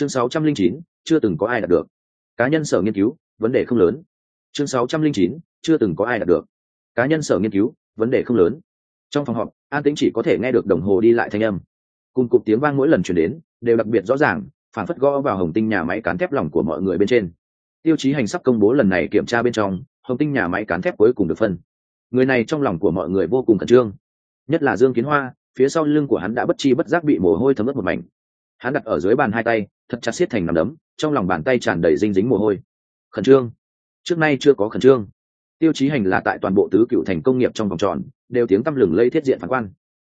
chương 609, chưa từng có ai đạt được. Cá nhân sở nghiên cứu vấn đề không lớn. Chương 609, chưa từng có ai đạt được. Cá nhân sở nghiên cứu vấn đề không lớn. Trong phòng họp an tĩnh chỉ có thể nghe được đồng hồ đi lại thanh âm. Cùng cục tiếng vang mỗi lần chuyển đến đều đặc biệt rõ ràng phản phất gõ vào hồng tinh nhà máy cán thép lòng của mọi người bên trên. Tiêu chí hành sắp công bố lần này kiểm tra bên trong hồng tinh nhà máy cán thép cuối cùng được phân. Người này trong lòng của mọi người vô cùng khẩn trương. Nhất là dương kiến hoa phía sau lưng của hắn đã bất chi bất giác bị mồ hôi thấm ướt một mảnh. Hắn đặt ở dưới bàn hai tay thật chặt xiết thành nằm đấm, trong lòng bàn tay tràn đầy dinh dính mồ hôi. Khẩn trương. Trước nay chưa có khẩn trương. Tiêu chí hành là tại toàn bộ tứ cựu thành công nghiệp trong vòng tròn, đều tiếng tăm lừng lây thiết diện phản quan.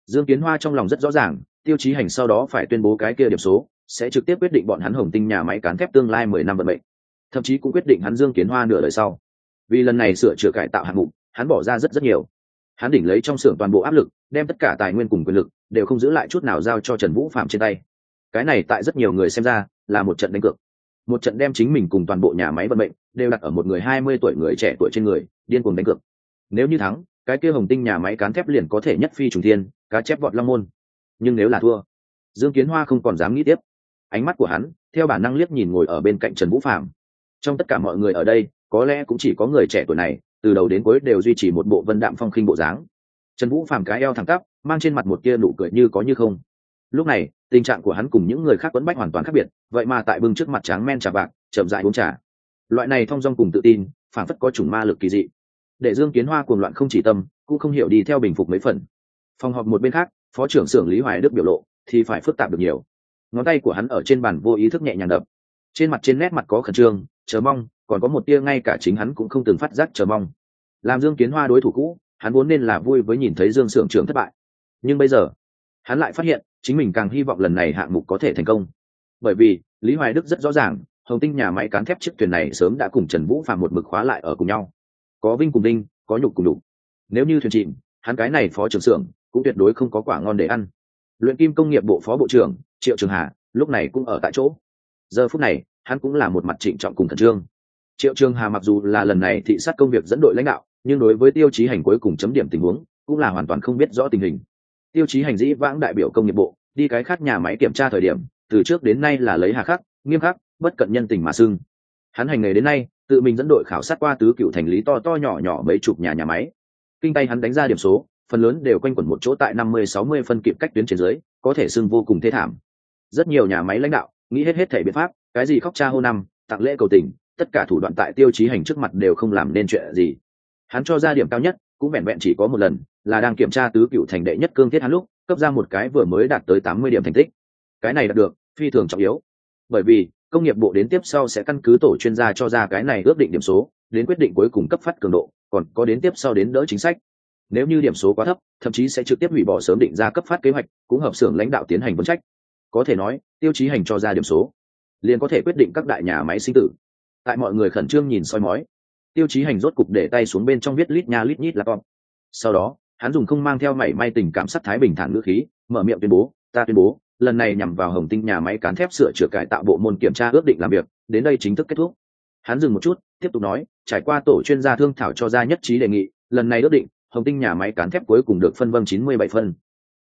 Dương kiến hoa trong lòng rất rõ ràng, tiêu chí hành sau đó phải tuyên bố cái kia điểm số, sẽ trực tiếp quyết định bọn hắn hồng tinh nhà máy cán thép tương lai mười năm vận mệnh. Thậm chí cũng quyết định hắn dương kiến hoa nửa đời sau. Vì lần này sửa chữa cải tạo hạng mục, hắn bỏ ra rất rất nhiều. Hắn đỉnh lấy trong xưởng toàn bộ áp lực, đem tất cả tài nguyên cùng quyền lực, đều không giữ lại chút nào giao cho trần vũ phạm trên tay cái này tại rất nhiều người xem ra là một trận đánh cược. Một trận đem chính mình cùng toàn bộ nhà máy vận mệnh đều đặt ở một người hai mươi tuổi người trẻ tuổi trên người, điên cuồng đánh cược. Nếu như thắng, cái kia hồng tinh nhà máy cán thép liền có thể nhất phi trùng thiên, cá chép vọt long môn. Nhưng nếu là thua, dương kiến hoa không còn dám nghĩ tiếp. Ánh mắt của hắn, theo bản năng liếc nhìn ngồi ở bên cạnh trần vũ phạm trong tất cả mọi người ở đây, có lẽ cũng chỉ có người trẻ tuổi này, từ đầu đến cuối đều duy trì một bộ vân đạm phong khinh bộ dáng. Trần vũ phàm cái eo thẳng tắp, mang trên mặt một kia nụ cười như có như không. Lúc này tình trạng của hắn cùng những người khác quấn bách hoàn toàn khác biệt, vậy mà tại bưng trước mặt tráng men trà bạc, chậm dại uống trà. Loại này thong dong cùng tự tin phản phất có chủng ma lực kỳ dị. Để dương kiến hoa cuồng loạn không chỉ tâm, cũng không hiểu đi theo bình phục mấy phần. Phòng họp một bên khác, phó trưởng xưởng lý hoài đức biểu lộ thì phải phức tạp được nhiều. Ngón tay của hắn ở trên bàn vô ý thức nhẹ nhàng đập. Trên mặt trên nét mặt có khẩn trương, chờ mong, còn có một tia ngay cả chính hắn cũng không từng phát giác chờ mong. Làm dương kiến hoa đối thủ cũ, hắn vốn nên là vui với nhìn thấy dương s ư ở n g trưởng thất bại. Nhưng bây giờ, hắn lại phát hiện chính mình càng hy vọng lần này hạng mục có thể thành công. Bởi vì, lý hoài đức rất rõ ràng, hồng tinh nhà máy cán thép chiếc thuyền này sớm đã cùng trần vũ phạm một mực khóa lại ở cùng nhau. Có vinh cùng đinh, có nhục cùng đủ nếu như thuyền chìm, hắn cái này phó trưởng xưởng cũng tuyệt đối không có quả ngon để ăn. Luyện kim công nghiệp bộ phó bộ trưởng, triệu trường hà, lúc này cũng ở tại chỗ. Giờ phút này, hắn cũng là một mặt trịnh trọng cùng khẩn trương. Triệu trường hà mặc dù là lần này thị sát công việc dẫn đội lãnh đạo, nhưng đối với tiêu chí hành cuối cùng chấm điểm tình huống, cũng là hoàn toàn không biết rõ tình hình tiêu chí hành dĩ vãng đại biểu công nghiệp bộ, đi cái khác nhà máy kiểm tra thời điểm, từ trước đến nay là lấy hà khắc, nghiêm khắc, bất cận nhân tình mà xưng. Hắn hành nghề đến nay, tự mình dẫn đội khảo sát qua tứ cựu thành lý to to nhỏ nhỏ mấy chục nhà nhà máy. Kinh tay hắn đánh ra điểm số, phần lớn đều quanh quẩn một chỗ tại năm mươi, sáu mươi phân kịp cách tuyến trên dưới, có thể xưng vô cùng thế thảm. Rất nhiều nhà máy lãnh đạo, nghĩ hết hết thể biện pháp, cái gì khóc cha hô năm, tặng lễ cầu tình, tất cả thủ đoạn tại tiêu chí hành trước mặt đều không làm nên chuyện gì. Hắn cho ra điểm cao nhất, cũng vẹn vẹn chỉ có một lần là đang kiểm tra tứ cựu thành đệ nhất cương thiết hắn lúc, cấp ra một cái vừa mới đạt tới tám mươi điểm thành tích. Cái này đạt được, phi thường trọng yếu. Bởi vì, công nghiệp bộ đến tiếp sau sẽ căn cứ tổ chuyên gia cho ra cái này ước định điểm số, đến quyết định cuối cùng cấp phát cường độ, còn có đến tiếp sau đến đỡ chính sách. Nếu như điểm số quá thấp, thậm chí sẽ trực tiếp hủy bỏ sớm định ra cấp phát kế hoạch, cũng hợp xưởng lãnh đạo tiến hành vấn trách. Có thể nói, tiêu chí hành cho ra điểm số, liền có thể quyết định các đại nhà máy sinh tử. Tại mọi người khẩn trương nhìn soi mói, tiêu chí hành rốt cục để tay xuống bên trong viết lít nha lít nhít là con. Sau đó hắn dùng không mang theo mảy may tình cảm sắc thái bình thản ngữ khí, mở miệng tuyên bố, ta tuyên bố, lần này nhằm vào hồng tinh nhà máy cán thép sửa chữa cải tạo bộ môn kiểm tra ước định làm việc, đến đây chính thức kết thúc. Hắn dừng một chút, tiếp tục nói, trải qua tổ chuyên gia thương thảo cho ra nhất trí đề nghị, lần này ước định, hồng tinh nhà máy cán thép cuối cùng được phân vâng chín mươi bảy phân.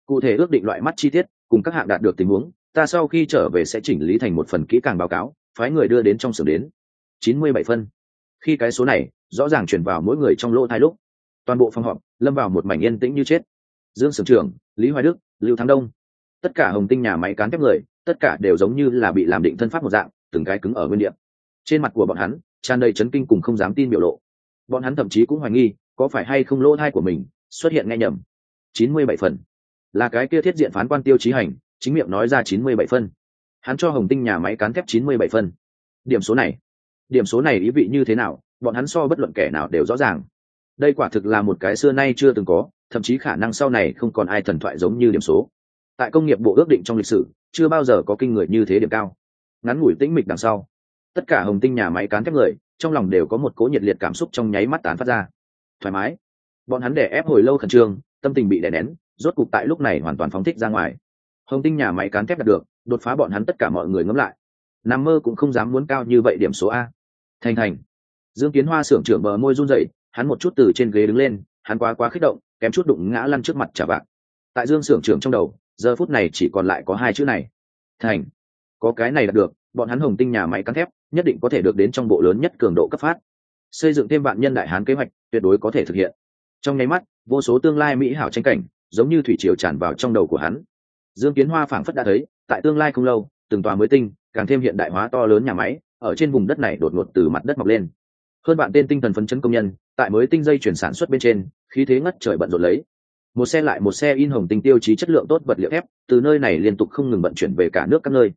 Cụ thể ước định loại mắt chi tiết, cùng các hạng đạt được tình huống, ta sau khi trở về sẽ chỉnh lý thành một phần kỹ càng báo cáo, phái người đưa đến trong xưởng đến. chín mươi bảy phân. Khi cái số này rõ ràng chuyển vào mỗi người trong lỗ thai lúc, toàn bộ phòng họp lâm vào một mảnh yên tĩnh như chết. Dương sưởng trưởng, lý hoài đức, lưu thắng đông. Tất cả hồng tinh nhà máy cán thép người, tất cả đều giống như là bị làm định thân pháp một dạng, từng cái cứng ở nguyên điểm. trên mặt của bọn hắn, tràn đầy chấn kinh cùng không dám tin biểu lộ. Bọn hắn thậm chí cũng hoài nghi, có phải hay không lỗ thai của mình xuất hiện nghe nhầm. Chín mươi bảy phần. Là cái kia thiết diện phán quan tiêu chí hành, chính miệng nói ra chín mươi bảy phân hắn cho hồng tinh nhà máy cán thép chín mươi bảy phân điểm số này. Điểm số này ý vị như thế nào, bọn hắn so bất luận kẻ nào đều rõ ràng đây quả thực là một cái xưa nay chưa từng có, thậm chí khả năng sau này không còn ai thần thoại giống như điểm số. Tại công nghiệp bộ ước định trong lịch sử, chưa bao giờ có kinh người như thế điểm cao. Ngắn ngủi tĩnh mịch đằng sau, tất cả hồng tinh nhà máy cán thép người, trong lòng đều có một cố nhiệt liệt cảm xúc trong nháy mắt tán phát ra. Thoải mái. Bọn hắn để ép hồi lâu khẩn trương, tâm tình bị đè nén, rốt cục tại lúc này hoàn toàn phóng thích ra ngoài. Hồng tinh nhà máy cán thép đạt được, đột phá bọn hắn tất cả mọi người ngẫm lại. Nằm mơ cũng không dám muốn cao như vậy điểm số a. Thành thành. Dương kiến hoa xưởng trưởng bờ môi run rẩy hắn một chút từ trên ghế đứng lên, hắn quá quá kích động, kém chút đụng ngã lăn trước mặt trả vạc tại dương xưởng trưởng trong đầu, giờ phút này chỉ còn lại có hai chữ này, thành. Có cái này đạt được, bọn hắn hồng tinh nhà máy cắn thép, nhất định có thể được đến trong bộ lớn nhất cường độ cấp phát. Xây dựng thêm vạn nhân đại hán kế hoạch, tuyệt đối có thể thực hiện. Trong nháy mắt, vô số tương lai mỹ hảo tranh cảnh, giống như thủy triều tràn vào trong đầu của hắn. Dương kiến hoa phảng phất đã thấy, tại tương lai không lâu, từng tòa mới tinh, càng thêm hiện đại hóa to lớn nhà máy, ở trên vùng đất này đột ngột từ mặt đất mọc lên. Hơn bạn tên tinh thần phấn chấn công nhân tại mới tinh dây chuyển sản xuất bên trên, khí thế ngất trời bận rộn lấy. Một xe lại một xe in hồng tinh tiêu chí chất lượng tốt vật liệu thép, từ nơi này liên tục không ngừng vận chuyển về cả nước các nơi.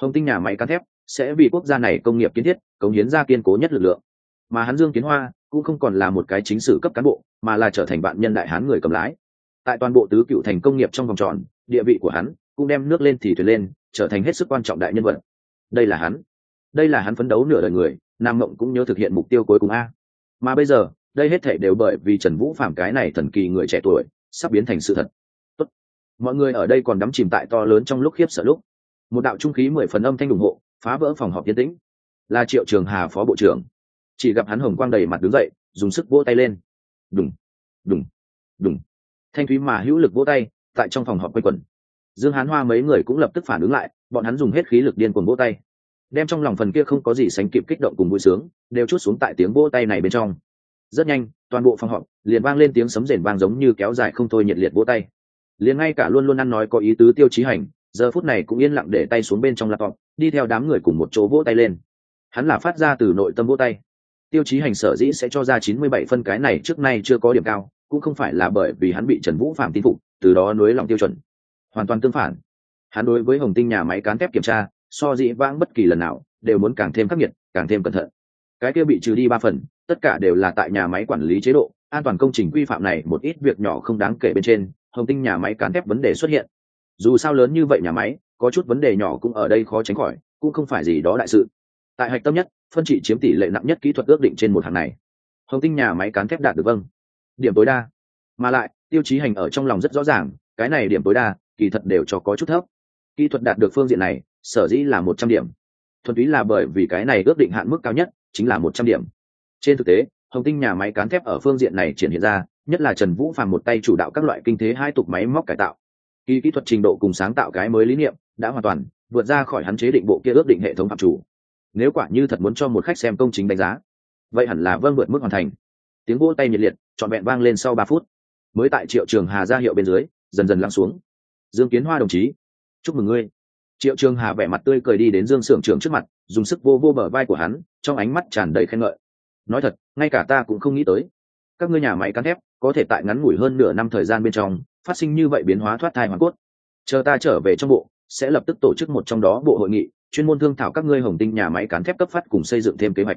Hồng tinh nhà máy cán thép sẽ vì quốc gia này công nghiệp kiến thiết, cống hiến ra kiên cố nhất lực lượng. Mà hắn dương kiến hoa cũng không còn là một cái chính sử cấp cán bộ, mà là trở thành bạn nhân đại hán người cầm lái. Tại toàn bộ tứ cựu thành công nghiệp trong vòng tròn, địa vị của hắn cũng đem nước lên thì thuyền lên, trở thành hết sức quan trọng đại nhân vật. Đây là hắn. Đây là hắn phấn đấu nửa đời người, nam mộng cũng nhớ thực hiện mục tiêu cuối cùng a. Mà bây giờ đây hết thể đều bởi vì trần vũ phạm cái này thần kỳ người trẻ tuổi, sắp biến thành sự thật. Tốt. mọi người ở đây còn đắm chìm tại to lớn trong lúc khiếp sợ lúc. Một đạo trung khí mười phần âm thanh ủng hộ, phá vỡ phòng họp yên tĩnh. Là triệu trường hà phó bộ trưởng. Chỉ gặp hắn hồng quang đầy mặt đứng dậy, dùng sức vỗ tay lên. Đùng đùng đùng. Thanh thúy mà hữu lực vỗ tay, tại trong phòng họp quanh quẩn. Dương hán hoa mấy người cũng lập tức phản ứng lại, bọn hắn dùng hết khí lực điên cuồng vỗ tay. Đem trong lòng phần kia không có gì sánh kịp kích động cùng vui sướng, đều chút xuống tại tiếng vỗ tay này bên trong rất nhanh, toàn bộ phòng họp liền vang lên tiếng sấm rền vang giống như kéo dài không thôi nhiệt liệt vỗ tay. Liền ngay cả luôn luôn ăn nói có ý tứ tiêu chí hành, giờ phút này cũng yên lặng để tay xuống bên trong laptop, đi theo đám người cùng một chỗ vỗ tay lên. Hắn là phát ra từ nội tâm vỗ tay. Tiêu chí hành sở dĩ sẽ cho ra chín mươi bảy phân cái này trước nay chưa có điểm cao, cũng không phải là bởi vì hắn bị trần vũ phạm tin phục, từ đó nối lòng tiêu chuẩn. Hoàn toàn tương phản. Hắn đối với hồng tinh nhà máy cán thép kiểm tra, so dĩ vãng bất kỳ lần nào, đều muốn càng thêm khắc nghiệt, càng thêm cẩn thận cái kia bị trừ đi ba phần, tất cả đều là tại nhà máy quản lý chế độ, an toàn công trình quy phạm này một ít việc nhỏ không đáng kể bên trên, hồng tinh nhà máy cán thép vấn đề xuất hiện. Dù sao lớn như vậy nhà máy, có chút vấn đề nhỏ cũng ở đây khó tránh khỏi, cũng không phải gì đó đại sự. Tại hạch tâm nhất, phân trị chiếm tỷ lệ nặng nhất kỹ thuật ước định trên một hàng này. Hồng tinh nhà máy cán thép đạt được vâng. Điểm tối đa. Mà lại, tiêu chí hành ở trong lòng rất rõ ràng, cái này điểm tối đa, kỳ thật đều cho có chút thấp. Kỹ thuật đạt được phương diện này, sở dĩ là một trăm điểm. Thuần túy là bởi vì cái này ước định hạn mức cao nhất chính là một trăm điểm. Trên thực tế, hồng tinh nhà máy cán thép ở phương diện này triển hiện ra, nhất là trần vũ phàm một tay chủ đạo các loại kinh thế hai tục máy móc cải tạo. Kỳ kỹ thuật trình độ cùng sáng tạo cái mới lý niệm đã hoàn toàn vượt ra khỏi hắn chế định bộ kia ước định hệ thống phạm chủ. Nếu quả như thật muốn cho một khách xem công chính đánh giá, vậy hẳn là vâng vượt mức hoàn thành. Tiếng vỗ tay nhiệt liệt, trọn vẹn vang lên sau ba phút. Mới tại triệu trường hà ra hiệu bên dưới, dần dần lắng xuống. Dương kiến hoa đồng chí, chúc mừng ngươi. Triệu trường hà vẻ mặt tươi cười đi đến dương s ư ở n g trưởng trước mặt dùng sức vô vô bờ vai của hắn, trong ánh mắt tràn đầy khen ngợi. Nói thật, ngay cả ta cũng không nghĩ tới. Các ngươi nhà máy cán thép có thể tại ngắn ngủi hơn nửa năm thời gian bên trong phát sinh như vậy biến hóa thoát thai hoàn cốt. Chờ ta trở về trong bộ, sẽ lập tức tổ chức một trong đó bộ hội nghị, chuyên môn thương thảo các ngươi hồng tinh nhà máy cán thép cấp phát cùng xây dựng thêm kế hoạch.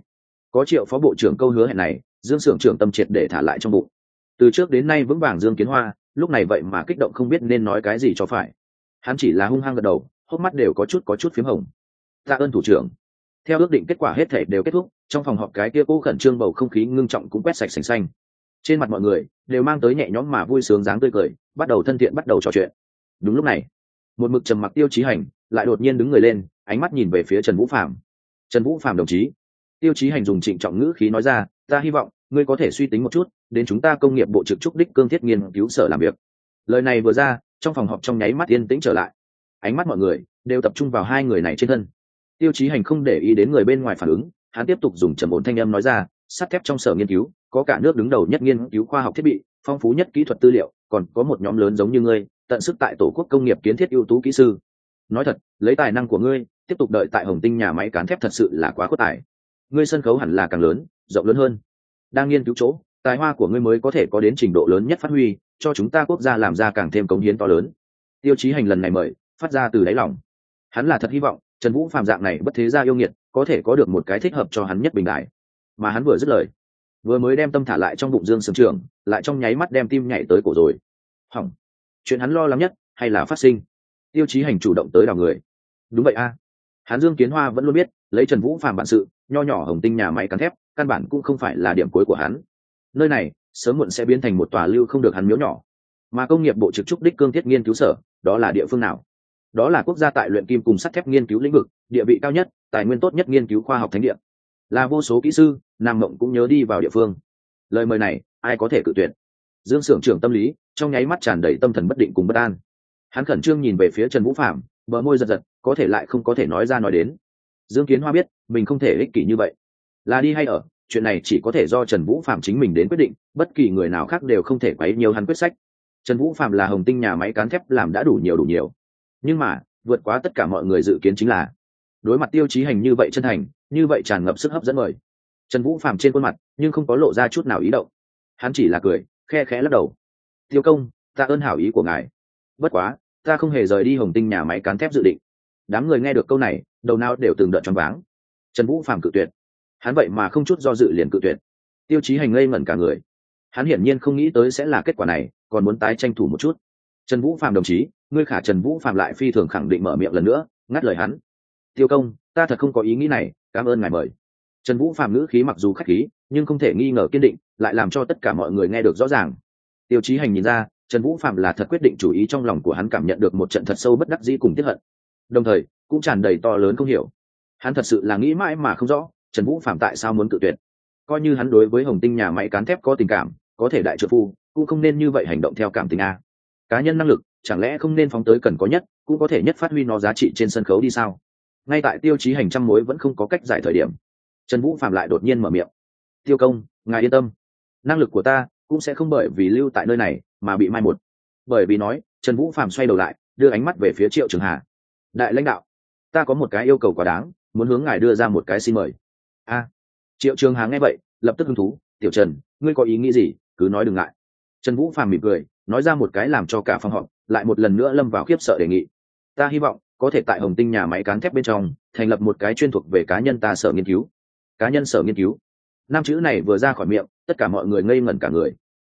Có triệu phó bộ trưởng câu hứa hẹn này, dương s ư ở n g trưởng tâm triệt để thả lại trong bụng. Từ trước đến nay vững vàng dương kiến hoa, lúc này vậy mà kích động không biết nên nói cái gì cho phải. Hắn chỉ là hung hăng gật đầu, hốc mắt đều có chút có chút p h í m hồng. Tạ ơn thủ trưởng theo ước định kết quả hết thể đều kết thúc, trong phòng họp cái kia cố khẩn trương bầu không khí ngưng trọng cũng quét sạch sành xanh. Trên mặt mọi người đều mang tới nhẹ nhõm mà vui sướng dáng tươi cười, bắt đầu thân thiện, bắt đầu trò chuyện. Đúng lúc này, một mực trầm mặc tiêu chí hành lại đột nhiên đứng người lên, ánh mắt nhìn về phía trần vũ phạm trần vũ phạm đồng chí. Tiêu chí hành dùng trịnh trọng ngữ khí nói ra, ta hy vọng ngươi có thể suy tính một chút, đến chúng ta công nghiệp bộ trực trúc đích cương thiết nghiên cứu sở làm việc. Lời này vừa ra, trong phòng họp trong nháy mắt yên tĩnh trở lại. Ánh mắt mọi người đều tập trung vào hai người này trên thân tiêu chí hành không để ý đến người bên ngoài phản ứng, hắn tiếp tục dùng trầm ổn thanh âm nói ra, sắt thép trong sở nghiên cứu, có cả nước đứng đầu nhất nghiên cứu khoa học thiết bị, phong phú nhất kỹ thuật tư liệu, còn có một nhóm lớn giống như ngươi, tận sức tại tổ quốc công nghiệp kiến thiết ưu tú kỹ sư. Nói thật, lấy tài năng của ngươi, tiếp tục đợi tại hồng tinh nhà máy cán thép thật sự là quá cốt tài. Ngươi sân khấu hẳn là càng lớn, rộng lớn hơn. Đang nghiên cứu chỗ, tài hoa của ngươi mới có thể có đến trình độ lớn nhất phát huy, cho chúng ta quốc gia làm ra càng thêm cống hiến to lớn. Tiêu chí hành lần này mời, phát ra từ đáy lòng. Hắn là thật hy vọng trần vũ phạm dạng này bất thế ra yêu nghiệt, có thể có được một cái thích hợp cho hắn nhất bình đại mà hắn vừa dứt lời, vừa mới đem tâm thả lại trong bụng dương sương trường lại trong nháy mắt đem tim nhảy tới cổ rồi. Hỏng. Chuyện hắn lo lắng nhất, hay là phát sinh? Tiêu chí hành chủ động tới đào người. Đúng vậy a. À. hắn dương kiến hoa vẫn luôn biết, lấy trần vũ phạm bản sự, nho nhỏ hồng tinh nhà máy cắn thép, căn bản cũng không phải là điểm cuối của hắn. Nơi này, sớm muộn sẽ biến thành một tòa lưu không được hắn miếu nhỏ. Mà công nghiệp bộ trực trúc đích cương thiết nghiên cứu sở, đó là địa phương nào? Đó là quốc gia tại luyện kim cùng sắt thép nghiên cứu lĩnh vực, địa vị cao nhất, tài nguyên tốt nhất nghiên cứu khoa học thánh địa. Là vô số kỹ sư, nam mộng cũng nhớ đi vào địa phương. Lời mời này, ai có thể cự tuyệt? Dương s ư ở n g trưởng tâm lý, trong nháy mắt tràn đầy tâm thần bất định cùng bất an. Hắn khẩn trương nhìn về phía trần vũ phạm bờ môi giật giật, có thể lại không có thể nói ra nói đến. Dương kiến hoa biết, mình không thể ích kỷ như vậy. Là đi hay ở, chuyện này chỉ có thể do trần vũ phạm chính mình đến quyết định, bất kỳ người nào khác đều không thể quấy nhiều hắn quyết sách. Trần vũ phạm là hồng tinh nhà máy cán thép, làm đã đủ nhiều đủ nhiều nhưng mà, vượt quá tất cả mọi người dự kiến chính là, đối mặt tiêu chí hành như vậy chân thành, như vậy tràn ngập sức hấp dẫn mời. Trần vũ phàm trên khuôn mặt, nhưng không có lộ ra chút nào ý động. Hắn chỉ là cười, khe khẽ lắc đầu. Tiêu công, ta ơn hảo ý của ngài. Bất quá, ta không hề rời đi hồng tinh nhà máy cán thép dự định. Đám người nghe được câu này, đầu nào đều từng đợt choáng váng. Trần vũ phàm cự tuyệt. Hắn vậy mà không chút do dự liền cự tuyệt. Tiêu chí hành ngây ngẩn cả người. Hắn hiển nhiên không nghĩ tới sẽ là kết quả này, còn muốn tái tranh thủ một chút trần vũ phạm đồng chí, ngươi khả trần vũ phạm lại phi thường khẳng định mở miệng lần nữa, ngắt lời hắn. Tiêu công, ta thật không có ý nghĩ này, cảm ơn ngài mời. Trần vũ phạm ngữ khí mặc dù k h á c h khí, nhưng không thể nghi ngờ kiên định, lại làm cho tất cả mọi người nghe được rõ ràng. Tiêu chí hành nhìn ra, trần vũ phạm là thật quyết định chủ ý trong lòng của hắn cảm nhận được một trận thật sâu bất đắc dĩ cùng tiếp hận. Đồng thời, cũng tràn đầy to lớn không hiểu. Hắn thật sự là nghĩ mãi mà không rõ, trần vũ phạm tại sao muốn tự tuyệt. Coi như hắn đối với hồng tinh nhà máy cán thép có tình cảm, có thể đại trợ phu, cũng không nên như vậy hành động theo cảm tình a cá nhân năng lực, chẳng lẽ không nên phóng tới cần có nhất, cũng có thể nhất phát huy nó giá trị trên sân khấu đi sao? Ngay tại tiêu chí hành trăm mối vẫn không có cách giải thời điểm, trần vũ phạm lại đột nhiên mở miệng. Tiêu công, ngài yên tâm. Năng lực của ta cũng sẽ không bởi vì lưu tại nơi này mà bị mai một. Bởi vì nói, trần vũ phạm xoay đầu lại, đưa ánh mắt về phía triệu trường hà. Đại lãnh đạo, ta có một cái yêu cầu quá đáng, muốn hướng ngài đưa ra một cái xin mời. A. Triệu trường hà nghe vậy, lập tức hứng thú. Tiểu trần, ngươi có ý nghĩ gì? Cứ nói đừng ngại. Trần vũ phàm mỉm cười nói ra một cái làm cho cả phòng họp lại một lần nữa lâm vào khiếp sợ đề nghị. Ta hy vọng có thể tại hồng tinh nhà máy cán thép bên trong thành lập một cái chuyên thuộc về cá nhân ta sở nghiên cứu. Cá nhân sở nghiên cứu. Năm chữ này vừa ra khỏi miệng, tất cả mọi người ngây ngẩn cả người.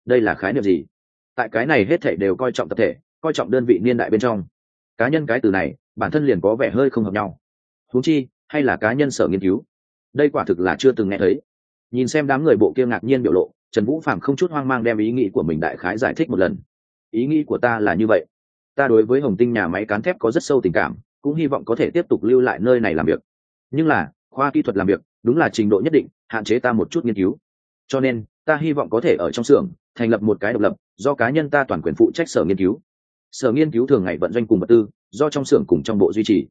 Đây là khái niệm gì? Tại cái này hết thể đều coi trọng tập thể, coi trọng đơn vị niên đại bên trong. Cá nhân cái từ này, bản thân liền có vẻ hơi không hợp nhau. Huống chi, hay là cá nhân sở nghiên cứu? Đây quả thực là chưa từng nghe thấy. Nhìn xem đám người bộ kia ngạc nhiên biểu lộ trần vũ phạm không chút hoang mang đem ý nghĩ của mình đại khái giải thích một lần. Ý nghĩ của ta là như vậy. Ta đối với hồng tinh nhà máy cán thép có rất sâu tình cảm, cũng hy vọng có thể tiếp tục lưu lại nơi này làm việc. Nhưng là, khoa kỹ thuật làm việc, đúng là trình độ nhất định, hạn chế ta một chút nghiên cứu. Cho nên, ta hy vọng có thể ở trong xưởng, thành lập một cái độc lập, do cá nhân ta toàn quyền phụ trách sở nghiên cứu. Sở nghiên cứu thường ngày vận doanh cùng vật tư, do trong xưởng cùng trong bộ duy trì.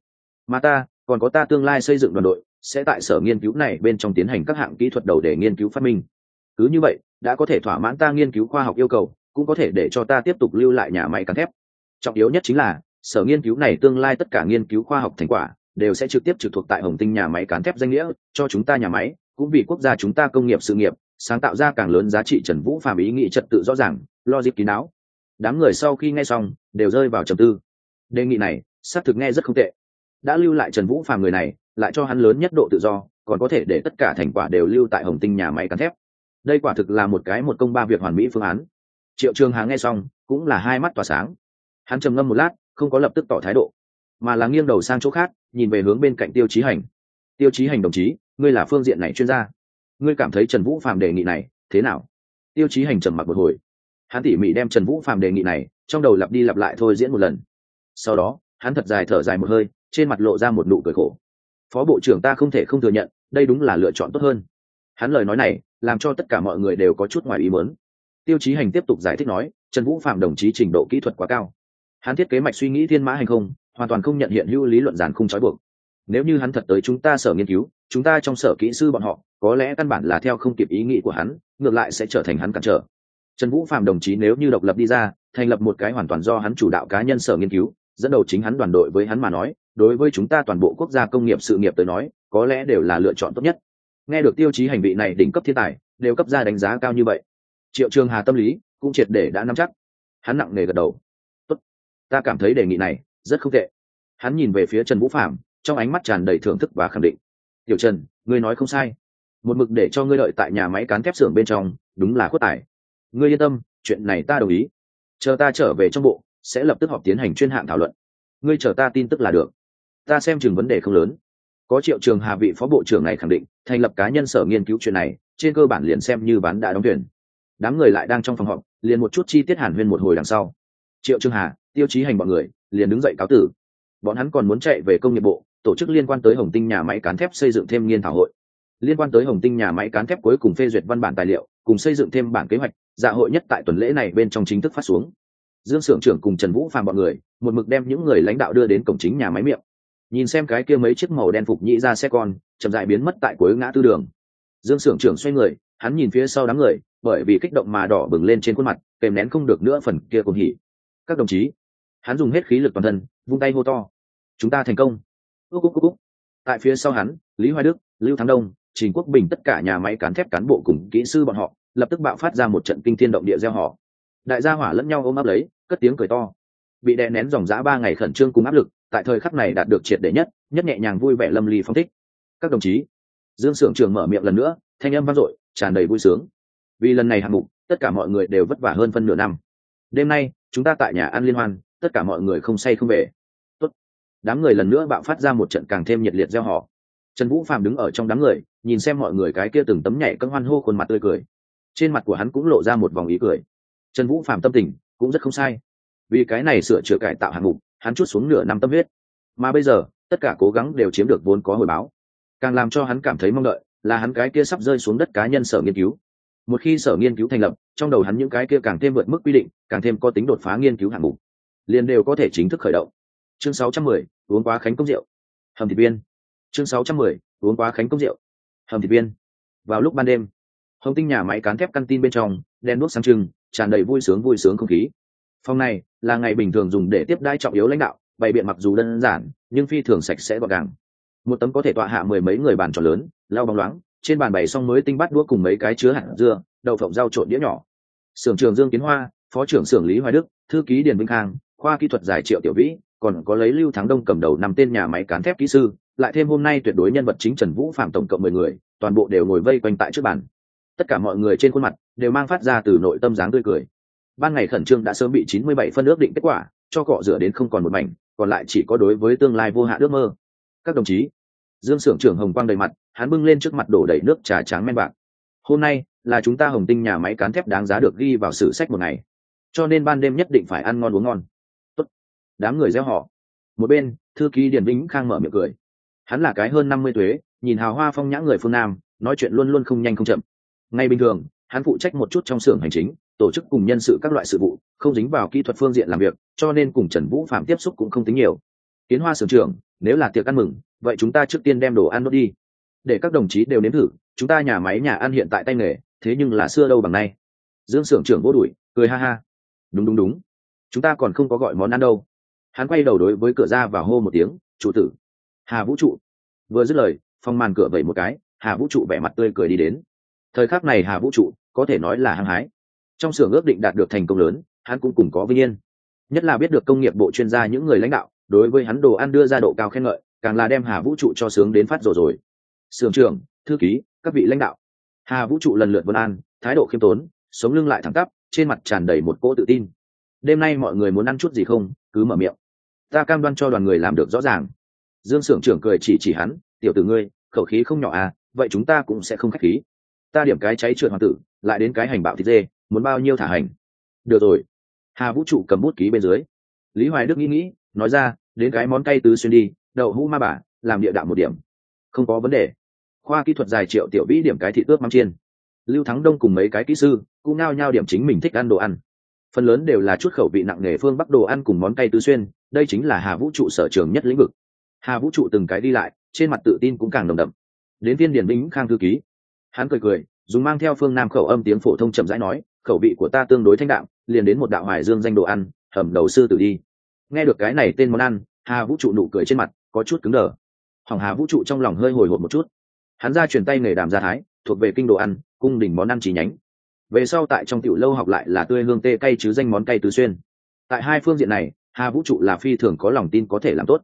Mà ta, còn có ta tương lai xây dựng đoàn đội, sẽ tại sở nghiên cứu này bên trong tiến hành các hạng kỹ thuật đầu để nghiên cứu phát minh. Cứ như vậy đã có thể thỏa mãn ta nghiên cứu khoa học yêu cầu, cũng có thể để cho ta tiếp tục lưu lại nhà máy cán thép. Trọng yếu nhất chính là, sở nghiên cứu này tương lai tất cả nghiên cứu khoa học thành quả đều sẽ trực tiếp trực thuộc tại hồng tinh nhà máy cán thép danh nghĩa, cho chúng ta nhà máy, cũng vì quốc gia chúng ta công nghiệp sự nghiệp, sáng tạo ra càng lớn giá trị trần vũ phàm ý nghĩ trật tự rõ ràng lo dịp kín đáo. Đám người sau khi nghe xong, đều rơi vào trầm tư. Đề nghị này, xác thực nghe rất không tệ. Đã lưu lại trần vũ phàm người này, lại cho hắn lớn nhất độ tự do, còn có thể để tất cả thành quả đều lưu tại hồng tinh nhà máy cán thép đây quả thực là một cái một công ba việc hoàn mỹ phương án. Triệu trường hà nghe xong, cũng là hai mắt tỏa sáng. Hắn trầm ngâm một lát, không có lập tức tỏ thái độ, mà là nghiêng đầu sang chỗ khác, nhìn về hướng bên cạnh tiêu chí hành. Tiêu chí hành đồng chí, ngươi là phương diện này chuyên gia. Ngươi cảm thấy trần vũ phạm đề nghị này thế nào? Tiêu chí hành trầm mặc một hồi. Hắn tỉ mỉ đem trần vũ phạm đề nghị này trong đầu lặp đi lặp lại thôi diễn một lần. Sau đó, hắn thật dài thở dài một hơi, trên mặt lộ ra một nụ cười khổ. Phó bộ trưởng ta không thể không thừa nhận, đây đúng là lựa chọn tốt hơn hắn lời nói này làm cho tất cả mọi người đều có chút ngoài ý mớn tiêu chí hành tiếp tục giải thích nói, trần vũ phạm đồng chí trình độ kỹ thuật quá cao. Hắn thiết kế mạch suy nghĩ thiên mã hành không, hoàn toàn không nhận hiện hữu lý luận giản không trói buộc. Nếu như hắn thật tới chúng ta sở nghiên cứu, chúng ta trong sở kỹ sư bọn họ, có lẽ căn bản là theo không kịp ý nghĩ của hắn, ngược lại sẽ trở thành hắn cản trở. Trần vũ phạm đồng chí nếu như độc lập đi ra, thành lập một cái hoàn toàn do hắn chủ đạo cá nhân sở nghiên cứu, dẫn đầu chính hắn đoàn đội với hắn mà nói, đối với chúng ta toàn bộ quốc gia công nghiệp sự nghiệp tới nói, có lẽ đều là lựa chọn tốt nhất nghe được tiêu chí hành vị này đỉnh cấp thiên tài, đều cấp ra đánh giá cao như vậy. Triệu trường hà tâm lý cũng triệt để đã nắm chắc. Hắn nặng nề gật đầu. Tốt, ta cảm thấy đề nghị này rất không tệ. Hắn nhìn về phía trần vũ phạm trong ánh mắt tràn đầy thưởng thức và khẳng định. Tiểu trần, ngươi nói không sai. Một mực để cho ngươi đợi tại nhà máy cán thép xưởng bên trong, đúng là khuất tài. Ngươi yên tâm, chuyện này ta đồng ý. Chờ ta trở về trong bộ, sẽ lập tức họp tiến hành chuyên hạng thảo luận. Ngươi chờ ta tin tức là được. Ta xem chừng vấn đề không lớn có triệu trường hà vị phó bộ trưởng này khẳng định, thành lập cá nhân sở nghiên cứu chuyện này, trên cơ bản liền xem như bán đã đóng tuyển đám người lại đang trong phòng họp, liền một chút chi tiết hàn huyên một hồi đằng sau. Triệu trường hà, tiêu chí hành bọn người, liền đứng dậy cáo tử. Bọn hắn còn muốn chạy về công nghiệp bộ, tổ chức liên quan tới hồng tinh nhà máy cán thép xây dựng thêm nghiên thảo hội. Liên quan tới hồng tinh nhà máy cán thép cuối cùng phê duyệt văn bản tài liệu, cùng xây dựng thêm bản kế hoạch dạ hội nhất tại tuần lễ này bên trong chính thức phát xuống. Dương s ư ở n g trưởng cùng trần vũ phàm bọn người, một mực đem những người lãnh đạo đưa đến cổng chính nhà máy miệng nhìn xem cái kia mấy chiếc màu đen phục nhĩ ra xe con, chậm dại biến mất tại cuối ngã tư đường. Dương s ư ở n g trưởng xoay người, hắn nhìn phía sau đám người, bởi vì kích động mà đỏ bừng lên trên khuôn mặt, kèm nén không được nữa phần kia cùng hỉ. Các đồng chí, hắn dùng hết khí lực toàn thân, vung tay hô to. Chúng ta thành công. Úc úc úc úc. Tại phía sau hắn, lý hoài đức, lưu thắng đông, trình quốc bình tất cả nhà máy cán thép cán bộ cùng kỹ sư bọn họ, lập tức bạo phát ra một trận kinh thiên động địa gieo họ. Đại gia hỏa lẫn nhau ôm áp lấy, cất tiếng cười to. Bị đè nén dòng giã ba ngày khẩn trương cùng áp lực tại thời khắc này đạt được triệt để nhất nhất nhẹ nhàng vui vẻ lâm ly phong thích. Các đồng chí, dương s ư ở n g trường mở miệng lần nữa, thanh âm vang dội, tràn đầy vui sướng. Vì lần này hạng mục, tất cả mọi người đều vất vả hơn phân nửa năm. Đêm nay, chúng ta tại nhà ăn liên hoan, tất cả mọi người không say không về. Tốt. đám người lần nữa bạo phát ra một trận càng thêm nhiệt liệt gieo họ. Trần vũ phạm đứng ở trong đám người, nhìn xem mọi người cái kia từng tấm nhảy cân hoan hô khuôn mặt tươi cười. Trên mặt của hắn cũng lộ ra một vòng ý cười. Trần vũ phạm tâm tình cũng rất không sai. Vì cái này sửa chữa cải tạo hạng mục hắn chút xuống nửa năm tâm huyết. Mà bây giờ tất cả cố gắng đều chiếm được vốn có hồi báo. Càng làm cho hắn cảm thấy mong đợi là hắn cái kia sắp rơi xuống đất cá nhân sở nghiên cứu. Một khi sở nghiên cứu thành lập trong đầu hắn những cái kia càng thêm vượt mức quy định càng thêm có tính đột phá nghiên cứu hạng mục liền đều có thể chính thức khởi động. Chương 610, uống quá khánh công rượu. Hầm thịt viên. Chương 610, uống quá khánh công rượu. Hầm thịt viên. Vào lúc ban đêm hồng tinh nhà máy cán thép căn tin bên trong đen đuốc sáng trưng tràn đầy vui sướng vui sướng không khí phòng này là ngày bình thường dùng để tiếp đai trọng yếu lãnh đạo, bày biện mặc dù đơn giản, nhưng phi thường sạch sẽ gọn gàng. Một tấm có thể tọa hạ mười mấy người bàn tròn lớn lao bóng loáng, trên bàn bày xong mới tinh bắt đũa cùng mấy cái chứa hạt dưa, đậu phộng rau trộn đĩa nhỏ. Sưởng trường dương kiến hoa, phó trưởng sưởng lý hoài đức, thư ký điền vĩnh khang, khoa kỹ thuật giải triệu tiểu vĩ, còn có lấy lưu thắng đông cầm đầu năm tên nhà máy cán thép kỹ sư, lại thêm hôm nay tuyệt đối nhân vật chính trần vũ phạm tổng cộng mười người, toàn bộ đều ngồi vây quanh tại trước bàn. Tất cả mọi người trên khuôn mặt đều mang phát ra từ nội tâm dáng tươi cười ban ngày khẩn trương đã sớm bị chín mươi bảy phân ước định kết quả, cho cọ rửa đến không còn một mảnh, còn lại chỉ có đối với tương lai vô hạn ước mơ. Các đồng chí, dương sưởng trưởng hồng quang đầy mặt, hắn bưng lên trước mặt đổ đầy nước trà tráng men bạc. Hôm nay là chúng ta hồng tinh nhà máy cán thép đáng giá được ghi vào sử sách một ngày, cho nên ban đêm nhất định phải ăn ngon uống ngon. Tốt. đám người gieo họ. Một bên, thư ký điển vĩnh khang mở miệng cười. Hắn là cái hơn năm mươi thuế nhìn hào hoa phong nhã người phương nam, nói chuyện luôn luôn không nhanh không chậm. Ngay bình thường, hắn phụ trách một chút trong xưởng hành chính tổ chức cùng nhân sự các loại sự vụ, không dính vào kỹ thuật phương diện làm việc, cho nên cùng trần vũ phạm tiếp xúc cũng không tính nhiều. Tiến hoa sưởng trưởng, nếu là tiệc ăn mừng, vậy chúng ta trước tiên đem đồ ăn đốt đi. Để các đồng chí đều nếm thử, chúng ta nhà máy nhà ăn hiện tại tay nghề, thế nhưng là xưa đâu bằng nay. Dương sưởng trưởng vô đuổi, cười ha ha. Đúng đúng đúng. Chúng ta còn không có gọi món ăn đâu. Hắn quay đầu đối với cửa ra và hô một tiếng trụ tử. Hà vũ trụ. Vừa dứt lời, phong màn cửa vẩy một cái, hà vũ trụ vẻ mặt tươi cười đi đến. Thời khắc này hà vũ trụ có thể nói là hăng hái trong xưởng ước định đạt được thành công lớn, hắn cũng cùng có vinh yên. Nhất là biết được công nghiệp bộ chuyên gia những người lãnh đạo, đối với hắn đồ ăn đưa ra độ cao khen ngợi, càng là đem hà vũ trụ cho sướng đến phát rồi rồi. Sưởng trưởng, thư ký, các vị lãnh đạo. Hà vũ trụ lần lượt vân an, thái độ khiêm tốn, sống lưng lại thẳng tắp, trên mặt tràn đầy một cỗ tự tin. Đêm nay mọi người muốn ăn chút gì không, cứ mở miệng. Ta cam đoan cho đoàn người làm được rõ ràng. Dương sưởng trưởng cười chỉ chỉ hắn, tiểu tử ngươi, khẩu khí không nhỏ à vậy chúng ta cũng sẽ không k h á c h khí. Ta điểm cái cháy trượt hoàng tử, lại đến cái hành bạo thịt dê muốn bao nhiêu thả hành? Được rồi. Hà vũ trụ cầm bút ký bên dưới. Lý hoài đức nghĩ nghĩ nói ra đến cái món cay tứ xuyên đi đậu hũ ma bà, làm địa đạo một điểm. Không có vấn đề. Khoa kỹ thuật dài triệu tiểu vĩ điểm cái thị ướp mắm chiên. Lưu thắng đông cùng mấy cái kỹ sư cũng nao nhao điểm chính mình thích ăn đồ ăn. Phần lớn đều là chút khẩu vị nặng nề phương bắc đồ ăn cùng món cay tứ xuyên đây chính là hà vũ trụ sở trường nhất lĩnh vực. Hà vũ trụ từng cái đi lại trên mặt tự tin cũng càng nồng đậm. Đến viên điển bính khang thư ký. Hắn cười cười dùng mang theo phương nam khẩu âm tiếng phổ thông chậm rãi nói khẩu vị của ta tương đối thanh đạm, liền đến một đạo hoài dương danh đồ ăn, hầm đầu sư tử đi. Nghe được cái này tên món ăn, hà vũ trụ nụ cười trên mặt, có chút cứng đờ. Hỏng hà vũ trụ trong lòng hơi hồi hộp một chút. Hắn ra truyền tay nghề đàm gia thái, thuộc về kinh đồ ăn, cung đỉnh món ăn chỉ nhánh. Về sau tại trong tiểu lâu học lại là tươi hương tê cay chứ danh món cay tứ xuyên. Tại hai phương diện này, hà vũ trụ là phi thường có lòng tin có thể làm tốt.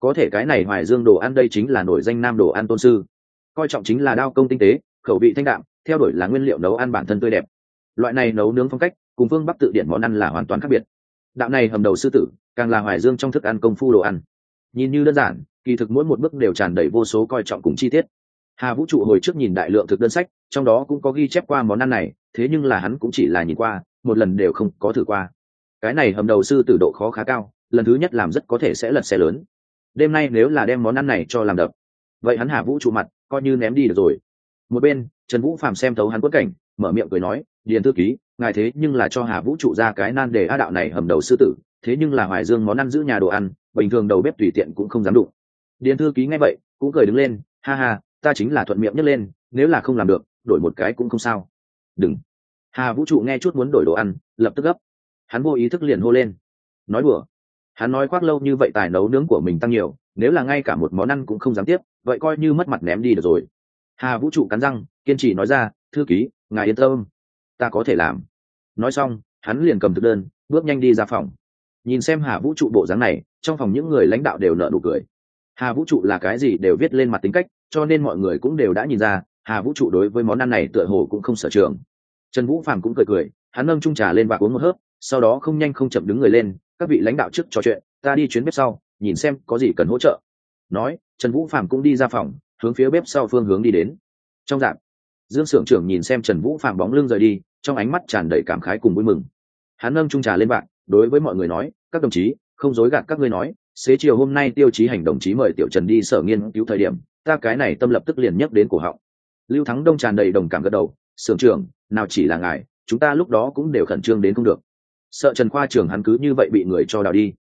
Có thể cái này hoài dương đồ ăn đây chính là nổi danh nam đồ ăn tôn sư. Coi trọng chính là đao công tinh tế, khẩu vị thanh đạm, theo đuổi là nguyên liệu nấu ăn bản thân tươi đẹp loại này nấu nướng phong cách, cùng phương bắc tự điển món ăn là hoàn toàn khác biệt. Đạo này hầm đầu sư tử, càng là hoài dương trong thức ăn công phu đồ ăn. Nhìn như đơn giản, kỳ thực mỗi một bước đều tràn đầy vô số coi trọng cùng chi tiết. Hà vũ trụ hồi trước nhìn đại lượng thực đơn sách, trong đó cũng có ghi chép qua món ăn này, thế nhưng là hắn cũng chỉ là nhìn qua, một lần đều không có thử qua. Cái này hầm đầu sư tử độ khó khá cao, lần thứ nhất làm rất có thể sẽ lật xe lớn. Đêm nay nếu là đem món ăn này cho làm đập, vậy hắn hà vũ trụ mặt, coi như ném đi được rồi. Một bên, trần vũ phàm xem thấu hắn quất cảnh mở miệng cười nói, điền thư ký, ngài thế nhưng là cho hà vũ trụ ra cái nan để a đạo này hầm đầu sư tử, thế nhưng là hoài dương món ăn giữ nhà đồ ăn, bình thường đầu bếp tùy tiện cũng không dám đụng. Điền thư ký nghe vậy, cũng cười đứng lên, ha ha, ta chính là thuận miệng nhấc lên, nếu là không làm được, đổi một cái cũng không sao. Đừng. Hà vũ trụ nghe chút muốn đổi đồ ăn, lập tức gấp. Hắn vô ý thức liền hô lên. Nói đùa. Hắn nói khoác lâu như vậy tài nấu nướng của mình tăng nhiều, nếu là ngay cả một món ăn cũng không dám tiếp, vậy coi như mất mặt ném đi được rồi. Hà vũ trụ cắn răng, kiên trì nói ra, thư ký ngài yên tâm, ta có thể làm. Nói xong, hắn liền cầm thực đơn, bước nhanh đi ra phòng. Nhìn xem hà vũ trụ bộ dáng này, trong phòng những người lãnh đạo đều nợ nụ cười. Hà vũ trụ là cái gì đều viết lên mặt tính cách, cho nên mọi người cũng đều đã nhìn ra, hà vũ trụ đối với món ăn này tựa hồ cũng không sở trường. Trần vũ phàm cũng cười cười, hắn nâng trung trà lên và uống một hớp, sau đó không nhanh không chậm đứng người lên, các vị lãnh đạo trước trò chuyện, ta đi chuyến bếp sau, nhìn xem có gì cần hỗ trợ. Nói, trần vũ phàm cũng đi ra phòng, hướng phía bếp sau phương hướng đi đến. Trong dạp dương s ư ở n g trưởng nhìn xem trần vũ phàm bóng lưng rời đi, trong ánh mắt tràn đầy cảm khái cùng vui mừng. Hắn nâng trung trà lên bạn đối với mọi người nói, các đồng chí, không dối gạt các ngươi nói, xế chiều hôm nay tiêu chí hành đồng chí mời tiểu trần đi sở nghiên cứu thời điểm, ta cái này tâm lập tức liền nhắc đến cổ họng. Lưu thắng đông tràn đầy đồng cảm gật đầu, sưởng trưởng, nào chỉ là ngài, chúng ta lúc đó cũng đều khẩn trương đến không được. Sợ trần khoa trưởng hắn cứ như vậy bị người cho đào đi.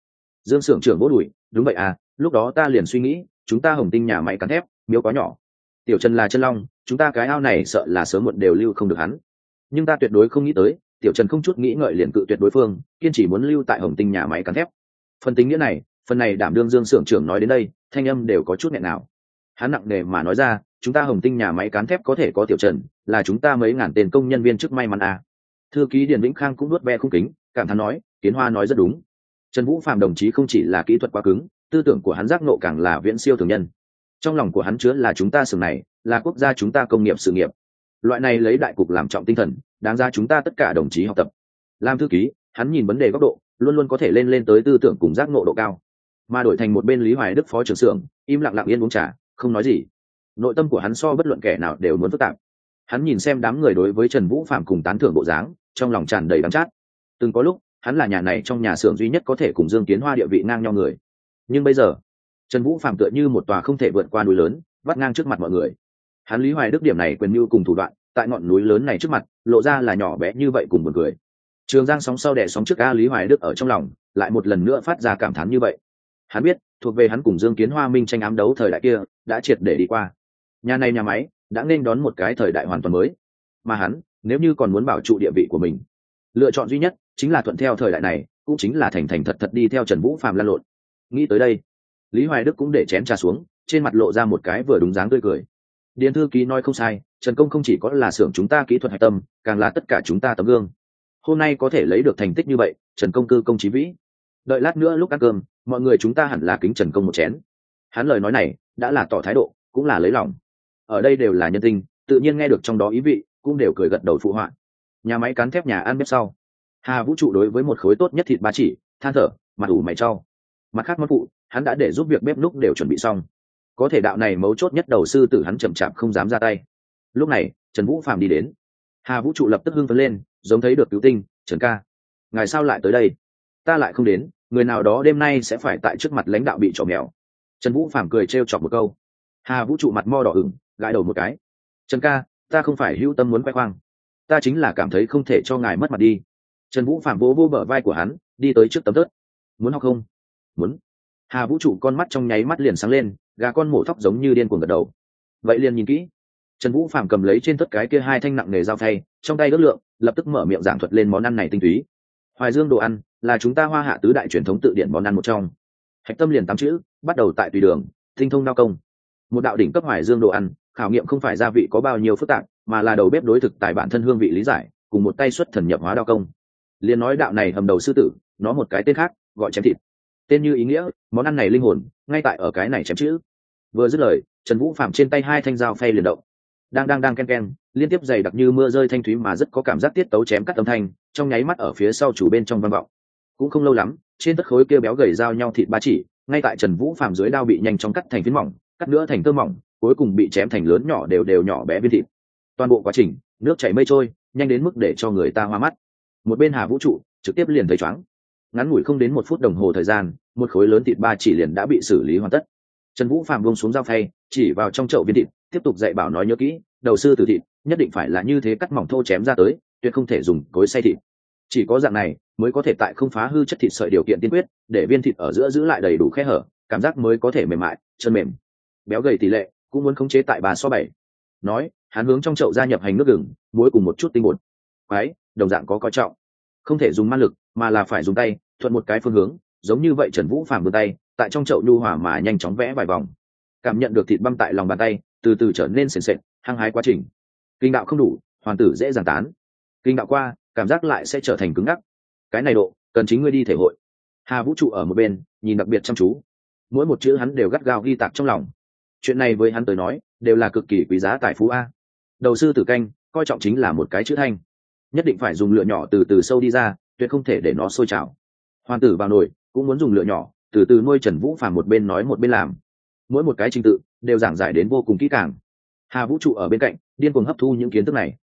Dương sưởng trưởng vỗ đùi, đúng vậy à lúc đó ta liền suy nghĩ, chúng ta hồng tinh nhà máy cắn thép, miếu quá nhỏ. Tiểu trần là chân long chúng ta cái ao này sợ là sớm muộn đều lưu không được hắn. Nhưng ta tuyệt đối không nghĩ tới, tiểu trần không chút nghĩ ngợi liền cự tuyệt đối phương, kiên chỉ muốn lưu tại hồng tinh nhà máy cắn thép. Phần tính nghĩa này, phần này đảm đương dương s ư ở n g trưởng nói đến đây, thanh âm đều có chút nghẹn nào. Hắn nặng nề mà nói ra, chúng ta hồng tinh nhà máy cán thép có thể có tiểu trần, là chúng ta mấy ngàn tên công nhân viên chức may mắn à. thư ký điền vĩnh khang cũng nuốt ve khung kính, cảm thán nói, kiến hoa nói rất đúng. Trần vũ phạm đồng chí không chỉ là kỹ thuật quá cứng, tư tưởng của hắn giác nộ càng là viễn siêu thường nhân trong lòng của hắn chứa là chúng ta sừng này, là quốc gia chúng ta công nghiệp sự nghiệp. Loại này lấy đại cục làm trọng tinh thần, đáng ra chúng ta tất cả đồng chí học tập. Làm thư ký, hắn nhìn vấn đề góc độ, luôn luôn có thể lên lên tới tư tưởng cùng giác ngộ độ cao. Mà đổi thành một bên lý hoài đức phó trưởng xưởng, im lặng lặng yên uống trà, không nói gì. Nội tâm của hắn so bất luận kẻ nào đều muốn phức tạp. Hắn nhìn xem đám người đối với trần vũ phạm cùng tán thưởng bộ dáng, trong lòng tràn đầy đắm chát. Từng có lúc, hắn là nhà này trong nhà xưởng duy nhất có thể cùng dương kiến hoa địa vị ngang nhau người. Nhưng bây giờ trần vũ phạm tựa như một tòa không thể vượt qua núi lớn, vắt ngang trước mặt mọi người. Hắn lý hoài đức điểm này quyền mưu cùng thủ đoạn, tại ngọn núi lớn này trước mặt, lộ ra là nhỏ bé như vậy cùng một người trường giang sóng sau đẻ sóng trước a lý hoài đức ở trong lòng, lại một lần nữa phát ra cảm thán như vậy. Hắn biết, thuộc về hắn cùng dương kiến hoa minh tranh ám đấu thời đại kia, đã triệt để đi qua. Nhà này nhà máy, đã nên đón một cái thời đại hoàn toàn mới. Mà hắn, nếu như còn muốn bảo trụ địa vị của mình, lựa chọn duy nhất chính là thuận theo thời đại này, cũng chính là thành thành thật thật đi theo trần vũ phạm lan lộn. Nghĩ tới đây lý hoài đức cũng để chén trà xuống, trên mặt lộ ra một cái vừa đúng dáng tươi cười. Điền thư ký nói không sai, trần công không chỉ có là xưởng chúng ta kỹ thuật hạch tâm, càng là tất cả chúng ta tấm gương. Hôm nay có thể lấy được thành tích như vậy, trần công cư công trí vĩ. Đợi lát nữa lúc ăn cơm, mọi người chúng ta hẳn là kính trần công một chén. Hắn lời nói này, đã là tỏ thái độ, cũng là lấy lòng. Ở đây đều là nhân tinh tự nhiên nghe được trong đó ý vị, cũng đều cười gật đầu phụ họa. Nhà máy cán thép nhà ăn bếp sau. Hà vũ trụ đối với một khối tốt nhất thịt ba chỉ, than thở, mặt ủ mày cho mặt khác món phụ, hắn đã để giúp việc bếp núc đều chuẩn bị xong. Có thể đạo này mấu chốt nhất đầu sư tử hắn chậm chạp không dám ra tay. Lúc này, trần vũ phạm đi đến. Hà vũ trụ lập tức hưng phấn lên, giống thấy được cứu tinh, trần ca, ngài sao lại tới đây? Ta lại không đến, người nào đó đêm nay sẽ phải tại trước mặt lãnh đạo bị trỏ mèo. Trần vũ phạm cười trêu chọc một câu. Hà vũ trụ mặt mo đỏ ửng, gãi đầu một cái. Trần ca, ta không phải hữu tâm muốn khoe khoang. Ta chính là cảm thấy không thể cho ngài mất mặt đi. Trần vũ phạm vỗ vô bờ vai của hắn, đi tới trước tấm tớt muốn học không? Muốn. Hà vũ trụ con mắt trong nháy mắt liền sáng lên, gà con mổ thóc giống như điên cuồng gật đầu. Vậy liền nhìn kỹ. Trần vũ phạm cầm lấy trên tất cái kia hai thanh nặng nghề dao thay trong tay ước lượng, lập tức mở miệng giảng thuật lên món ăn này tinh túy. Hoài dương đồ ăn, là chúng ta hoa hạ tứ đại truyền thống tự điện món ăn một trong. Hạch tâm liền tám chữ, bắt đầu tại tùy đường tinh thông đao công. Một đạo đỉnh cấp hoài dương đồ ăn, khảo nghiệm không phải gia vị có bao nhiêu phức tạp, mà là đầu bếp đối thực tại bản thân hương vị lý giải, cùng một tay xuất thần nhập hóa đao công. Liền nói đạo này hầm đầu sư tử, nó một cái tên khác, gọi chém thịt tên như ý nghĩa, món ăn này linh hồn, ngay tại ở cái này chém chữ. Vừa dứt lời, trần vũ phạm trên tay hai thanh dao phay liền động. Đang đang đang ken ken, liên tiếp dày đặc như mưa rơi thanh thúy mà rất có cảm giác tiết tấu chém cắt âm thanh, trong nháy mắt ở phía sau chủ bên trong văn vọng. Cũng không lâu lắm, trên tất khối kia béo gầy dao nhau thịt ba chỉ, ngay tại trần vũ phạm dưới đao bị nhanh chóng cắt thành phiến mỏng, cắt nữa thành tơ mỏng, cuối cùng bị chém thành lớn nhỏ đều đều nhỏ bé viên thịt. Toàn bộ quá trình, nước chảy mây trôi, nhanh đến mức để cho người ta hoa mắt. Một bên hà vũ trụ, trực tiếp liền thấy chóng ngắn ngủi không đến một phút đồng hồ thời gian, một khối lớn thịt ba chỉ liền đã bị xử lý hoàn tất. Trần vũ phạm bông xuống dao phay, chỉ vào trong chậu viên thịt, tiếp tục dạy bảo nói nhớ kỹ, đầu sư từ thịt, nhất định phải là như thế cắt mỏng thô chém ra tới, tuyệt không thể dùng cối xay thịt. Chỉ có dạng này, mới có thể tại không phá hư chất thịt sợi điều kiện tiên quyết, để viên thịt ở giữa giữ lại đầy đủ khe hở, cảm giác mới có thể mềm mại, chân mềm. Béo gầy tỷ lệ cũng muốn khống chế tại bà so bảy. Nói, hắn hướng trong chậu gia nhập hành nước gừng, muối cùng một chút tinh bột. Quái, đồng dạng có coi trọng không thể dùng ma lực, mà là phải dùng tay, thuận một cái phương hướng, giống như vậy trần vũ phàm vươn tay, tại trong chậu nhu hòa mà nhanh chóng vẽ vài vòng. Cảm nhận được thịt băm tại lòng bàn tay, từ từ trở nên sền sệt, hăng hái quá trình. Kinh đạo không đủ hoàn tử dễ giàn tán. Kinh đạo qua, cảm giác lại sẽ trở thành cứng ngắc. Cái này độ, cần chính ngươi đi thể hội. Hà vũ trụ ở một bên, nhìn đặc biệt chăm chú. Mỗi một chữ hắn đều gắt gao ghi tạc trong lòng. Chuyện này với hắn tới nói, đều là cực kỳ quý giá tài phú a. Đầu sư tử canh, coi trọng chính là một cái chữ thanh nhất định phải dùng lửa nhỏ từ từ sâu đi ra, tuyệt không thể để nó sôi trào. Hoàn tử vào nồi, cũng muốn dùng lửa nhỏ, từ từ nuôi trần vũ phàm một bên nói một bên làm. Mỗi một cái trình tự, đều giảng giải đến vô cùng kỹ càng. Hà vũ trụ ở bên cạnh, điên cuồng hấp thu những kiến thức này.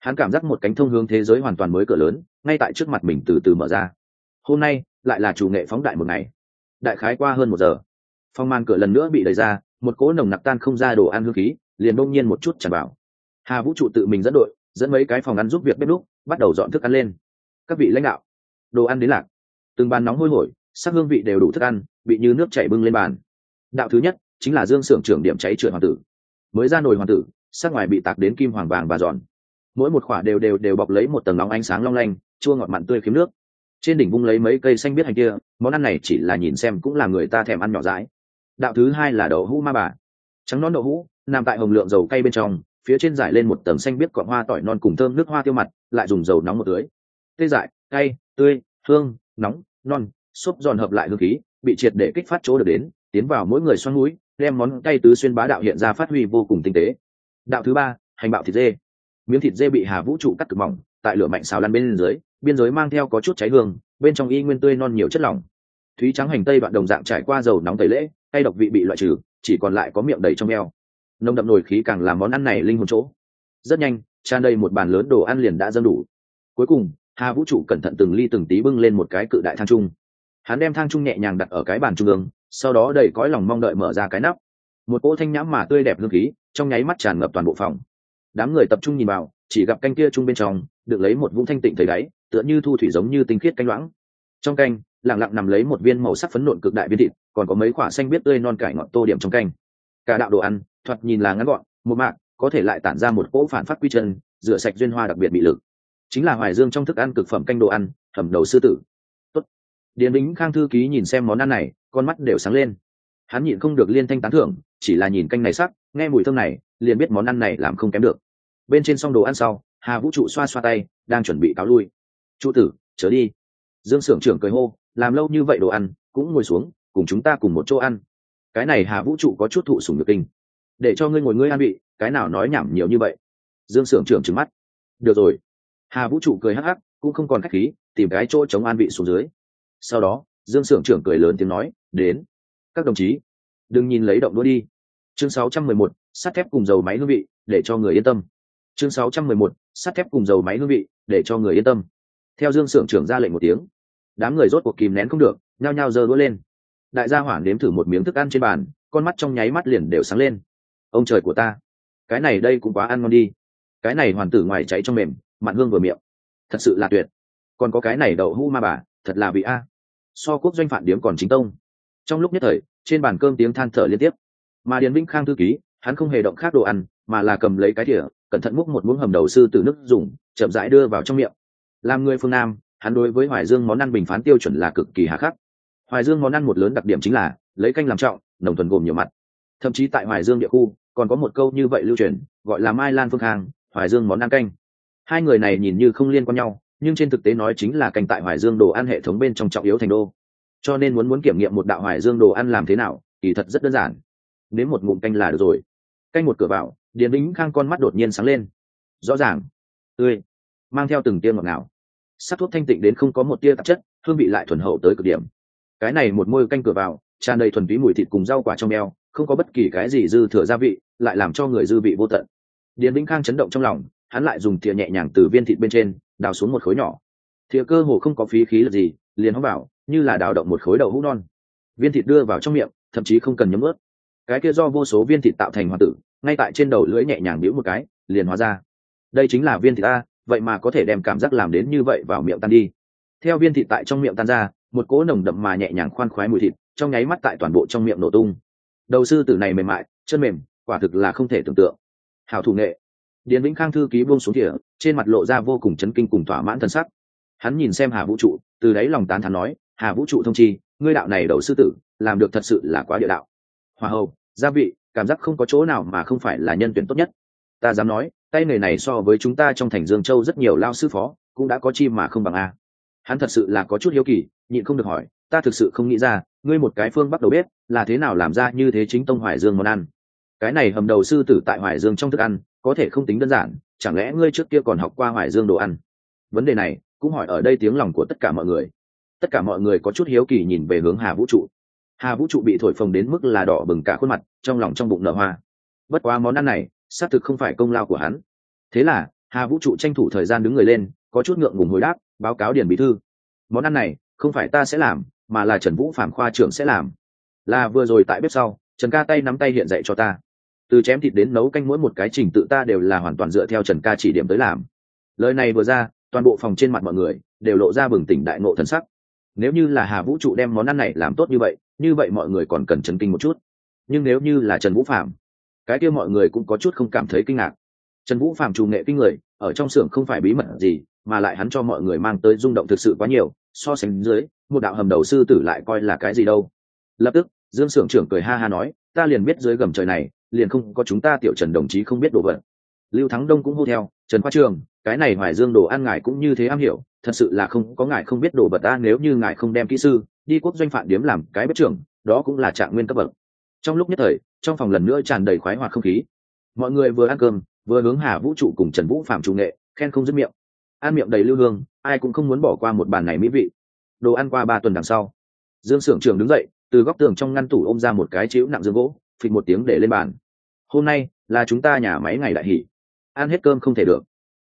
Hắn cảm giác một cánh thông hướng thế giới hoàn toàn mới cửa lớn, ngay tại trước mặt mình từ từ mở ra. Hôm nay, lại là chủ nghệ phóng đại một ngày. Đại khái qua hơn một giờ. Phong man cửa lần nữa bị đẩy ra, một cỗ nồng nặc tan không ra đồ ăn hương khí, liền đông nhiên một chút tràn vào hà vũ trụ tự mình dẫn đội, dẫn mấy cái phòng ăn giúp việc bếp đúc bắt đầu dọn thức ăn lên. Các vị lãnh đạo, đồ ăn đến lạc. Từng bàn nóng hôi hổi, sắc hương vị đều đủ thức ăn, bị như nước chảy bưng lên bàn. Đạo thứ nhất chính là dương s ư ở n g trưởng điểm cháy trượt hoàng tử. Mới ra nồi hoàng tử, sắc ngoài bị tạc đến kim hoàng vàng và giòn. Mỗi một khoả đều đều đều bọc lấy một tầng nóng ánh sáng long lanh, chua ngọt mặn tươi khiếm nước. Trên đỉnh vung lấy mấy cây xanh biết hành kia, món ăn này chỉ là nhìn xem cũng là người ta thèm ăn nhỏ rãi đạo thứ hai là đậu hũ ma bà. Trắng nón đậu hũ, nằm tại hồng lượng dầu cay bên trong phía trên giải lên một tầng xanh biết cọn hoa tỏi non cùng thơm nước hoa tiêu mặt, lại dùng dầu nóng một tưới. Tê dại, cay, tươi, hương, nóng, non, xốp giòn hợp lại hương khí, bị triệt để kích phát chỗ được đến, tiến vào mỗi người xoắn mũi, đem món cay tứ xuyên bá đạo hiện ra phát huy vô cùng tinh tế. Đạo thứ ba, hành bạo thịt dê. Miếng thịt dê bị hà vũ trụ cắt cực mỏng, tại lửa mạnh xào lăn bên dưới, biên giới mang theo có chút cháy hương, bên trong y nguyên tươi non nhiều chất lỏng. Thúy trắng hành tây đoạn đồng dạng trải qua dầu nóng tẩy lễ hay độc vị bị loại trừ, chỉ còn lại có miệng đầy trong eo nồng đậm nồi khí càng làm món ăn này linh hồn chỗ. Rất nhanh, tràn đầy một bàn lớn đồ ăn liền đã dâng đủ. Cuối cùng, hà vũ trụ cẩn thận từng ly từng tí bưng lên một cái cự đại thang trung. Hắn đem thang trung nhẹ nhàng đặt ở cái bàn trung ương, sau đó đầy cõi lòng mong đợi mở ra cái nắp. Một cỗ thanh nhãm mà tươi đẹp hương khí, trong nháy mắt tràn ngập toàn bộ phòng. Đám người tập trung nhìn vào, chỉ gặp canh kia chung bên trong, được lấy một vũng thanh tịnh thấy đáy, tựa như thu thủy giống như tinh khiết canh loãng. Trong canh lẳng lặng nằm lấy một viên màu sắc phấn nộn cực đại viên thịt, còn có mấy quả xanh biết tươi non cải ngọt tô điểm trong canh. Cả đạo đồ ăn thoạt nhìn là ngắn gọn một mạc, có thể lại tản ra một cỗ phản phát quy chân, rửa sạch duyên hoa đặc biệt bị lực. Chính là hoài dương trong thức ăn cực phẩm canh đồ ăn, thẩm đầu sư tử. Tốt. điền bính khang thư ký nhìn xem món ăn này, con mắt đều sáng lên. Hắn nhịn không được liên thanh tán thưởng, chỉ là nhìn canh này sắc, nghe mùi thơm này, liền biết món ăn này làm không kém được. Bên trên xong đồ ăn sau, hà vũ trụ xoa xoa tay, đang chuẩn bị cáo lui. Trụ tử, trở đi. Dương s ư ở n g trưởng cười hô, làm lâu như vậy đồ ăn, cũng ngồi xuống, cùng chúng ta cùng một chỗ ăn. Cái này hà vũ trụ có chút thụ sùng được kinh để cho ngươi ngồi ngươi an vị cái nào nói nhảm nhiều như vậy. Dương s ư ở n g trưởng trừng mắt. Được rồi. Hà vũ trụ cười hắc hắc cũng không còn k h á c h khí tìm cái chỗ chống an vị xuống dưới. Sau đó dương s ư ở n g trưởng cười lớn tiếng nói đến. Các đồng chí đừng nhìn lấy động đua đi. Chương 611, sắt thép cùng dầu máy hương vị để cho người yên tâm. Chương 611, sắt thép cùng dầu máy hương vị để cho người yên tâm. Theo dương sưởng trưởng ra lệnh một tiếng đám người rốt cuộc kìm nén không được nhao nhao giơ đũa lên. Đại gia hỏa nếm thử một miếng thức ăn trên bàn con mắt trong nháy mắt liền đều sáng lên ông trời của ta, cái này đây cũng quá ăn ngon đi. Cái này hoàn tử ngoài cháy trong mềm, mặn hương vừa miệng. Thật sự là tuyệt. Còn có cái này đậu hũ ma bà, thật là vị a. So quốc doanh phản điếm còn chính tông. Trong lúc nhất thời, trên bàn cơm tiếng than thở liên tiếp. Mà điền vĩnh khang thư ký, hắn không hề động khác đồ ăn, mà là cầm lấy cái thỉa cẩn thận múc một muỗng hầm đầu sư từ nước dùng, chậm rãi đưa vào trong miệng. Làm người phương nam, hắn đối với hoài dương món ăn bình phán tiêu chuẩn là cực kỳ hà khắc. Hoài dương món ăn một lớn đặc điểm chính là, lấy canh làm trọng, nồng thuần gồm nhiều mặt. Thậm chí tại hoài dương địa khu còn có một câu như vậy lưu truyền, gọi là mai lan phương khang, hoài dương món ăn canh. Hai người này nhìn như không liên quan nhau, nhưng trên thực tế nói chính là canh tại hoài dương đồ ăn hệ thống bên trong trọng yếu thành đô. Cho nên muốn muốn kiểm nghiệm một đạo hoài dương đồ ăn làm thế nào thì thật rất đơn giản. Nếu một ngụm canh là được rồi. Canh một cửa vào, điền vĩnh khang con mắt đột nhiên sáng lên. Rõ ràng. Tươi. Mang theo từng tia ngọt ngào. Sắc thuốc thanh tịnh đến không có một tia tạp chất, hương vị lại thuần hậu tới cực điểm. Cái này một môi canh cửa vào, tràn đầy thuần túy mùi thịt cùng rau quả trong eo không có bất kỳ cái gì dư thừa gia vị, lại làm cho người dư vị vô tận. Điền vĩnh khang chấn động trong lòng, hắn lại dùng thìa nhẹ nhàng từ viên thịt bên trên, đào xuống một khối nhỏ. Thìa cơ hồ không có phí khí là gì, liền hóng vào như là đào động một khối đậu hũ non. Viên thịt đưa vào trong miệng, thậm chí không cần nhấm ướt. Cái kia do vô số viên thịt tạo thành hoa tử, ngay tại trên đầu lưỡi nhẹ nhàng bĩu một cái, liền hóa ra. Đây chính là viên thịt ta vậy mà có thể đem cảm giác làm đến như vậy vào miệng tan đi. Theo viên thịt tại trong miệng tan ra, một cỗ nồng đậm mà nhẹ nhàng khoan khoái mùi thịt, trong nháy mắt tại toàn bộ trong miệng nổ tung đầu sư tử này mềm mại, chân mềm, quả thực là không thể tưởng tượng. Hảo thủ nghệ. Điền vĩnh khang thư ký buông xuống thỉa trên mặt lộ ra vô cùng chấn kinh cùng thỏa mãn thân sắc. Hắn nhìn xem hà vũ trụ, từ đáy lòng tán thán nói, hà vũ trụ thông chi, ngươi đạo này đầu sư tử, làm được thật sự là quá địa đạo. Hoa hậu, gia vị, cảm giác không có chỗ nào mà không phải là nhân tuyển tốt nhất. Ta dám nói, tay nghề này so với chúng ta trong thành dương châu rất nhiều lao sư phó, cũng đã có chi mà không bằng a. Hắn thật sự là có chút hiếu kỳ, nhịn không được hỏi, ta thực sự không nghĩ ra ngươi một cái phương Bắc đầu biết là thế nào làm ra như thế chính tông hoài dương món ăn? Cái này hầm đầu sư tử tại hoài dương trong thức ăn, có thể không tính đơn giản, chẳng lẽ ngươi trước kia còn học qua hoài dương đồ ăn? Vấn đề này, cũng hỏi ở đây tiếng lòng của tất cả mọi người. Tất cả mọi người có chút hiếu kỳ nhìn về hướng hà vũ trụ. Hà vũ trụ bị thổi phồng đến mức là đỏ bừng cả khuôn mặt, trong lòng trong bụng nở hoa. Bất quá món ăn này, xác thực không phải công lao của hắn. Thế là, hà vũ trụ tranh thủ thời gian đứng người lên, có chút ngượng ngùng hồi đáp, báo cáo điền bí thư. Món ăn này, không phải ta sẽ làm mà là trần vũ phạm khoa trưởng sẽ làm. Là vừa rồi tại bếp sau, trần ca tay nắm tay hiện dạy cho ta. Từ chém thịt đến nấu canh mỗi một cái trình tự ta đều là hoàn toàn dựa theo trần ca chỉ điểm tới làm. Lời này vừa ra, toàn bộ phòng trên mặt mọi người đều lộ ra bừng tỉnh đại ngộ thần sắc. Nếu như là hà vũ trụ đem món ăn này làm tốt như vậy như vậy mọi người còn cần chấn kinh một chút. Nhưng nếu như là trần vũ phạm cái kia mọi người cũng có chút không cảm thấy kinh ngạc. Trần vũ phạm trù nghệ kinh người, ở trong xưởng không phải bí mật gì, mà lại hắn cho mọi người mang tới rung động thực sự quá nhiều, so sánh dưới một đạo hầm đầu sư tử lại coi là cái gì đâu. Lập tức, dương s ư ở n g trưởng cười ha ha nói, ta liền biết dưới gầm trời này, liền không có chúng ta tiểu trần đồng chí không biết đồ vật. Lưu thắng đông cũng hô theo, trần khoa trường, cái này hoài dương đồ ăn ngài cũng như thế am hiểu, thật sự là không, có ngài không biết đồ vật ta, nếu như ngài không đem kỹ sư, đi quốc doanh phạm điếm làm cái bếp trưởng, đó cũng là trạng nguyên cấp bậc. Trong lúc nhất thời, trong phòng lần nữa tràn đầy khoái hoạt không khí. Mọi người vừa ăn cơm, vừa hướng hà vũ trụ cùng trần vũ phạm chủ nghệ, khen không dứt miệng. Ăn miệng đầy lưu hương, ai cũng không muốn bỏ qua một bàn này mỹ vị đồ ăn qua ba tuần đằng sau. Dương s ư ở n g trường đứng dậy từ góc tường trong ngăn tủ ôm ra một cái chữ nặng dương gỗ phịch một tiếng để lên bàn. Hôm nay là chúng ta nhà máy ngày đại hỉ, ăn hết cơm không thể được.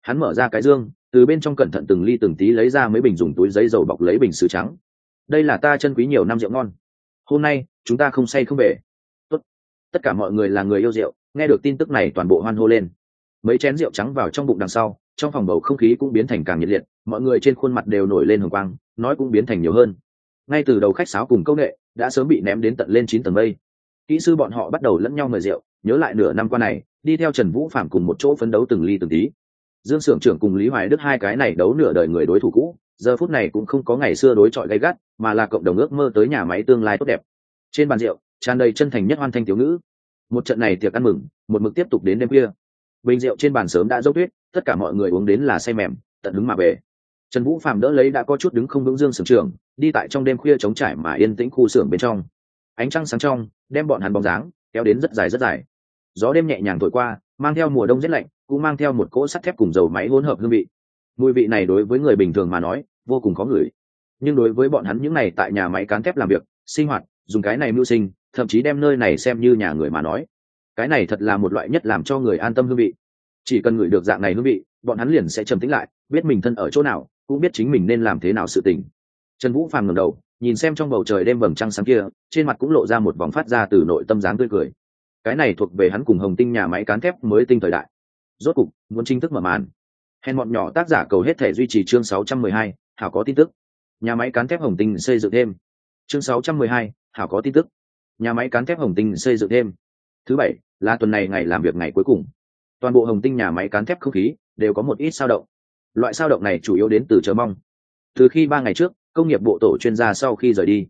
Hắn mở ra cái dương từ bên trong cẩn thận từng ly từng tí lấy ra mấy bình dùng túi giấy dầu bọc lấy bình xứ trắng. Đây là ta chân quý nhiều năm rượu ngon. Hôm nay chúng ta không say không về. Tốt. tất cả mọi người là người yêu rượu nghe được tin tức này toàn bộ hoan hô lên. Mấy chén rượu trắng vào trong bụng đằng sau trong phòng bầu không khí cũng biến thành càng nhiệt liệt mọi người trên khuôn mặt đều nổi lên hồng quang, nói cũng biến thành nhiều hơn. Ngay từ đầu khách sáo cùng công nghệ, đã sớm bị ném đến tận lên chín tầng mây. Kỹ sư bọn họ bắt đầu lẫn nhau mời rượu, nhớ lại nửa năm qua này, đi theo trần vũ phạm cùng một chỗ phấn đấu từng ly từng tí. Dương s ư ở n g trưởng cùng lý hoài đức hai cái này đấu nửa đời người đối thủ cũ, giờ phút này cũng không có ngày xưa đối chọi gay gắt, mà là cộng đồng ước mơ tới nhà máy tương lai tốt đẹp. Trên bàn rượu, tràn đầy chân thành nhất hoan thanh thiếu ngữ. Một trận này tiệc ăn mừng, một mực tiếp tục đến đêm khuya. Bình rượu trên bàn sớm đã dốc tuyết, tất cả mọi người uống đến là say mềm, tận hứng mà về trần vũ phạm đỡ lấy đã có chút đứng không vững dương sưởng trường đi tại trong đêm khuya trống trải mà yên tĩnh khu xưởng bên trong. Ánh trăng sáng trong, đem bọn hắn bóng dáng kéo đến rất dài rất dài. Gió đêm nhẹ nhàng thổi qua, mang theo mùa đông rét lạnh, cũng mang theo một cỗ sắt thép cùng dầu máy hỗn hợp hương vị. Mùi vị này đối với người bình thường mà nói, vô cùng khó ngửi. Nhưng đối với bọn hắn những này tại nhà máy cán thép làm việc, sinh hoạt, dùng cái này mưu sinh, thậm chí đem nơi này xem như nhà người mà nói, cái này thật là một loại nhất làm cho người an tâm hương vị. Chỉ cần ngửi được dạng này hương vị, bọn hắn liền sẽ trầm tĩnh lại, biết mình thân ở chỗ nào cũng biết chính mình nên làm thế nào sự tình. Trần vũ phàm ngầm đầu nhìn xem trong bầu trời đêm vầng trăng sáng kia trên mặt cũng lộ ra một vòng phát ra từ nội tâm dáng tươi cười. Cái này thuộc về hắn cùng hồng tinh nhà máy cán thép mới tinh thời đại. Rốt cục muốn chính thức mở màn. Hèn bọn nhỏ tác giả cầu hết thể duy trì chương 612, hảo có tin tức. Nhà máy cán thép hồng tinh xây dựng thêm. Chương 612, hảo có tin tức. Nhà máy cán thép hồng tinh xây dựng thêm. Thứ bảy là tuần này ngày làm việc ngày cuối cùng. Toàn bộ hồng tinh nhà máy cán thép không khí đều có một ít sao động loại sao động này chủ yếu đến từ chờ mong. Từ khi ba ngày trước, công nghiệp bộ tổ chuyên gia sau khi rời đi,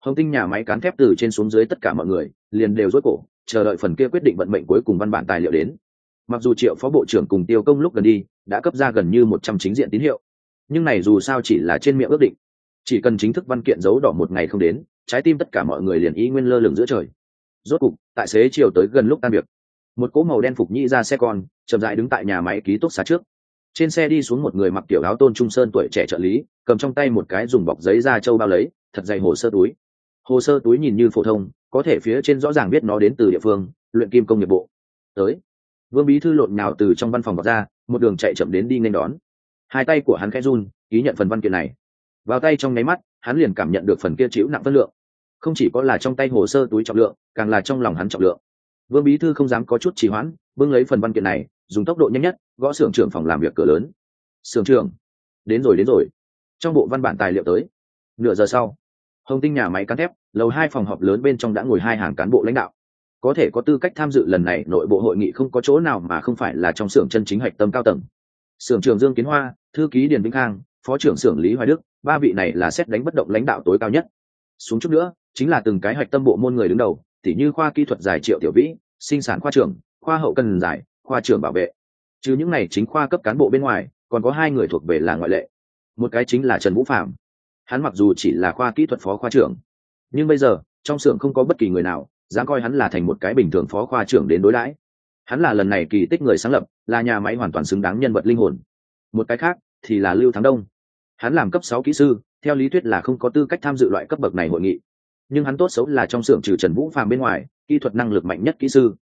hồng tinh nhà máy cán thép từ trên xuống dưới tất cả mọi người liền đều rối cổ, chờ đợi phần kia quyết định vận mệnh cuối cùng văn bản tài liệu đến. Mặc dù triệu phó bộ trưởng cùng tiêu công lúc gần đi, đã cấp ra gần như một trăm chính diện tín hiệu, nhưng này dù sao chỉ là trên miệng ước định. Chỉ cần chính thức văn kiện giấu đỏ một ngày không đến, trái tim tất cả mọi người liền ý nguyên lơ lửng giữa trời. Rốt cục, tại xế chiều tới gần lúc tan việc, một cỗ màu đen phục nhĩ ra xe con chậm dại đứng tại nhà máy ký túc xá trước trên xe đi xuống một người mặc tiểu áo tôn trung sơn tuổi trẻ trợ lý, cầm trong tay một cái dùng bọc giấy da trâu bao lấy, thật dày hồ sơ túi. Hồ sơ túi nhìn như phổ thông, có thể phía trên rõ ràng biết nó đến từ địa phương, luyện kim công nghiệp bộ. Tới. Vương bí thư lộn nào từ trong văn phòng bọc ra, một đường chạy chậm đến đi nên đón. Hai tay của hắn khẽ run, ký nhận phần văn kiện này. Vào tay trong nháy mắt, hắn liền cảm nhận được phần kia chịu nặng phân lượng. Không chỉ có là trong tay hồ sơ túi trọng lượng, càng là trong lòng hắn trọng lượng. Vương bí thư không dám có chút trì hoãn, bưng lấy phần văn kiện này dùng tốc độ nhanh nhất, gõ xưởng trưởng phòng làm việc cửa lớn. Xưởng trưởng, đến rồi đến rồi. Trong bộ văn bản tài liệu tới. Nửa giờ sau, hồng tinh nhà máy cán thép, lầu hai phòng họp lớn bên trong đã ngồi hai hàng cán bộ lãnh đạo. Có thể có tư cách tham dự lần này, nội bộ hội nghị không có chỗ nào mà không phải là trong xưởng chân chính hạch tâm cao tầng. Xưởng trưởng dương kiến hoa, thư ký điền vĩnh khang, phó trưởng xưởng lý hoài đức, ba vị này là xét đánh bất động lãnh đạo tối cao nhất. Xuống chút nữa, chính là từng cái hạch tâm bộ môn người đứng đầu, tỉ như khoa kỹ thuật giải triệu tiểu vĩ, sinh sản khoa trưởng, khoa hậu cần giải khoa trưởng bảo vệ. Chứ những này chính khoa cấp cán bộ bên ngoài, còn có hai người thuộc về là ngoại lệ. Một cái chính là trần vũ phạm hắn mặc dù chỉ là khoa kỹ thuật phó khoa trưởng, nhưng bây giờ, trong xưởng không có bất kỳ người nào, dám coi hắn là thành một cái bình thường phó khoa trưởng đến đối đãi. Hắn là lần này kỳ tích người sáng lập, là nhà máy hoàn toàn xứng đáng nhân vật linh hồn. Một cái khác, thì là lưu thắng đông. Hắn làm cấp sáu kỹ sư, theo lý thuyết là không có tư cách tham dự loại cấp bậc này hội nghị. Nhưng hắn tốt xấu là trong xưởng trừ trần vũ Phàm bên ngoài, kỹ thuật năng lực mạnh nhất kỹ sư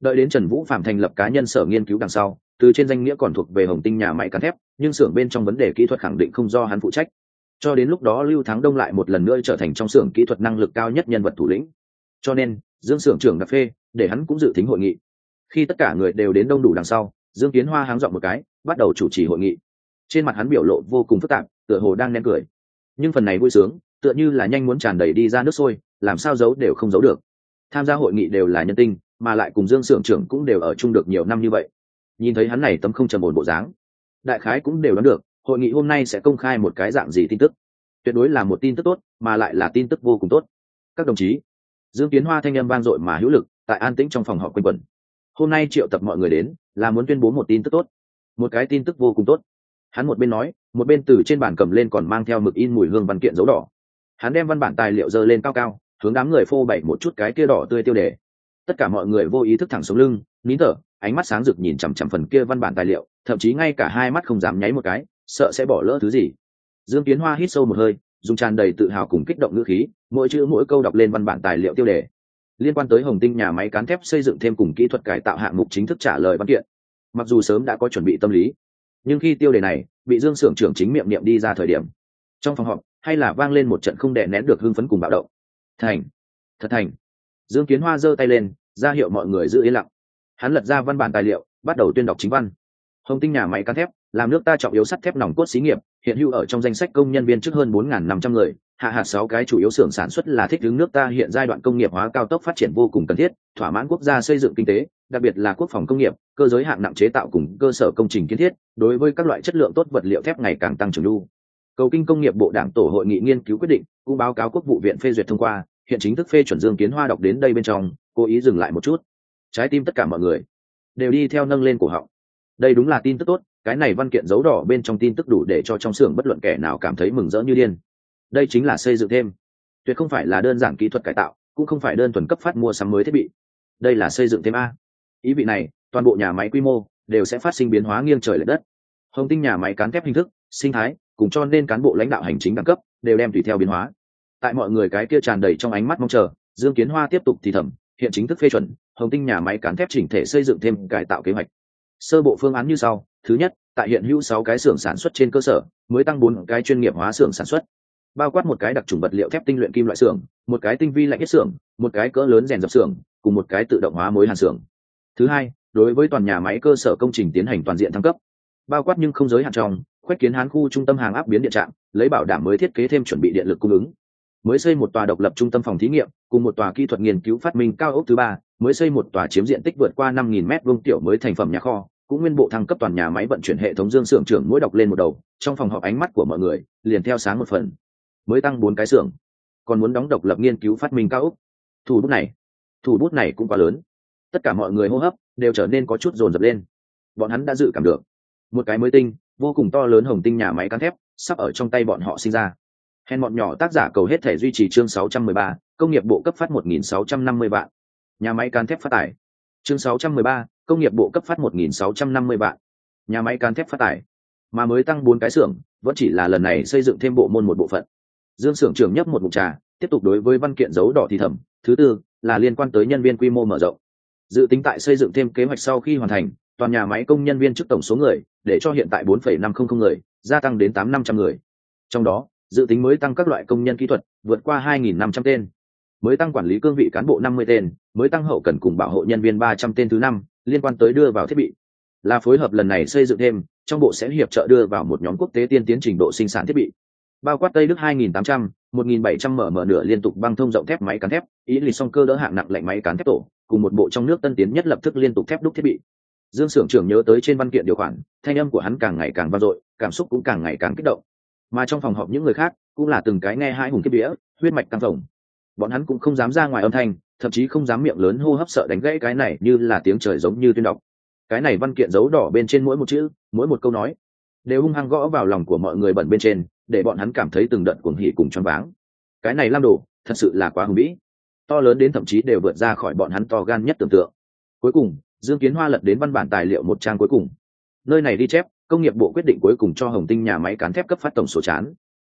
đợi đến trần vũ phạm thành lập cá nhân sở nghiên cứu đằng sau, từ trên danh nghĩa còn thuộc về hồng tinh nhà máy cán thép, nhưng xưởng bên trong vấn đề kỹ thuật khẳng định không do hắn phụ trách. Cho đến lúc đó lưu thắng đông lại một lần nữa trở thành trong xưởng kỹ thuật năng lực cao nhất nhân vật thủ lĩnh. Cho nên, dương xưởng trưởng cà phê để hắn cũng dự tính hội nghị. Khi tất cả người đều đến đông đủ đằng sau, dương kiến hoa háng dọn một cái, bắt đầu chủ trì hội nghị. Trên mặt hắn biểu lộ vô cùng phức tạp, tựa hồ đang nén cười. Nhưng phần này vui sướng, tựa như là nhanh muốn tràn đầy đi ra nước sôi, làm sao giấu đều không giấu được. Tham gia hội nghị đều là nhân tinh mà lại cùng dương Sưởng trưởng cũng đều ở chung được nhiều năm như vậy. Nhìn thấy hắn này tấm không trầm ổn bộ dáng, đại khái cũng đều đoán được, hội nghị hôm nay sẽ công khai một cái dạng gì tin tức. Tuyệt đối là một tin tức tốt, mà lại là tin tức vô cùng tốt. Các đồng chí, dương kiến hoa thanh â m vang dội mà hữu lực, tại an tĩnh trong phòng họp quanh quẩn. Hôm nay triệu tập mọi người đến, là muốn tuyên bố một tin tức tốt. Một cái tin tức vô cùng tốt. Hắn một bên nói, một bên từ trên bàn cầm lên còn mang theo mực in mùi hương văn kiện dấu đỏ. Hắn đem văn bản tài liệu dơ lên cao cao, hướng đám người phô bày một chút cái kia đỏ tươi tiêu đề tất cả mọi người vô ý thức thẳng sống lưng, nín thở, ánh mắt sáng rực nhìn chằm chằm phần kia văn bản tài liệu, thậm chí ngay cả hai mắt không dám nháy một cái, sợ sẽ bỏ lỡ thứ gì. Dương kiến hoa hít sâu một hơi, dùng tràn đầy tự hào cùng kích động ngữ khí, mỗi chữ mỗi câu đọc lên văn bản tài liệu tiêu đề. Liên quan tới hồng tinh nhà máy cán thép xây dựng thêm cùng kỹ thuật cải tạo hạng mục chính thức trả lời văn kiện. Mặc dù sớm đã có chuẩn bị tâm lý, nhưng khi tiêu đề này bị dương xưởng trưởng chính miệng niệm đi ra thời điểm, trong phòng họp hay là vang lên một trận không đè nén được hưng phấn cùng bạo động. Thành, thật thành dương kiến hoa giơ tay lên, ra hiệu mọi người giữ yên lặng. Hắn lật ra văn bản tài liệu, bắt đầu tuyên đọc chính văn. Hồng tinh nhà máy cán thép, làm nước ta trọng yếu sắt thép nòng cốt xí nghiệp, hiện hữu ở trong danh sách công nhân viên trước hơn bốn năm trăm người. Hạ hạt sáu cái chủ yếu xưởng sản xuất là thích ứng nước ta hiện giai đoạn công nghiệp hóa cao tốc phát triển vô cùng cần thiết, thỏa mãn quốc gia xây dựng kinh tế, đặc biệt là quốc phòng công nghiệp, cơ giới hạng nặng chế tạo cùng cơ sở công trình kiến thiết, đối với các loại chất lượng tốt vật liệu thép ngày càng tăng trưởng lưu. cầu kinh công nghiệp bộ đảng tổ hội nghị nghiên cứu quyết định, cũng báo cáo quốc vụ viện phê duyệt thông qua hiện chính thức phê chuẩn dương kiến hoa đọc đến đây bên trong, cố ý dừng lại một chút. Trái tim tất cả mọi người đều đi theo nâng lên cổ họng. Đây đúng là tin tức tốt, cái này văn kiện dấu đỏ bên trong tin tức đủ để cho trong xưởng bất luận kẻ nào cảm thấy mừng rỡ như điên. Đây chính là xây dựng thêm. Tuyệt không phải là đơn giản kỹ thuật cải tạo, cũng không phải đơn thuần cấp phát mua sắm mới thiết bị. Đây là xây dựng thêm a. Ý vị này, toàn bộ nhà máy quy mô đều sẽ phát sinh biến hóa nghiêng trời l ệ đất. Hồng tinh nhà máy cán thép hình thức, sinh thái, cùng cho nên cán bộ lãnh đạo hành chính đẳng cấp đều đem tùy theo biến hóa tại mọi người cái kia tràn đầy trong ánh mắt mong chờ, dương kiến hoa tiếp tục thì thầm, hiện chính thức phê chuẩn, hồng tinh nhà máy cán thép chỉnh thể xây dựng thêm cải tạo kế hoạch. Sơ bộ phương án như sau, thứ nhất, tại hiện hữu sáu cái xưởng sản xuất trên cơ sở, mới tăng bốn cái chuyên nghiệp hóa xưởng sản xuất. Bao quát một cái đặc trùng vật liệu thép tinh luyện kim loại xưởng, một cái tinh vi lạnh ít xưởng, một cái cỡ lớn rèn dập xưởng, cùng một cái tự động hóa mối hàn xưởng. Thứ hai, đối với toàn nhà máy cơ sở công trình tiến hành toàn diện thăng cấp. Bao quát nhưng không giới hạn trong khoét kiến hán khu trung tâm hàng áp biến điện trạm, lấy bảo đảm mới thiết kế thêm chuẩn bị điện lực cung ứng mới xây một tòa độc lập trung tâm phòng thí nghiệm, cùng một tòa kỹ thuật nghiên cứu phát minh cao ốc thứ ba, mới xây một tòa chiếm diện tích vượt qua năm nghìn mét vuông tiểu mới thành phẩm nhà kho, cũng nguyên bộ thăng cấp toàn nhà máy vận chuyển hệ thống dương xưởng trưởng mỗi đọc lên một đầu, trong phòng họp ánh mắt của mọi người, liền theo sáng một phần. Mới tăng bốn cái xưởng. Còn muốn đóng độc lập nghiên cứu phát minh cao ốc. Thủ bút này. Thủ bút này cũng quá lớn. Tất cả mọi người hô hấp đều trở nên có chút dồn dập lên. Bọn hắn đã dự cảm được. Một cái mới tinh, vô cùng to lớn hồng tinh nhà máy cán thép, sắp ở trong tay bọn họ sinh ra hèn bọn nhỏ tác giả cầu hết thể duy trì chương 613, công nghiệp bộ cấp phát 1.650 vạn. Nhà máy cán thép phát tải. Chương 613, công nghiệp bộ cấp phát 1.650 vạn. Nhà máy cán thép phát tải. Mà mới tăng bốn cái xưởng vẫn chỉ là lần này xây dựng thêm bộ môn một bộ phận. Dương xưởng trưởng nhấp một mục trà tiếp tục đối với văn kiện dấu đỏ thì thầm. Thứ tư là liên quan tới nhân viên quy mô mở rộng. Dự tính tại xây dựng thêm kế hoạch sau khi hoàn thành toàn nhà máy công nhân viên trước tổng số người để cho hiện tại 4,500 người gia tăng đến 8.500 người. Trong đó dự tính mới tăng các loại công nhân kỹ thuật vượt qua 2.500 tên. Mới tăng quản lý cương vị cán bộ 50 tên mới tăng hậu cần cùng bảo hộ nhân viên 300 tên thứ năm liên quan tới đưa vào thiết bị. Là phối hợp lần này xây dựng thêm trong bộ sẽ hiệp trợ đưa vào một nhóm quốc tế tiên tiến trình độ sinh sản thiết bị. Bao quát tây đức 2.800, 1.700 mở mở nửa liên tục băng thông rộng thép máy cán thép ý lì song cơ đỡ hạng nặng lạnh máy cán thép tổ cùng một bộ trong nước tân tiến nhất lập tức liên tục thép đúc thiết bị. Dương xưởng trưởng nhớ tới trên văn kiện điều khoản thanh âm của hắn càng ngày càng vang dội cảm xúc cũng càng ngày càng kích động mà trong phòng họp những người khác cũng là từng cái nghe hai hùng kiếp đĩa huyết mạch căng phồng. Bọn hắn cũng không dám ra ngoài âm thanh, thậm chí không dám miệng lớn hô hấp sợ đánh gãy cái này như là tiếng trời giống như tuyên đọc. Cái này văn kiện dấu đỏ bên trên mỗi một chữ, mỗi một câu nói, đều hung hăng gõ vào lòng của mọi người bẩn bên trên, để bọn hắn cảm thấy từng đợt cuồng hỉ cùng choáng váng. Cái này lam đồ, thật sự là quá hùng vĩ. To lớn đến thậm chí đều vượt ra khỏi bọn hắn to gan nhất tưởng tượng. Cuối cùng, dương kiến hoa lật đến văn bản tài liệu một trang cuối cùng. Nơi này đi chép công nghiệp bộ quyết định cuối cùng cho hồng tinh nhà máy cán thép cấp phát tổng số chán.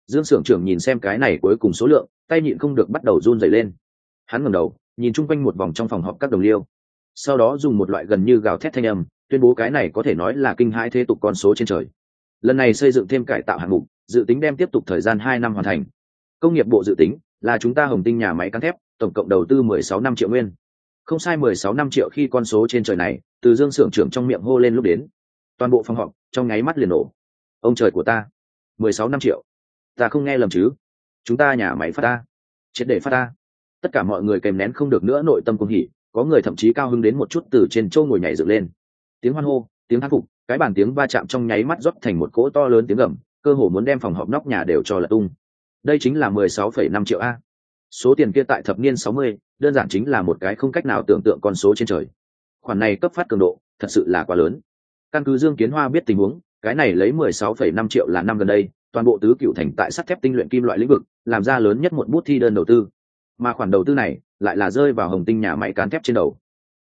Dương s ư ở n g trưởng nhìn xem cái này cuối cùng số lượng, tay nhịn không được bắt đầu run dày lên. Hắn ngầm đầu, nhìn chung quanh một vòng trong phòng họp các đồng liêu. Sau đó dùng một loại gần như gào thét thanh âm, tuyên bố cái này có thể nói là kinh hãi thế tục con số trên trời. Lần này xây dựng thêm cải tạo hạng mục, dự tính đem tiếp tục thời gian hai năm hoàn thành. Công nghiệp bộ dự tính là chúng ta hồng tinh nhà máy cán thép, tổng cộng đầu tư mười sáu năm triệu nguyên. Không sai mười sáu năm triệu khi con số trên trời này, từ dương s ư ở n g trưởng trong miệng hô lên lúc đến toàn bộ phòng họp, trong nháy mắt liền nổ. Ông trời của ta, mười sáu năm triệu. Ta không nghe lầm chứ? Chúng ta nhà máy phát ta, triệt để phát ta. Tất cả mọi người kèm nén không được nữa nội tâm cung hỉ, có người thậm chí cao hứng đến một chút từ trên châu ngồi nhảy dựng lên. Tiếng hoan hô, tiếng thán phục, cái bàn tiếng va chạm trong nháy mắt rót thành một cỗ to lớn tiếng gầm, cơ hồ muốn đem phòng họp nóc nhà đều cho lật tung. Đây chính là mười sáu phẩy năm triệu a. Số tiền kia tại thập niên sáu mươi, đơn giản chính là một cái không cách nào tưởng tượng con số trên trời. Khoản này cấp phát cường độ, thật sự là quá lớn căn cứ dương kiến hoa biết tình huống, cái này lấy mười sáu phẩy năm triệu là năm gần đây, toàn bộ tứ cựu thành tại sắt thép tinh luyện kim loại lĩnh vực, làm ra lớn nhất một bút thi đơn đầu tư. Mà khoản đầu tư này lại là rơi vào hồng tinh nhà máy cán thép trên đầu.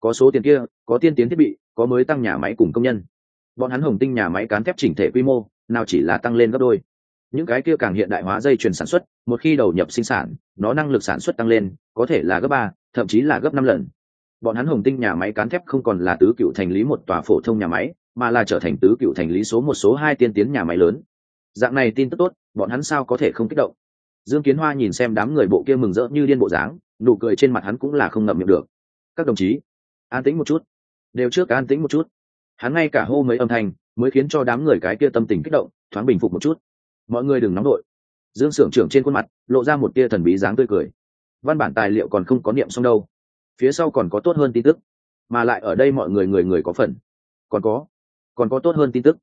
Có số tiền kia, có tiên tiến thiết bị, có mới tăng nhà máy cùng công nhân. Bọn hắn hồng tinh nhà máy cán thép chỉnh thể quy mô, nào chỉ là tăng lên gấp đôi. Những cái kia càng hiện đại hóa dây chuyền sản xuất, một khi đầu nhập sinh sản, nó năng lực sản xuất tăng lên, có thể là gấp ba, thậm chí là gấp năm lần. Bọn hắn hồng tinh nhà máy cán thép không còn là tứ cựu thành lý một tòa phổ thông nhà máy mà là trở thành tứ cựu thành lý số một số hai tiên tiến nhà máy lớn. Dạng này tin tức tốt, bọn hắn sao có thể không kích động? Dương kiến hoa nhìn xem đám người bộ kia mừng rỡ như điên bộ dáng, nụ cười trên mặt hắn cũng là không ngậm miệng được. Các đồng chí, an tĩnh một chút. Đều trước an tĩnh một chút. Hắn ngay cả hô mấy âm thanh mới khiến cho đám người cái kia tâm tình kích động, thoáng bình phục một chút. Mọi người đừng nóng đội. Dương s ư ở n g trưởng trên khuôn mặt lộ ra một tia thần bí dáng tươi cười. Văn bản tài liệu còn không có niệm xong đâu. Phía sau còn có tốt hơn tin tức. Mà lại ở đây mọi người người người có phần. Còn có còn có tốt hơn tin tức.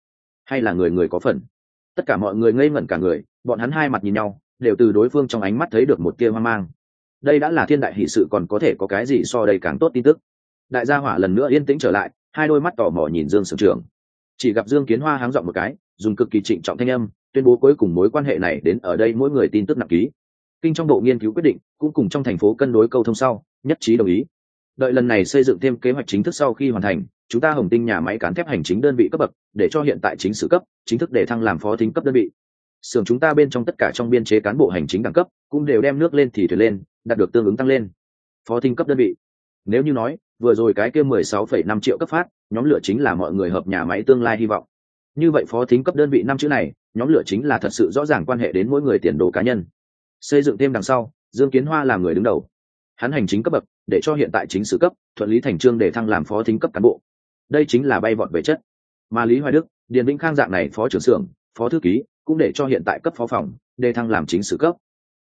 Hay là người người có phần. Tất cả mọi người ngây ngẩn cả người, bọn hắn hai mặt nhìn nhau, đều từ đối phương trong ánh mắt thấy được một tia hoang mang. Đây đã là thiên đại hỷ sự còn có thể có cái gì so đây càng tốt tin tức. Đại gia hỏa lần nữa yên tĩnh trở lại, hai đôi mắt tò mò nhìn dương sưởng trưởng. Chỉ gặp dương kiến hoa háng dọn một cái, dùng cực kỳ trịnh trọng thanh âm, tuyên bố cuối cùng mối quan hệ này đến ở đây mỗi người tin tức nặng ký. Kinh trong bộ nghiên cứu quyết định, cũng cùng trong thành phố cân đối câu thông sau, nhất trí đồng ý. Đợi lần này xây dựng thêm kế hoạch chính thức sau khi hoàn thành chúng ta hồng tinh nhà máy cán thép hành chính đơn vị cấp bậc, để cho hiện tại chính sử cấp, chính thức để thăng làm phó thính cấp đơn vị. Xưởng chúng ta bên trong tất cả trong biên chế cán bộ hành chính đẳng cấp, cũng đều đem nước lên thì thuyền lên, đạt được tương ứng tăng lên. Phó thính cấp đơn vị. Nếu như nói, vừa rồi cái kia mười sáu phẩy năm triệu cấp phát, nhóm lửa chính là mọi người hợp nhà máy tương lai hy vọng. Như vậy phó thính cấp đơn vị năm chữ này, nhóm lửa chính là thật sự rõ ràng quan hệ đến mỗi người tiền đồ cá nhân. Xây dựng thêm đằng sau, dương kiến hoa là người đứng đầu. Hắn hành chính cấp bậc, để cho hiện tại chính sử cấp, thuận lý thành trương để thăng làm phó thính cấp cán bộ đây chính là bay vọt về chất. Mà lý hoài đức, điền vĩnh khang dạng này phó trưởng xưởng, phó thư ký, cũng để cho hiện tại cấp phó phòng, đề thăng làm chính sử cấp.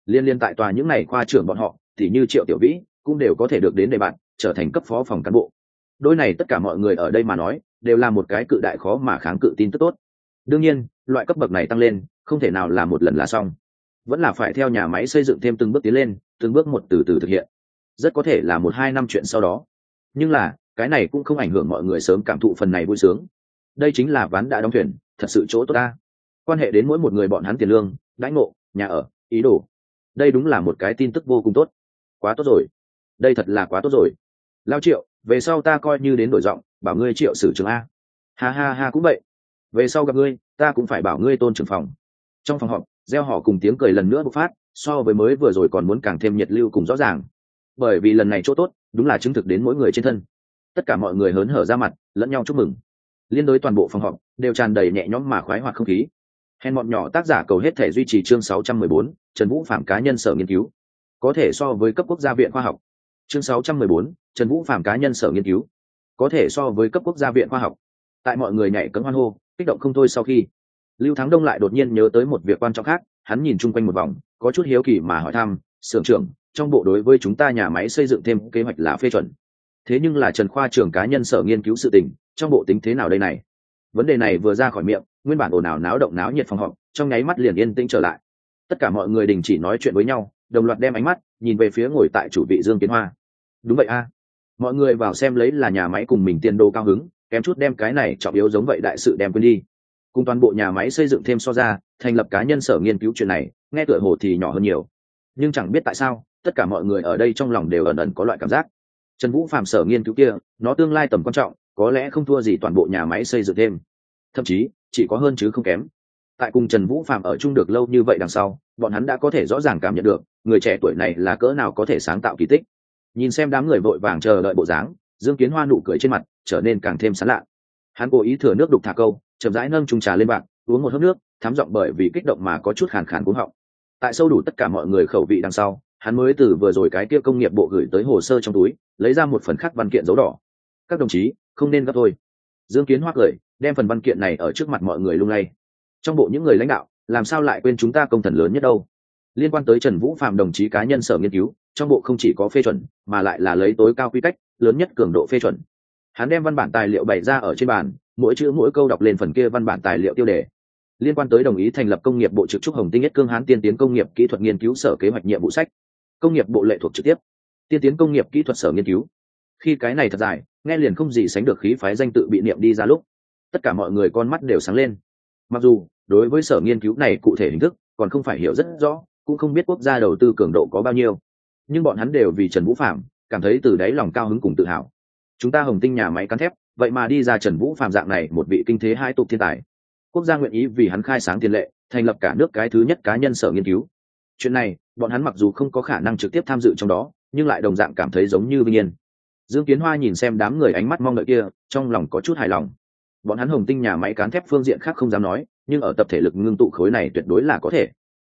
Liên liên tại tòa những này khoa trưởng bọn họ, thì như triệu tiểu vĩ, cũng đều có thể được đến đề bạn, trở thành cấp phó phòng cán bộ. Đôi này tất cả mọi người ở đây mà nói, đều là một cái cự đại khó mà kháng cự tin tức tốt. Đương nhiên, loại cấp bậc này tăng lên, không thể nào là một lần là xong. Vẫn là phải theo nhà máy xây dựng thêm từng bước tiến lên, từng bước một từ từ thực hiện. Rất có thể là một hai năm chuyện sau đó. Nhưng là cái này cũng không ảnh hưởng mọi người sớm cảm thụ phần này vui sướng. Đây chính là ván đã đóng thuyền, thật sự chỗ tốt ta. Quan hệ đến mỗi một người bọn hắn tiền lương, đãi ngộ, nhà ở, ý đồ. Đây đúng là một cái tin tức vô cùng tốt. Quá tốt rồi. Đây thật là quá tốt rồi. Lao triệu, về sau ta coi như đến đổi giọng, bảo ngươi triệu sử trường a. Ha ha ha cũng vậy. Về sau gặp ngươi, ta cũng phải bảo ngươi tôn trưởng phòng. Trong phòng họp gieo họ cùng tiếng cười lần nữa bộc phát, so với mới vừa rồi còn muốn càng thêm nhiệt lưu cùng rõ ràng. Bởi vì lần này chỗ tốt, đúng là chứng thực đến mỗi người trên thân tất cả mọi người hớn hở ra mặt lẫn nhau chúc mừng. Liên đối toàn bộ phòng họp đều tràn đầy nhẹ nhõm mà khoái hoặc không khí. Hèn bọn nhỏ tác giả cầu hết thể duy trì chương 614, trần vũ phạm cá nhân sở nghiên cứu. Có thể so với cấp quốc gia viện khoa học. Chương 614, trần vũ phạm cá nhân sở nghiên cứu. Có thể so với cấp quốc gia viện khoa học. Tại mọi người nhảy cấm hoan hô kích động không thôi sau khi lưu thắng đông lại đột nhiên nhớ tới một việc quan trọng khác hắn nhìn chung quanh một vòng có chút hiếu kỳ mà hỏi thăm sưởng trưởng trong bộ đối với chúng ta nhà máy xây dựng thêm kế hoạch là phê chuẩn? Thế nhưng là trần khoa trưởng cá nhân sở nghiên cứu sự tình, trong bộ tính thế nào đây này? Vấn đề này vừa ra khỏi miệng, nguyên bản ồn ào náo động náo nhiệt phòng họp, trong nháy mắt liền yên tĩnh trở lại. Tất cả mọi người đình chỉ nói chuyện với nhau, đồng loạt đem ánh mắt nhìn về phía ngồi tại chủ vị dương kiến hoa. Đúng vậy a. Mọi người vào xem lấy là nhà máy cùng mình tiền đồ cao hứng, kém chút đem cái này trọng yếu giống vậy đại sự đem quên đi. Cùng toàn bộ nhà máy xây dựng thêm so ra, thành lập cá nhân sở nghiên cứu chuyện này, nghe tựa hồ thì nhỏ hơn nhiều. Nhưng chẳng biết tại sao, tất cả mọi người ở đây trong lòng đều ẩn ẩn có loại cảm giác trần vũ phạm sở nghiên cứu kia, nó tương lai tầm quan trọng, có lẽ không thua gì toàn bộ nhà máy xây dựng thêm. Thậm chí, chỉ có hơn chứ không kém. Tại cùng trần vũ phạm ở chung được lâu như vậy đằng sau, bọn hắn đã có thể rõ ràng cảm nhận được, người trẻ tuổi này là cỡ nào có thể sáng tạo kỳ tích. Nhìn xem đám người vội vàng chờ đợi bộ dáng, dương kiến hoa nụ cười trên mặt, trở nên càng thêm sán lạ. Hắn cố ý thừa nước đục thả câu, chậm rãi nâng chung trà lên bạc, uống một hớp nước thám giọng bởi vì kích động mà có chút khàn khàn cuống họng. Tại sâu đủ tất cả mọi người khẩu vị đằng sau hắn mới từ vừa rồi cái kia công nghiệp bộ gửi tới hồ sơ trong túi, lấy ra một phần khắc văn kiện dấu đỏ. Các đồng chí, không nên gấp thôi. Dương kiến hoa cười, đem phần văn kiện này ở trước mặt mọi người lung lay. Trong bộ những người lãnh đạo, làm sao lại quên chúng ta công thần lớn nhất đâu? Liên quan tới trần vũ phạm đồng chí cá nhân sở nghiên cứu, trong bộ không chỉ có phê chuẩn, mà lại là lấy tối cao quy cách, lớn nhất cường độ phê chuẩn. Hắn đem văn bản tài liệu bày ra ở trên bàn, mỗi chữ mỗi câu đọc lên phần kia văn bản tài liệu tiêu đề. Liên quan tới đồng ý thành lập công nghiệp bộ trực trúc hồng tinh nhất cương hán tiên tiến công nghiệp kỹ thuật nghiên cứu sở kế hoạch nhiệm vụ sách công nghiệp bộ lệ thuộc trực tiếp. Tiên tiến công nghiệp kỹ thuật sở nghiên cứu. Khi cái này thật dài, nghe liền không gì sánh được khí phái danh tự bị niệm đi ra lúc. Tất cả mọi người con mắt đều sáng lên. Mặc dù, đối với sở nghiên cứu này cụ thể hình thức, còn không phải hiểu rất rõ, cũng không biết quốc gia đầu tư cường độ có bao nhiêu. Nhưng bọn hắn đều vì trần vũ phạm cảm thấy từ đáy lòng cao hứng cùng tự hào. Chúng ta hồng tinh nhà máy cán thép, vậy mà đi ra trần vũ phạm dạng này một vị kinh thế hai tục thiên tài. Quốc gia nguyện ý vì hắn khai sáng tiền lệ, thành lập cả nước cái thứ nhất cá nhân sở nghiên cứu chuyện này, bọn hắn mặc dù không có khả năng trực tiếp tham dự trong đó, nhưng lại đồng dạng cảm thấy giống như vinh yên. Dương kiến hoa nhìn xem đám người ánh mắt mong đợi kia, trong lòng có chút hài lòng. Bọn hắn hồng tinh nhà máy cán thép phương diện khác không dám nói, nhưng ở tập thể lực ngưng tụ khối này tuyệt đối là có thể.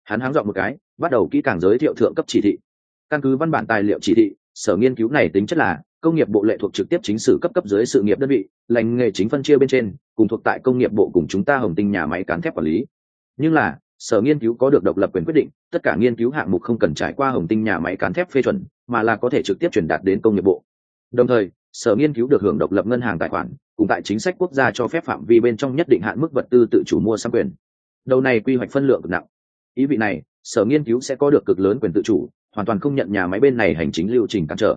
Hắn háng dọn một cái, bắt đầu kỹ càng giới thiệu thượng cấp chỉ thị. Căn cứ văn bản tài liệu chỉ thị, sở nghiên cứu này tính chất là, công nghiệp bộ lệ thuộc trực tiếp chính sử cấp cấp dưới sự nghiệp đơn vị, lành nghề chính phân chia bên trên, cùng thuộc tại công nghiệp bộ cùng chúng ta hồng tinh nhà máy cán thép quản lý. Nhưng là sở nghiên cứu có được độc lập quyền quyết định, tất cả nghiên cứu hạng mục không cần trải qua hồng tinh nhà máy cán thép phê chuẩn, mà là có thể trực tiếp truyền đạt đến công nghiệp bộ. Đồng thời, sở nghiên cứu được hưởng độc lập ngân hàng tài khoản, cùng tại chính sách quốc gia cho phép phạm vi bên trong nhất định hạn mức vật tư tự chủ mua sang quyền. Đầu này quy hoạch phân lượng cực nặng. Ý vị này, sở nghiên cứu sẽ có được cực lớn quyền tự chủ, hoàn toàn không nhận nhà máy bên này hành chính lưu trình cản trở.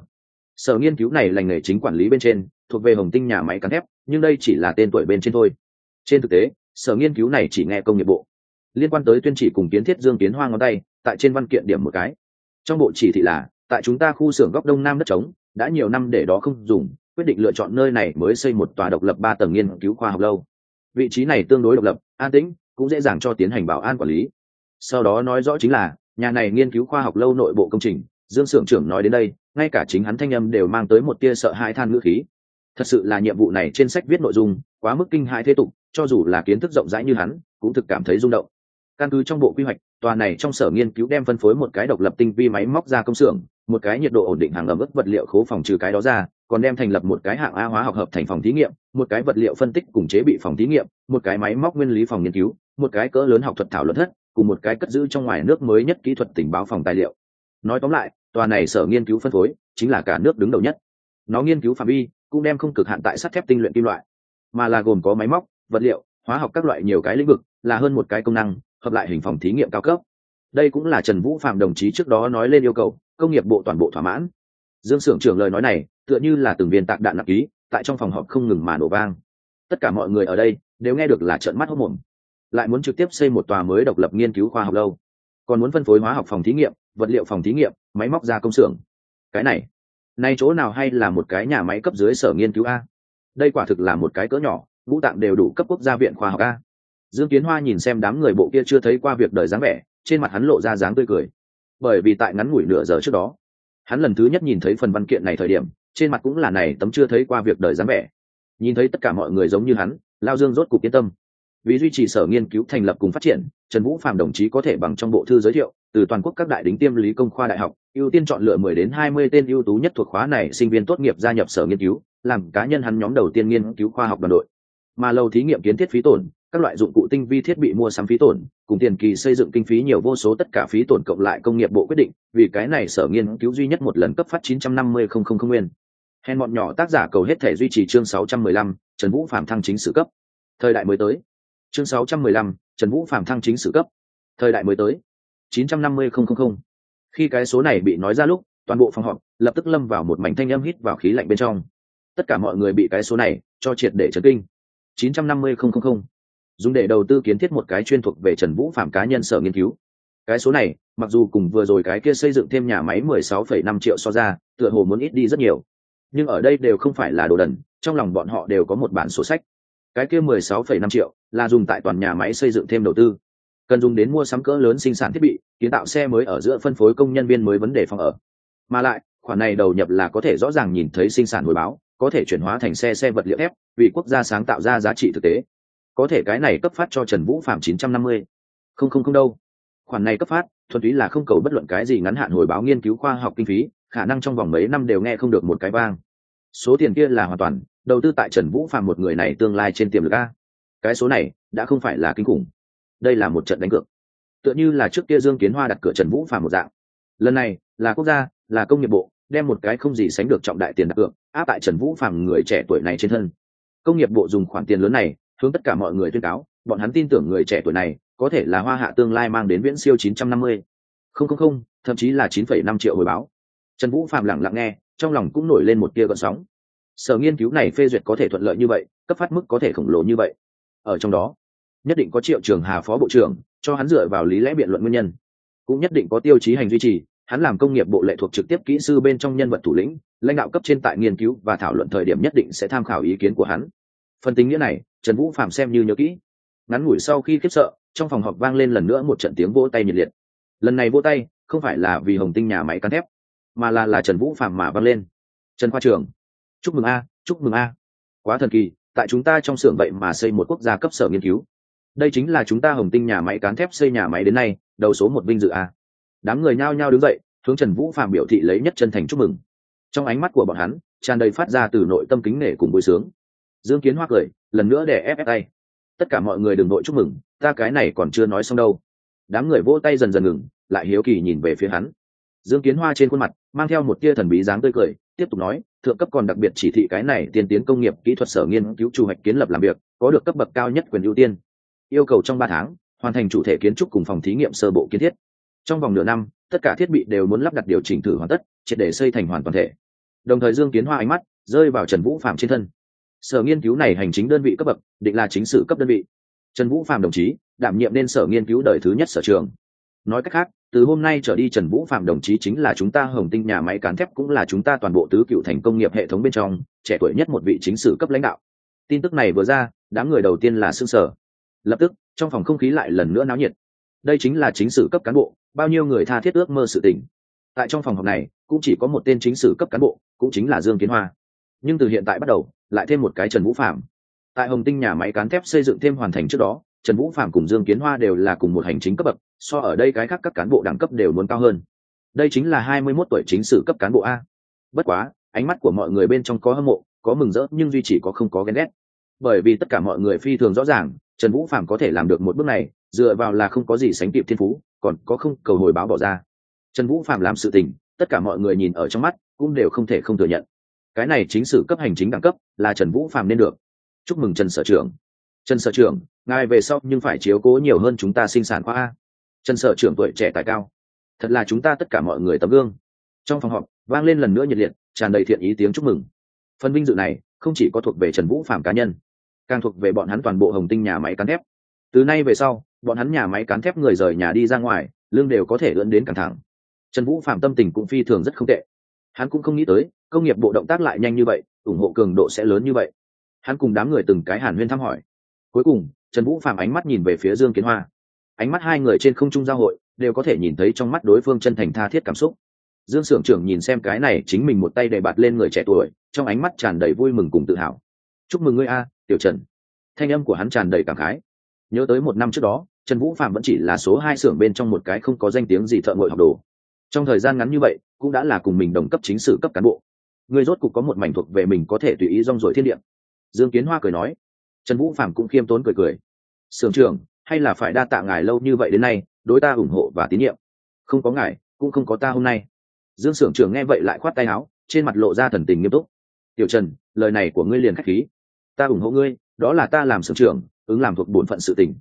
Sở nghiên cứu này lành nghề chính quản lý bên trên, thuộc về hồng tinh nhà máy cán thép, nhưng đây chỉ là tên tuổi bên trên thôi. Trên thực tế, sở nghiên cứu này chỉ nghe công nghiệp bộ liên quan tới tuyên chỉ cùng kiến thiết dương kiến hoa ngón tay, tại trên văn kiện điểm một cái. Trong bộ chỉ thị là, tại chúng ta khu xưởng góc đông nam đất trống, đã nhiều năm để đó không dùng, quyết định lựa chọn nơi này mới xây một tòa độc lập ba tầng nghiên cứu khoa học lâu. Vị trí này tương đối độc lập, an tĩnh, cũng dễ dàng cho tiến hành bảo an quản lý. Sau đó nói rõ chính là, nhà này nghiên cứu khoa học lâu nội bộ công trình, dương xưởng trưởng nói đến đây, ngay cả chính hắn thanh âm đều mang tới một tia sợ hãi than ngữ khí. Thật sự là nhiệm vụ này trên sách viết nội dung, quá mức kinh hãi thế tục, cho dù là kiến thức rộng rãi như hắn, cũng thực cảm thấy rung động căn cứ trong bộ quy hoạch, tòa này trong sở nghiên cứu đem phân phối một cái độc lập tinh vi máy móc ra công xưởng, một cái nhiệt độ ổn định hàng ẩm ướt vật liệu khố phòng trừ cái đó ra, còn đem thành lập một cái hạng a hóa học hợp thành phòng thí nghiệm, một cái vật liệu phân tích cùng chế bị phòng thí nghiệm, một cái máy móc nguyên lý phòng nghiên cứu, một cái cỡ lớn học thuật thảo luận thất, cùng một cái cất giữ trong ngoài nước mới nhất kỹ thuật tình báo phòng tài liệu. Nói tóm lại, tòa này sở nghiên cứu phân phối chính là cả nước đứng đầu nhất. Nó nghiên cứu phạm vi cũng đem không cực hạn tại sắt thép tinh luyện kim loại, mà là gồm có máy móc, vật liệu, hóa học các loại nhiều cái lĩnh vực, là hơn một cái công năng hợp lại hình phòng thí nghiệm cao cấp. Đây cũng là trần vũ phạm đồng chí trước đó nói lên yêu cầu, công nghiệp bộ toàn bộ thỏa mãn. Dương s ư ở n g trưởng lời nói này, tựa như là từng viên tạc đạn nặng ký, tại trong phòng họp không ngừng mà nổ vang. Tất cả mọi người ở đây đều nghe được là trợn mắt hốc mồm lại muốn trực tiếp xây một tòa mới độc lập nghiên cứu khoa học lâu. Còn muốn phân phối hóa học phòng thí nghiệm, vật liệu phòng thí nghiệm, máy móc ra công xưởng. Cái này, nay chỗ nào hay là một cái nhà máy cấp dưới sở nghiên cứu a? Đây quả thực là một cái cỡ nhỏ, ngũ tạng đều đủ cấp quốc gia viện khoa học a dương kiến hoa nhìn xem đám người bộ kia chưa thấy qua việc đời dáng vẻ, trên mặt hắn lộ ra dáng tươi cười. Bởi vì tại ngắn ngủi nửa giờ trước đó, hắn lần thứ nhất nhìn thấy phần văn kiện này thời điểm, trên mặt cũng là này tấm chưa thấy qua việc đời dáng vẻ. Nhìn thấy tất cả mọi người giống như hắn, lao dương rốt cục yên tâm. Vì duy trì sở nghiên cứu thành lập cùng phát triển, trần vũ phạm đồng chí có thể bằng trong bộ thư giới thiệu, từ toàn quốc các đại đính tiêm lý công khoa đại học, ưu tiên chọn lựa mười đến hai mươi tên ưu tú nhất thuộc khóa này sinh viên tốt nghiệp gia nhập sở nghiên cứu, làm cá nhân hắn nhóm đầu tiên nghiên cứu khoa học đoàn đội. Mà lâu thí nghiệm kiến thiết phí tổn các loại dụng cụ tinh vi thiết bị mua sắm phí tổn cùng tiền kỳ xây dựng kinh phí nhiều vô số tất cả phí tổn cộng lại công nghiệp bộ quyết định vì cái này sở nghiên cứu duy nhất một lần cấp phát 950 nguyên. Hèn bọn nhỏ tác giả cầu hết thể duy trì chương 615, trần vũ phạm thăng chính sử cấp. Thời đại mới tới. Chương 615, trần vũ phạm thăng chính sử cấp. Thời đại mới tới. 950 khi cái số này bị nói ra lúc toàn bộ phòng họp lập tức lâm vào một mảnh thanh âm hít vào khí lạnh bên trong. Tất cả mọi người bị cái số này cho triệt để chấn kinh. 950 dùng để đầu tư kiến thiết một cái chuyên thuộc về trần vũ phạm cá nhân sở nghiên cứu. Cái số này mặc dù cùng vừa rồi cái kia xây dựng thêm nhà máy 16,5 triệu so ra tựa hồ muốn ít đi rất nhiều. Nhưng ở đây đều không phải là đồ đần trong lòng bọn họ đều có một bản sổ sách. Cái kia 16,5 triệu là dùng tại toàn nhà máy xây dựng thêm đầu tư. Cần dùng đến mua sắm cỡ lớn sinh sản thiết bị kiến tạo xe mới ở giữa phân phối công nhân viên mới vấn đề phòng ở. Mà lại khoản này đầu nhập là có thể rõ ràng nhìn thấy sinh sản hồi báo có thể chuyển hóa thành xe xe vật liệu thép vì quốc gia sáng tạo ra giá trị thực tế có thể cái này cấp phát cho trần vũ phạm 950. không không không đâu. Khoản này cấp phát, thuần túy là không cầu bất luận cái gì ngắn hạn hồi báo nghiên cứu khoa học kinh phí, khả năng trong vòng mấy năm đều nghe không được một cái vang. Số tiền kia là hoàn toàn đầu tư tại trần vũ phạm một người này tương lai trên tiềm lực a. Cái số này đã không phải là kinh khủng. Đây là một trận đánh cược. Tựa như là trước kia dương kiến hoa đặt cửa trần vũ phạm một dạng. Lần này là quốc gia, là công nghiệp bộ, đem một cái không gì sánh được trọng đại tiền đặt cược, áp tại trần vũ phạm người trẻ tuổi này trên thân. Công nghiệp bộ dùng khoản tiền lớn này hướng tất cả mọi người tuyên cáo bọn hắn tin tưởng người trẻ tuổi này có thể là hoa hạ tương lai mang đến viễn siêu 950. không không không thậm chí là 9,5 triệu hồi báo. Trần vũ phạm lặng lặng nghe trong lòng cũng nổi lên một tia gợn sóng. Sở nghiên cứu này phê duyệt có thể thuận lợi như vậy cấp phát mức có thể khổng lồ như vậy. Ở trong đó nhất định có triệu trường hà phó bộ trưởng cho hắn dựa vào lý lẽ biện luận nguyên nhân. Cũng nhất định có tiêu chí hành duy trì hắn làm công nghiệp bộ lệ thuộc trực tiếp kỹ sư bên trong nhân vật thủ lĩnh lãnh đạo cấp trên tại nghiên cứu và thảo luận thời điểm nhất định sẽ tham khảo ý kiến của hắn. Phần tính nghĩa này trần vũ phạm xem như nhớ kỹ. Ngắn ngủi sau khi khiếp sợ, trong phòng họp vang lên lần nữa một trận tiếng vỗ tay nhiệt liệt. Lần này vỗ tay, không phải là vì hồng tinh nhà máy cán thép, mà là là trần vũ phạm mà vang lên. Trần khoa trường, chúc mừng a, chúc mừng a. Quá thần kỳ, tại chúng ta trong xưởng vậy mà xây một quốc gia cấp sở nghiên cứu. Đây chính là chúng ta hồng tinh nhà máy cán thép xây nhà máy đến nay, đầu số một vinh dự a. Đám người nhao nhao đứng dậy, hướng trần vũ phạm biểu thị lấy nhất chân thành chúc mừng. Trong ánh mắt của bọn hắn, tràn đầy phát ra từ nội tâm kính nể cùng vui sướng. Dương kiến hoa cười lần nữa để ép ép tay. Tất cả mọi người đừng đội chúc mừng, ta cái này còn chưa nói xong đâu. Đám người vỗ tay dần dần ngừng, lại hiếu kỳ nhìn về phía hắn. Dương kiến hoa trên khuôn mặt, mang theo một tia thần bí dáng tươi cười, tiếp tục nói, thượng cấp còn đặc biệt chỉ thị cái này, tiên tiến công nghiệp, kỹ thuật sở nghiên cứu chủ hoạch kiến lập làm việc, có được cấp bậc cao nhất quyền ưu tiên. Yêu cầu trong ba tháng, hoàn thành chủ thể kiến trúc cùng phòng thí nghiệm sơ bộ kiến thiết. Trong vòng nửa năm, tất cả thiết bị đều muốn lắp đặt điều chỉnh thử hoàn tất, triệt để xây thành hoàn toàn thể. Đồng thời dương kiến hoa ánh mắt rơi vào trần vũ phạm trên thân sở nghiên cứu này hành chính đơn vị cấp bậc, định là chính sự cấp đơn vị. Trần vũ phạm đồng chí, đảm nhiệm nên sở nghiên cứu đời thứ nhất sở trường. Nói cách khác, từ hôm nay trở đi trần vũ phạm đồng chí chính là chúng ta hồng tinh nhà máy cán thép cũng là chúng ta toàn bộ tứ cựu thành công nghiệp hệ thống bên trong, trẻ tuổi nhất một vị chính sử cấp lãnh đạo. Tin tức này vừa ra, đám người đầu tiên là xương sở lập tức, trong phòng không khí lại lần nữa náo nhiệt. Đây chính là chính sử cấp cán bộ, bao nhiêu người tha thiết ước mơ sự tỉnh. tại trong phòng học này, cũng chỉ có một tên chính sử cấp cán bộ, cũng chính là dương kiến hoa. Nhưng từ hiện tại bắt đầu lại thêm một cái trần vũ phạm tại hồng tinh nhà máy cán thép xây dựng thêm hoàn thành trước đó, trần vũ phạm cùng dương kiến hoa đều là cùng một hành chính cấp bậc, so ở đây cái khác các cán bộ đẳng cấp đều muốn cao hơn. Đây chính là hai mươi 21 tuổi chính sử cấp cán bộ a. Bất quá, ánh mắt của mọi người bên trong có hâm mộ, có mừng rỡ, nhưng duy chỉ có không có ghen ghét. Bởi vì tất cả mọi người phi thường rõ ràng, trần vũ phạm có thể làm được một bước này, dựa vào là không có gì sánh kịp thiên phú, còn có không cầu hồi báo bỏ ra. Trần vũ phạm làm sự tình, tất cả mọi người nhìn ở trong mắt, cũng đều không thể không thừa nhận cái này chính sự cấp hành chính đẳng cấp, là trần vũ phạm nên được. Chúc mừng trần sở trưởng. Trần sở trưởng, ngài về sau nhưng phải chiếu cố nhiều hơn chúng ta sinh sản khoa a. Trần sở trưởng tuổi trẻ tài cao. Thật là chúng ta tất cả mọi người tấm gương. Trong phòng họp, vang lên lần nữa nhiệt liệt, tràn đầy thiện ý tiếng chúc mừng. Phần vinh dự này, không chỉ có thuộc về trần vũ phạm cá nhân, càng thuộc về bọn hắn toàn bộ hồng tinh nhà máy cán thép. Từ nay về sau, bọn hắn nhà máy cán thép người rời nhà đi ra ngoài, lương đều có thể lưỡn đến căng thẳng. Trần vũ phạm tâm tình cũng phi thường rất không tệ. Hắn cũng không nghĩ tới công nghiệp bộ động tác lại nhanh như vậy, ủng hộ cường độ sẽ lớn như vậy. Hắn cùng đám người từng cái hàn huyên thăm hỏi. Cuối cùng, trần vũ phạm ánh mắt nhìn về phía dương kiến hoa. Ánh mắt hai người trên không trung giao hội, đều có thể nhìn thấy trong mắt đối phương chân thành tha thiết cảm xúc. Dương s ư ở n g trưởng nhìn xem cái này chính mình một tay đầy bạt lên người trẻ tuổi, trong ánh mắt tràn đầy vui mừng cùng tự hào. Chúc mừng ngươi a, tiểu trần. Thanh âm của hắn tràn đầy cảm khái. Nhớ tới một năm trước đó, trần vũ phạm vẫn chỉ là số hai xưởng bên trong một cái không có danh tiếng gì thợ ngội học đồ. Trong thời gian ngắn như vậy, cũng đã là cùng mình đồng cấp chính sử cấp cán bộ. Ngươi rốt cục có một mảnh thuộc về mình có thể tùy ý rong rổi thiên địa. Dương kiến hoa cười nói. Trần vũ phạm cũng khiêm tốn cười cười. Sưởng trưởng, hay là phải đa tạ ngài lâu như vậy đến nay, đối ta ủng hộ và tín nhiệm. Không có ngài, cũng không có ta hôm nay. Dương sưởng trưởng nghe vậy lại khoát tay áo, trên mặt lộ ra thần tình nghiêm túc. Tiểu trần, lời này của ngươi liền khách khí. Ta ủng hộ ngươi, đó là ta làm sưởng trưởng, ứng làm thuộc bổn phận sự tình.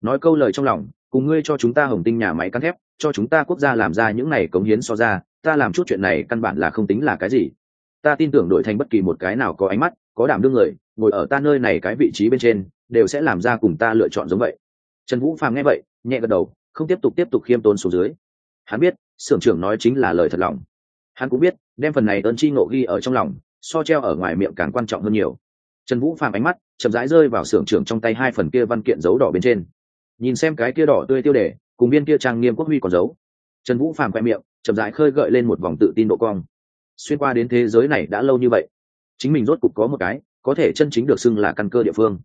Nói câu lời trong lòng, cùng ngươi cho chúng ta hồng tinh nhà máy cắn thép, cho chúng ta quốc gia làm ra những này cống hiến so ra, ta làm chút chuyện này căn bản là không tính là cái gì ta tin tưởng đổi thành bất kỳ một cái nào có ánh mắt, có đảm đương người, ngồi ở ta nơi này cái vị trí bên trên, đều sẽ làm ra cùng ta lựa chọn giống vậy. Trần vũ phàm nghe vậy, nhẹ gật đầu, không tiếp tục tiếp tục khiêm tốn xuống dưới. Hắn biết sưởng trưởng nói chính là lời thật lòng. Hắn cũng biết, đem phần này ơn chi ngộ ghi ở trong lòng, so treo ở ngoài miệng càng quan trọng hơn nhiều. Trần vũ phàm ánh mắt chậm rãi rơi vào sưởng trưởng trong tay hai phần kia văn kiện dấu đỏ bên trên. Nhìn xem cái kia đỏ tươi tiêu đề, cùng viên kia trang nghiêm quốc huy còn dấu trần vũ phàm khoe miệng, chậm rãi khơi gợi lên một vòng tự tin độ cong xuyên qua đến thế giới này đã lâu như vậy. Chính mình rốt cục có một cái có thể chân chính được xưng là căn cơ địa phương.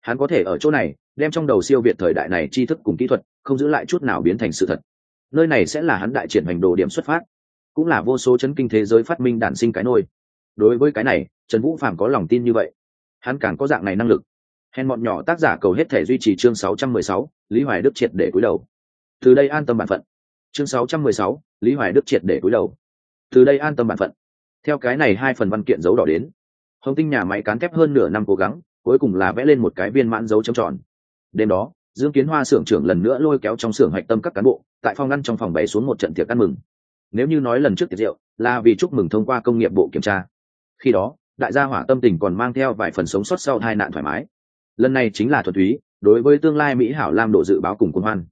Hắn có thể ở chỗ này đem trong đầu siêu việt thời đại này tri thức cùng kỹ thuật không giữ lại chút nào biến thành sự thật. Nơi này sẽ là hắn đại triển hành đồ điểm xuất phát. Cũng là vô số chấn kinh thế giới phát minh đản sinh cái nôi. Đối với cái này trần vũ phạm có lòng tin như vậy. Hắn càng có dạng này năng lực. Hèn bọn nhỏ tác giả cầu hết thể duy trì chương 616, lý hoài đức triệt để cúi đầu. Từ đây an tâm bản phận. Chương 616, lý hoài đức triệt để cúi đầu từ đây an tâm bản phận. Theo cái này hai phần văn kiện dấu đỏ đến, hồng tinh nhà máy cán thép hơn nửa năm cố gắng, cuối cùng là vẽ lên một cái viên mãn dấu trầm tròn. Đêm đó, dương kiến hoa xưởng trưởng lần nữa lôi kéo trong xưởng hạch tâm các cán bộ, tại phòng ngăn trong phòng bày xuống một trận tiệc ăn mừng. Nếu như nói lần trước tiệc rượu, là vì chúc mừng thông qua công nghiệp bộ kiểm tra. Khi đó, đại gia hỏa tâm tình còn mang theo vài phần sống sót sau hai nạn thoải mái. Lần này chính là thuần túy, đối với tương lai mỹ hảo lam độ dự báo cùng quân hoan.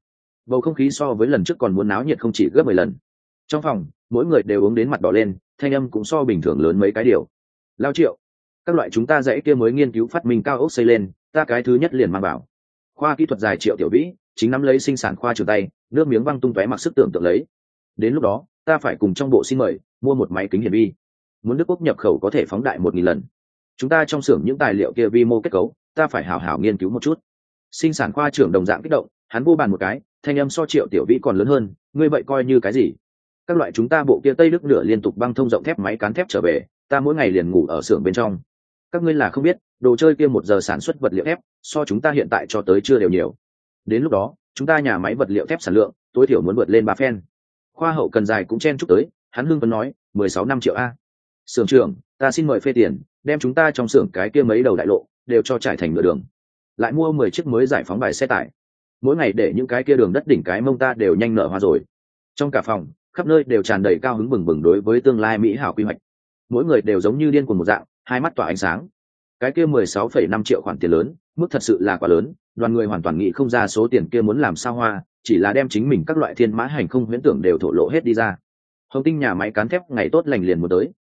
Bầu không khí so với lần trước còn muốn náo nhiệt không chỉ gấp mười lần. Trong phòng mỗi người đều uống đến mặt đỏ lên, thanh âm cũng so bình thường lớn mấy cái điều. Lao triệu, các loại chúng ta dãy kia mới nghiên cứu phát minh cao ốc xây lên, ta cái thứ nhất liền mang vào. Khoa kỹ thuật dài triệu tiểu vĩ, chính nắm lấy sinh sản khoa trường tay, nước miếng văng tung tóe mặc sức tưởng tượng lấy. Đến lúc đó, ta phải cùng trong bộ xin mời, mua một máy kính hiển vi. Muốn đức quốc nhập khẩu có thể phóng đại một nghìn lần. Chúng ta trong xưởng những tài liệu kia vi mô kết cấu, ta phải hảo hảo nghiên cứu một chút. Sinh sản khoa trưởng đồng dạng kích động, hắn vô bàn một cái, thanh âm so triệu tiểu vĩ còn lớn hơn, ngươi vậy coi như cái gì? Các loại chúng ta bộ kia tây đức nửa liên tục băng thông rộng thép máy cán thép trở về, ta mỗi ngày liền ngủ ở xưởng bên trong. Các ngươi là không biết, đồ chơi kia một giờ sản xuất vật liệu thép, so chúng ta hiện tại cho tới chưa đều nhiều. Đến lúc đó, chúng ta nhà máy vật liệu thép sản lượng, tối thiểu muốn vượt lên ba phen. Khoa hậu cần dài cũng chen chúc tới, hắn hưng vẫn nói, mười sáu năm triệu a. Xưởng trưởng, ta xin mời phê tiền, đem chúng ta trong xưởng cái kia mấy đầu đại lộ, đều cho trải thành nửa đường. Lại mua mười chiếc mới giải phóng bài xe tải. Mỗi ngày để những cái kia đường đất đỉnh cái mông ta đều nhanh nở hoa rồi. Trong cả phòng khắp nơi đều tràn đầy cao hứng bừng bừng đối với tương lai mỹ hảo quy hoạch. Mỗi người đều giống như điên cuồng một dạng, hai mắt tỏa ánh sáng. Cái kia mười sáu phẩy năm triệu khoản tiền lớn, mức thật sự là quá lớn, đoàn người hoàn toàn nghĩ không ra số tiền kia muốn làm sao hoa, chỉ là đem chính mình các loại thiên mã hành không huyễn tưởng đều thổ lộ hết đi ra. Hồng tinh nhà máy cán thép ngày tốt lành liền một tới.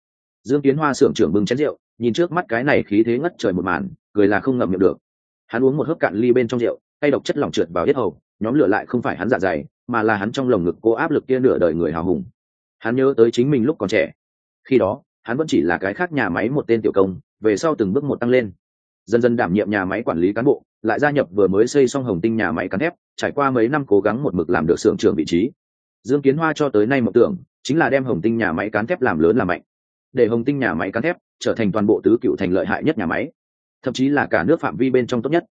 Dương kiến hoa xưởng trưởng bưng chén rượu, nhìn trước mắt cái này khí thế ngất trời một màn, cười là không ngậm miệng được. Hắn uống một hớp cạn ly bên trong rượu, tay độc chất lỏng trượt vào hết hầu, nhóm lửa lại không phải hắn dạ dày mà là hắn trong lồng ngực cô áp lực kia nửa đời người hào hùng. Hắn nhớ tới chính mình lúc còn trẻ. Khi đó, hắn vẫn chỉ là cái khác nhà máy một tên tiểu công, về sau từng bước một tăng lên. Dần dần đảm nhiệm nhà máy quản lý cán bộ, lại gia nhập vừa mới xây xong hồng tinh nhà máy cán thép, trải qua mấy năm cố gắng một mực làm được xưởng trưởng vị trí. Dương kiến hoa cho tới nay mộng tưởng, chính là đem hồng tinh nhà máy cán thép làm lớn làm mạnh. Để hồng tinh nhà máy cán thép trở thành toàn bộ tứ cựu thành lợi hại nhất nhà máy, thậm chí là cả nước phạm vi bên trong tốt nhất.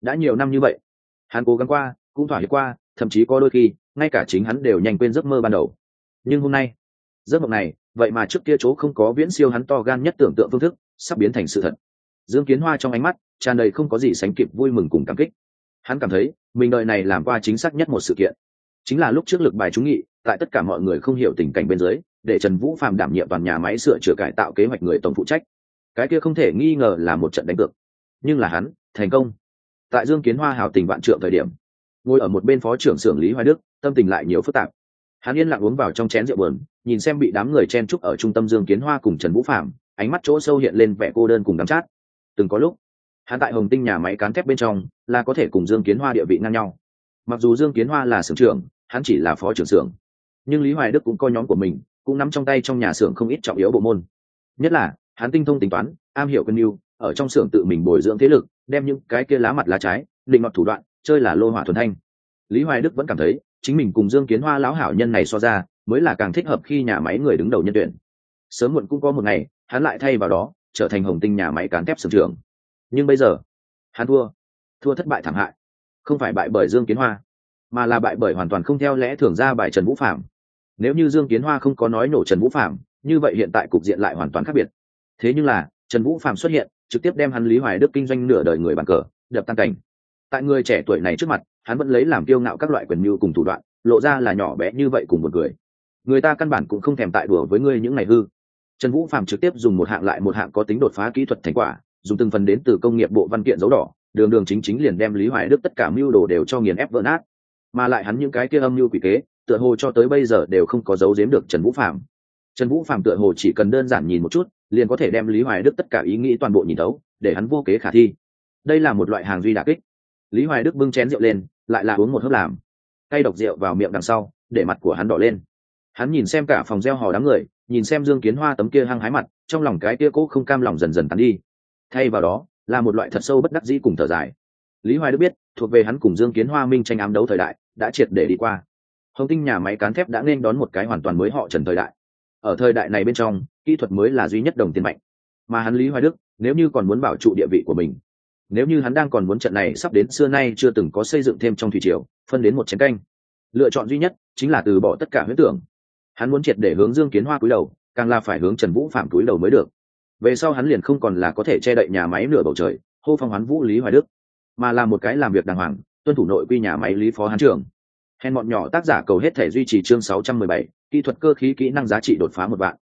Đã nhiều năm như vậy, hắn cố gắng qua, cũng thỏa hiệp qua thậm chí có đôi khi, ngay cả chính hắn đều nhanh quên giấc mơ ban đầu. Nhưng hôm nay, giấc mộng này, vậy mà trước kia chỗ không có viễn siêu hắn to gan nhất tưởng tượng phương thức, sắp biến thành sự thật. Dương kiến hoa trong ánh mắt, tràn đầy không có gì sánh kịp vui mừng cùng cảm kích. Hắn cảm thấy, mình đợi này làm qua chính xác nhất một sự kiện. Chính là lúc trước lực bài trúng nghị, tại tất cả mọi người không hiểu tình cảnh bên dưới, để trần vũ phạm đảm nhiệm toàn nhà máy sửa chữa cải tạo kế hoạch người tổng phụ trách. Cái kia không thể nghi ngờ là một trận đánh cược. Nhưng là hắn, thành công. Tại dương kiến hoa hào tình vạn trượng thời điểm ngồi ở một bên phó trưởng xưởng lý hoài đức, tâm tình lại nhiều phức tạp. Hắn yên lặng uống vào trong chén rượu bờn nhìn xem bị đám người chen trúc ở trung tâm dương kiến hoa cùng trần vũ phạm ánh mắt chỗ sâu hiện lên vẻ cô đơn cùng đắm chát. Từng có lúc, hắn tại hồng tinh nhà máy cán thép bên trong là có thể cùng dương kiến hoa địa vị ngang nhau. Mặc dù dương kiến hoa là xưởng trưởng, hắn chỉ là phó trưởng xưởng, nhưng lý hoài đức cũng coi nhóm của mình cũng nắm trong tay trong nhà xưởng không ít trọng yếu bộ môn. Nhất là, hắn tinh thông tính toán, am hiểu cân mưu ở trong xưởng tự mình bồi dưỡng thế lực, đem những cái kia lá mặt lá trái, định ngọt thủ đoạn chơi là lô hỏa thuần thanh. Lý hoài đức vẫn cảm thấy, chính mình cùng dương kiến hoa lão hảo nhân này so ra, mới là càng thích hợp khi nhà máy người đứng đầu nhân tuyển. Sớm muộn cũng có một ngày, hắn lại thay vào đó, trở thành hồng tinh nhà máy cán thép sưởng trường nhưng bây giờ, hắn thua. Thua thất bại thảm hại. Không phải bại bởi dương kiến hoa, mà là bại bởi hoàn toàn không theo lẽ thường ra bại trần vũ phạm nếu như dương kiến hoa không có nói nổ trần vũ phạm như vậy hiện tại cục diện lại hoàn toàn khác biệt. Thế nhưng là, trần vũ phạm xuất hiện, trực tiếp đem hắn lý hoài đức kinh doanh nửa đời người bàn cờ, đập tan cảnh tại người trẻ tuổi này trước mặt, hắn vẫn lấy làm kiêu ngạo các loại quyền mưu cùng thủ đoạn, lộ ra là nhỏ bé như vậy cùng một người. Người ta căn bản cũng không thèm tại đùa với ngươi những ngày hư. Trần vũ phạm trực tiếp dùng một hạng lại một hạng có tính đột phá kỹ thuật thành quả, dùng từng phần đến từ công nghiệp bộ văn kiện dấu đỏ, đường đường chính chính liền đem lý hoài đức tất cả mưu đồ đều cho nghiền ép vỡ nát. Mà lại hắn những cái kia âm mưu quỷ kế, tựa hồ cho tới bây giờ đều không có dấu giếm được trần vũ phạm trần vũ phạm tựa hồ chỉ cần đơn giản nhìn một chút, liền có thể đem lý hoài đức tất cả ý nghĩ toàn bộ nhìn đấu để hắn vô kế khả thi. Đây là một loại hàng duy đà kích lý hoài đức bưng chén rượu lên, lại là uống một hớp làm. Cay độc rượu vào miệng đằng sau, để mặt của hắn đỏ lên. Hắn nhìn xem cả phòng gieo hò đám người, nhìn xem dương kiến hoa tấm kia hăng hái mặt, trong lòng cái kia cố không cam lòng dần dần tắn đi. Thay vào đó, là một loại thật sâu bất đắc dĩ cùng thở dài. Lý hoài đức biết, thuộc về hắn cùng dương kiến hoa minh tranh ám đấu thời đại, đã triệt để đi qua. Hồng tinh nhà máy cán thép đã nên đón một cái hoàn toàn mới họ trần thời đại. Ở thời đại này bên trong, kỹ thuật mới là duy nhất đồng tiền mạnh. Mà hắn lý hoài đức, nếu như còn muốn bảo trụ địa vị của mình nếu như hắn đang còn muốn trận này sắp đến xưa nay chưa từng có xây dựng thêm trong thủy triều phân đến một chén canh. Lựa chọn duy nhất chính là từ bỏ tất cả huyết tưởng. Hắn muốn triệt để hướng dương kiến hoa cúi đầu càng là phải hướng trần vũ phạm cúi đầu mới được. Về sau hắn liền không còn là có thể che đậy nhà máy nửa bầu trời hô phong hoán vũ lý hoài đức mà là một cái làm việc đàng hoàng tuân thủ nội quy nhà máy lý phó hán trưởng hèn bọn nhỏ tác giả cầu hết thể duy trì chương 617, kỹ thuật cơ khí kỹ năng giá trị đột phá một vạn.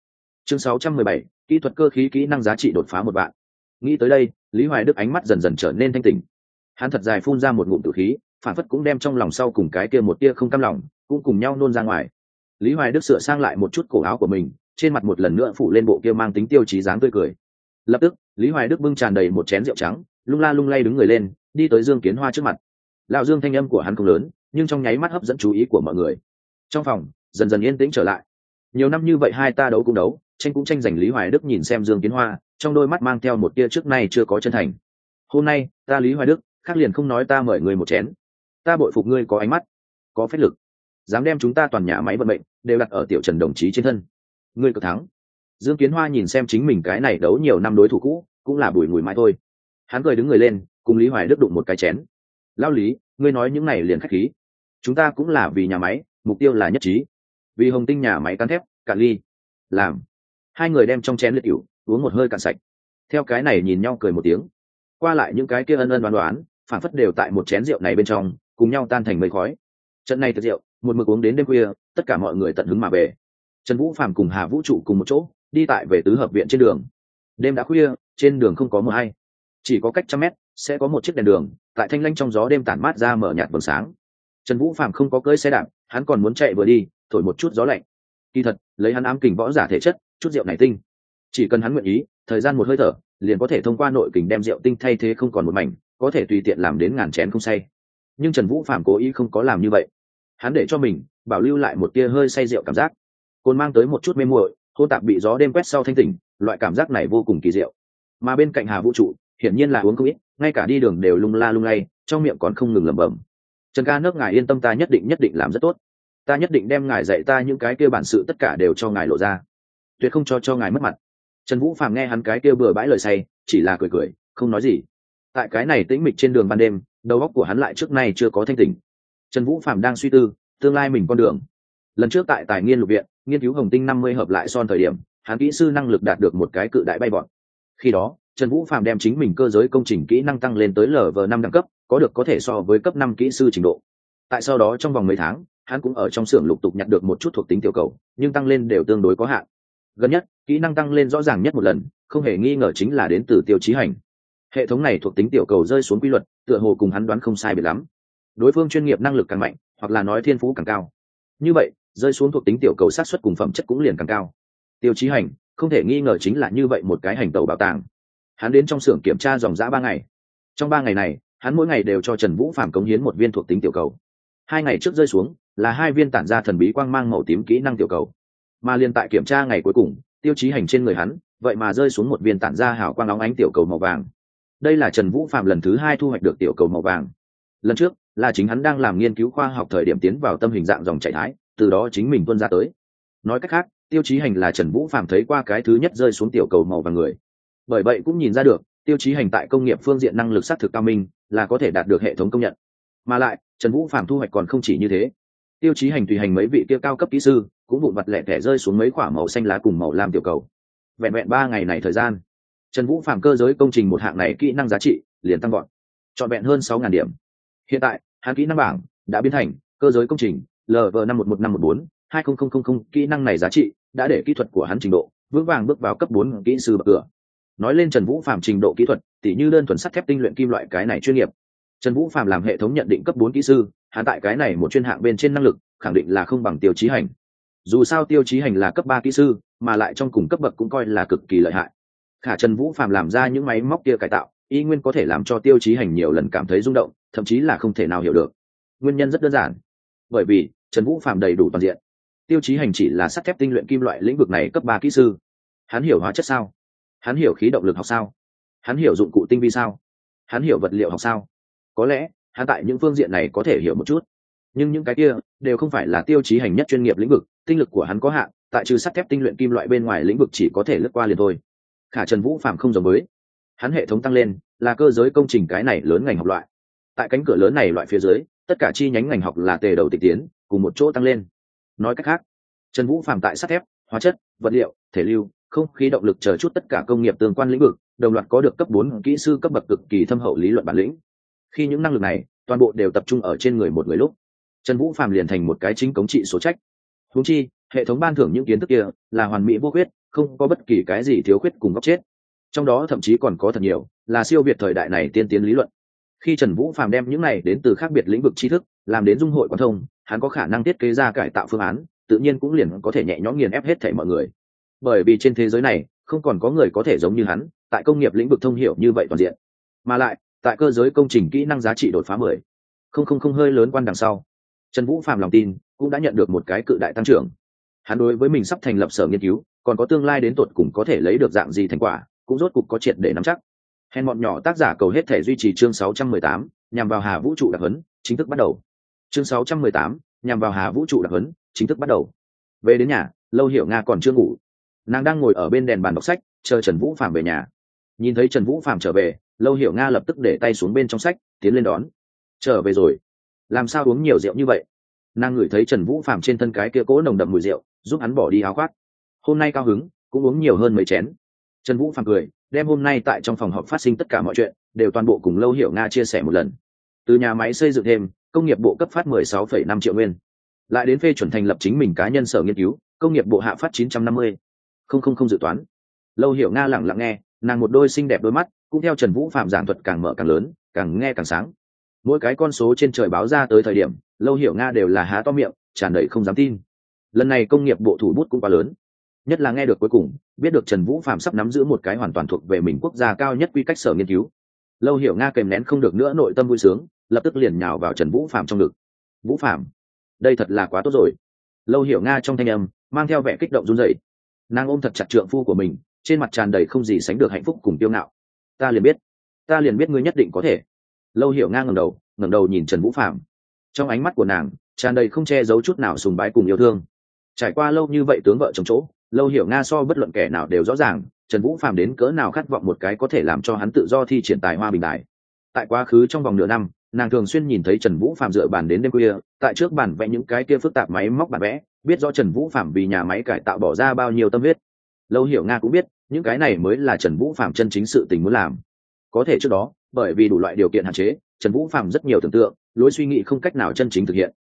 Chương 617, kỹ thuật cơ khí kỹ năng giá trị đột phá một vạn nghĩ tới đây, lý hoài đức ánh mắt dần dần trở nên thanh tình hắn thật dài phun ra một ngụm tử khí, phản phất cũng đem trong lòng sau cùng cái kia một tia không cam lòng, cũng cùng nhau nôn ra ngoài. Lý hoài đức sửa sang lại một chút cổ áo của mình, trên mặt một lần nữa phủ lên bộ kia mang tính tiêu chí dáng tươi cười. Lập tức, lý hoài đức bưng tràn đầy một chén rượu trắng, lung la lung lay đứng người lên, đi tới dương kiến hoa trước mặt. Lão dương thanh âm của hắn không lớn, nhưng trong nháy mắt hấp dẫn chú ý của mọi người. Trong phòng, dần dần yên tĩnh trở lại. Nhiều năm như vậy hai ta đấu cũng đấu tranh cũng tranh giành lý hoài đức nhìn xem dương kiến hoa, trong đôi mắt mang theo một tia trước nay chưa có chân thành. Hôm nay, ta lý hoài đức, khác liền không nói ta mời người một chén. Ta bội phục ngươi có ánh mắt, có phép lực. Dám đem chúng ta toàn nhà máy vận mệnh đều đặt ở tiểu trần đồng chí trên thân. Ngươi cực thắng. Dương kiến hoa nhìn xem chính mình cái này đấu nhiều năm đối thủ cũ, cũng là bùi ngùi mãi thôi. Hắn cười đứng người lên, cùng lý hoài đức đụng một cái chén. Lao lý, ngươi nói những này liền khách khí. Chúng ta cũng là vì nhà máy, mục tiêu là nhất trí. Vì hồng tinh nhà máy cán thép, cạn ly, làm hai người đem trong chén liệt cựu uống một hơi cạn sạch. Theo cái này nhìn nhau cười một tiếng. Qua lại những cái kia ân ân đoán đoán, phản phất đều tại một chén rượu này bên trong, cùng nhau tan thành mây khói. Trận này thật rượu, một mực uống đến đêm khuya, tất cả mọi người tận hứng mà về. Trần vũ phàm cùng hà vũ trụ cùng một chỗ, đi tại về tứ hợp viện trên đường. Đêm đã khuya, trên đường không có mưa hay. Chỉ có cách trăm mét, sẽ có một chiếc đèn đường, tại thanh lanh trong gió đêm tản mát ra mở nhạt vầng sáng. Trần vũ phàm không có cơi xe đạp, hắn còn muốn chạy vừa đi, thổi một chút gió lạnh. Kỳ thật, lấy hắn ám kình võ giả thể chất chút rượu này tinh. Chỉ cần hắn nguyện ý, thời gian một hơi thở, liền có thể thông qua nội kình đem rượu tinh thay thế không còn một mảnh, có thể tùy tiện làm đến ngàn chén không say. Nhưng trần vũ phạm cố ý không có làm như vậy. Hắn để cho mình, bảo lưu lại một tia hơi say rượu cảm giác. Côn mang tới một chút mê muội hô tạp bị gió đêm quét sau thanh tỉnh, loại cảm giác này vô cùng kỳ diệu. Mà bên cạnh hà vũ trụ, hiển nhiên là uống không ít, ngay cả đi đường đều lung la lung lay, trong miệng còn không ngừng lẩm bẩm. Trần ca nước ngài yên tâm ta nhất định nhất định làm rất tốt. Ta nhất định đem ngài dạy ta những cái kia bản sự tất cả đều cho ngài lộ ra tuyệt không cho cho ngài mất mặt. Trần vũ phàm nghe hắn cái kêu bừa bãi lời say, chỉ là cười cười, không nói gì. Tại cái này tĩnh mịch trên đường ban đêm, đầu óc của hắn lại trước nay chưa có thanh tỉnh. Trần vũ phạm đang suy tư, tương lai mình con đường. Lần trước tại tài nghiên lục viện, nghiên cứu hồng tinh năm mươi hợp lại son thời điểm, hắn kỹ sư năng lực đạt được một cái cự đại bay bọn. Khi đó, trần vũ phạm đem chính mình cơ giới công trình kỹ năng tăng lên tới lv năm đẳng cấp, có được có thể so với cấp năm kỹ sư trình độ. Tại sau đó trong vòng mấy tháng, hắn cũng ở trong xưởng lục tục nhặt được một chút thuộc tính tiểu cầu, nhưng tăng lên đều tương đối có hạn gần nhất, kỹ năng tăng lên rõ ràng nhất một lần, không hề nghi ngờ chính là đến từ tiêu chí hành. Hệ thống này thuộc tính tiểu cầu rơi xuống quy luật, tựa hồ cùng hắn đoán không sai biệt lắm. Đối phương chuyên nghiệp năng lực càng mạnh, hoặc là nói thiên phú càng cao. Như vậy, rơi xuống thuộc tính tiểu cầu sát xuất cùng phẩm chất cũng liền càng cao. Tiêu chí hành, không thể nghi ngờ chính là như vậy một cái hành tàu bảo tàng. Hắn đến trong xưởng kiểm tra dòng dã ba ngày. Trong ba ngày này, hắn mỗi ngày đều cho trần vũ phạm cống hiến một viên thuộc tính tiểu cầu. Hai ngày trước rơi xuống, là hai viên tản ra thần bí quang mang màu tím kỹ năng tiểu cầu mà liên tại kiểm tra ngày cuối cùng, tiêu chí hành trên người hắn, vậy mà rơi xuống một viên tản ra hảo quang óng ánh tiểu cầu màu vàng. Đây là trần vũ phạm lần thứ hai thu hoạch được tiểu cầu màu vàng. Lần trước, là chính hắn đang làm nghiên cứu khoa học thời điểm tiến vào tâm hình dạng dòng chảy thái, từ đó chính mình tuân ra tới. Nói cách khác, tiêu chí hành là trần vũ phạm thấy qua cái thứ nhất rơi xuống tiểu cầu màu vàng người. Bởi vậy cũng nhìn ra được, tiêu chí hành tại công nghiệp phương diện năng lực xác thực cao minh, là có thể đạt được hệ thống công nhận. Mà lại, trần vũ phạm thu hoạch còn không chỉ như thế tiêu chí hành tùy hành mấy vị kia cao cấp kỹ sư, cũng vụn vặt lẻ thẻ rơi xuống mấy khoả màu xanh lá cùng màu lam tiểu cầu. Vẹn vẹn ba ngày này thời gian, trần vũ phạm cơ giới công trình một hạng này kỹ năng giá trị liền tăng gọn trọn vẹn hơn sáu điểm. Hiện tại hắn kỹ năng bảng đã biến thành cơ giới công trình lv năm một một năm một bốn. Hai nghìn kỹ năng này giá trị đã để kỹ thuật của hắn trình độ vững vàng bước vào cấp bốn kỹ sư bậc cửa. Nói lên trần vũ phạm trình độ kỹ thuật, tỉ như đơn thuần sắt thép tinh luyện kim loại cái này chuyên nghiệp. Trần vũ phạm làm hệ thống nhận định cấp bốn kỹ sư hắn tại cái này một chuyên hạng bên trên năng lực, khẳng định là không bằng tiêu chí hành. Dù sao tiêu chí hành là cấp ba kỹ sư, mà lại trong cùng cấp bậc cũng coi là cực kỳ lợi hại. Khả trần vũ phạm làm ra những máy móc kia cải tạo, y nguyên có thể làm cho tiêu chí hành nhiều lần cảm thấy rung động, thậm chí là không thể nào hiểu được. Nguyên nhân rất đơn giản. Bởi vì, trần vũ phạm đầy đủ toàn diện. Tiêu chí hành chỉ là sắt thép tinh luyện kim loại lĩnh vực này cấp ba kỹ sư. Hắn hiểu hóa chất sao? Hắn hiểu khí động lực học sao? Hắn hiểu dụng cụ tinh vi sao? Hắn hiểu vật liệu học sao? Có lẽ hắn tại những phương diện này có thể hiểu một chút. Nhưng những cái kia đều không phải là tiêu chí hành nhất chuyên nghiệp lĩnh vực, tinh lực của hắn có hạn, tại trừ sắt thép tinh luyện kim loại bên ngoài lĩnh vực chỉ có thể lướt qua liền thôi. Khả trần vũ phạm không giống với. Hắn hệ thống tăng lên, là cơ giới công trình cái này lớn ngành học loại. Tại cánh cửa lớn này loại phía dưới, tất cả chi nhánh ngành học là tề đầu tịch tiến, cùng một chỗ tăng lên. Nói cách khác, trần vũ phạm tại sắt thép, hóa chất, vật liệu, thể lưu, không khí động lực chờ chút tất cả công nghiệp tương quan lĩnh vực, đồng loạt có được cấp bốn kỹ sư cấp bậc cực kỳ thâm hậu lý luận bản lĩnh khi những năng lực này toàn bộ đều tập trung ở trên người một người lúc, trần vũ phạm liền thành một cái chính cống trị số trách. Húng chi, hệ thống ban thưởng những kiến thức kia là hoàn mỹ vô khuyết, không có bất kỳ cái gì thiếu khuyết cùng góc chết. Trong đó thậm chí còn có thật nhiều, là siêu việt thời đại này tiên tiến lý luận. Khi trần vũ phạm đem những này đến từ khác biệt lĩnh vực tri thức, làm đến dung hội quan thông, hắn có khả năng thiết kế ra cải tạo phương án, tự nhiên cũng liền có thể nhẹ nhõm nghiền ép hết thể mọi người. Bởi vì trên thế giới này, không còn có người có thể giống như hắn, tại công nghiệp lĩnh vực thông hiểu như vậy toàn diện. Mà lại tại cơ giới công trình kỹ năng giá trị đột phá mười. Không không không hơi lớn quan đằng sau. Trần vũ phạm lòng tin cũng đã nhận được một cái cự đại tăng trưởng. Hắn đối với mình sắp thành lập sở nghiên cứu còn có tương lai đến tột cùng có thể lấy được dạng gì thành quả cũng rốt cục có triệt để nắm chắc. Hèn bọn nhỏ tác giả cầu hết thể duy trì chương 618, nhằm vào hà vũ trụ đặc hấn chính thức bắt đầu. Chương 618, nhằm vào hà vũ trụ đặc hấn chính thức bắt đầu. Về đến nhà lâu hiểu nga còn chưa ngủ. Nàng đang ngồi ở bên đèn bàn đọc sách chờ trần vũ phạm về nhà. Nhìn thấy trần vũ phạm trở về lâu hiểu nga lập tức để tay xuống bên trong sách tiến lên đón. Trở về rồi. Làm sao uống nhiều rượu như vậy? Nàng ngửi thấy trần vũ phạm trên thân cái kia cố nồng đậm mùi rượu giúp hắn bỏ đi áo khoác. Hôm nay cao hứng cũng uống nhiều hơn mấy chén. Trần vũ phạm cười đem hôm nay tại trong phòng họp phát sinh tất cả mọi chuyện đều toàn bộ cùng lâu hiểu nga chia sẻ một lần. Từ nhà máy xây dựng thêm công nghiệp bộ cấp phát 16,5 triệu nguyên. Lại đến phê chuẩn thành lập chính mình cá nhân sở nghiên cứu công nghiệp bộ hạ phát 950. không không không dự toán. Lâu hiểu nga lẳng lặng nghe nàng một đôi xinh đẹp đôi mắt cũng theo trần vũ phạm giảng thuật càng mở càng lớn, càng nghe càng sáng. Mỗi cái con số trên trời báo ra tới thời điểm, lâu hiểu nga đều là há to miệng, tràn đầy không dám tin. Lần này công nghiệp bộ thủ bút cũng quá lớn. Nhất là nghe được cuối cùng, biết được trần vũ phạm sắp nắm giữ một cái hoàn toàn thuộc về mình quốc gia cao nhất quy cách sở nghiên cứu. Lâu hiểu nga kèm nén không được nữa nội tâm vui sướng, lập tức liền nhào vào trần vũ phạm trong ngực. Vũ phạm, đây thật là quá tốt rồi. Lâu hiểu nga trong thanh âm mang theo vẻ kích động run rẩy. Nàng ôm thật chặt trượng phu của mình, trên mặt tràn đầy không gì sánh được hạnh phúc cùng tiêu ngạo ta liền biết. Ta liền biết ngươi nhất định có thể. Lâu hiểu ngang ngẩng đầu ngẩng đầu nhìn trần vũ phạm trong ánh mắt của nàng, tràn đầy không che giấu chút nào sùng bái cùng yêu thương. Trải qua lâu như vậy tướng vợ chồng chỗ, lâu hiểu nga so bất luận kẻ nào đều rõ ràng, trần vũ phạm đến cỡ nào khát vọng một cái có thể làm cho hắn tự do thi triển tài hoa bình đại. Tại quá khứ trong vòng nửa năm, nàng thường xuyên nhìn thấy trần vũ phạm dựa bàn đến đêm khuya, tại trước bàn vẽ những cái kia phức tạp máy móc bản vẽ, biết rõ trần vũ phạm vì nhà máy cải tạo bỏ ra bao nhiêu tâm huyết. Lâu hiểu nga cũng biết những cái này mới là trần vũ phạm chân chính sự tình muốn làm. Có thể trước đó, bởi vì đủ loại điều kiện hạn chế, trần vũ phạm rất nhiều tưởng tượng, lối suy nghĩ không cách nào chân chính thực hiện.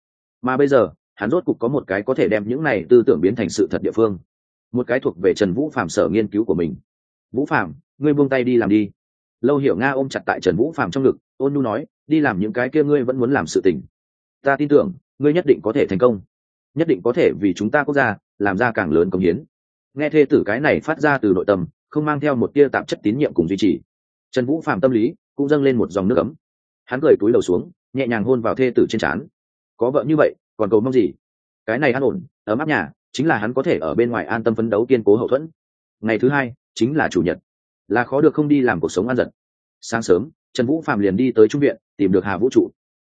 Mà bây giờ, hắn rốt cục có một cái có thể đem những này tư tưởng biến thành sự thật địa phương. Một cái thuộc về trần vũ phạm sở nghiên cứu của mình. Vũ phạm ngươi buông tay đi làm đi. Lâu hiểu nga ôm chặt tại trần vũ phạm trong ngực, ôn nhu nói, đi làm những cái kia ngươi vẫn muốn làm sự tình. Ta tin tưởng, ngươi nhất định có thể thành công. Nhất định có thể vì chúng ta quốc gia, làm ra càng lớn công hiến nghe thê tử cái này phát ra từ nội tâm, không mang theo một tia tạp chất tín nhiệm cùng duy trì. Trần vũ phạm tâm lý cũng dâng lên một dòng nước ấm. Hắn cười túi đầu xuống, nhẹ nhàng hôn vào thê tử trên trán. Có vợ như vậy, còn cầu mong gì? Cái này an ổn, ấm áp nhà, chính là hắn có thể ở bên ngoài an tâm phấn đấu kiên cố hậu thuẫn. Ngày thứ hai, chính là chủ nhật. Là khó được không đi làm cuộc sống an giật sáng sớm, trần vũ phạm liền đi tới trung viện, tìm được hà vũ trụ.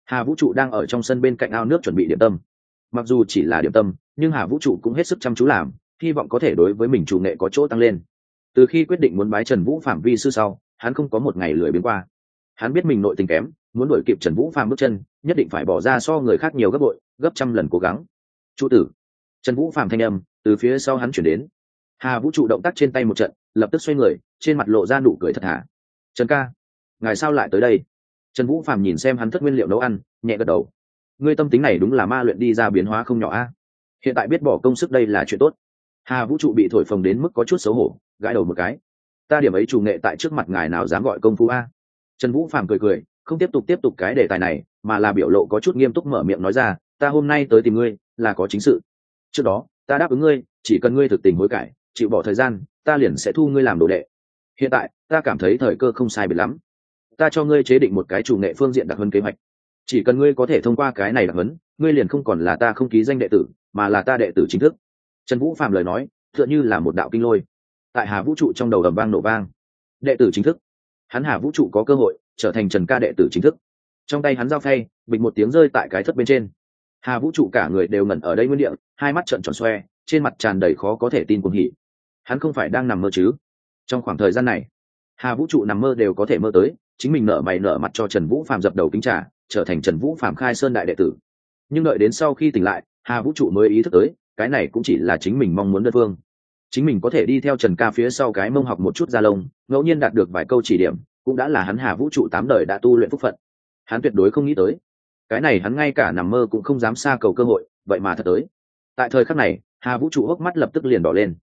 Hà vũ trụ đang ở trong sân bên cạnh ao nước chuẩn bị điểm tâm. Mặc dù chỉ là điểm tâm, nhưng hà vũ trụ cũng hết sức chăm chú làm hy vọng có thể đối với mình chủ nghệ có chỗ tăng lên. Từ khi quyết định muốn bái trần vũ phạm vi sư sau, hắn không có một ngày lười biến qua. Hắn biết mình nội tình kém, muốn đuổi kịp trần vũ Phạm bước chân, nhất định phải bỏ ra so người khác nhiều gấp bội, gấp trăm lần cố gắng. Trụ tử. Trần vũ Phạm thanh âm, từ phía sau hắn chuyển đến. Hà vũ trụ động tác trên tay một trận, lập tức xoay người, trên mặt lộ ra nụ cười thật thà. Trần ca, ngài sao lại tới đây? Trần vũ Phạm nhìn xem hắn thất nguyên liệu nấu ăn, nhẹ gật đầu. Ngươi tâm tính này đúng là ma luyện đi ra biến hóa không nhỏ a. Hiện tại biết bỏ công sức đây là chuyện tốt hà vũ trụ bị thổi phồng đến mức có chút xấu hổ, gãi đầu một cái. Ta điểm ấy chủ nghệ tại trước mặt ngài nào dám gọi công phu a? Trần vũ phàm cười cười, không tiếp tục tiếp tục cái đề tài này, mà là biểu lộ có chút nghiêm túc mở miệng nói ra, ta hôm nay tới tìm ngươi, là có chính sự. Trước đó, ta đáp ứng ngươi, chỉ cần ngươi thực tình hối cải, chịu bỏ thời gian, ta liền sẽ thu ngươi làm đồ đệ. Hiện tại, ta cảm thấy thời cơ không sai biệt lắm. Ta cho ngươi chế định một cái chủ nghệ phương diện đặc hơn kế hoạch. Chỉ cần ngươi có thể thông qua cái này đặc hấn ngươi liền không còn là ta không ký danh đệ tử, mà là ta đệ tử chính thức trần vũ phạm lời nói, tựa như là một đạo kinh lôi. Tại hà vũ trụ trong đầu ầm vang nổ vang. Đệ tử chính thức. Hắn hà vũ trụ có cơ hội trở thành trần ca đệ tử chính thức. Trong tay hắn giao phay, bịch một tiếng rơi tại cái thất bên trên. Hà vũ trụ cả người đều ngẩn ở đây nguyên địa, hai mắt trợn tròn xoe, trên mặt tràn đầy khó có thể tin cuồng hỉ. Hắn không phải đang nằm mơ chứ? Trong khoảng thời gian này, hà vũ trụ nằm mơ đều có thể mơ tới, chính mình nở mày nở mặt cho trần vũ phạm dập đầu kính trả trở thành trần vũ phạm khai sơn đại đệ tử. Nhưng đợi đến sau khi tỉnh lại, hà vũ trụ mới ý thức tới cái này cũng chỉ là chính mình mong muốn đơn phương. Chính mình có thể đi theo trần ca phía sau cái mông học một chút gia lông, ngẫu nhiên đạt được vài câu chỉ điểm, cũng đã là hắn hà vũ trụ tám đời đã tu luyện phúc phận. Hắn tuyệt đối không nghĩ tới, cái này hắn ngay cả nằm mơ cũng không dám xa cầu cơ hội, vậy mà thật tới. Tại thời khắc này, hà vũ trụ hốc mắt lập tức liền đỏ lên.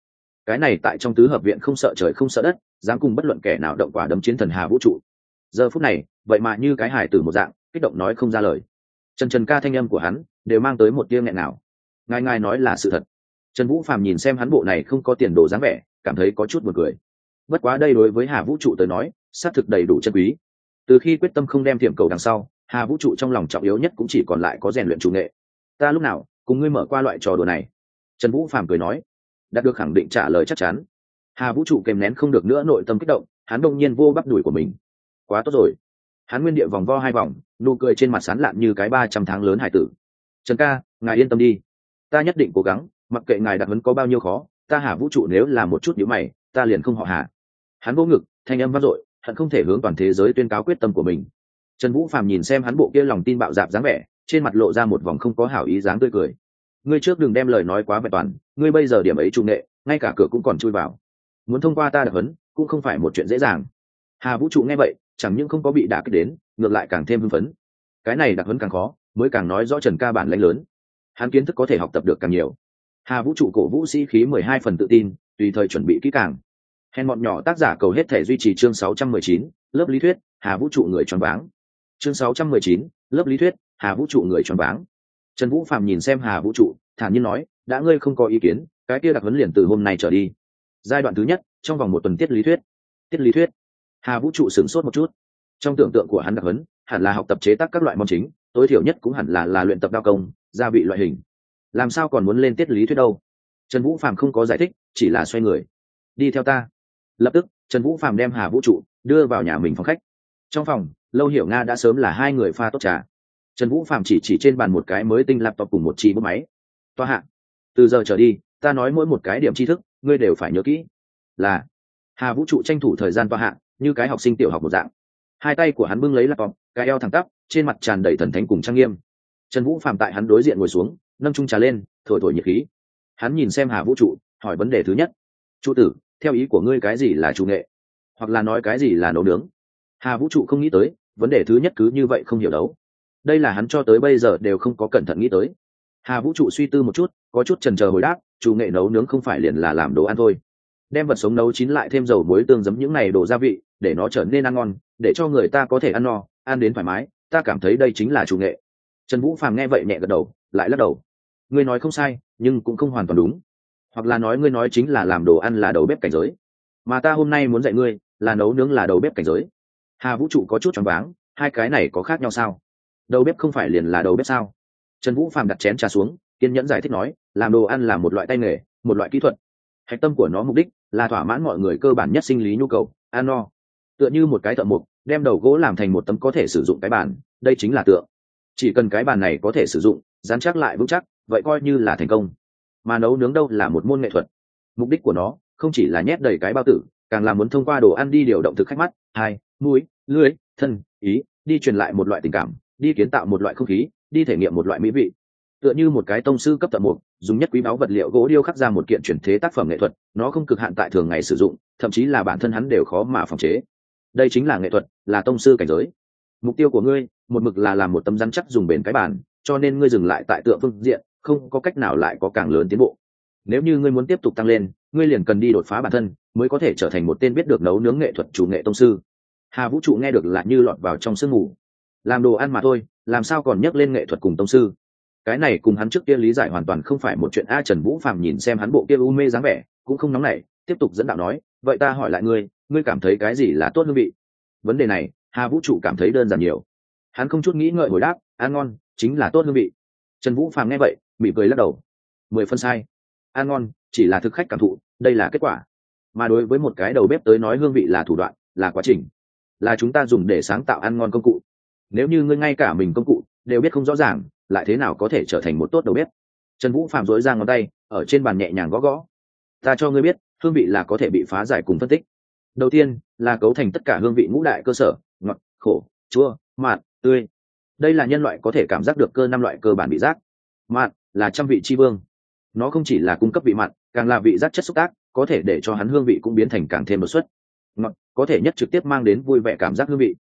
Cái này tại trong tứ hợp viện không sợ trời không sợ đất, dám cùng bất luận kẻ nào động quả đấm chiến thần hà vũ trụ. Giờ phút này, vậy mà như cái hải tử một dạng, kích động nói không ra lời. Trần trần ca thanh âm của hắn đều mang tới một tiếng nghẹn nào ngài ngài nói là sự thật. Trần vũ phàm nhìn xem hắn bộ này không có tiền đồ dáng vẻ, cảm thấy có chút b u ồ n cười. Bất quá đây đối với hà vũ trụ tới nói, xác thực đầy đủ chân quý. Từ khi quyết tâm không đem thiểm cầu đằng sau, hà vũ trụ trong lòng trọng yếu nhất cũng chỉ còn lại có rèn luyện chủ nghệ. Ta lúc nào cùng ngươi mở qua loại trò đùa này? Trần vũ phàm cười nói. Đạt được khẳng định trả lời chắc chắn. Hà vũ trụ kèm nén không được nữa nội tâm kích động, hắn đông nhiên vô bắp đùi của mình. Quá tốt rồi. Hắn nguyên địa vòng vo hai vòng, nụ cười trên mặt sán lạn như cái ba trăm tháng lớn hải tử. Trần ca, ngài yên tâm đi ta nhất định cố gắng, mặc kệ ngài đặc hấn có bao nhiêu khó, ta hà vũ trụ nếu là một chút nhữ mày, ta liền không họ hà. Hắn vô ngực, thanh âm vang dội, hận không thể hướng toàn thế giới tuyên cáo quyết tâm của mình. Trần vũ phàm nhìn xem hắn bộ kia lòng tin bạo dạp dáng vẻ, trên mặt lộ ra một vòng không có hảo ý dáng tươi cười. Ngươi trước đừng đem lời nói quá vẹn toàn, ngươi bây giờ điểm ấy trung nghệ, ngay cả cửa cũng còn chui vào. Muốn thông qua ta đặc hấn cũng không phải một chuyện dễ dàng. Hà vũ trụ nghe vậy, chẳng những không có bị đả kích đến, ngược lại càng thêm hưng phấn. Cái này đặc hấn càng khó, mới càng nói rõ trần ca bản lãnh lớn hắn kiến thức có thể học tập được càng nhiều. Hà vũ trụ cổ vũ sĩ khí mười hai phần tự tin, tùy thời chuẩn bị kỹ càng. Hèn bọn nhỏ tác giả cầu hết thể duy trì chương sáu trăm mười chín, lớp lý thuyết, hà vũ trụ người tròn váng. Chương sáu trăm mười chín, lớp lý thuyết, hà vũ trụ người tròn váng. Trần vũ phạm nhìn xem hà vũ trụ, thản nhiên nói, đã ngươi không có ý kiến, cái kia đặc huấn liền từ hôm nay trở đi. Giai đoạn thứ nhất, trong vòng một tuần tiết lý thuyết. Tiết lý thuyết. Hà vũ trụ sửng sốt một chút. Trong tưởng tượng của hắn đặc huấn hẳn là học tập chế tác các loại món chính, tối thiểu nhất cũng hẳn là là luyện tập đao công gia vị loại hình. Làm sao còn muốn lên tiết lý thuyết đâu? Trần vũ phạm không có giải thích, chỉ là xoay người. Đi theo ta. Lập tức, trần vũ phạm đem hà vũ trụ đưa vào nhà mình phòng khách. Trong phòng, lâu hiểu nga đã sớm là hai người pha tốt trà. Trần vũ phạm chỉ chỉ trên bàn một cái mới tinh laptop cùng một chi bút máy. Toa hạ. Từ giờ trở đi, ta nói mỗi một cái điểm tri thức, ngươi đều phải nhớ kỹ. Là, hà vũ trụ tranh thủ thời gian toa hạ, như cái học sinh tiểu học một dạng. Hai tay của hắn bưng lấy laptop, cái eo thẳng tắp, trên mặt tràn đầy thần thánh cùng trang nghiêm trần vũ phạm tại hắn đối diện ngồi xuống, nâng trung trà lên, thổi thổi nhiệt khí. Hắn nhìn xem hà vũ trụ, hỏi vấn đề thứ nhất. Trụ tử, theo ý của ngươi cái gì là chủ nghệ? Hoặc là nói cái gì là nấu nướng? Hà vũ trụ không nghĩ tới, vấn đề thứ nhất cứ như vậy không hiểu đấu. Đây là hắn cho tới bây giờ đều không có cẩn thận nghĩ tới. Hà vũ trụ suy tư một chút, có chút trần trờ hồi đáp, chủ nghệ nấu nướng không phải liền là làm đồ ăn thôi. Đem vật sống nấu chín lại thêm dầu muối tương giấm những này đồ gia vị, để nó trở nên ăn ngon, để cho người ta có thể ăn no, ăn đến thoải mái, ta cảm thấy đây chính là chủ nghệ trần vũ phàm nghe vậy nhẹ gật đầu, lại lắc đầu. Ngươi nói không sai, nhưng cũng không hoàn toàn đúng. Hoặc là nói ngươi nói chính là làm đồ ăn là đầu bếp cảnh giới. Mà ta hôm nay muốn dạy ngươi là nấu nướng là đầu bếp cảnh giới. Hà vũ trụ có chút choáng váng, hai cái này có khác nhau sao? Đầu bếp không phải liền là đầu bếp sao? Trần vũ phàm đặt chén trà xuống, kiên nhẫn giải thích nói, làm đồ ăn là một loại tay nghề, một loại kỹ thuật. Hạch tâm của nó mục đích là thỏa mãn mọi người cơ bản nhất sinh lý nhu cầu, ăn no. Tựa như một cái thợ mục đem đầu gỗ làm thành một tấm có thể sử dụng cái bàn, đây chính là tượng chỉ cần cái bàn này có thể sử dụng dán chắc lại vững chắc vậy coi như là thành công. Mà nấu nướng đâu là một môn nghệ thuật. Mục đích của nó không chỉ là nhét đầy cái bao tử càng là muốn thông qua đồ ăn đi điều động thực khách mắt hai mũi lưới thân ý đi truyền lại một loại tình cảm đi kiến tạo một loại không khí đi thể nghiệm một loại mỹ vị. Tựa như một cái tông sư cấp tận một, dùng nhất quý báu vật liệu gỗ điêu khắc ra một kiện chuyển thế tác phẩm nghệ thuật nó không cực hạn tại thường ngày sử dụng thậm chí là bản thân hắn đều khó mà phòng chế. Đây chính là nghệ thuật là tông sư cảnh giới mục tiêu của ngươi, một mực là làm một tấm rắn chắc dùng bền cái bản cho nên ngươi dừng lại tại tượng phương diện, không có cách nào lại có càng lớn tiến bộ. Nếu như ngươi muốn tiếp tục tăng lên, ngươi liền cần đi đột phá bản thân, mới có thể trở thành một tên biết được nấu nướng nghệ thuật chủ nghệ tông sư. Hà vũ trụ nghe được lại như lọt vào trong sương mù. Làm đồ ăn mà thôi, làm sao còn nhắc lên nghệ thuật cùng tông sư? Cái này cùng hắn trước kia lý giải hoàn toàn không phải một chuyện. A trần vũ phàm nhìn xem hắn bộ kia u mê dáng vẻ, cũng không nóng nảy, tiếp tục dẫn đạo nói, vậy ta hỏi lại ngươi ngươi cảm thấy cái gì là tốt hương vị? Vấn đề này hà vũ trụ cảm thấy đơn giản nhiều. Hắn không chút nghĩ ngợi hồi đáp, ăn ngon, chính là tốt hương vị. Trần vũ phàm nghe vậy, mỉm cười lắc đầu. Mười phân sai. Ăn ngon, chỉ là thực khách cảm thụ, đây là kết quả. Mà đối với một cái đầu bếp tới nói hương vị là thủ đoạn, là quá trình. Là chúng ta dùng để sáng tạo ăn ngon công cụ. Nếu như ngươi ngay cả mình công cụ đều biết không rõ ràng, lại thế nào có thể trở thành một tốt đầu bếp? Trần vũ phạm dối ra ngón tay, ở trên bàn nhẹ nhàng gõ gõ. Ta cho ngươi biết, hương vị là có thể bị phá giải cùng phân tích. Đầu tiên, là cấu thành tất cả hương vị ngũ đại cơ sở ngọt, khổ, chua, mạt, tươi. Đây là nhân loại có thể cảm giác được cơ năm loại cơ bản vị giác. Mạt là trăm vị tri vương. Nó không chỉ là cung cấp vị mặn càng là vị giác chất xúc tác, có thể để cho hắn hương vị cũng biến thành càng thêm một suất. ngọt, có thể nhất trực tiếp mang đến vui vẻ cảm giác hương vị.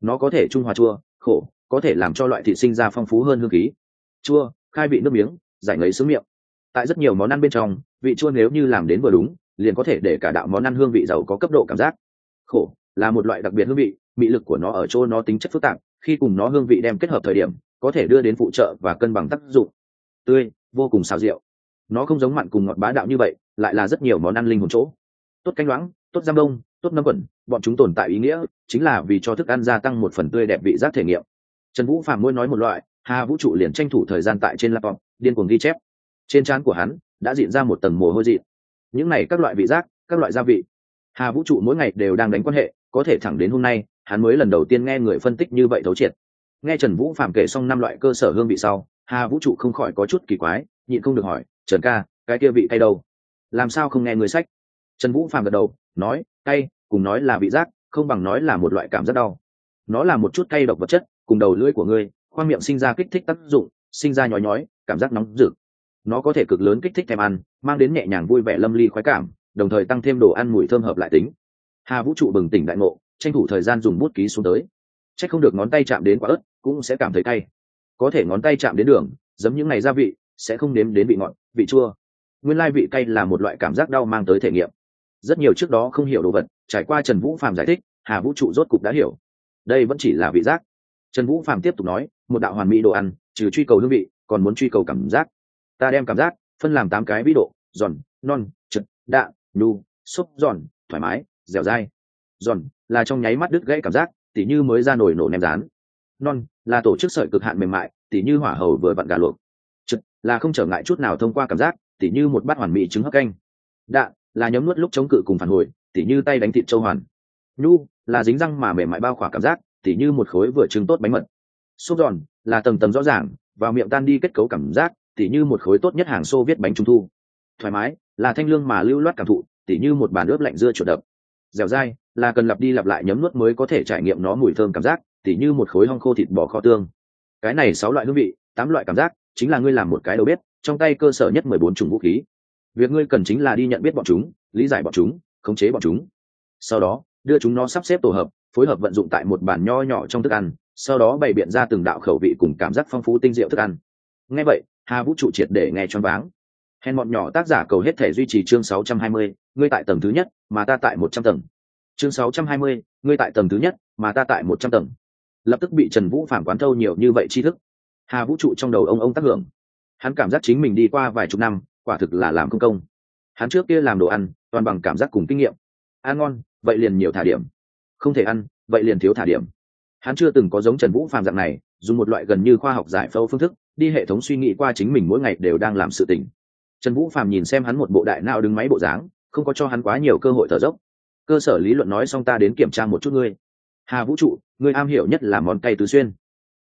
Nó có thể trung hòa chua, khổ, có thể làm cho loại thịt sinh ra phong phú hơn hương khí. Chua, khai vị nước miếng, giải ngấy sướng miệng. Tại rất nhiều món ăn bên trong, vị chua nếu như làm đến vừa đúng, liền có thể để cả đạo món ăn hương vị giàu có cấp độ cảm giác. Khổ, là một loại đặc biệt hương vị mị lực của nó ở chỗ nó tính chất phức tạp, khi cùng nó hương vị đem kết hợp thời điểm, có thể đưa đến phụ trợ và cân bằng tác dụng. Tươi, vô cùng xào rượu. Nó không giống mặn cùng ngọt bá đạo như vậy, lại là rất nhiều món ăn linh hồn chỗ. Tốt canh loãng, tốt giam đông, tốt nấm quẩn, bọn chúng tồn tại ý nghĩa, chính là vì cho thức ăn gia tăng một phần tươi đẹp vị giác thể nghiệm. Trần vũ phạm môi nói một loại, hà vũ trụ liền tranh thủ thời gian tại trên laptop, điên cuồng ghi chép. Trên trán của hắn, đã diễn ra một tầng mồ hôi dị. Những này các loại vị giác, các loại gia vị. Hà vũ trụ mỗi ngày đều đang đánh quan hệ, có thể thẳng đến hôm nay hắn mới lần đầu tiên nghe người phân tích như vậy thấu triệt. Nghe trần vũ phạm kể xong năm loại cơ sở hương vị sau, hà vũ trụ không khỏi có chút kỳ quái, nhịn không được hỏi, trần ca, cái kia vị cay đâu? Làm sao không nghe người sách? Trần vũ phạm gật đầu, nói, cay, cùng nói là vị giác, không bằng nói là một loại cảm giác đau. Nó là một chút cay độc vật chất, cùng đầu lưỡi của ngươi, khoang miệng sinh ra kích thích tác dụng, sinh ra nhói nhói, cảm giác nóng rực. Nó có thể cực lớn kích thích thèm ăn, mang đến nhẹ nhàng vui vẻ, lâm ly khoái cảm, đồng thời tăng thêm đồ ăn mùi thơm hợp lại tính. Hà vũ trụ bừng tỉnh đại ngộ tranh thủ thời gian dùng bút ký xuống tới. C h ắ c không được ngón tay chạm đến quả ớt, cũng sẽ cảm thấy cay. Có thể ngón tay chạm đến đường giấm những ngày gia vị, sẽ không nếm đến vị ngọt, vị chua. Nguyên lai vị cay là một loại cảm giác đau mang tới thể nghiệm. Rất nhiều trước đó không hiểu đồ vật, trải qua trần vũ phạm giải thích, hà vũ trụ rốt cục đã hiểu. Đây vẫn chỉ là vị giác. Trần vũ phạm tiếp tục nói, một đạo hoàn mỹ đồ ăn, trừ truy cầu hương vị, còn muốn truy cầu cảm giác. Ta đem cảm giác, phân làm tám cái vĩ độ, giòn, non trực đạ, nhu, xúc, giòn, thoải mái, dẻo dai giòn là trong nháy mắt đứt gãy cảm giác, tỉ như mới ra nổi nổ nem rán. Non, là tổ chức sợi cực hạn mềm mại, tỉ như hỏa hầu vừa vặn gà luộc. Trực là không trở ngại chút nào thông qua cảm giác, tỉ như một bát hoàn mỹ trứng hấp canh. Đạ, là nhấm nuốt lúc chống cự cùng phản hồi, tỉ như tay đánh thịt châu hoàn. Nhu, là dính răng mà mềm mại bao khỏa cảm giác, tỉ như một khối vừa trứng tốt bánh mật. Xúc giòn, là tầng tầng rõ ràng, vào miệng tan đi kết cấu cảm giác, tỉ như một khối tốt nhất hàng xô viết bánh trung thu. Thoải mái, là thanh lương mà lưu loát cảm thụ, tỉ như một bàn ướp lạnh dưa chuột đập dẻo dai, là cần lặp đi lặp lại nhấm nuốt mới có thể trải nghiệm nó mùi thơm cảm giác, tỉ như một khối hong khô thịt bò kho tương. Cái này sáu loại hương vị, tám loại cảm giác, chính là ngươi làm một cái đầu bếp, trong tay cơ sở nhất mười bốn chủng vũ khí. Việc ngươi cần chính là đi nhận biết bọn chúng, lý giải bọn chúng, khống chế bọn chúng. Sau đó, đưa chúng nó sắp xếp tổ hợp, phối hợp vận dụng tại một bản nho nhỏ trong thức ăn, sau đó bày biện ra từng đạo khẩu vị cùng cảm giác phong phú tinh diệu thức ăn. Nghe vậy, hà vũ trụ triệt để nghe choáng váng hèn bọn nhỏ tác giả cầu hết thể duy trì chương 620, ngươi tại tầng thứ nhất mà ta tại một trăm tầng. Chương 620, ngươi tại tầng thứ nhất mà ta tại một trăm tầng. Lập tức bị trần vũ phản quán thâu nhiều như vậy tri thức. Hà vũ trụ trong đầu ông ông tác hưởng. Hắn cảm giác chính mình đi qua vài chục năm quả thực là làm công công. Hắn trước kia làm đồ ăn toàn bằng cảm giác cùng kinh nghiệm. Ăn ngon vậy liền nhiều thả điểm. Không thể ăn vậy liền thiếu thả điểm. Hắn chưa từng có giống trần vũ phàm dạng này dùng một loại gần như khoa học giải phẫu phương thức đi hệ thống suy nghĩ qua chính mình mỗi ngày đều đang làm sự tình trần vũ phàm nhìn xem hắn một bộ đại nào đứng máy bộ dáng, không có cho hắn quá nhiều cơ hội thở dốc. Cơ sở lý luận nói xong ta đến kiểm tra một chút ngươi. Hà vũ trụ, ngươi am hiểu nhất là món cay tứ xuyên.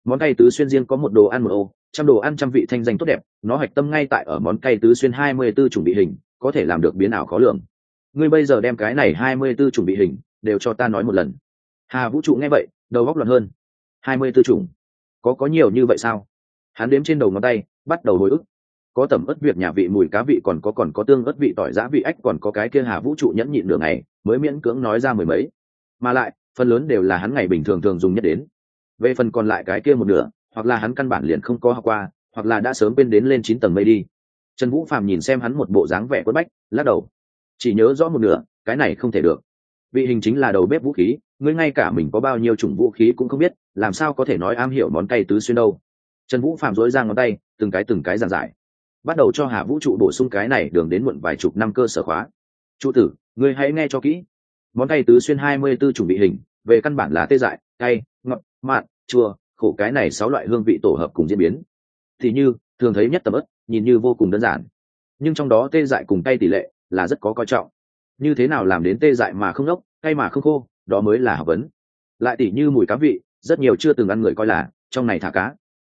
Món cay tứ xuyên riêng có một đồ ăn một ô, trăm đồ ăn trăm vị thanh danh tốt đẹp, nó hạch tâm ngay tại ở món cay tứ xuyên hai mươi b ố chủng bị hình, có thể làm được biến ảo khó lường. Ngươi bây giờ đem cái này hai mươi b ố chủng bị hình, đều cho ta nói một lần. Hà vũ trụ nghe vậy, đầu góc luận hơn. hai mươi b ố chủng có có nhiều như vậy sao? Hắn đếm trên đầu ngón tay, bắt đầu hồi ức có tẩm ớt việc nhà vị mùi cá vị còn có còn có tương ớt vị tỏi giã vị ách còn có cái kia hà vũ trụ nhẫn nhịn đường này mới miễn cưỡng nói ra mười mấy. Mà lại, phần lớn đều là hắn ngày bình thường thường dùng nhất đến. Về phần còn lại cái kia một nửa, hoặc là hắn căn bản liền không có học qua, hoặc là đã sớm bên đến lên chín tầng mây đi. Trần vũ phàm nhìn xem hắn một bộ dáng vẻ quất bách, lắc đầu. Chỉ nhớ rõ một nửa, cái này không thể được. Vị hình chính là đầu bếp vũ khí, ngươi ngay cả mình có bao nhiêu chủng vũ khí cũng không biết, làm sao có thể nói am hiểu món cay tứ xuyên đâu. Trần vũ phạm dối ra ngón tay, từng cái từng cái giàn giải bắt đầu cho hà vũ trụ bổ sung cái này đường đến muộn vài chục năm cơ sở khóa. Trụ tử người hãy nghe cho kỹ. Món cay tứ xuyên hai mươi b ố chủng vị hình, về căn bản là tê dại, cay, ngọt, mặn, chua, khổ cái này sáu loại hương vị tổ hợp cùng diễn biến. Thì như, thường thấy nhất tầm ớt, nhìn như vô cùng đơn giản. Nhưng trong đó tê dại cùng tay tỷ lệ là rất có coi trọng. Như thế nào làm đến tê dại mà không nốc cay mà không khô, đó mới là học vấn. Lại tỉ như mùi cá vị, rất nhiều chưa từng ăn người coi là, trong này thả cá.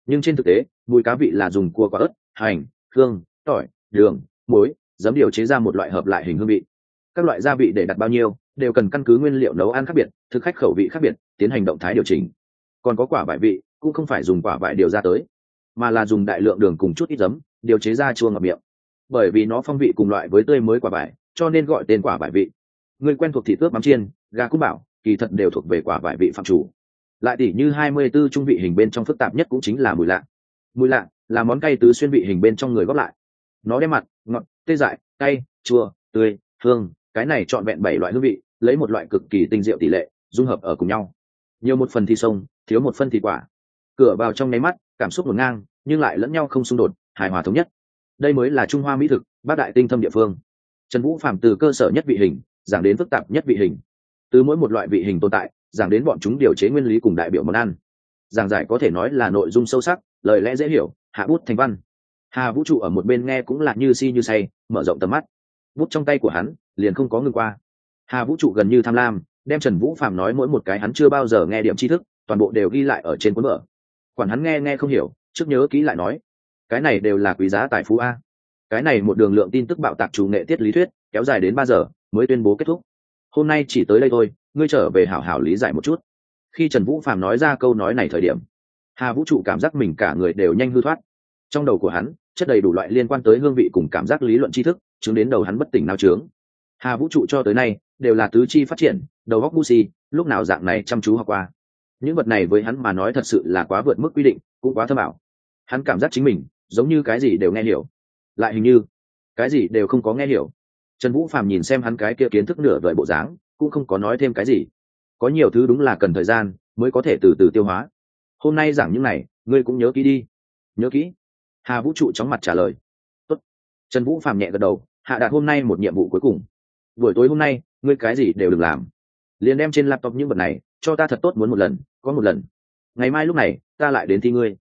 Nhưng trên thực tế, mùi cá vị là dùng cua quả ớt, hành hương, tỏi, đường, muối, giấm điều chế ra một loại hợp lại hình hương vị. Các loại gia vị để đặt bao nhiêu, đều cần căn cứ nguyên liệu nấu ăn khác biệt, thực khách khẩu vị khác biệt, tiến hành động thái điều chỉnh. Còn có quả vải vị, cũng không phải dùng quả vải điều ra tới, mà là dùng đại lượng đường cùng chút ít giấm, điều chế ra chua ngập miệng. Bởi vì nó phong vị cùng loại với tươi mới quả vải, cho nên gọi tên quả vải vị. Người quen thuộc thịt tước mắm chiên, gà cũng bảo, kỳ thật đều thuộc về quả vải vị phạm chủ. Lại tỉ như hai mươi 24 trung vị hình bên trong phức tạp nhất cũng chính là mùi lạ. Mùi lạ là món cay tứ xuyên vị hình bên trong người góp lại. Nó đem mặt, ngọt, tê dại, cay, chua, tươi, hương, cái này trọn vẹn bảy loại hương vị, lấy một loại cực kỳ tinh diệu tỷ lệ, dung hợp ở cùng nhau. Nhiều một phần thì sông, thiếu một phân thì quả. Cửa vào trong nháy mắt, cảm xúc ngổn ngang, nhưng lại lẫn nhau không xung đột, hài hòa thống nhất. Đây mới là trung hoa mỹ thực, bác đại tinh thâm địa phương. Trần vũ phạm từ cơ sở nhất vị hình, giảng đến phức tạp nhất vị hình. Từ mỗi một loại vị hình tồn tại, giảng đến bọn chúng điều chế nguyên lý cùng đại biểu món ăn giảng giải có thể nói là nội dung sâu sắc, lời lẽ dễ hiểu, hạ bút thành văn. Hà vũ trụ ở một bên nghe cũng là như si như say, mở rộng tầm mắt. Bút trong tay của hắn liền không có ngừng qua. Hà vũ trụ gần như tham lam, đem trần vũ phạm nói mỗi một cái hắn chưa bao giờ nghe điểm tri thức, toàn bộ đều ghi lại ở trên cuốn mở quản hắn nghe nghe không hiểu, trước nhớ kỹ lại nói, cái này đều là quý giá tài phú a. Cái này một đường lượng tin tức bạo tạc chủ nghệ tiết lý thuyết, kéo dài đến ba giờ, mới tuyên bố kết thúc. Hôm nay chỉ tới đây thôi, ngươi trở về hảo hảo lý giải một chút khi trần vũ phạm nói ra câu nói này thời điểm, hà vũ trụ cảm giác mình cả người đều nhanh hư thoát. Trong đầu của hắn, chất đầy đủ loại liên quan tới hương vị cùng cảm giác lý luận tri thức, chứng đến đầu hắn bất tỉnh nao trướng. Hà vũ trụ cho tới nay, đều là tứ chi phát triển, đầu góc bu si, lúc nào dạng này chăm chú học qua. Những vật này với hắn mà nói thật sự là quá vượt mức quy định, cũng quá thơ bảo hắn cảm giác chính mình, giống như cái gì đều nghe hiểu. Lại hình như, cái gì đều không có nghe hiểu. Trần vũ phàm nhìn xem hắn cái kia kiến thức nửa vời bộ dáng, cũng không có nói thêm cái gì có nhiều thứ đúng là cần thời gian mới có thể từ từ tiêu hóa. Hôm nay giảng những này, ngươi cũng nhớ kỹ đi. Nhớ kỹ. Hà vũ trụ chóng mặt trả lời. Tốt. trần vũ phàm nhẹ gật đầu, hạ đạt hôm nay một nhiệm vụ cuối cùng. Buổi tối hôm nay, ngươi cái gì đều đừng làm. Liền đem trên laptop những vật này, cho ta thật tốt muốn một lần, có một lần. Ngày mai lúc này, ta lại đến thi ngươi.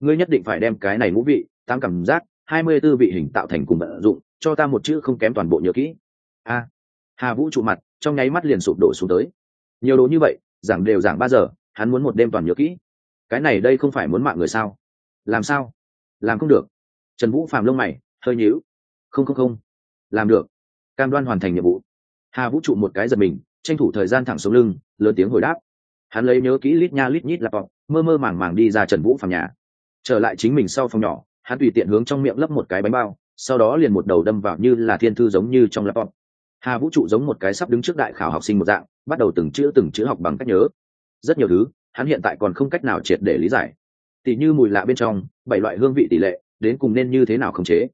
Ngươi nhất định phải đem cái này ngũ vị, tám cảm giác, hai mươi b ố vị hình tạo thành cùng vận dụng, cho ta một chữ không kém toàn bộ nhớ kỹ. A. Hà vũ trụ mặt, trong nháy mắt liền sụp đổ xuống tới nhiều đồ như vậy, giảng đều giảng ba giờ, hắn muốn một đêm toàn nhớ kỹ. Cái này đây không phải muốn mạng người sao? Làm sao? Làm không được. Trần vũ phàm lông mày, hơi nhíu. Không không không. Làm được. Cam đoan hoàn thành nhiệm vụ. Hà vũ trụ một cái giật mình, tranh thủ thời gian thẳng xuống lưng, lớn tiếng hồi đáp. Hắn lấy nhớ kỹ lít nha lít nhít lạp vọng mơ mơ màng màng đi ra trần vũ phàm nhà. Trở lại chính mình sau phòng nhỏ, hắn tùy tiện hướng trong miệng lấp một cái bánh bao, sau đó liền một đầu đâm vào như là thiên thư giống như trong lạp laptop hà vũ trụ giống một cái sắp đứng trước đại khảo học sinh một dạng, bắt đầu từng chữ từng chữ học bằng cách nhớ. Rất nhiều thứ, hắn hiện tại còn không cách nào triệt để lý giải. Tỷ như mùi lạ bên trong, bảy loại hương vị tỷ lệ, đến cùng nên như thế nào khống chế?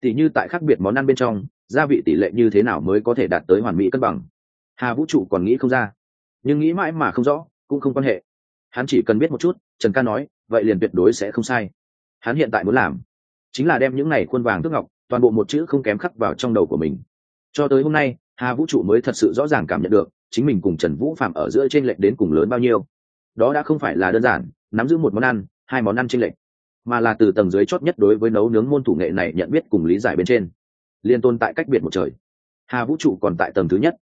Tỷ như tại khác biệt món ăn bên trong, gia vị tỷ lệ như thế nào mới có thể đạt tới hoàn mỹ cân bằng? Hà vũ trụ còn nghĩ không ra. Nhưng nghĩ mãi mà không rõ, cũng không quan hệ. Hắn chỉ cần biết một chút, trần ca nói, vậy liền tuyệt đối sẽ không sai. Hắn hiện tại muốn làm, chính là đem những này khuôn vàng tước ngọc, toàn bộ một chữ không kém khắc vào trong đầu của mình cho tới hôm nay hà vũ trụ mới thật sự rõ ràng cảm nhận được chính mình cùng trần vũ phạm ở giữa t r ê n lệch đến cùng lớn bao nhiêu. Đó đã không phải là đơn giản nắm giữ một món ăn hai món ăn t r ê n lệch mà là từ tầng dưới chót nhất đối với nấu nướng môn thủ nghệ này nhận biết cùng lý giải bên trên liên tôn tại cách biệt một trời. Hà vũ trụ còn tại tầng thứ nhất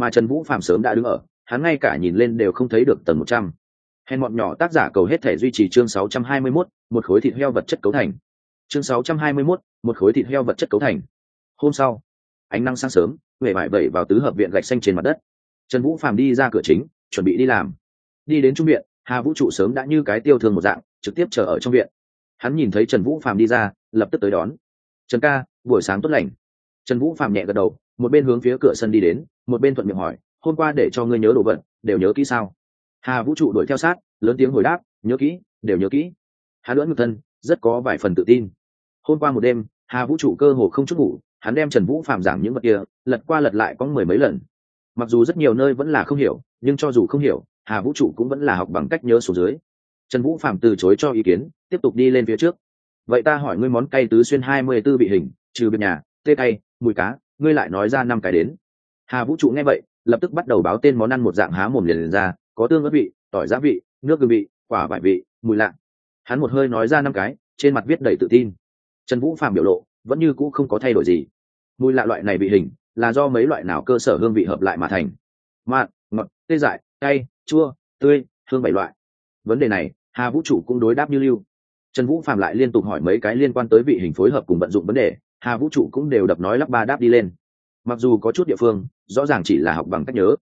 mà trần vũ phạm sớm đã đứng ở hắn ngay cả nhìn lên đều không thấy được tầng một trăm. Hèn mọn nhỏ tác giả cầu hết thể duy trì chương sáu trăm hai mươi mốt một khối thịt heo vật chất cấu thành. Chương 621, một khối thịt heo vật chất cấu thành. Hôm sau ánh nắng sáng sớm, huệ vải vẩy vào tứ hợp viện gạch xanh trên mặt đất. Trần vũ phàm đi ra cửa chính, chuẩn bị đi làm. Đi đến trung viện, hà vũ trụ sớm đã như cái tiêu thương một dạng, trực tiếp chờ ở trong viện. Hắn nhìn thấy trần vũ phạm đi ra, lập tức tới đón. Trần ca, buổi sáng tốt lành. Trần vũ phạm nhẹ gật đầu, một bên hướng phía cửa sân đi đến, một bên thuận miệng hỏi, hôm qua để cho ngươi nhớ đồ vật, đều nhớ kỹ sao? Hà vũ trụ đuổi theo sát, lớn tiếng hồi đáp, nhớ kỹ, đều nhớ kỹ. Hắn lưỡng ngược thân, rất có vài phần tự tin. Hôm qua một đêm, hà vũ trụ cơ hồ không chút ngủ hắn đem trần vũ phạm giảng những vật kia lật qua lật lại có mười mấy lần. Mặc dù rất nhiều nơi vẫn là không hiểu nhưng cho dù không hiểu hà vũ trụ cũng vẫn là học bằng cách nhớ số dưới. Trần vũ phạm từ chối cho ý kiến tiếp tục đi lên phía trước. Vậy ta hỏi ngươi món cay tứ xuyên hai mươi b ố vị hình trừ bên nhà tê cay mùi cá ngươi lại nói ra năm cái đến. Hà vũ trụ nghe vậy lập tức bắt đầu báo tên món ăn một dạng há mồm liền, liền ra có tương ớt vị tỏi giá vị nước gừng vị quả vải vị mùi lạ. Hắn một hơi nói ra năm cái trên mặt viết đầy tự tin. Trần vũ phạm biểu lộ vẫn như cũ không có thay đổi gì. Mùi lạ loại này bị hình, là do mấy loại nào cơ sở hương vị hợp lại mà thành. Mặn ngọt, tê dại, cay, chua, tươi, hương bảy loại. Vấn đề này, hà vũ trụ cũng đối đáp như lưu. Trần vũ phạm lại liên tục hỏi mấy cái liên quan tới vị hình phối hợp cùng vận dụng vấn đề, hà vũ trụ cũng đều đập nói lắp ba đáp đi lên. Mặc dù có chút địa phương, rõ ràng chỉ là học bằng cách nhớ.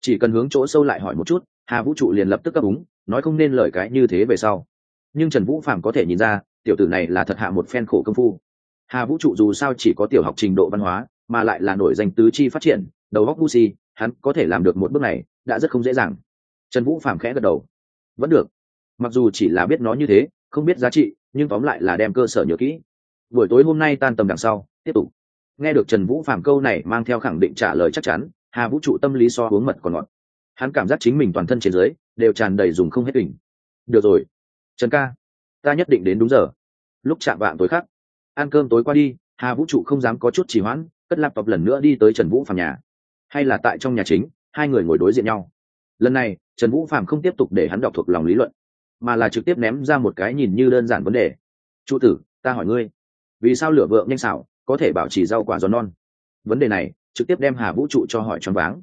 Chỉ cần hướng chỗ sâu lại hỏi một chút, hà vũ trụ liền lập tức cấp úng nói không nên lời cái như thế về sau. Nhưng trần vũ phạm có thể nhìn ra, tiểu tử này là thật hạ một phen khổ công phu hà vũ trụ dù sao chỉ có tiểu học trình độ văn hóa, mà lại là nổi danh tứ chi phát triển, đầu góc lucy hắn có thể làm được một bước này, đã rất không dễ dàng. Trần vũ phàm khẽ gật đầu. Vẫn được. Mặc dù chỉ là biết nó như thế, không biết giá trị, nhưng tóm lại là đem cơ sở nhớ kỹ. Buổi tối hôm nay tan tầm đằng sau, tiếp tục. Nghe được trần vũ phàm câu này mang theo khẳng định trả lời chắc chắn, hà vũ trụ tâm lý so hướng mật còn ngọt. Hắn cảm giác chính mình toàn thân trên dưới đều tràn đầy dùng không hết tỉnh. được rồi. Trần ca, ta nhất định đến đúng giờ. Lúc chạm vạn tối khắc ăn cơm tối qua đi, hà vũ trụ không dám có chút trì hoãn, cất laptop lần nữa đi tới trần vũ phạm nhà. Hay là tại trong nhà chính, hai người ngồi đối diện nhau. Lần này, trần vũ phạm không tiếp tục để hắn đọc thuộc lòng lý luận, mà là trực tiếp ném ra một cái nhìn như đơn giản vấn đề. Trụ tử, ta hỏi ngươi, vì sao lửa vượng nhanh xảo, có thể bảo trì rau quả giòn non? Vấn đề này, trực tiếp đem hà vũ trụ cho hỏi choáng váng.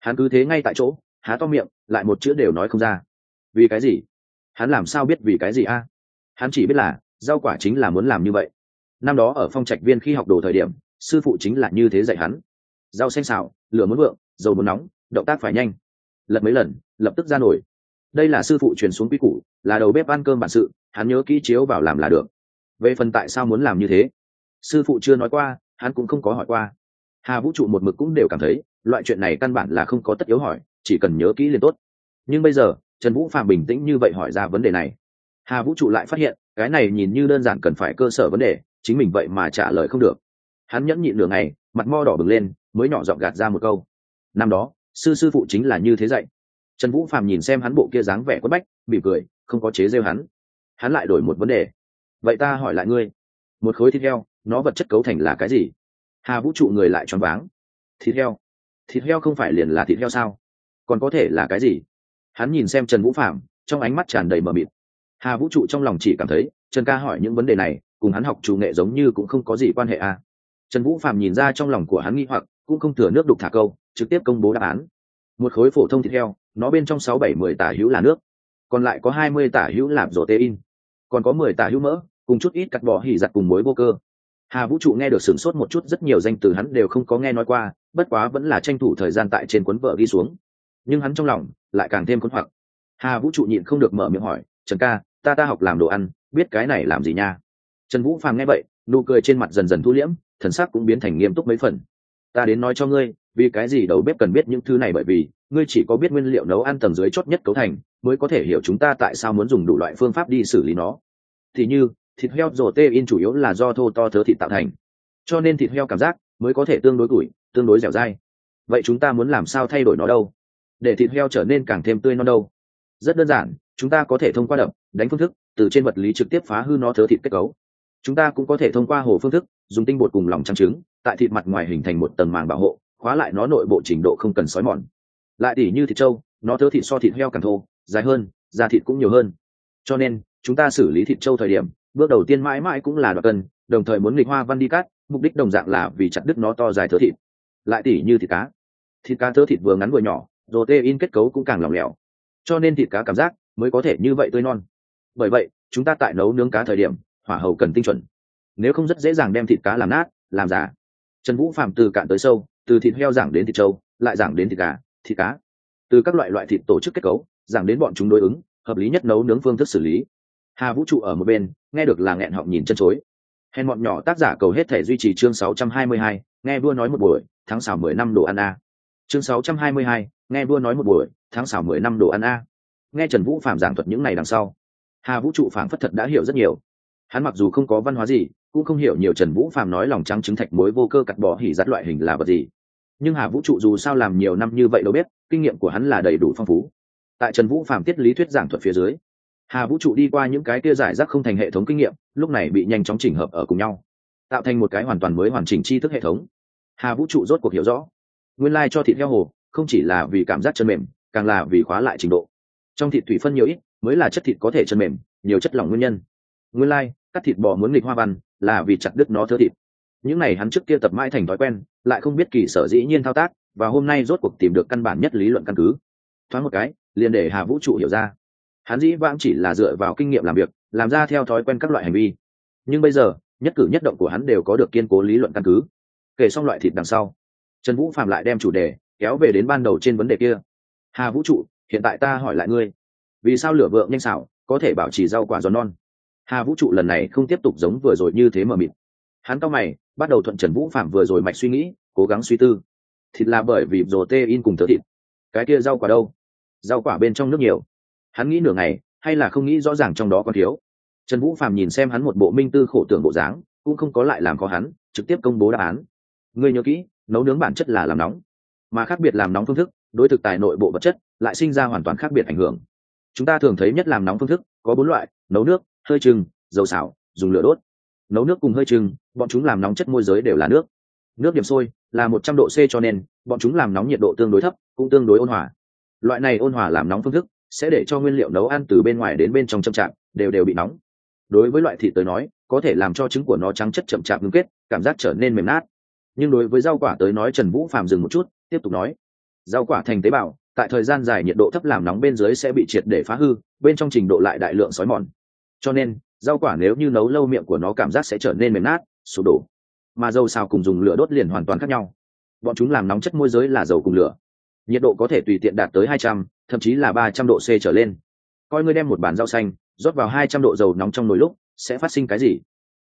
Hắn cứ thế ngay tại chỗ, há to miệng, lại một chữ đều nói không ra. Vì cái gì? Hắn làm sao biết vì cái gì a? Hắn chỉ biết là, rau quả chính là muốn làm như vậy năm đó ở phong trạch viên khi học đồ thời điểm, sư phụ chính là như thế dạy hắn. Rau xanh xào, lửa muốn vượng, dầu muốn nóng, động tác phải nhanh. Lật mấy lần, lập tức ra nổi. Đây là sư phụ truyền xuống quy củ, là đầu bếp ăn cơm bản sự, hắn nhớ kỹ chiếu vào làm là được. Về phần tại sao muốn làm như thế? Sư phụ chưa nói qua, hắn cũng không có hỏi qua. Hà vũ trụ một mực cũng đều cảm thấy, loại chuyện này căn bản là không có tất yếu hỏi, chỉ cần nhớ kỹ liền tốt. Nhưng bây giờ, trần vũ phạm bình tĩnh như vậy hỏi ra vấn đề này. Hà vũ trụ lại phát hiện, cái này nhìn như đơn giản cần phải cơ sở vấn đề chính mình vậy mà trả lời không được. Hắn nhẫn nhịn nửa ngày, mặt mo đỏ bừng lên, mới nhỏ giọng gạt ra một câu. Năm đó, sư sư phụ chính là như thế dạy. Trần vũ phạm nhìn xem hắn bộ kia dáng vẻ quất bách bị cười, không có chế rêu hắn. Hắn lại đổi một vấn đề. Vậy ta hỏi lại ngươi, một khối thịt heo, nó vật chất cấu thành là cái gì? Hà vũ trụ người lại choáng váng. Thịt heo? Thịt heo không phải liền là thịt heo sao? Còn có thể là cái gì? Hắn nhìn xem trần vũ phạm trong ánh mắt tràn đầy mờ mịt. Hà vũ trụ trong lòng chỉ cảm thấy, trần ca hỏi những vấn đề này cùng hắn học chủ nghệ giống như cũng không có gì quan hệ à. trần vũ phạm nhìn ra trong lòng của hắn nghi hoặc, cũng không thừa nước đục thả câu, trực tiếp công bố đáp án. Một khối phổ thông thịt heo, nó bên trong sáu bảy mười tả hữu là nước, còn lại có hai mươi tả hữu làm rổ tê in còn có mười tả hữu mỡ, cùng chút ít cắt bỏ hỉ giặt cùng mối vô cơ. Hà vũ trụ nghe được sửng sốt một chút, rất nhiều danh từ hắn đều không có nghe nói qua, bất quá vẫn là tranh thủ thời gian tại trên cuốn vợ ghi xuống. Nhưng hắn trong lòng lại càng thêm cuốn hoặc. Hà vũ trụ nhịn không được mở miệng hỏi, trần ca, ta ta học làm đồ ăn, biết cái này làm gì nha? Trần vũ phàm nghe vậy, nụ cười trên mặt dần dần thu liễm, thần sắc cũng biến thành nghiêm túc mấy phần. Ta đến nói cho ngươi, vì cái gì đầu bếp cần biết những thứ này bởi vì, ngươi chỉ có biết nguyên liệu nấu ăn tầng dưới chốt nhất cấu thành, mới có thể hiểu chúng ta tại sao muốn dùng đủ loại phương pháp đi xử lý nó. Thì như, thịt heo rổ tê in chủ yếu là do thô to thớ thịt tạo thành. Cho nên thịt heo cảm giác mới có thể tương đối củi tương đối dẻo dai. Vậy chúng ta muốn làm sao thay đổi nó đâu? Để thịt heo trở nên càng thêm tươi non đâu? Rất đơn giản, chúng ta có thể thông qua đập, đánh phương thức, từ trên vật lý trực tiếp phá hư nó thớ thịt kết cấu chúng ta cũng có thể thông qua hồ phương thức, dùng tinh bột cùng lòng trắng trứng, tại thịt mặt ngoài hình thành một tầng màng bảo hộ, khóa lại nó nội bộ trình độ không cần sói mòn. Lại tỉ như thịt trâu, nó thớ thịt so thịt heo càng thô, dài hơn, da thịt cũng nhiều hơn. Cho nên, chúng ta xử lý thịt trâu thời điểm, bước đầu tiên mãi mãi cũng là đoạt cân, đồng thời muốn nghịch hoa văn đi cắt, mục đích đồng dạng là vì chặt đứt nó to dài thớ thịt. Lại tỉ như thịt cá. Thịt cá thớ thịt vừa ngắn vừa nhỏ rồi tê in kết cấu cũng càng lỏng lẻo. Cho nên thịt cá cảm giác mới có thể như vậy tươi non. Bởi vậy, chúng ta tại nấu nướng cá thời điểm hỏa hầu cần tinh chuẩn. Nếu không rất dễ dàng đem thịt cá làm nát làm giả. Trần vũ phạm từ cạn tới sâu từ thịt heo giảng đến thịt trâu lại giảng đến thịt gà, thịt cá. Từ các loại loại thịt tổ chức kết cấu giảng đến bọn chúng đối ứng hợp lý nhất nấu nướng phương thức xử lý. Hà vũ trụ ở một bên nghe được là nghẹn họng nhìn chân chối. Hèn bọn nhỏ tác giả cầu hết thể duy trì chương 622, nghe vua nói một buổi tháng xảo mười năm đồ ăn a. Chương 622, nghe vua nói một buổi tháng xảo mười năm đồ ăn a. Nghe trần vũ phạm giảng thuật những ngày đằng sau. Hà vũ trụ phảng phất thật đã hiểu rất nhiều hắn mặc dù không có văn hóa gì cũng không hiểu nhiều trần vũ phạm nói lòng trắng trứng thạch muối vô cơ cắt bỏ hỉ dắt loại hình là vật gì. Nhưng hà vũ trụ dù sao làm nhiều năm như vậy đâu biết kinh nghiệm của hắn là đầy đủ phong phú. Tại trần vũ phạm tiết lý thuyết giảng thuật phía dưới hà vũ trụ đi qua những cái kia giải rác không thành hệ thống kinh nghiệm lúc này bị nhanh chóng chỉnh hợp ở cùng nhau tạo thành một cái hoàn toàn mới hoàn chỉnh tri thức hệ thống. Hà vũ trụ rốt cuộc hiểu rõ nguyên lai、like、cho thịt heo hồ không chỉ là vì cảm giác chân mềm càng là vì khóa lại trình độ. Trong thịt thủy phân nhiều ít mới là chất thịt có thể chân mềm nhiều chất lỏng nguyên nhân. Nguyên lai、like, cắt thịt bò muốn nghịch hoa văn, là vì chặt đứt nó thơ thịt. Những n à y hắn trước kia tập mãi thành thói quen, lại không biết kỳ sở dĩ nhiên thao tác, và hôm nay rốt cuộc tìm được căn bản nhất lý luận căn cứ. Thoáng một cái, liền để hà vũ trụ hiểu ra. Hắn dĩ vãng chỉ là dựa vào kinh nghiệm làm việc, làm ra theo thói quen các loại hành vi. Nhưng bây giờ, nhất cử nhất động của hắn đều có được kiên cố lý luận căn cứ. Kể xong loại thịt đằng sau, trần vũ phạm lại đem chủ đề kéo về đến ban đầu trên vấn đề kia. Hà vũ trụ, hiện tại ta hỏi lại ngươi, vì sao lửa vượng nhanh xảo, có thể bảo trì rau quả giòn non? Hà vũ trụ lần này không tiếp tục giống vừa rồi như thế mờ mịt. Hắn cao mày, bắt đầu thuận trần vũ phạm vừa rồi mạch suy nghĩ, cố gắng suy tư. Thịt là bởi vì rồ tê in cùng thợ thịt. Cái kia rau quả đâu? Rau quả bên trong nước nhiều. Hắn nghĩ nửa ngày, hay là không nghĩ rõ ràng trong đó còn thiếu. Trần vũ phạm nhìn xem hắn một bộ minh tư khổ tưởng bộ dáng, cũng không có lại làm khó hắn, trực tiếp công bố đáp án. Ngươi nhớ kỹ, nấu nướng bản chất là làm nóng. Mà khác biệt làm nóng phương thức, đối thực tài nội bộ vật chất, lại sinh ra hoàn toàn khác biệt ảnh hưởng. Chúng ta thường thấy nhất làm nóng phương thức, có bốn loại, nấu nước hơi trừng dầu xào, dùng lửa đốt. Nấu nước cùng hơi trừng bọn chúng làm nóng chất môi giới đều là nước. Nước điểm sôi là một trăm độ c cho nên, bọn chúng làm nóng nhiệt độ tương đối thấp, cũng tương đối ôn hòa. Loại này ôn hòa làm nóng phương thức sẽ để cho nguyên liệu nấu ăn từ bên ngoài đến bên trong chậm chạp, đều đều bị nóng. Đối với loại thịt tới nói, có thể làm cho trứng của nó trắng chất chậm chạp ngưng kết, cảm giác trở nên mềm nát. Nhưng đối với rau quả tới nói, trần vũ phàm dừng một chút, tiếp tục nói. Rau quả thành tế bào, tại thời gian dài nhiệt độ thấp làm nóng bên dưới sẽ bị triệt để phá hư, bên trong trình độ lại đại lượng sói mòn cho nên, rau quả nếu như nấu lâu miệng của nó cảm giác sẽ trở nên mềm nát, sụp đổ. Mà dầu xào cùng dùng lửa đốt liền hoàn toàn khác nhau. Bọn chúng làm nóng chất môi giới là dầu cùng lửa. Nhiệt độ có thể tùy tiện đạt tới hai trăm, thậm chí là ba trăm độ c trở lên. Coi ngươi đem một bàn rau xanh, rót vào hai trăm độ dầu nóng trong nồi lúc, sẽ phát sinh cái gì?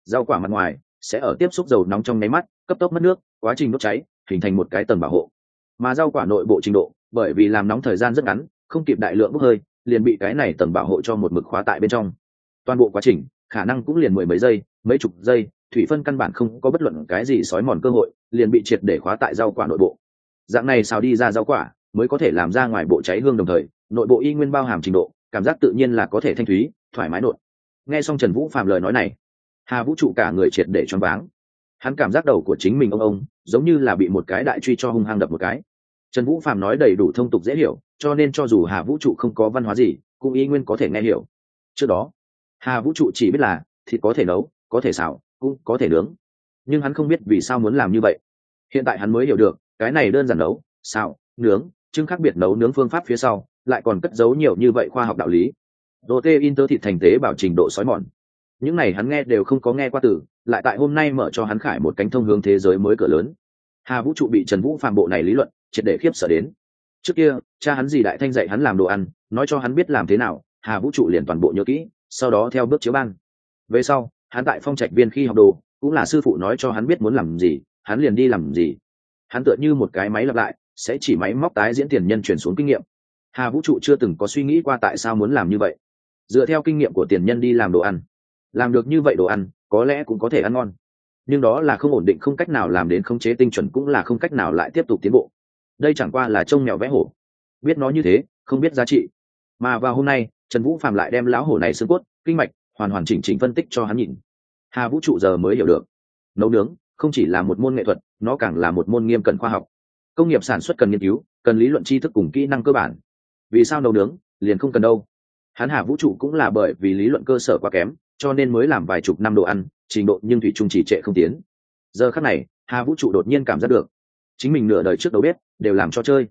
Rau quả mặt ngoài, sẽ ở tiếp xúc dầu nóng trong nháy mắt, cấp tốc mất nước, quá trình đốt cháy, hình thành một cái tầng bảo hộ. Mà rau quả nội bộ trình độ, bởi vì làm nóng thời gian rất ngắn, không kịp đại lượng bốc hơi, liền bị cái này tầng bảo hộ cho một mực khóa tại bên trong toàn bộ quá trình, khả năng cũng liền mười mấy giây, mấy chục giây, thủy phân căn bản không có bất luận cái gì sói mòn cơ hội, liền bị triệt để khóa tại rau quả nội bộ. Dạng này xào đi ra rau quả, mới có thể làm ra ngoài bộ cháy hương đồng thời, nội bộ y nguyên bao hàm trình độ, cảm giác tự nhiên là có thể thanh thúy, thoải mái nội nghe xong trần vũ phạm lời nói này, hà vũ trụ cả người triệt để choáng váng. Hắn cảm giác đầu của chính mình ông ông, giống như là bị một cái đại truy cho hung hăng đập một cái. Trần vũ phạm nói đầy đủ thông tục dễ hiểu, cho nên cho dù hà vũ trụ không có văn hóa gì, cũng y nguyên có thể nghe hiểu. Trước đó hà vũ trụ chỉ biết là thịt có thể nấu, có thể xào, cũng có thể nướng. Nhưng hắn không biết vì sao muốn làm như vậy. Hiện tại hắn mới hiểu được, cái này đơn giản nấu, xào, nướng chưng khác biệt nấu nướng phương pháp phía sau, lại còn cất giấu nhiều như vậy khoa học đạo lý. In tơ thịt thành tế bảo trình độ sói mòn. Những này hắn nghe đều không có nghe qua từ, lại tại hôm nay mở cho hắn khải một cánh thông hướng thế giới mới cửa lớn. Hà vũ trụ bị trần vũ phàm bộ này lý luận, triệt để khiếp sợ đến. Trước kia, cha hắn gì đại thanh dạy hắn làm đồ ăn, nói cho hắn biết làm thế nào, hà vũ trụ liền toàn bộ nhớ kỹ sau đó theo bước chiếu ban về sau, hắn tại phong trạch viên khi học đồ, cũng là sư phụ nói cho hắn biết muốn làm gì, hắn liền đi làm gì. Hắn tựa như một cái máy lặp lại, sẽ chỉ máy móc tái diễn tiền nhân truyền xuống kinh nghiệm. Hà vũ trụ chưa từng có suy nghĩ qua tại sao muốn làm như vậy. Dựa theo kinh nghiệm của tiền nhân đi làm đồ ăn. Làm được như vậy đồ ăn, có lẽ cũng có thể ăn ngon. Nhưng đó là không ổn định, không cách nào làm đến khống chế tinh chuẩn, cũng là không cách nào lại tiếp tục tiến bộ. Đây chẳng qua là trông mèo vẽ hổ. Biết nó như thế, không biết giá trị. Mà vào hôm nay trần vũ phạm lại đem lão hổ này xương cốt, kinh mạch, hoàn hoàn chỉnh chỉnh phân tích cho hắn nhìn. Hà vũ trụ giờ mới hiểu được. Nấu nướng không chỉ là một môn nghệ thuật, nó càng là một môn nghiêm cẩn khoa học. Công nghiệp sản xuất cần nghiên cứu, cần lý luận tri thức cùng kỹ năng cơ bản. Vì sao nấu nướng, liền không cần đâu. Hắn hà vũ trụ cũng là bởi vì lý luận cơ sở quá kém, cho nên mới làm vài chục năm đồ ăn, trình độ nhưng thủy trung chỉ trệ không tiến. Giờ khắc này, hà vũ trụ đột nhiên cảm giác được. Chính mình nửa đời trước đầu bếp, đều làm cho chơi.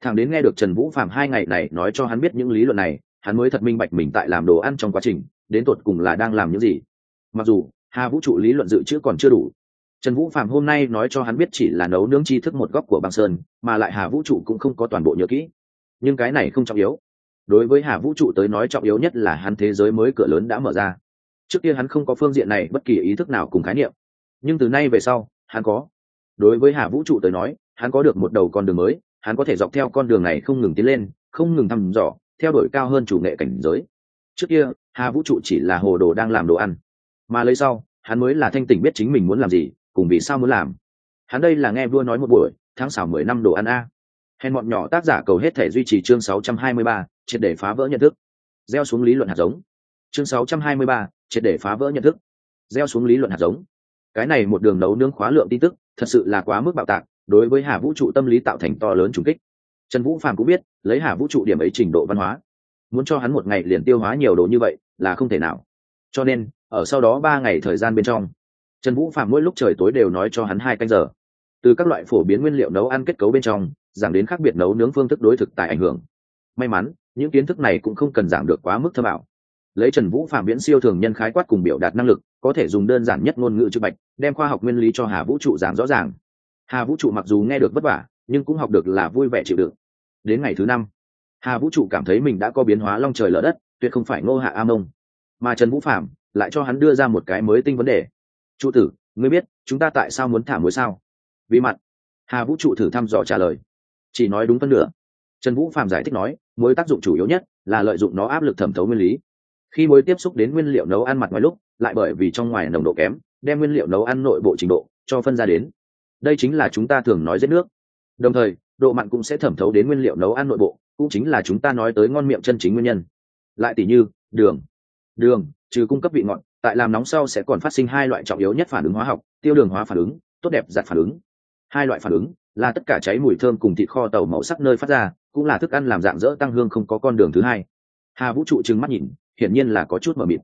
Thằng đến nghe được trần vũ phạm hai ngày này nói cho hắn biết những lý luận này hắn mới thật minh bạch mình tại làm đồ ăn trong quá trình, đến tột cùng là đang làm những gì. Mặc dù, hà vũ trụ lý luận dự trữ còn chưa đủ. Trần vũ phạm hôm nay nói cho hắn biết chỉ là nấu nướng tri thức một góc của băng sơn, mà lại hà vũ trụ cũng không có toàn bộ nhớ kỹ. Nhưng cái này không trọng yếu. Đối với hà vũ trụ tới nói trọng yếu nhất là hắn thế giới mới cửa lớn đã mở ra. Trước kia hắn không có phương diện này bất kỳ ý thức nào cùng khái niệm. Nhưng từ nay về sau, hắn có. Đối với hà vũ trụ tới nói, hắn có được một đầu con đường mới, hắn có thể dọc theo con đường này không ngừng tiến lên, không ngừng thăm dò theo đuổi cao hơn chủ nghệ cảnh giới. Trước kia hà vũ trụ chỉ là hồ đồ đang làm đồ ăn. Mà lấy sau hắn mới là thanh tỉnh biết chính mình muốn làm gì cùng vì sao muốn làm. Hắn đây là nghe vua nói một buổi tháng xảo mười năm đồ ăn a. Hèn bọn nhỏ tác giả cầu hết thể duy trì chương 623, triệt để phá vỡ nhận thức. Gieo xuống lý luận hạt giống. Chương 623, triệt để phá vỡ nhận thức. Gieo xuống lý luận hạt giống. Cái này một đường nấu nướng khóa lượng tin tức thật sự là quá mức bạo tạc đối với hà vũ trụ tâm lý tạo thành to lớn trùng kích trần vũ phàm cũng biết, lấy hà vũ trụ điểm ấy trình độ văn hóa, muốn cho hắn một ngày liền tiêu hóa nhiều đồ như vậy là không thể nào. Cho nên, ở sau đó ba ngày thời gian bên trong, trần vũ phạm mỗi lúc trời tối đều nói cho hắn hai canh giờ. Từ các loại phổ biến nguyên liệu nấu ăn kết cấu bên trong, giảng đến khác biệt nấu nướng phương thức đối thực tại ảnh hưởng. May mắn, những kiến thức này cũng không cần giảng được quá mức thơ bạo. lấy trần vũ phạm viễn siêu thường nhân khái quát cùng biểu đạt năng lực, có thể dùng đơn giản nhất ngôn ngữ chữ bạch đem khoa học nguyên lý cho hà vũ trụ giảng rõ ràng. Hà vũ trụ mặc dù nghe được vất vả nhưng cũng học được là vui vẻ chịu đựng. Đến ngày thứ năm, hà vũ trụ cảm thấy mình đã có biến hóa long trời lở đất, tuyệt không phải ngô hạ a mông. Mà trần vũ phạm lại cho hắn đưa ra một cái mới tinh vấn đề. Trụ tử, ngươi biết chúng ta tại sao muốn thả muối sao? Vì mặt, hà vũ trụ thử thăm dò trả lời. Chỉ nói đúng phân nửa. Trần vũ phạm giải thích nói, muối tác dụng chủ yếu nhất là lợi dụng nó áp lực thẩm thấu nguyên lý. Khi muối tiếp xúc đến nguyên liệu nấu ăn mặt ngoài lúc, lại bởi vì trong ngoài nồng độ kém, đem nguyên liệu nấu ăn nội bộ trình độ cho phân ra đến. Đây chính là chúng ta thường nói giết nước đồng thời, độ mặn cũng sẽ thẩm thấu đến nguyên liệu nấu ăn nội bộ, cũng chính là chúng ta nói tới ngon miệng chân chính nguyên nhân. Lại tỷ như, đường. Đường, trừ cung cấp vị ngọt, tại làm nóng sau sẽ còn phát sinh hai loại trọng yếu nhất phản ứng hóa học, tiêu đường hóa phản ứng, tốt đẹp giặt phản ứng. Hai loại phản ứng là tất cả cháy mùi thơm cùng thịt kho tàu màu sắc nơi phát ra, cũng là thức ăn làm dạng dỡ tăng hương không có con đường thứ hai. Hà vũ trụ trừng mắt nhìn, hiển nhiên là có chút mờ mịt.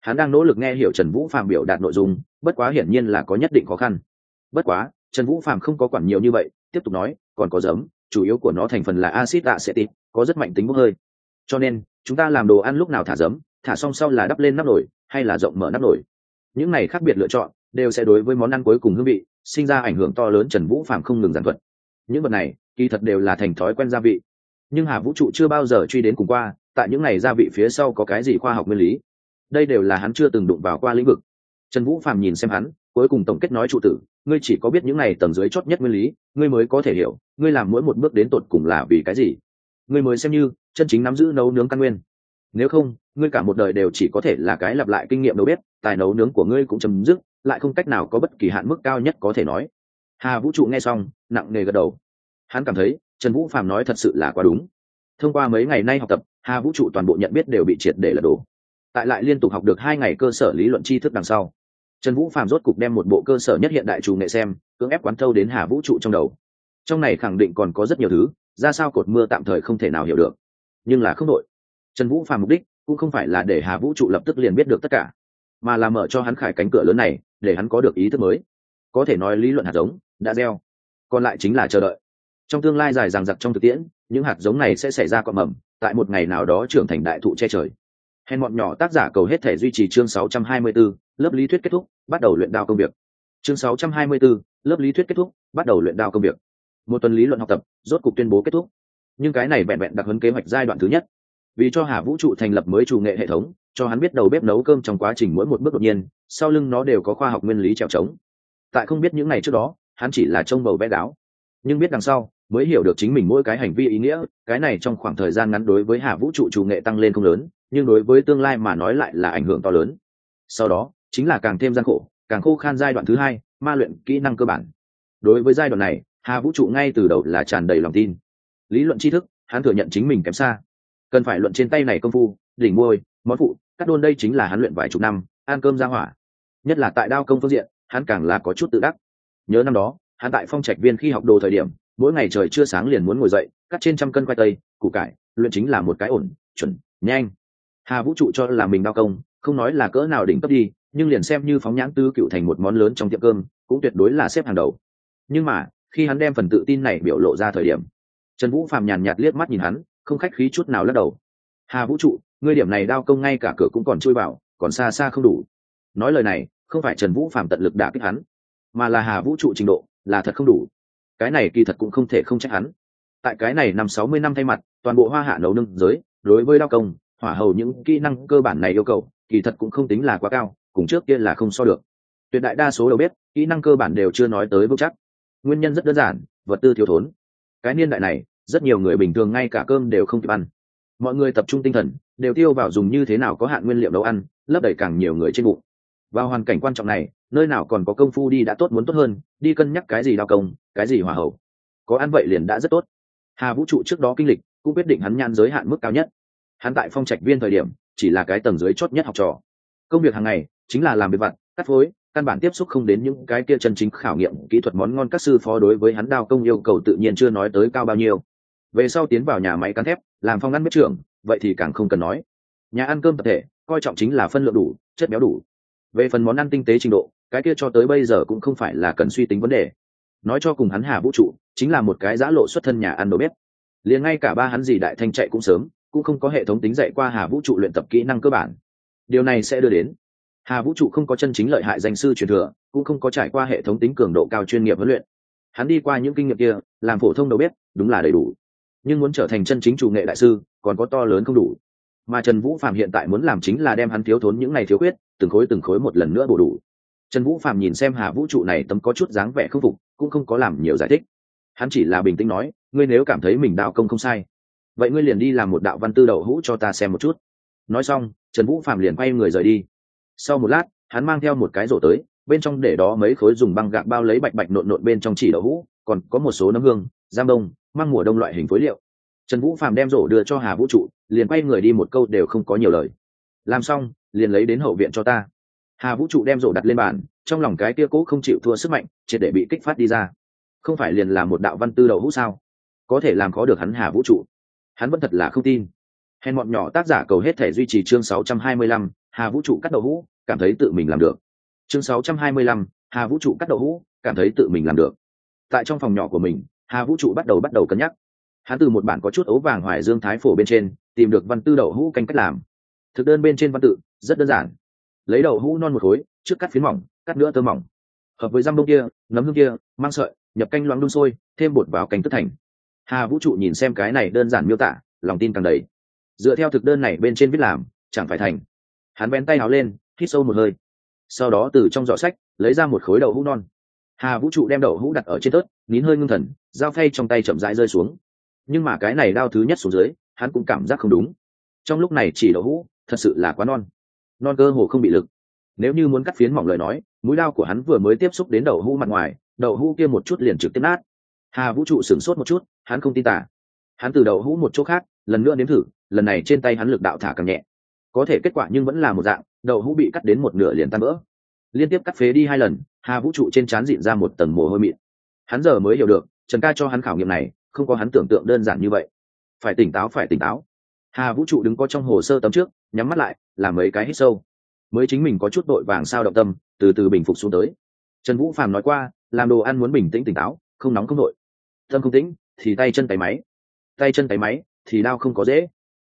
Hắn đang nỗ lực nghe hiểu trần vũ phạm biểu đạt nội dung, bất quá hiển nhiên là có nhất định khó khăn. Bất quá, trần vũ phạm không có quản nhiều như vậy tiếp tục nói, còn có giấm, chủ yếu của nó thành phần là acid acetic có rất mạnh tính bốc hơi. Cho nên, chúng ta làm đồ ăn lúc nào thả giấm, thả xong sau là đắp lên nắp nồi, hay là rộng mở nắp nồi. Những này khác biệt lựa chọn, đều sẽ đối với món ăn cuối cùng hương vị, sinh ra ảnh hưởng to lớn trần vũ phạm không ngừng giản thuật. Những vật này, kỳ thật đều là thành thói quen gia vị. Nhưng hà vũ trụ chưa bao giờ truy đến cùng qua, tại những này gia vị phía sau có cái gì khoa học nguyên lý? Đây đều là hắn chưa từng đụng vào qua lĩnh vực. Trần vũ phạm nhìn xem hắn, cuối cùng tổng kết nói trụ tử ngươi chỉ có biết những này tầng dưới chót nhất nguyên lý ngươi mới có thể hiểu ngươi làm mỗi một bước đến tột cùng là vì cái gì. Ngươi mới xem như chân chính nắm giữ nấu nướng căn nguyên. Nếu không ngươi cả một đời đều chỉ có thể là cái lặp lại kinh nghiệm nấu bếp, tài nấu nướng của ngươi cũng chấm dứt lại không cách nào có bất kỳ hạn mức cao nhất có thể nói. Hà vũ trụ nghe xong nặng nề gật đầu. Hắn cảm thấy trần vũ phàm nói thật sự là quá đúng. Thông qua mấy ngày nay học tập hà vũ trụ toàn bộ nhận biết đều bị triệt để lật đổ. Tại lại liên tục học được hai ngày cơ sở lý luận tri thức đằng sau trần vũ phạm rốt cục đem một bộ cơ sở nhất hiện đại chủ nghệ xem cưỡng ép quán thâu đến hà vũ trụ trong đầu. Trong này khẳng định còn có rất nhiều thứ ra sao cột mưa tạm thời không thể nào hiểu được. Nhưng là không đội trần vũ Phạm mục đích cũng không phải là để hà vũ trụ lập tức liền biết được tất cả mà là mở cho hắn khải cánh cửa lớn này để hắn có được ý thức mới. Có thể nói lý luận hạt giống đã gieo. Còn lại chính là chờ đợi. Trong tương lai dài dằng dặc trong thực tiễn những hạt giống này sẽ xảy ra quả mầm tại một ngày nào đó trưởng thành đại thụ che trời. Hèn bọn nhỏ tác giả cầu hết thể duy trì chương 624, lớp lý thuyết kết thúc bắt đầu luyện đao công việc. Chương 624, lớp lý thuyết kết thúc bắt đầu luyện đao công việc. Một tuần lý luận học tập rốt cục tuyên bố kết thúc. Nhưng cái này vẹn vẹn đặc huấn kế hoạch giai đoạn thứ nhất. Vì cho hà vũ trụ thành lập mới chủ nghệ hệ thống cho hắn biết đầu bếp nấu cơm trong quá trình mỗi một bước đột nhiên sau lưng nó đều có khoa học nguyên lý trèo trống. Tại không biết những ngày trước đó hắn chỉ là trông bầu vẽ đáo nhưng biết đằng sau mới hiểu được chính mình mỗi cái hành vi ý nghĩa cái này trong khoảng thời gian ngắn đối với hà vũ trụ chủ nghệ tăng lên không lớn nhưng đối với tương lai mà nói lại là ảnh hưởng to lớn. Sau đó chính là càng thêm gian khổ, càng khô khan giai đoạn thứ hai, ma luyện kỹ năng cơ bản. Đối với giai đoạn này, hà vũ trụ ngay từ đầu là tràn đầy lòng tin. Lý luận tri thức, hắn thừa nhận chính mình kém xa. Cần phải luận trên tay này công phu, đỉnh môi, món phụ, cắt đôn đây chính là hắn luyện vài chục năm, ăn cơm ra hỏa. Nhất là tại đao công phương diện, hắn càng là có chút tự đắc. Nhớ năm đó, hắn tại phong trạch viên khi học đồ thời điểm, mỗi ngày trời chưa sáng liền muốn ngồi dậy, cắt trên trăm cân khoai tây, củ cải, luyện chính là một cái ổn, chuẩn, nhanh. Hà vũ trụ cho là mình đao công, không nói là cỡ nào đỉnh cấp đi nhưng liền xem như phóng nhãn tư cựu thành một món lớn trong tiệm cơm, cũng tuyệt đối là xếp hàng đầu. Nhưng mà, khi hắn đem phần tự tin này biểu lộ ra thời điểm, trần vũ phàm nhàn nhạt liếc mắt nhìn hắn, không khách khí chút nào lắc đầu. Hà vũ trụ, ngươi điểm này đao công ngay cả cửa cũng còn chui vào, còn xa xa không đủ. Nói lời này, không phải trần vũ phàm tận lực đả kích hắn, mà là hà vũ trụ trình độ là thật không đủ. Cái này kỳ thật cũng không thể không trách hắn. Tại cái này năm sáu mươi năm thay mặt, toàn bộ hoa hạ nấu nâng giới, đối với đao công, hỏa hầu những kỹ năng cơ bản này yêu cầu, kỳ thật cũng không tính là quá cao cùng trước kia là không so được. Tuyệt đại đa số đầu bếp kỹ năng cơ bản đều chưa nói tới vững chắc. Nguyên nhân rất đơn giản, vật tư thiếu thốn. Cái niên đại này, rất nhiều người bình thường ngay cả cơm đều không kịp ăn. Mọi người tập trung tinh thần, đều tiêu vào dùng như thế nào có hạn nguyên liệu nấu ăn, lấp đầy càng nhiều người trên bụng. Vào hoàn cảnh quan trọng này, nơi nào còn có công phu đi đã tốt muốn tốt hơn, đi cân nhắc cái gì đao công, cái gì hòa hậu. Có ăn vậy liền đã rất tốt. Hà vũ trụ trước đó kinh lịch, cũng quyết định hắn nhan giới hạn mức cao nhất. Hắn tại phong trạch viên thời điểm, chỉ là cái tầng dưới chót nhất học trò. Công việc hàng ngày chính là làm việc vặt, cắt phối, căn bản tiếp xúc không đến những cái kia chân chính khảo nghiệm kỹ thuật món ngon các sư phó đối với hắn đao công yêu cầu tự nhiên chưa nói tới cao bao nhiêu. Về sau tiến vào nhà máy cán thép, làm phong ngăn bếp trưởng, vậy thì càng không cần nói. Nhà ăn cơm tập thể, coi trọng chính là phân lượng đủ, chất béo đủ. Về phần món ăn tinh tế trình độ, cái kia cho tới bây giờ cũng không phải là cần suy tính vấn đề. Nói cho cùng hắn hà vũ trụ, chính là một cái giã lộ xuất thân nhà ăn đồ bếp. Liền ngay cả ba hắn gì đại thanh chạy cũng sớm, cũng không có hệ thống tính dạy qua hà vũ trụ luyện tập kỹ năng cơ bản. Điều này sẽ đưa đến hà vũ trụ không có chân chính lợi hại danh sư truyền thừa, cũng không có trải qua hệ thống tính cường độ cao chuyên nghiệp huấn luyện. Hắn đi qua những kinh nghiệm kia, làm phổ thông đầu bếp, đúng là đầy đủ. Nhưng muốn trở thành chân chính chủ nghệ đại sư, còn có to lớn không đủ. Mà trần vũ phạm hiện tại muốn làm chính là đem hắn thiếu thốn những ngày thiếu khuyết, từng khối từng khối một lần nữa bổ đủ. Trần vũ phạm nhìn xem hà vũ trụ này tấm có chút dáng vẻ không phục, cũng không có làm nhiều giải thích. Hắn chỉ là bình tĩnh nói, ngươi nếu cảm thấy mình đạo công không sai, vậy ngươi liền đi làm một đạo văn tư đậu hũ cho ta xem một chút. Nói xong, trần vũ phạm liền quay người rời đi sau một lát hắn mang theo một cái rổ tới bên trong để đó mấy khối dùng băng gạc bao lấy bạch bạch nộn nộn bên trong chỉ đậu hũ còn có một số nấm hương giam đông mang mùa đông loại hình phối liệu. Trần vũ phạm đem rổ đưa cho hà vũ trụ liền quay người đi một câu đều không có nhiều lời. Làm xong liền lấy đến hậu viện cho ta. Hà vũ trụ đem rổ đặt lên bàn trong lòng cái kia cố không chịu thua sức mạnh triệt để bị kích phát đi ra. Không phải liền là một đạo văn tư đậu hũ sao? Có thể làm khó được hắn hà vũ trụ. Hắn vẫn thật là không tin. Hèn bọn nhỏ tác giả cầu hết thể duy trì chương 625, hà vũ trụ cắt đậu hũ cảm thấy tự mình làm được. Chương 625, hà vũ trụ cắt đậu hũ cảm thấy tự mình làm được. Tại trong phòng nhỏ của mình hà vũ trụ bắt đầu bắt đầu cân nhắc. Hắn từ một bản có chút ấu vàng hoài dương thái phổ bên trên tìm được văn tư đậu hũ canh cách làm. Thực đơn bên trên văn tự rất đơn giản. Lấy đậu hũ non một khối trước cắt phiến mỏng cắt nữa tơ mỏng. Hợp với răm đông kia nấm hương kia mang sợi nhập canh loãng đun sôi thêm bột vào canh tất thành. Hà vũ trụ nhìn xem cái này đơn giản miêu tả lòng tin càng đầy. Dựa theo thực đơn này bên trên viết làm chẳng phải thành hắn bén tay áo lên, hít sâu một hơi. Sau đó từ trong giỏ sách, lấy ra một khối đậu hũ non. Hà vũ trụ đem đậu hũ đặt ở trên tớt, nín hơi ngưng thần, dao phay trong tay chậm rãi rơi xuống. Nhưng mà cái này đao thứ nhất xuống dưới, hắn cũng cảm giác không đúng. Trong lúc này chỉ đậu hũ, thật sự là quá non. Non cơ hồ không bị lực. Nếu như muốn cắt phiến mỏng lời nói, mũi đao của hắn vừa mới tiếp xúc đến đậu hũ mặt ngoài, đậu hũ kia một chút liền trực tiếp nát. Hà vũ trụ sửng sốt một chút, hắn không tin tả. Hắn từ đậu hũ một chỗ khác, lần nữa nếm thử, lần này trên tay hắn lực đạo thả càng nhẹ có thể kết quả nhưng vẫn là một dạng, đậu hũ bị cắt đến một nửa liền tan vỡ. Liên tiếp cắt phế đi hai lần, hà vũ trụ trên trán dịn ra một tầng mồ hôi mịn. Hắn giờ mới hiểu được, trần ca cho hắn khảo nghiệm này, không có hắn tưởng tượng đơn giản như vậy. Phải tỉnh táo, phải tỉnh táo. Hà vũ trụ đứng có trong hồ sơ tấm trước, nhắm mắt lại làm mấy cái hít sâu. Mới chính mình có chút đội vàng sao động tâm, từ từ bình phục xuống tới. Trần vũ phàm nói qua, làm đồ ăn muốn bình tĩnh tỉnh táo, không nóng không nội tâm không tĩnh, thì tay chân tay máy. Tay chân tay máy, thì đau không có dễ.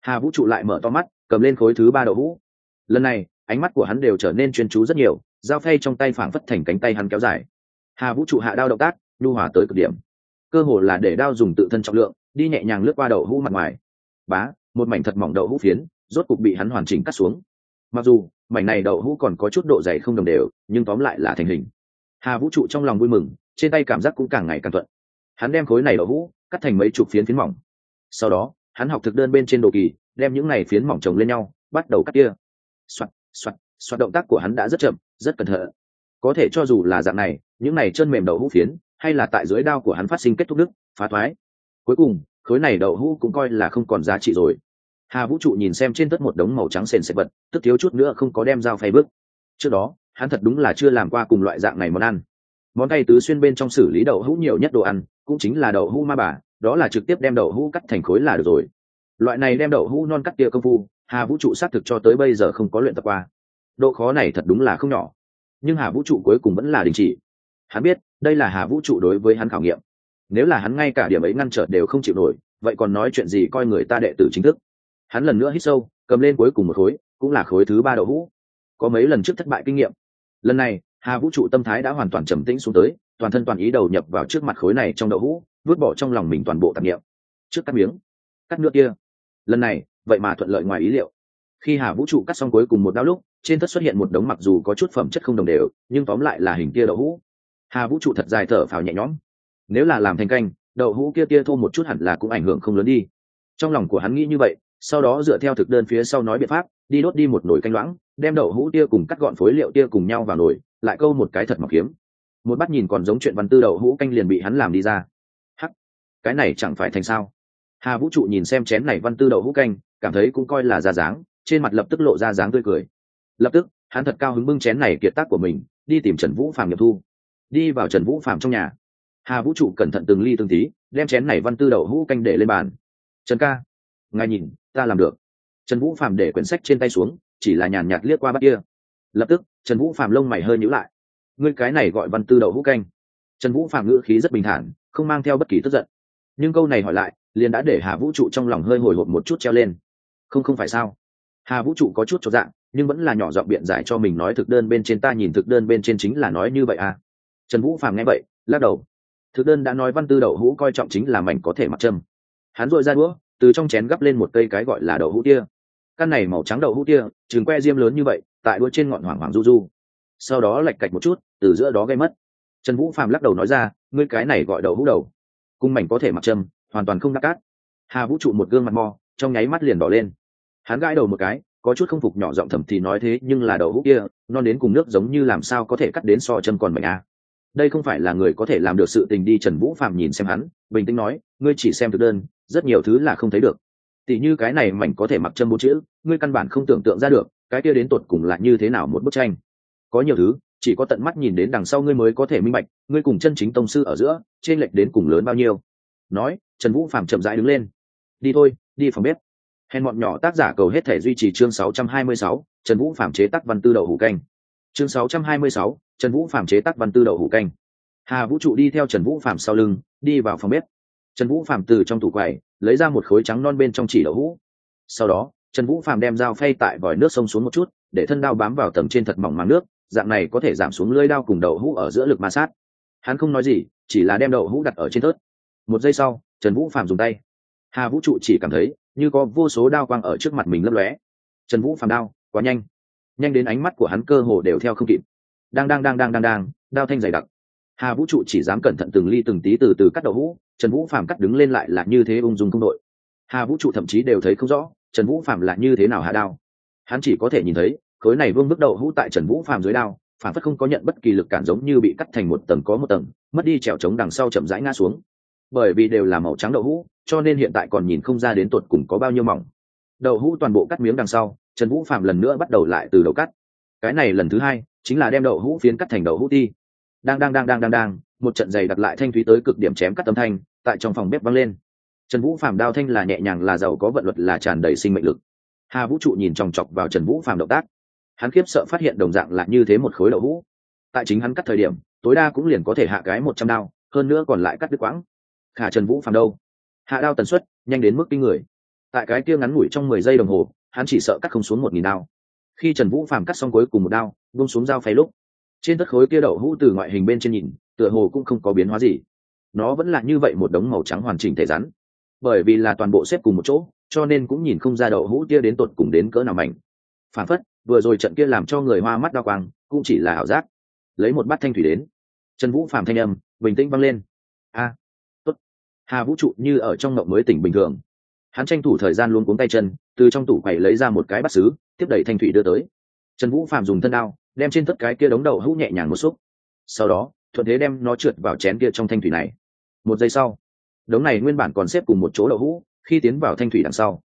Hà vũ trụ lại mở to mắt cầm lên khối thứ ba đậu hũ. Lần này, ánh mắt của hắn đều trở nên chuyên chú rất nhiều, dao phay trong tay phảng phất thành cánh tay hắn kéo dài. Hà vũ trụ hạ đao động tác, nhu hòa tới cực điểm. Cơ hồ là để đao dùng tự thân trọng lượng, đi nhẹ nhàng lướt qua đậu hũ mặt ngoài. Bá, một mảnh thật mỏng đậu hũ phiến, rốt cục bị hắn hoàn chỉnh cắt xuống. Mặc dù, mảnh này đậu hũ còn có chút độ dày không đồng đều, nhưng tóm lại là thành hình. Hà vũ trụ trong lòng vui mừng, trên tay cảm giác cũng càng ngày càng thuận. Hắn đem khối này đậu hũ, cắt thành mấy chục phiến phiến mỏng. Sau đó, hắn học thực đơn bên trên đồ kỳ đem những này phiến mỏng chồng lên nhau, bắt đầu cắt kia. Soạt soạt soạt động tác của hắn đã rất chậm, rất cẩn thận. Có thể cho dù là dạng này, những này chân mềm đậu hũ phiến, hay là tại dưới đao của hắn phát sinh kết thúc đức phá thoái. Cuối cùng, khối này đậu hũ cũng coi là không còn giá trị rồi. Hà vũ trụ nhìn xem trên tất một đống màu trắng sền sệt vật, tức thiếu chút nữa không có đem dao phay bước. Trước đó, hắn thật đúng là chưa làm qua cùng loại dạng này món ăn. Món tay tứ xuyên bên trong xử lý đậu hũ nhiều nhất đồ ăn, cũng chính là đậu hũ ma bà, đó là trực tiếp đem đậu hũ cắt thành khối là được rồi loại này đem đậu hũ non cắt tia công phu, hà vũ trụ xác thực cho tới bây giờ không có luyện tập qua. Độ khó này thật đúng là không nhỏ. Nhưng hà vũ trụ cuối cùng vẫn là đình chỉ. Hắn biết, đây là hà vũ trụ đối với hắn khảo nghiệm. Nếu là hắn ngay cả điểm ấy ngăn trở đều không chịu nổi, vậy còn nói chuyện gì coi người ta đệ tử chính thức? Hắn lần nữa hít sâu, cầm lên cuối cùng một khối, cũng là khối thứ ba đậu hũ. Có mấy lần trước thất bại kinh nghiệm. Lần này, hà vũ trụ tâm thái đã hoàn toàn trầm tĩnh xuống tới, toàn thân toàn ý đầu nhập vào trước mặt khối này trong đậu hũ, vứt bỏ trong lòng mình toàn bộ tạp nghiệm trước cắt miếng, cắt nước kia lần này, vậy mà thuận lợi ngoài ý liệu. Khi hà vũ trụ cắt xong cuối cùng một đao lúc, trên thất xuất hiện một đống mặc dù có chút phẩm chất không đồng đều, nhưng tóm lại là hình kia đậu hũ. Hà vũ trụ thật dài thở phào nhẹ nhõm. Nếu là làm thành canh, đậu hũ kia tia thô một chút hẳn là cũng ảnh hưởng không lớn đi. Trong lòng của hắn nghĩ như vậy, sau đó dựa theo thực đơn phía sau nói biện pháp, đi đốt đi một nồi canh loãng, đem đậu hũ tia cùng cắt gọn phối liệu tia cùng nhau vào nồi, lại câu một cái thật mọc kiếm. Một bắt nhìn còn giống chuyện văn tư đậu hũ canh liền bị hắn làm đi ra. Hắc, cái này chẳng phải thành sao? Hà vũ trụ nhìn xem chén này văn tư đậu hũ canh, cảm thấy cũng coi là ra dáng, trên mặt lập tức lộ ra dáng tươi cười. Lập tức, hắn thật cao hứng bưng chén này kiệt tác của mình, đi tìm trần vũ phạm nghiệp thu. Đi vào trần vũ phạm trong nhà. Hà vũ trụ cẩn thận từng ly từng tí, đem chén này văn tư đậu hũ canh để lên bàn. Trần ca, ngài nhìn, ta làm được. Trần vũ phạm để quyển sách trên tay xuống, chỉ là nhàn nhạt liếc qua bát kia. Lập tức, trần vũ phạm lông mày hơi nhữ lại. Ngươi cái này gọi văn tư đậu hũ canh. Trần vũ phạm ngữ khí rất bình thản, không mang theo bất kỳ tức giận. Nhưng câu này hỏi lại liền đã để hà vũ trụ trong lòng hơi hồi hộp một chút treo lên. Không không phải sao? Hà vũ trụ có chút cho dạng, nhưng vẫn là nhỏ giọng biện giải cho mình nói thực đơn bên trên ta nhìn thực đơn bên trên chính là nói như vậy à? Trần vũ phàm nghe vậy, lắc đầu. Thực đơn đã nói văn tư đậu hũ coi trọng chính là mảnh có thể mặc châm. Hắn dội ra đũa, từ trong chén gắp lên một cây cái gọi là đậu hũ tia. Căn này màu trắng đậu hũ tia, chừng que diêm lớn như vậy, tại đũa trên ngọn hoàng hoàng du du. Sau đó lạch cạch một chút, từ giữa đó gây mất. Trần vũ phàm lắc đầu nói ra, ngươi cái này gọi đậu hũ đầu. Cung mảnh có thể mặc châm hoàn toàn không đắc cát hà vũ trụ một gương mặt mò, trong nháy mắt liền đỏ lên. Hắn gãi đầu một cái, có chút không phục nhỏ giọng thầm thì nói thế, nhưng là đậu hũ kia, non đến cùng nước giống như làm sao có thể cắt đến so chân còn mạnh à. đây không phải là người có thể làm được sự tình đi, trần vũ phạm nhìn xem hắn, bình tĩnh nói, ngươi chỉ xem thực đơn, rất nhiều thứ là không thấy được. Tỉ như cái này mảnh có thể mặc chân bốn chữ, ngươi căn bản không tưởng tượng ra được, cái kia đến tột cùng là như thế nào một bức tranh. Có nhiều thứ, chỉ có tận mắt nhìn đến đằng sau ngươi mới có thể minh bạch, ngươi cùng chân chính tông sư ở giữa, trên lệch đến cùng lớn bao nhiêu nói trần vũ phạm chậm rãi đứng lên. Đi thôi đi phòng bếp. Hèn bọn nhỏ tác giả cầu hết thể duy trì chương 626, trần vũ phạm chế tác văn tư đậu hủ canh. Chương 626, trần vũ phạm chế tác văn tư đậu hủ canh. Hà vũ trụ đi theo trần vũ phạm sau lưng đi vào phòng bếp. Trần vũ phạm từ trong tủ quầy lấy ra một khối trắng non bên trong chỉ đậu hũ. Sau đó trần vũ phạm đem dao phay tại vòi nước sông xuống một chút để thân đao bám vào tầm trên thật mỏng màng nước dạng này có thể giảm xuống lưỡi đao cùng đậu hũ ở giữa lực ma sát. Hắn không nói gì chỉ là đem đậu hũ đặt ở trên tớt một giây sau, trần vũ phạm dùng tay. Hà vũ trụ chỉ cảm thấy như có vô số đao quang ở trước mặt mình lấp lóe. Trần vũ Phạm đao, quá nhanh. Nhanh đến ánh mắt của hắn cơ hồ đều theo không kịp. Đang đang đang đang đang đang, đao thanh dày đặc. Hà vũ trụ chỉ dám cẩn thận từng ly từng tí từ từ cắt đầu vũ. trần vũ Phạm cắt đứng lên lại là như thế ung dung không đội. Hà vũ trụ thậm chí đều thấy không rõ, trần vũ Phạm là như thế nào hạ đao. Hắn chỉ có thể nhìn thấy, khối này vương bước đầu hũ tại trần vũ Phạm dưới đao, phản phất không có nhận bất kỳ lực cản giống như bị cắt thành một tầng có một tầng, mất đi trèo trống đằng sau chậm rãi ngã xuống bởi vì đều là màu trắng đậu hũ, cho nên hiện tại còn nhìn không ra đến tột cùng có bao nhiêu mỏng. Đậu hũ toàn bộ cắt miếng đằng sau, trần vũ phạm lần nữa bắt đầu lại từ đầu cắt. Cái này lần thứ hai, chính là đem đậu hũ phiến cắt thành đậu hũ ti. Đang đang đang đang đang đang, một trận giày đặt lại thanh thúy tới cực điểm chém cắt âm thanh, tại trong phòng bếp vang lên. Trần vũ phạm đao thanh là nhẹ nhàng, là giàu có vận luật, là tràn đầy sinh mệnh lực. Hà vũ trụ nhìn chòng chọc vào trần vũ phạm động tác. Hắn khiếp sợ phát hiện đồng dạng là như thế một khối đậu hũ. Tại chính hắn cắt thời điểm, tối đa cũng liền có thể hạ cái một trăm đao, hơn nữa còn lại cắt đứt quãng khả trần vũ phạm đâu? Hạ đao tần suất, nhanh đến mức kinh người. Tại cái kia ngắn ngủi trong mười giây đồng hồ, hắn chỉ sợ cắt không xuống một nghìn đao. Khi trần vũ phàm cắt xong cuối cùng một đao bung xuống dao phay lúc, trên tất khối kia đậu hũ từ ngoại hình bên trên nhìn, tựa hồ cũng không có biến hóa gì. Nó vẫn là như vậy một đống màu trắng hoàn chỉnh thể rắn. Bởi vì là toàn bộ xếp cùng một chỗ, cho nên cũng nhìn không ra đậu hũ kia đến tột cùng đến cỡ nào mảnh. Phản phất, vừa rồi trận kia làm cho người hoa mắt đau quang, cũng chỉ là ảo giác. Lấy một bát thanh thủy đến. Trần vũ phàm thanh âm bình tĩnh văng lên. A hà vũ trụ như ở trong mộng mới tỉnh bình thường. Hắn tranh thủ thời gian luôn cuống tay chân, từ trong tủ quầy lấy ra một cái bát xứ, tiếp đẩy thanh thủy đưa tới. Trần vũ phạm dùng thân đao, đem trên tất cái kia đống đậu hũ nhẹ nhàng một xúc. Sau đó, thuận thế đem nó trượt vào chén kia trong thanh thủy này. Một giây sau, đống này nguyên bản còn xếp cùng một chỗ đậu hũ, khi tiến vào thanh thủy đằng sau.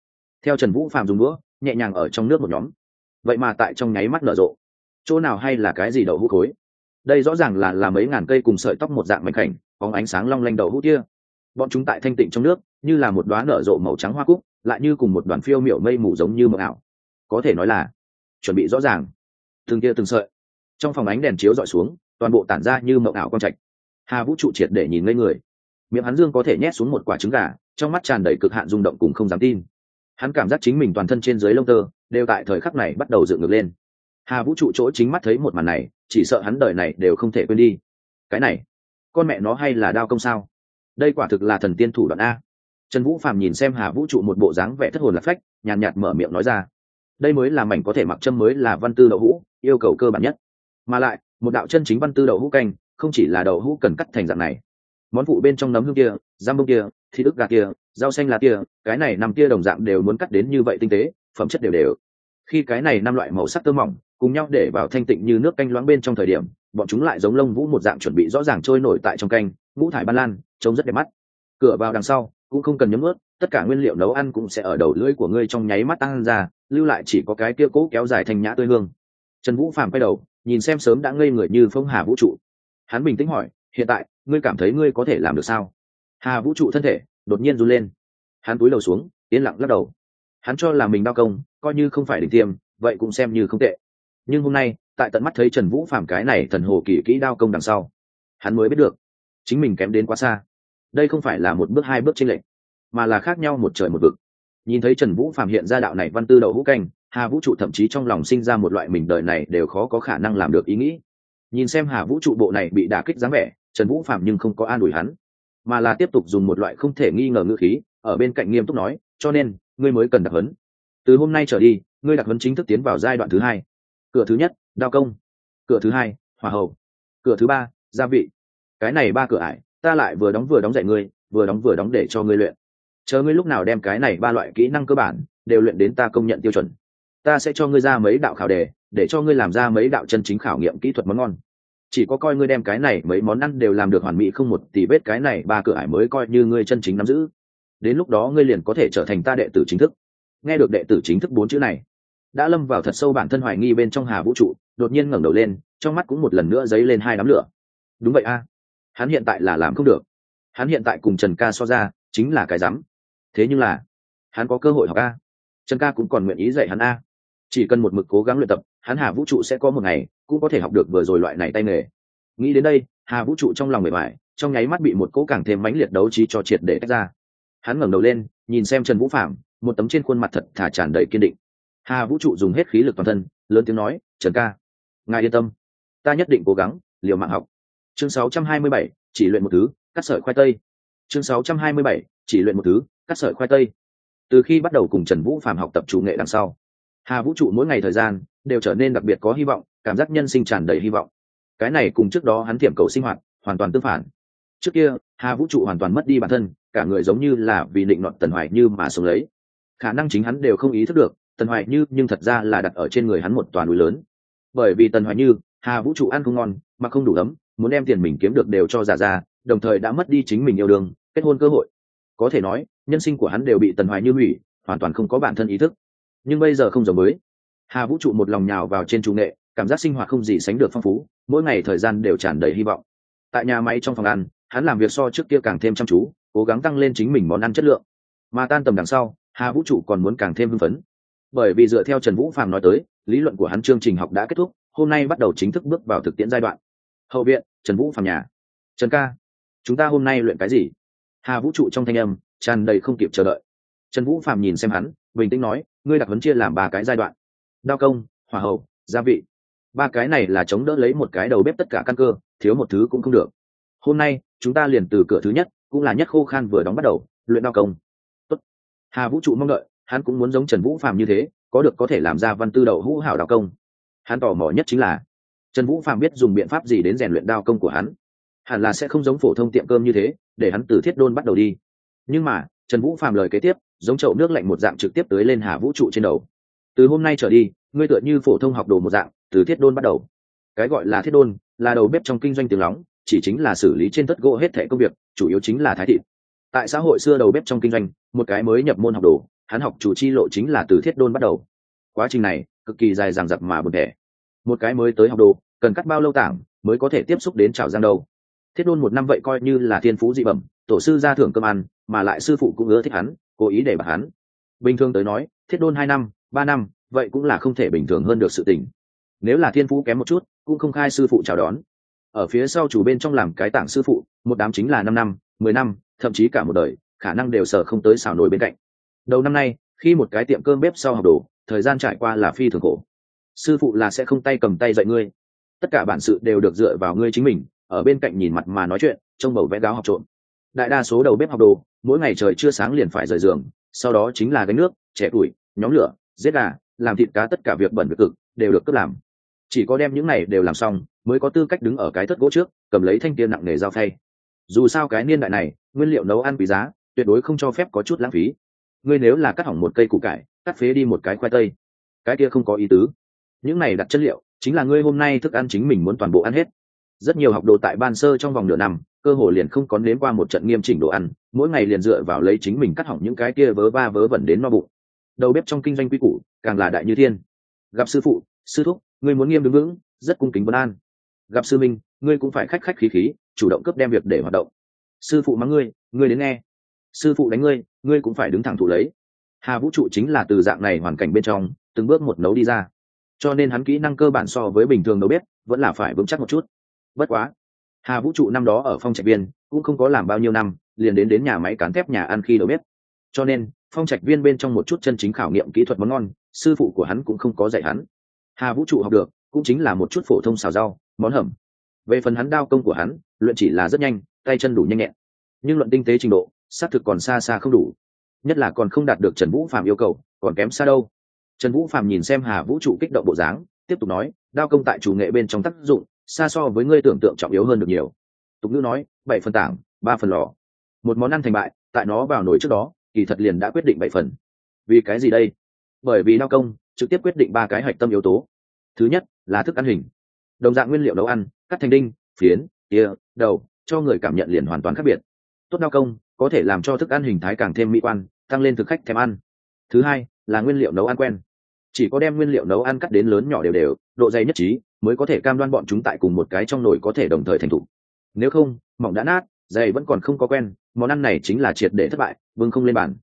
Theo trần vũ phạm dùng đũa, nhẹ nhàng ở trong nước một nhóm. Vậy mà tại trong nháy mắt nở rộ. Chỗ nào hay là cái gì đậu hũ khối? Đây rõ ràng là là mấy ngàn cây cùng sợi tóc một dạng mảnh khảnh có ánh sáng long lanh đậu hũ kia bọn chúng tại thanh tịnh trong nước, như là một đoá nở rộ màu trắng hoa cúc, lại như cùng một đoàn phiêu miểu mây mù giống như mờ ảo. Có thể nói là chuẩn bị rõ ràng. Từng kia từng sợi. Trong phòng ánh đèn chiếu dọi xuống, toàn bộ tản ra như mộng ảo quang trạch. Hà vũ trụ triệt để nhìn ngây người. Miệng hắn dương có thể nhét xuống một quả trứng gà, trong mắt tràn đầy cực hạn rung động cùng không dám tin. Hắn cảm giác chính mình toàn thân trên dưới lông tơ, đều tại thời khắc này bắt đầu dựng ngược lên. Hà vũ trụ chỗ chính mắt thấy một màn này, chỉ sợ hắn đời này đều không thể quên đi. Cái này, con mẹ nó hay là đao công sao? Đây quả thực là thần tiên thủ đoạn a. Trần vũ phạm nhìn xem hà vũ trụ một bộ dáng vẻ thất hồn lạc phách, nhàn nhạt mở miệng nói ra. Đây mới là mảnh có thể mặc châm mới là văn tư đậu hũ, yêu cầu cơ bản nhất. Mà lại, một đạo chân chính văn tư đậu hũ canh, không chỉ là đậu hũ cần cắt thành dạng này. Món phụ bên trong nấm hương kia giam bông kia, thịt ức gà kia, rau xanh lá kia, cái này năm kia đồng dạng đều muốn cắt đến như vậy tinh tế, phẩm chất đều đều. Khi cái này năm loại màu sắc tơ mỏng, cùng nhau để vào thanh tịnh như nước canh loãng bên trong thời điểm, bọn chúng lại giống lông vũ một dạng chuẩn bị rõ ràng trôi nổi tại trong canh ngũ thải ban lan, trông rất đẹp mắt. Cửa vào đằng sau, cũng không cần nhấm ướt, tất cả nguyên liệu nấu ăn cũng sẽ ở đầu lưỡi của ngươi trong nháy mắt tăng ra, lưu lại chỉ có cái kia cố kéo dài thành nhã tươi hương. Trần vũ phàm quay đầu, nhìn xem sớm đã ngây người như phong hà vũ trụ. Hắn bình tĩnh hỏi, hiện tại, ngươi cảm thấy ngươi có thể làm được sao? Hà vũ trụ thân thể đột nhiên run lên. Hắn túi đầu xuống, yên lặng lắc đầu. Hắn cho là mình đau công, coi như không phải đỉnh tiêm, vậy cũng xem như không tệ. Nhưng hôm nay, tại tận mắt thấy trần vũ phàm cái này thần hồ kỳ kỹ đao công đằng sau, hắn mới biết được chính mình kém đến quá xa. Đây không phải là một bước hai bước trên lệch, mà là khác nhau một trời một vực. Nhìn thấy trần vũ Phạm hiện ra đạo này văn tư đậu hũ canh, hà vũ trụ thậm chí trong lòng sinh ra một loại mình đời này đều khó có khả năng làm được ý nghĩ. Nhìn xem hà vũ trụ bộ này bị đả kích dáng vẻ, trần vũ phạm nhưng không có an ủi hắn, mà là tiếp tục dùng một loại không thể nghi ngờ ngữ khí, ở bên cạnh nghiêm túc nói, cho nên, ngươi mới cần đặc hấn từ hôm nay trở đi, ngươi đặc hấn chính thức tiến vào giai đoạn thứ hai. Cửa thứ nhất, đao công. Cửa thứ hai hòa hậu cửa thứ ba, gia vị cái này ba cửa ải, ta lại vừa đóng vừa đóng dạy ngươi, vừa đóng vừa đóng để cho ngươi luyện. Chờ ngươi lúc nào đem cái này ba loại kỹ năng cơ bản đều luyện đến ta công nhận tiêu chuẩn, ta sẽ cho ngươi ra mấy đạo khảo đề, để cho ngươi làm ra mấy đạo chân chính khảo nghiệm kỹ thuật món ngon. Chỉ có coi ngươi đem cái này mấy món ăn đều làm được hoàn mỹ không một tỷ vết cái này ba cửa ải mới coi như ngươi chân chính nắm giữ. Đến lúc đó ngươi liền có thể trở thành ta đệ tử chính thức. Nghe được đệ tử chính thức bốn chữ này, đã lâm vào thật sâu bản thân hoài nghi bên trong hà vũ trụ, đột nhiên ngẩng đầu lên, trong mắt cũng một lần nữa dấy lên hai đám lửa. Đúng vậy a hắn hiện tại là làm không được. Hắn hiện tại cùng trần ca so ra, chính là cái rắm. Thế nhưng là, hắn có cơ hội học a. Trần ca cũng còn nguyện ý dạy hắn a. Chỉ cần một mực cố gắng luyện tập, hắn hà vũ trụ sẽ có một ngày, cũng có thể học được vừa rồi loại này tay nghề. Nghĩ đến đây, hà vũ trụ trong lòng bề mải trong nháy mắt bị một cỗ càng thêm mãnh liệt đấu trí cho triệt để tách ra. Hắn ngẩng đầu lên, nhìn xem trần vũ phạm một tấm trên khuôn mặt thật thả tràn đầy kiên định. Hà vũ trụ dùng hết khí lực toàn thân, lớn tiếng nói, trần ca, ngài yên tâm. Ta nhất định cố gắng, liều mạng học chương 627, chỉ luyện một thứ cắt sợi khoai tây. Chương 627, chỉ luyện một thứ cắt sợi khoai tây. Từ khi bắt đầu cùng trần vũ phạm học tập chủ nghệ đằng sau hà vũ trụ mỗi ngày thời gian đều trở nên đặc biệt có hy vọng cảm giác nhân sinh tràn đầy hy vọng. Cái này cùng trước đó hắn tiệm cầu sinh hoạt hoàn toàn tương phản. Trước kia hà vũ trụ hoàn toàn mất đi bản thân cả người giống như là vì định nọn tần hoài như mà sống lấy. Khả năng chính hắn đều không ý thức được tần hoài như nhưng thật ra là đặt ở trên người hắn một toàn núi lớn. Bởi vì tần hoài như hà vũ trụ ăn không ngon mà không đủ ấm muốn đem tiền mình kiếm được đều cho giả ra, đồng thời đã mất đi chính mình yêu đương, kết hôn cơ hội. Có thể nói, nhân sinh của hắn đều bị tần hoài như hủy, hoàn toàn không có bản thân ý thức. Nhưng bây giờ không giống mới hà vũ trụ một lòng nhào vào trên trung nghệ, cảm giác sinh hoạt không gì sánh được phong phú, mỗi ngày thời gian đều tràn đầy hy vọng. Tại nhà máy trong phòng ăn, hắn làm việc so trước kia càng thêm chăm chú, cố gắng tăng lên chính mình món ăn chất lượng. Mà tan tầm đằng sau, hà vũ trụ còn muốn càng thêm hưng phấn. Bởi vì dựa theo trần vũ phàm nói tới, lý luận của hắn chương trình học đã kết thúc, hôm nay bắt đầu chính thức bước vào thực tiễn giai đoạn hậu viện, trần vũ phạm nhà. Trần ca, chúng ta hôm nay luyện cái gì? Hà vũ trụ trong thanh âm, tràn đầy không kịp chờ đợi. Trần vũ phạm nhìn xem hắn, bình tĩnh nói, ngươi đặc huấn chia làm ba cái giai đoạn. Đao công, hỏa hậu, gia vị. Ba cái này là chống đỡ lấy một cái đầu bếp tất cả căn cơ, thiếu một thứ cũng không được. Hôm nay, chúng ta liền từ cửa thứ nhất, cũng là nhất khô khan vừa đóng bắt đầu, luyện đao công. Tốt. hà vũ trụ mong đợi, hắn cũng muốn giống trần vũ phạm như thế, có được có thể làm ra văn tư đầu hữu hảo đao công. Hắn tò mò nhất chính là trần vũ phạm biết dùng biện pháp gì đến rèn luyện đao công của hắn. Hẳn là sẽ không giống phổ thông tiệm cơm như thế, để hắn từ thiết đôn bắt đầu đi. Nhưng mà, trần vũ phạm lời kế tiếp, giống chậu nước lạnh một dạng trực tiếp tới lên hà vũ trụ trên đầu. Từ hôm nay trở đi, ngươi tựa như phổ thông học đồ một dạng, từ thiết đôn bắt đầu. Cái gọi là thiết đôn, là đầu bếp trong kinh doanh tiếng lóng, chỉ chính là xử lý trên tất gỗ hết thẻ công việc, chủ yếu chính là thái thịt. Tại xã hội xưa đầu bếp trong kinh doanh, một cái mới nhập môn học đồ, hắn học chủ chi lộ chính là từ thiết đôn bắt đầu. Quá trình này, cực kỳ dài dằng dặc mà buồn thẻ một cái mới tới học đồ cần cắt bao lâu tảng mới có thể tiếp xúc đến trào giang đâu? Thiết đôn một năm vậy coi như là thiên phú dị bẩm, tổ sư ra thưởng cơm ăn, mà lại sư phụ cũng ưa thích hắn, cố ý để bạc hắn. Bình thường tới nói, thiết đôn hai năm, ba năm, vậy cũng là không thể bình thường hơn được sự tình. Nếu là thiên phú kém một chút, cũng không khai sư phụ chào đón. Ở phía sau chủ bên trong làm cái tảng sư phụ, một đám chính là năm năm, mười năm, thậm chí cả một đời, khả năng đều sở không tới xào nổi bên cạnh. Đầu năm nay, khi một cái tiệm cơm bếp sau học đồ, thời gian trải qua là phi thường khổ. Sư phụ là sẽ không tay cầm tay dạy ngươi tất cả bản sự đều được dựa vào ngươi chính mình, ở bên cạnh nhìn mặt mà nói chuyện, trông bầu vẽ gáo học trộm. Đại đa số đầu bếp học đồ, mỗi ngày trời chưa sáng liền phải rời giường, sau đó chính là gánh nước trẻ tuổi nhóm lửa, giết gà, làm thịt cá tất cả việc bẩn việc cực, đều được cướp làm. Chỉ có đem những này đều làm xong, mới có tư cách đứng ở cái thất gỗ trước, cầm lấy thanh tiền nặng nề giao thay dù sao cái niên đại này, nguyên liệu nấu ăn quý giá, tuyệt đối không cho phép có chút lãng phí. Ngươi nếu là cắt hỏng một cây củ cải, cắt phế đi một cái khoai tây, cái kia không có ý tứ. Những này đặt chất liệu chính là ngươi hôm nay thức ăn chính mình muốn toàn bộ ăn hết. Rất nhiều học đồ tại ban sơ trong vòng nửa năm, cơ hồ liền không có nếm qua một trận nghiêm chỉnh đồ ăn, mỗi ngày liền dựa vào lấy chính mình cắt hỏng những cái kia vớ va vớ vẩn đến no bụng. Đầu bếp trong kinh doanh quy củ, càng là đại như thiên. Gặp sư phụ, sư thúc, ngươi muốn nghiêm đứng vững, rất cung kính vấn an. Gặp sư minh, ngươi cũng phải khách khách khí khí, chủ động cấp đem việc để hoạt động. Sư phụ mắng ngươi ngươi đến nghe. Sư phụ đánh ngươi ngươi cũng phải đứng thẳng thủ lấy. Hà vũ trụ chính là từ dạng này hoàn cảnh bên trong, từng bước một nấu đi ra cho nên hắn kỹ năng cơ bản so với bình thường đầu biết vẫn là phải vững chắc một chút. Bất quá, hà vũ trụ năm đó ở phong trạch viên cũng không có làm bao nhiêu năm, liền đến đến nhà máy cán thép nhà ăn khi đầu bếp. Cho nên, phong trạch viên bên trong một chút chân chính khảo nghiệm kỹ thuật món ngon, sư phụ của hắn cũng không có dạy hắn. Hà vũ trụ học được, cũng chính là một chút phổ thông xào rau, món hầm. Về phần hắn đao công của hắn, luyện chỉ là rất nhanh, tay chân đủ nhanh nhẹn. Nhưng luận tinh tế trình độ, xác thực còn xa xa không đủ. Nhất là còn không đạt được trần vũ phạm yêu cầu, còn kém xa đâu trần vũ phạm nhìn xem hà vũ trụ kích động bộ dáng, tiếp tục nói, đao công tại chủ nghệ bên trong tác dụng, xa so với ngươi tưởng tượng trọng yếu hơn được nhiều. Tục ngữ nói, bảy phần tảng, ba phần lò. Một món ăn thành bại, tại nó vào nồi trước đó, kỳ thật liền đã quyết định bảy phần. Vì cái gì đây? Bởi vì đao công trực tiếp quyết định ba cái hạch tâm yếu tố. Thứ nhất là thức ăn hình. Đồng dạng nguyên liệu nấu ăn, cắt thành đinh, phiến tia đầu, cho người cảm nhận liền hoàn toàn khác biệt. Tốt đao công có thể làm cho thức ăn hình thái càng thêm mỹ quan, tăng lên thực khách thèm ăn. Thứ hai là nguyên liệu nấu ăn quen chỉ có đem nguyên liệu nấu ăn cắt đến lớn nhỏ đều đều, độ dày nhất trí, mới có thể cam đoan bọn chúng tại cùng một cái trong nồi có thể đồng thời thành thủ. nếu không, mỏng đã nát, dày vẫn còn không có quen, món ăn này chính là triệt để thất bại, vương không lên bàn.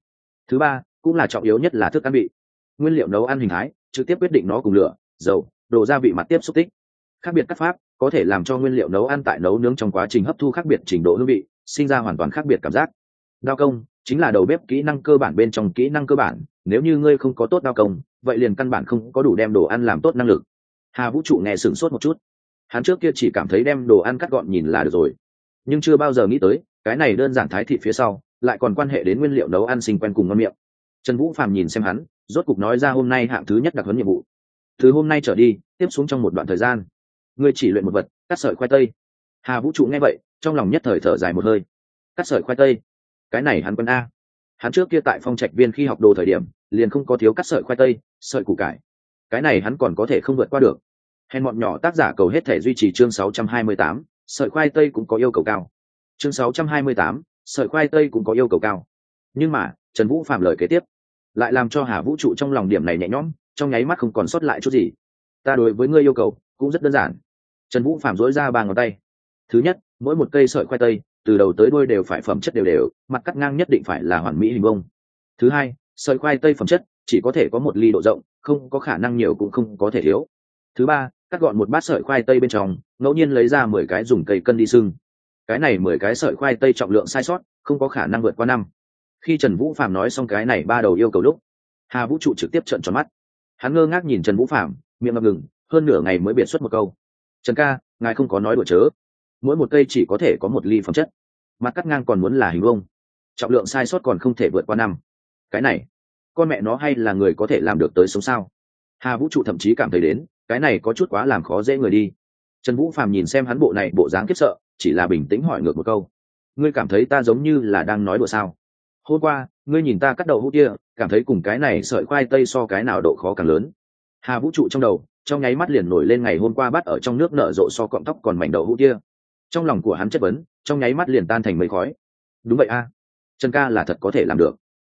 Thứ ba, cũng là trọng yếu nhất là thức ăn vị. Nguyên liệu nấu ăn hình thái, trực tiếp quyết định nó cùng lửa, dầu, đồ gia vị mặt tiếp xúc tích. Khác biệt cắt pháp, có thể làm cho nguyên liệu nấu ăn tại nấu nướng trong quá trình hấp thu khác biệt trình độ hương vị, sinh ra hoàn toàn khác biệt cảm giác. Đao công chính là đầu bếp kỹ năng cơ bản bên trong kỹ năng cơ bản, nếu như ngươi không có tốt đao công, vậy liền căn bản không có đủ đem đồ ăn làm tốt năng lực. Hà vũ trụ nghe sửng sốt một chút. Hắn trước kia chỉ cảm thấy đem đồ ăn cắt gọn nhìn là được rồi, nhưng chưa bao giờ nghĩ tới, cái này đơn giản thái thị phía sau, lại còn quan hệ đến nguyên liệu nấu ăn sinh quen cùng ngon miệng. Trần vũ phàm nhìn xem hắn, rốt cục nói ra hôm nay hạng thứ nhất đặc huấn nhiệm vụ. Từ hôm nay trở đi, tiếp xuống trong một đoạn thời gian, ngươi chỉ luyện một vật, cắt sợi khoai tây. Hà vũ trụ nghe vậy, trong lòng nhất thời thở dài một hơi. Cắt sợi khoai tây cái này hắn quân a. Hắn trước kia tại phong trạch viên khi học đồ thời điểm liền không có thiếu cắt sợi khoai tây sợi củ cải. Cái này hắn còn có thể không vượt qua được. Hèn bọn nhỏ tác giả cầu hết thể duy trì chương 628, sợi khoai tây cũng có yêu cầu cao. Chương 628, sợi khoai tây cũng có yêu cầu cao. Nhưng mà trần vũ phạm lời kế tiếp. Lại làm cho hà vũ trụ trong lòng điểm này nhẹ nhõm trong nháy mắt không còn sót lại chút gì. Ta đối với ngươi yêu cầu cũng rất đơn giản. Trần vũ phạm dối ra ba ngón tay. Thứ nhất mỗi một cây sợi khoai tây từ đầu tới đuôi đều phải phẩm chất đều đều, mặt cắt ngang nhất định phải là hoàn mỹ hình bông thứ hai, sợi khoai tây phẩm chất chỉ có thể có một ly độ rộng, không có khả năng nhiều cũng không có thể thiếu. Thứ ba, cắt gọn một bát sợi khoai tây bên trong, ngẫu nhiên lấy ra mười cái dùng cây cân đi sưng. Cái này mười cái sợi khoai tây trọng lượng sai sót, không có khả năng vượt qua năm. Khi trần vũ phạm nói xong cái này ba đầu yêu cầu lúc, hà vũ trụ trực tiếp trận tròn mắt. Hắn ngơ ngác nhìn trần vũ phạm miệng ngập ngừng, hơn nửa ngày mới biệt xuất một câu. Trần ca, ngài không có nói đùa chớ mỗi một cây chỉ có thể có một ly phẩm chất. Mặt cắt ngang còn muốn là hình vông trọng lượng sai sót còn không thể vượt qua năm. Cái này, con mẹ nó hay là người có thể làm được tới sống sao? Hà vũ trụ thậm chí cảm thấy đến, cái này có chút quá làm khó dễ người đi. Trần vũ phàm nhìn xem hắn bộ này, bộ dáng kiếp sợ, chỉ là bình tĩnh hỏi ngược một câu. Ngươi cảm thấy ta giống như là đang nói đùa sao? Hôm qua, ngươi nhìn ta cắt đầu hút kia, cảm thấy cùng cái này sợi khoai tây so cái nào độ khó càng lớn. Hà vũ trụ trong đầu, trong nháy mắt liền nổi lên ngày hôm qua bắt ở trong nước nở rộ so cọng tóc còn mảnh đầu hũ kia trong lòng của hắn chất vấn, trong nháy mắt liền tan thành mấy khói. Đúng vậy a, trần ca là thật có thể làm được.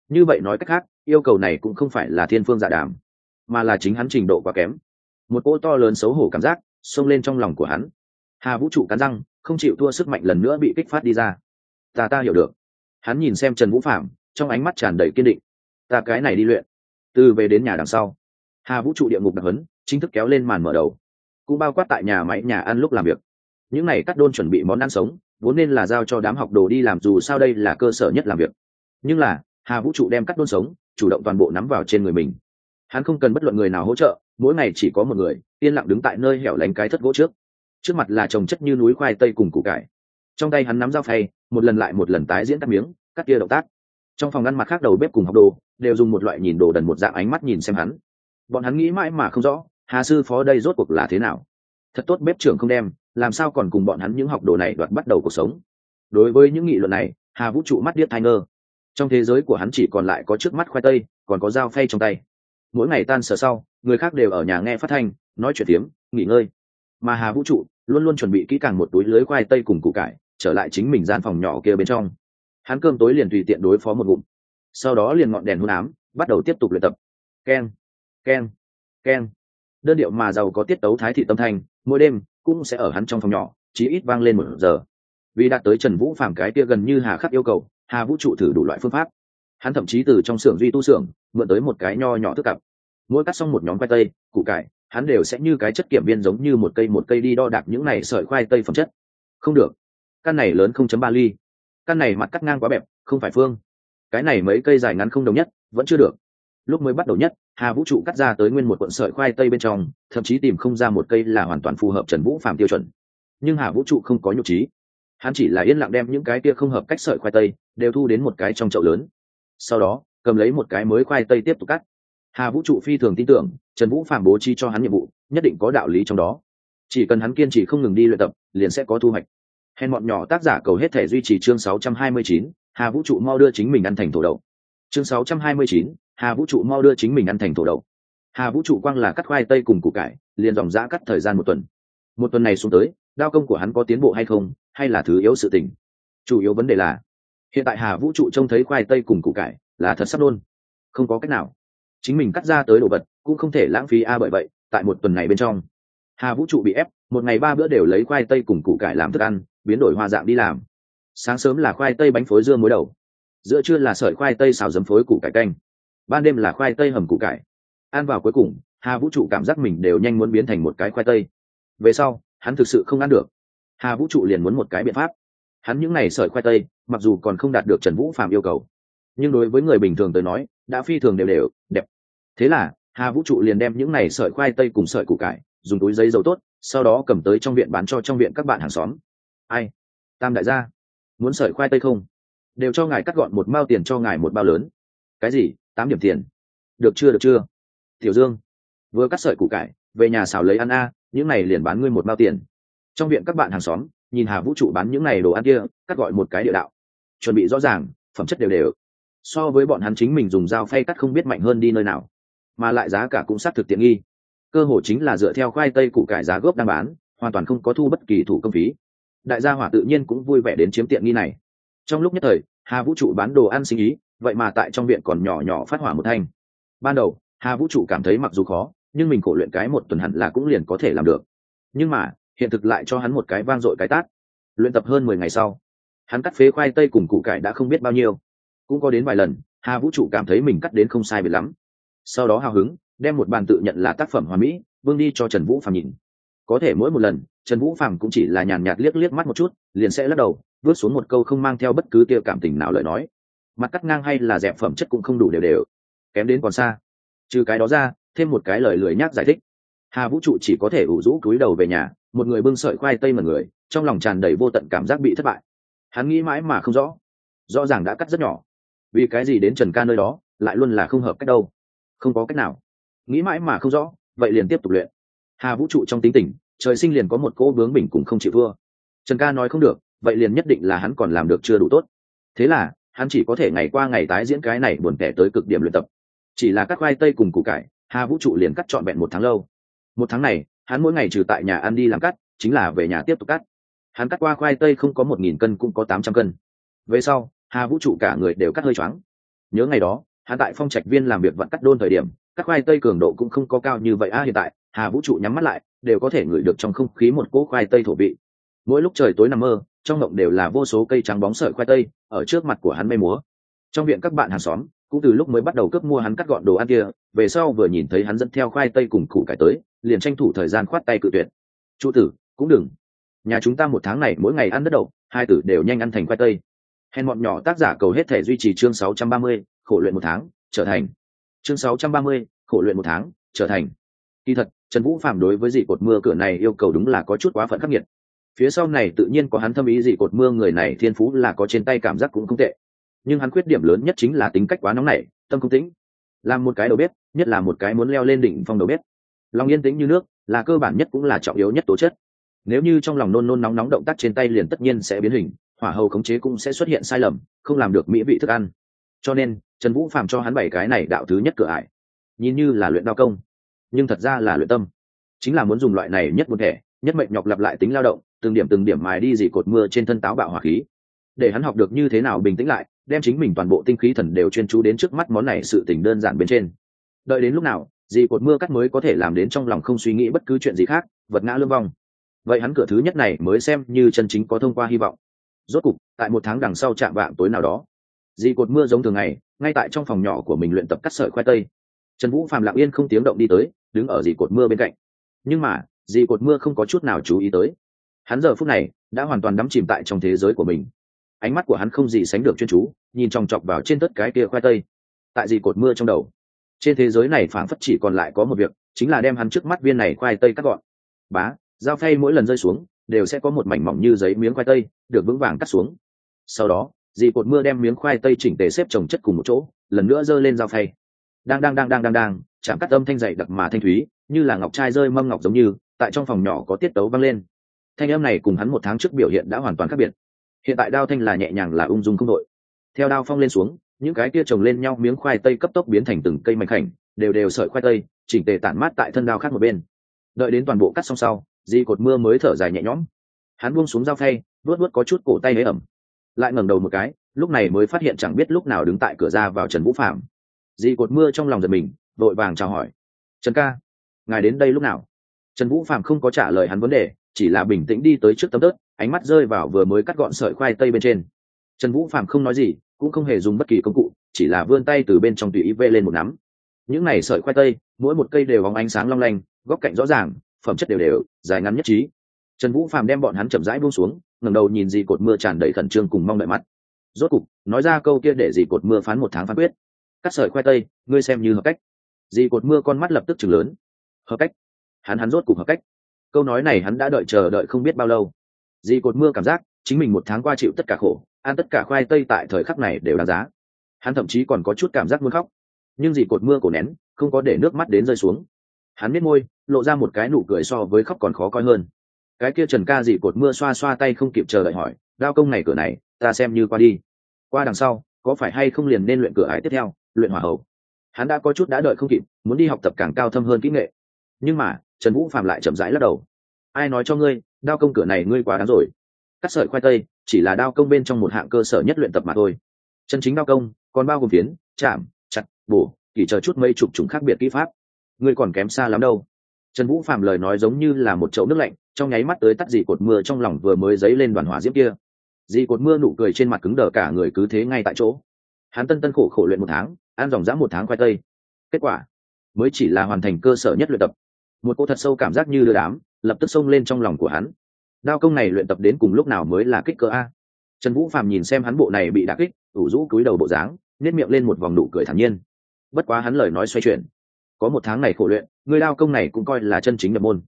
Như vậy nói cách khác, yêu cầu này cũng không phải là thiên phương giả dạ đàm, mà là chính hắn trình độ quá kém. Một cỗ to lớn xấu hổ cảm giác xông lên trong lòng của hắn. Hà vũ trụ cắn răng, không chịu thua sức mạnh lần nữa bị kích phát đi ra. Ta ta hiểu được. Hắn nhìn xem trần vũ phạm, trong ánh mắt tràn đầy kiên định. Ta cái này đi luyện. Từ về đến nhà đằng sau, hà vũ trụ địa ngục đặc hấn chính thức kéo lên màn mở đầu. Cũng bao quát tại nhà máy nhà ăn lúc làm việc những n à y cắt đôn chuẩn bị món ăn sống, vốn nên là giao cho đám học đồ đi làm dù sao đây là cơ sở nhất làm việc. Nhưng là, hà vũ trụ đem cắt đôn sống, chủ động toàn bộ nắm vào trên người mình. Hắn không cần bất luận người nào hỗ trợ, mỗi ngày chỉ có một người, yên lặng đứng tại nơi hẻo lánh cái thất gỗ trước. Trước mặt là trồng chất như núi khoai tây cùng củ cải. Trong tay hắn nắm dao phay, một lần lại một lần tái diễn cắt miếng cắt kia động tác. Trong phòng ngăn mặt khác đầu bếp cùng học đồ, đều dùng một loại nhìn đồ đần một dạng ánh mắt nhìn xem hắn. Bọn hắn nghĩ mãi mà không rõ, hà sư phó đây rốt cuộc là thế nào thật tốt bếp trưởng không đem làm sao còn cùng bọn hắn những học đồ này đoạt bắt đầu cuộc sống. Đối với những nghị luận này hà vũ trụ mắt điếc thai ngơ. Trong thế giới của hắn chỉ còn lại có trước mắt khoai tây còn có dao phay trong tay. Mỗi ngày tan sở sau người khác đều ở nhà nghe phát thanh nói chuyện tiếm nghỉ ngơi. Mà hà vũ trụ luôn luôn chuẩn bị kỹ càng một túi lưới khoai tây cùng củ cải trở lại chính mình gian phòng nhỏ kia bên trong. Hắn cơm tối liền tùy tiện đối phó một bụng, sau đó liền ngọn đèn hôn ám bắt đầu tiếp tục luyện tập. Keng keng keng đơn điệu mà giàu có tiết tấu thái thị tâm thanh, mỗi đêm cũng sẽ ở hắn trong phòng nhỏ, chí ít vang lên một giờ. Vì đạt tới trần vũ phàm cái kia gần như hà khắc yêu cầu, hà vũ trụ thử đủ loại phương pháp. Hắn thậm chí từ trong xưởng duy tu xưởng, mượn tới một cái nho nhỏ thức cặp. Mỗi cắt xong một nhóm khoai tây, củ cải, hắn đều sẽ như cái chất kiểm viên giống như một cây một cây đi đo đạc những này sợi khoai tây phẩm chất. Không được. Căn này lớn không chấm ba ly. Căn này mặt cắt ngang quá bẹp, không phải phương. Cái này mấy cây dài ngắn không đồng nhất, vẫn chưa được lúc mới bắt đầu nhất hà vũ trụ cắt ra tới nguyên một cuộn sợi khoai tây bên trong thậm chí tìm không ra một cây là hoàn toàn phù hợp trần vũ phạm tiêu chuẩn. Nhưng hà vũ trụ không có nhục trí. Hắn chỉ là yên lặng đem những cái kia không hợp cách sợi khoai tây đều thu đến một cái trong chậu lớn. Sau đó cầm lấy một cái mới khoai tây tiếp tục cắt. Hà vũ trụ phi thường tin tưởng trần vũ phạm bố trí cho hắn nhiệm vụ nhất định có đạo lý trong đó. Chỉ cần hắn kiên trì không ngừng đi luyện tập liền sẽ có thu hoạch. Hèn bọn nhỏ tác giả cầu hết thể duy trì chương 629, hà vũ trụ mau đưa chính mình ăn thành thổ đậu. Chương 629, hà vũ trụ mau đưa chính mình ăn thành thổ đậu. Hà vũ trụ quang là cắt khoai tây cùng củ cải, liền dòng giã cắt thời gian một tuần. Một tuần này xuống tới, đao công của hắn có tiến bộ hay không, hay là thứ yếu sự tình? Chủ yếu vấn đề là, hiện tại hà vũ trụ trông thấy khoai tây cùng củ cải là thật sắp nôn. Không có cách nào. Chính mình cắt ra tới đồ vật cũng không thể lãng phí a bởi vậy, tại một tuần này bên trong, hà vũ trụ bị ép, một ngày ba bữa đều lấy khoai tây cùng củ cải làm thức ăn, biến đổi hoa dạng đi làm. Sáng sớm là khoai tây bánh phối dưa muối đầu. Giữa trưa là sợi khoai tây xào giấm phối củ cải canh ban đêm là khoai tây hầm củ cải. Ăn vào cuối cùng, hà vũ trụ cảm giác mình đều nhanh muốn biến thành một cái khoai tây. Về sau, hắn thực sự không ăn được. Hà vũ trụ liền muốn một cái biện pháp. Hắn những n à y sợi khoai tây, mặc dù còn không đạt được trần vũ phạm yêu cầu, nhưng đối với người bình thường tới nói, đã phi thường đều đều, đẹp. Thế là, hà vũ trụ liền đem những n à y sợi khoai tây cùng sợi củ cải, dùng túi giấy dầu tốt, sau đó cầm tới trong viện bán cho trong viện các bạn hàng xóm. Ai? Tam đại gia. Muốn sợi khoai tây không? Đều cho ngài cắt gọn một mao tiền cho ngài một bao lớn. Cái gì? Tám điểm tiền. Được chưa được chưa? Tiểu dương, vừa cắt sợi củ cải, về nhà xào lấy ăn a, những này liền bán ngươi một bao tiền. Trong viện các bạn hàng xóm, nhìn hà vũ trụ bán những này đồ ăn kia, cắt gọi một cái địa đạo. Chuẩn bị rõ ràng, phẩm chất đều đều. So với bọn hắn chính mình dùng dao phay cắt không biết mạnh hơn đi nơi nào. Mà lại giá cả cũng sát thực tiện nghi. Cơ hội chính là dựa theo khoai tây củ cải giá gốc đang bán, hoàn toàn không có thu bất kỳ thủ công phí. Đại gia hỏa tự nhiên cũng vui vẻ đến chiếm tiện nghi này. Trong lúc nhất thời, hà vũ trụ bán đồ ăn sinh ý vậy mà tại trong viện còn nhỏ nhỏ phát hỏa một thanh. Ban đầu, hà vũ trụ cảm thấy mặc dù khó, nhưng mình cổ luyện cái một tuần hẳn là cũng liền có thể làm được. Nhưng mà, hiện thực lại cho hắn một cái vang dội cái tát. Luyện tập hơn mười ngày sau, hắn cắt phế khoai tây cùng củ cải đã không biết bao nhiêu. Cũng có đến vài lần, hà vũ trụ cảm thấy mình cắt đến không sai biệt lắm. Sau đó hào hứng, đem một bàn tự nhận là tác phẩm hoàn mỹ, vương đi cho trần vũ phàm nhìn. Có thể mỗi một lần, trần vũ phàm cũng chỉ là nhàn nhạt liếc liếc mắt một chút, liền sẽ lắc đầu, vớt xuống một câu không mang theo bất cứ tiêu cảm tình nào lời nói mặt cắt ngang hay là dẹp phẩm chất cũng không đủ đều đều. Kém đến còn xa. Trừ cái đó ra, thêm một cái lời lười nhác giải thích. Hà vũ trụ chỉ có thể ủ rũ cúi đầu về nhà, một người bưng sợi khoai tây mà người, trong lòng tràn đầy vô tận cảm giác bị thất bại. Hắn nghĩ mãi mà không rõ. Rõ ràng đã cắt rất nhỏ. Vì cái gì đến trần ca nơi đó, lại luôn là không hợp cách đâu? Không có cách nào. Nghĩ mãi mà không rõ, vậy liền tiếp tục luyện. Hà vũ trụ trong tính tình, trời sinh liền có một cỗ bướng mình cũng không chịu thua. Trần ca nói không được, vậy liền nhất định là hắn còn làm được chưa đủ tốt. Thế là hắn chỉ có thể ngày qua ngày tái diễn cái này buồn tẻ tới cực điểm luyện tập. Chỉ là các khoai tây cùng củ cải, hà vũ trụ liền cắt trọn vẹn một tháng lâu. Một tháng này, hắn mỗi ngày trừ tại nhà ăn đi làm cắt, chính là về nhà tiếp tục cắt. Hắn cắt qua khoai tây không có một nghìn cân cũng có tám trăm cân. Về sau, hà vũ trụ cả người đều cắt hơi choáng. Nhớ ngày đó, hắn tại phong trạch viên làm việc vận cắt đôn thời điểm, các khoai tây cường độ cũng không có cao như vậy. A hiện tại, hà vũ trụ nhắm mắt lại, đều có thể ngửi được trong không khí một cỗ khoai tây thổ vị. Mỗi lúc trời tối nằm mơ trong ngộng đều là vô số cây trắng bóng sợi khoai tây ở trước mặt của hắn mây múa. Trong viện các bạn hàng xóm cũng từ lúc mới bắt đầu cướp mua hắn cắt gọn đồ ăn kia về sau vừa nhìn thấy hắn dẫn theo khoai tây cùng củ cải tới liền tranh thủ thời gian khoát tay cự tuyệt. Trụ tử cũng đừng. Nhà chúng ta một tháng này mỗi ngày ăn đất đậu hai tử đều nhanh ăn thành khoai tây. Hèn bọn nhỏ tác giả cầu hết thể duy trì chương 630, khổ luyện một tháng trở thành. Chương 630, khổ luyện một tháng trở thành. Kỳ thật trần vũ phạm đối với dị cột mưa cửa này yêu cầu đúng là có chút quá phận khắc nghiệt phía sau này tự nhiên có hắn thâm ý gì cột mưa người này, thiên phú là có trên tay cảm giác cũng không tệ. Nhưng hắn khuyết điểm lớn nhất chính là tính cách quá nóng nảy, tâm không tĩnh. Làm một cái đầu bếp, nhất là một cái muốn leo lên đỉnh phong đầu bếp. Lòng yên tĩnh như nước, là cơ bản nhất cũng là trọng yếu nhất tố chất. Nếu như trong lòng nôn nôn nóng nóng động tác trên tay liền tất nhiên sẽ biến hình, hỏa hầu khống chế cũng sẽ xuất hiện sai lầm, không làm được mỹ vị thức ăn. Cho nên, trần vũ phạm cho hắn bảy cái này đạo thứ nhất cửa ải. Nhìn như là luyện đao công, nhưng thật ra là luyện tâm. Chính là muốn dùng loại này nhất một thể nhất mệnh nhọc lặp lại tính lao động, từng điểm từng điểm mài đi dì cột mưa trên thân táo bạo hỏa khí. Để hắn học được như thế nào bình tĩnh lại, đem chính mình toàn bộ tinh khí thần đều chuyên chú đến trước mắt món này sự tình đơn giản bên trên. Đợi đến lúc nào dì cột mưa cắt mới có thể làm đến trong lòng không suy nghĩ bất cứ chuyện gì khác, vật ngã lương vong. Vậy hắn cửa thứ nhất này mới xem như chân chính có thông qua hy vọng. Rốt cục, tại một tháng đằng sau chạm vạng tối nào đó dì cột mưa giống thường ngày, ngay tại trong phòng nhỏ của mình luyện tập cắt sợi khoai tây. Trần vũ phàm lặng yên không tiếng động đi tới, đứng ở dì cột mưa bên cạnh. Nhưng mà Dì cột mưa không có chút nào chú ý tới. Hắn giờ phút này đã hoàn toàn đắm chìm tại trong thế giới của mình. Ánh mắt của hắn không gì sánh được chuyên chú, nhìn chòng chọc vào trên tất cái kia khoai tây. Tại dì cột mưa trong đầu, trên thế giới này phảng phất chỉ còn lại có một việc, chính là đem hắn trước mắt viên này khoai tây cắt gọn. Bá, dao phay mỗi lần rơi xuống, đều sẽ có một mảnh mỏng như giấy miếng khoai tây, được vững vàng cắt xuống. Sau đó, dì cột mưa đem miếng khoai tây chỉnh tề xếp trồng chất cùng một chỗ, lần nữa giơ lên dao phay. Đang đang đang đang đang đang, chạm cắt âm thanh dậy đặc mà thanh thúy, như là ngọc trai rơi mâm ngọc giống như tại trong phòng nhỏ có tiết tấu vang lên. Thanh âm này cùng hắn một tháng trước biểu hiện đã hoàn toàn khác biệt. Hiện tại đao thanh là nhẹ nhàng là ung dung không đội. Theo đao phong lên xuống, những cái kia trồng lên nhau miếng khoai tây cấp tốc biến thành từng cây mảnh khảnh, đều đều sợi khoai tây, chỉnh tề tản mát tại thân đao khác một bên. Đợi đến toàn bộ cắt xong sau, di cột mưa mới thở dài nhẹ nhõm. Hắn buông xuống dao thay vớt vớt có chút cổ tay lấy ẩm. Lại ngẩng đầu một cái, lúc này mới phát hiện chẳng biết lúc nào đứng tại cửa ra vào trần vũ phạm di cột mưa trong lòng giật mình, vội vàng chào hỏi. Trần ca, ngài đến đây lúc nào? Trần vũ phạm không có trả lời hắn vấn đề, chỉ là bình tĩnh đi tới trước tấm tớt ánh mắt rơi vào vừa mới cắt gọn sợi khoai tây bên trên. Trần vũ phạm không nói gì, cũng không hề dùng bất kỳ công cụ, chỉ là vươn tay từ bên trong tùy ý vê lên một nắm. Những này sợi khoai tây, mỗi một cây đều bóng ánh sáng long lanh, góc cạnh rõ ràng, phẩm chất đều đều, dài ngắn nhất trí. Trần vũ phạm đem bọn hắn chậm rãi buông xuống, ngẩng đầu nhìn dì cột mưa tràn đầy khẩn trương cùng mong đợi mắt rốt cục, nói ra câu kia để dì cột mưa phán một tháng phán quyết. Cắt sợi khoai tây, ngươi xem như hợp cách. Dì cột mưa con mắt lập tức chừng lớn. Hợp cách hắn hắn rốt cục hợp cách. Câu nói này hắn đã đợi chờ đợi không biết bao lâu. Dì cột mưa cảm giác, chính mình một tháng qua chịu tất cả khổ, ăn tất cả khoai tây tại thời khắc này đều đáng giá. Hắn thậm chí còn có chút cảm giác muốn khóc. Nhưng dì cột mưa cổ nén, không có để nước mắt đến rơi xuống. Hắn biết môi, lộ ra một cái nụ cười so với khóc còn khó coi hơn. Cái kia trần ca dì cột mưa xoa xoa tay không kịp chờ đợi hỏi đao công này cửa này, ta xem như qua đi. Qua đằng sau, có phải hay không liền nên luyện cửa ải tiếp theo, luyện hỏa hậu? Hắn đã có chút đã đợi không kịp, muốn đi học tập càng cao thâm hơn kỹ nghệ. Nhưng mà trần vũ phạm lại chậm rãi lắc đầu. Ai nói cho ngươi, đao công cửa này ngươi quá đáng rồi. Cắt sợi khoai tây, chỉ là đao công bên trong một hạng cơ sở nhất luyện tập mà thôi. Chân chính đao công, còn bao gồm phiến, chạm, chặt, bổ, chỉ chờ chút mây chục chúng khác biệt kỹ pháp. Ngươi còn kém xa lắm đâu. Trần vũ phạm lời nói giống như là một chậu nước lạnh, trong nháy mắt tới tắt dì cột mưa trong lòng vừa mới dấy lên đoàn hỏa diễm kia. Dì cột mưa nụ cười trên mặt cứng đờ cả người cứ thế ngay tại chỗ. Hắn tân tân khổ khổ luyện một tháng, ăn dòng dã một tháng khoai tây. Kết quả, mới chỉ là hoàn thành cơ sở nhất luyện tập một cô thật sâu cảm giác như đưa đám, lập tức xông lên trong lòng của hắn. Đao công này luyện tập đến cùng lúc nào mới là kích cỡ a? Trần vũ Phạm nhìn xem hắn bộ này bị đà kích, ủ rũ cúi đầu bộ dáng nếp miệng lên một vòng nụ cười thản nhiên. Bất quá hắn lời nói xoay chuyển. Có một tháng này khổ luyện, người đao công này cũng coi là chân chính nhập môn.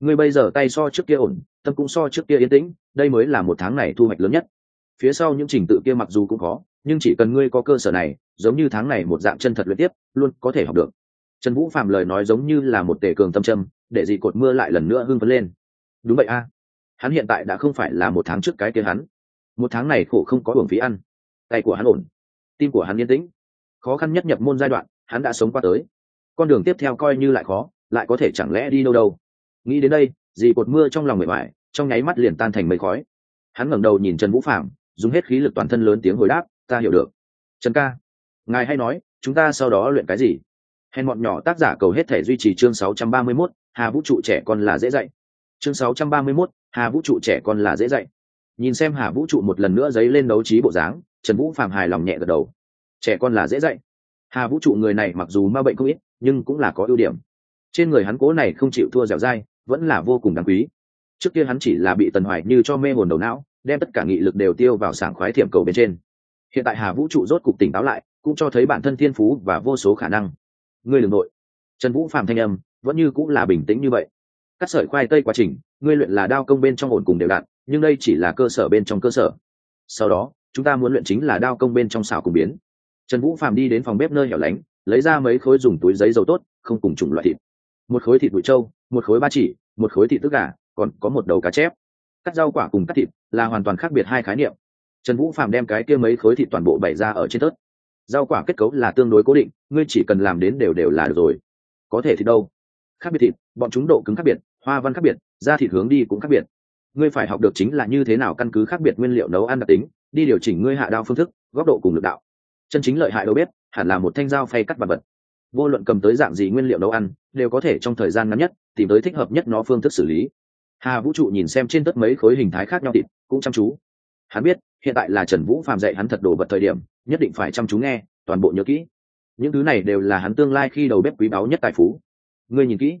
Ngươi bây giờ tay so trước kia ổn, tâm cũng so trước kia yên tĩnh, đây mới là một tháng này thu hoạch lớn nhất. Phía sau những trình tự kia mặc dù cũng khó, nhưng chỉ cần ngươi có cơ sở này, giống như tháng này một dạng chân thật luyện tiếp, luôn có thể học được trần vũ phạm lời nói giống như là một tể cường tâm trâm để gì cột mưa lại lần nữa hưng phấn lên. Đúng vậy a. Hắn hiện tại đã không phải là một tháng trước cái kia hắn. Một tháng này khổ không có hưởng phí ăn. Tay của hắn ổn. Tim của hắn yên tĩnh. Khó khăn nhất nhập môn giai đoạn, hắn đã sống qua tới. Con đường tiếp theo coi như lại khó, lại có thể chẳng lẽ đi đâu đâu. Nghĩ đến đây dì cột mưa trong lòng mệt mỏi, trong nháy mắt liền tan thành mây khói. Hắn ngẩng đầu nhìn trần vũ phạm dùng hết khí lực toàn thân lớn tiếng hồi đáp, ta hiểu được. Trần ca, ngài hay nói, chúng ta sau đó luyện cái gì? Hèn bọn nhỏ tác giả cầu hết thể duy trì chương 631, hà vũ trụ trẻ con là dễ dạy. Chương 631, hà vũ trụ trẻ con là dễ dạy. Nhìn xem hà vũ trụ một lần nữa giấy lên đấu trí bộ dáng trần vũ phạm hài lòng nhẹ gật đầu. Trẻ con là dễ dạy. Hà vũ trụ người này mặc dù ma bệnh không ít nhưng cũng là có ưu điểm. Trên người hắn cố này không chịu thua dẻo dai vẫn là vô cùng đáng quý. Trước kia hắn chỉ là bị tần hoài như cho mê hồn đầu não đem tất cả nghị lực đều tiêu vào sảng khoái thiểm cầu bên trên. Hiện tại hà vũ trụ rốt cục tỉnh táo lại cũng cho thấy bản thân thiên phú và vô số khả năng ngươi đ ừ n g nội. Trần vũ phạm thanh âm vẫn như cũng là bình tĩnh như vậy. Cắt sợi khoai tây quá trình, ngươi luyện là đao công bên trong ổn cùng đều đặn, nhưng đây chỉ là cơ sở bên trong cơ sở. Sau đó, chúng ta muốn luyện chính là đao công bên trong xào cùng biến. Trần vũ Phạm đi đến phòng bếp nơi hẻo lánh, lấy ra mấy khối dùng túi giấy dầu tốt, không cùng chủng loại thịt. Một khối thịt bụi trâu, một khối ba chỉ, một khối thịt tức gà, còn có một đầu cá chép. Cắt rau quả cùng cắt thịt là hoàn toàn khác biệt hai khái niệm. Trần vũ Phạm đem cái kia mấy khối thịt toàn bộ bày ra ở trên tớt rau quả kết cấu là tương đối cố định, ngươi chỉ cần làm đến đều đều là được rồi. Có thể thì đâu? Khác biệt thịt, bọn chúng độ cứng khác biệt, hoa văn khác biệt, da thịt hướng đi cũng khác biệt. Ngươi phải học được chính là như thế nào căn cứ khác biệt nguyên liệu nấu ăn đặc tính, đi điều chỉnh ngươi hạ đao phương thức, góc độ cùng lực đạo. Chân chính lợi hại đâu biết hẳn là một thanh dao phay cắt vật vật. Vô luận cầm tới dạng gì nguyên liệu nấu ăn, đều có thể trong thời gian ngắn nhất, tìm tới thích hợp nhất nó phương thức xử lý. Hà vũ trụ nhìn xem trên tất mấy khối hình thái khác nhau thịt, cũng chăm chú. Hắn biết hiện tại là trần vũ phàm dạy hắn thật đồ vật thời điểm, nhất định phải chăm chú nghe, toàn bộ nhớ kỹ. Những thứ này đều là hắn tương lai khi đầu bếp quý báu nhất tài phú. Ngươi nhìn kỹ.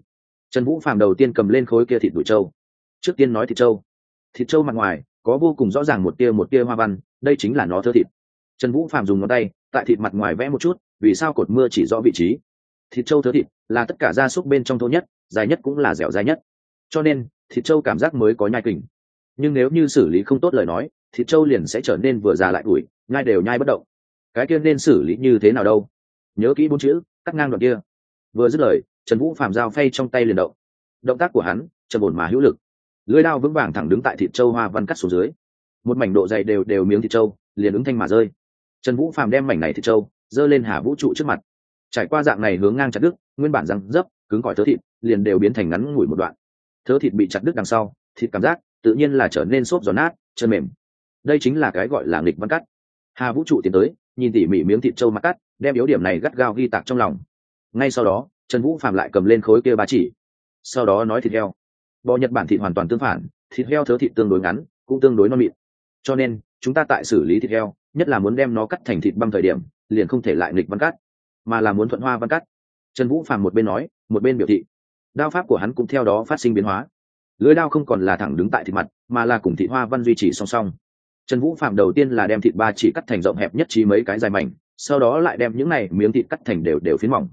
Trần vũ phàm đầu tiên cầm lên khối kia thịt đuổi trâu. Trước tiên nói thịt trâu. Thịt trâu mặt ngoài, có vô cùng rõ ràng một tia một tia hoa văn, đây chính là nó thơ thịt. Trần vũ phàm dùng ngón tay, tại thịt mặt ngoài vẽ một chút, vì sao cột mưa chỉ rõ vị trí. Thịt trâu thớ thịt, là tất cả gia súc bên trong thô nhất, dài nhất cũng là dẻo dài nhất. Cho nên, thịt trâu cảm giác mới có nhai kình. Nhưng nếu như xử lý không tốt lời nói thịt trâu liền sẽ trở nên vừa già lại ủi, nhai đều nhai bất động. Cái kia nên xử lý như thế nào đâu? Nhớ kỹ bốn chữ, cắt ngang đoạn kia. Vừa dứt lời, trần vũ phàm dao phay trong tay liền động. Động tác của hắn, trầm ổn mà hữu lực. Lưới đao vững vàng thẳng đứng tại thịt trâu hoa văn cắt xuống dưới. Một mảnh độ dày đều đều miếng thịt trâu, liền ứng thanh mà rơi. Trần vũ phàm đem mảnh này thịt trâu, giơ lên hà vũ trụ trước mặt. Trải qua dạng này hướng ngang chặt đứt, nguyên bản răng dấp, cứng cỏi thớ thịt, liền đều biến thành ngắn ngủi một đoạn. Thớ thịt bị chặt đứt đằng sau, thịt cảm giác tự nhiên là trở nên xốp giòn nát chân mềm đây chính là cái gọi là nghịch văn cắt. Hà vũ trụ tiến tới, nhìn tỉ mỉ miếng thịt trâu mặt cắt, đem yếu điểm này gắt gao ghi tạc trong lòng. Ngay sau đó, trần vũ phạm lại cầm lên khối kia ba chỉ. Sau đó nói thịt heo. Bò nhật bản thịt hoàn toàn tương phản, thịt heo thớ thịt tương đối ngắn, cũng tương đối non mịn. Cho nên, chúng ta tại xử lý thịt heo, nhất là muốn đem nó cắt thành thịt băm thời điểm, liền không thể lại nghịch văn cắt, mà là muốn thuận hoa văn cắt. Trần vũ phàm một bên nói, một bên biểu thị. Đao pháp của hắn cũng theo đó phát sinh biến hóa. Lưới đao không còn là thẳng đứng tại thịt mặt, mà là cùng thịt hoa văn duy trì song song trần vũ phạm đầu tiên là đem thịt ba chỉ cắt thành rộng hẹp nhất trí mấy cái dài mảnh, sau đó lại đem những này miếng thịt cắt thành đều đều phiến mỏng.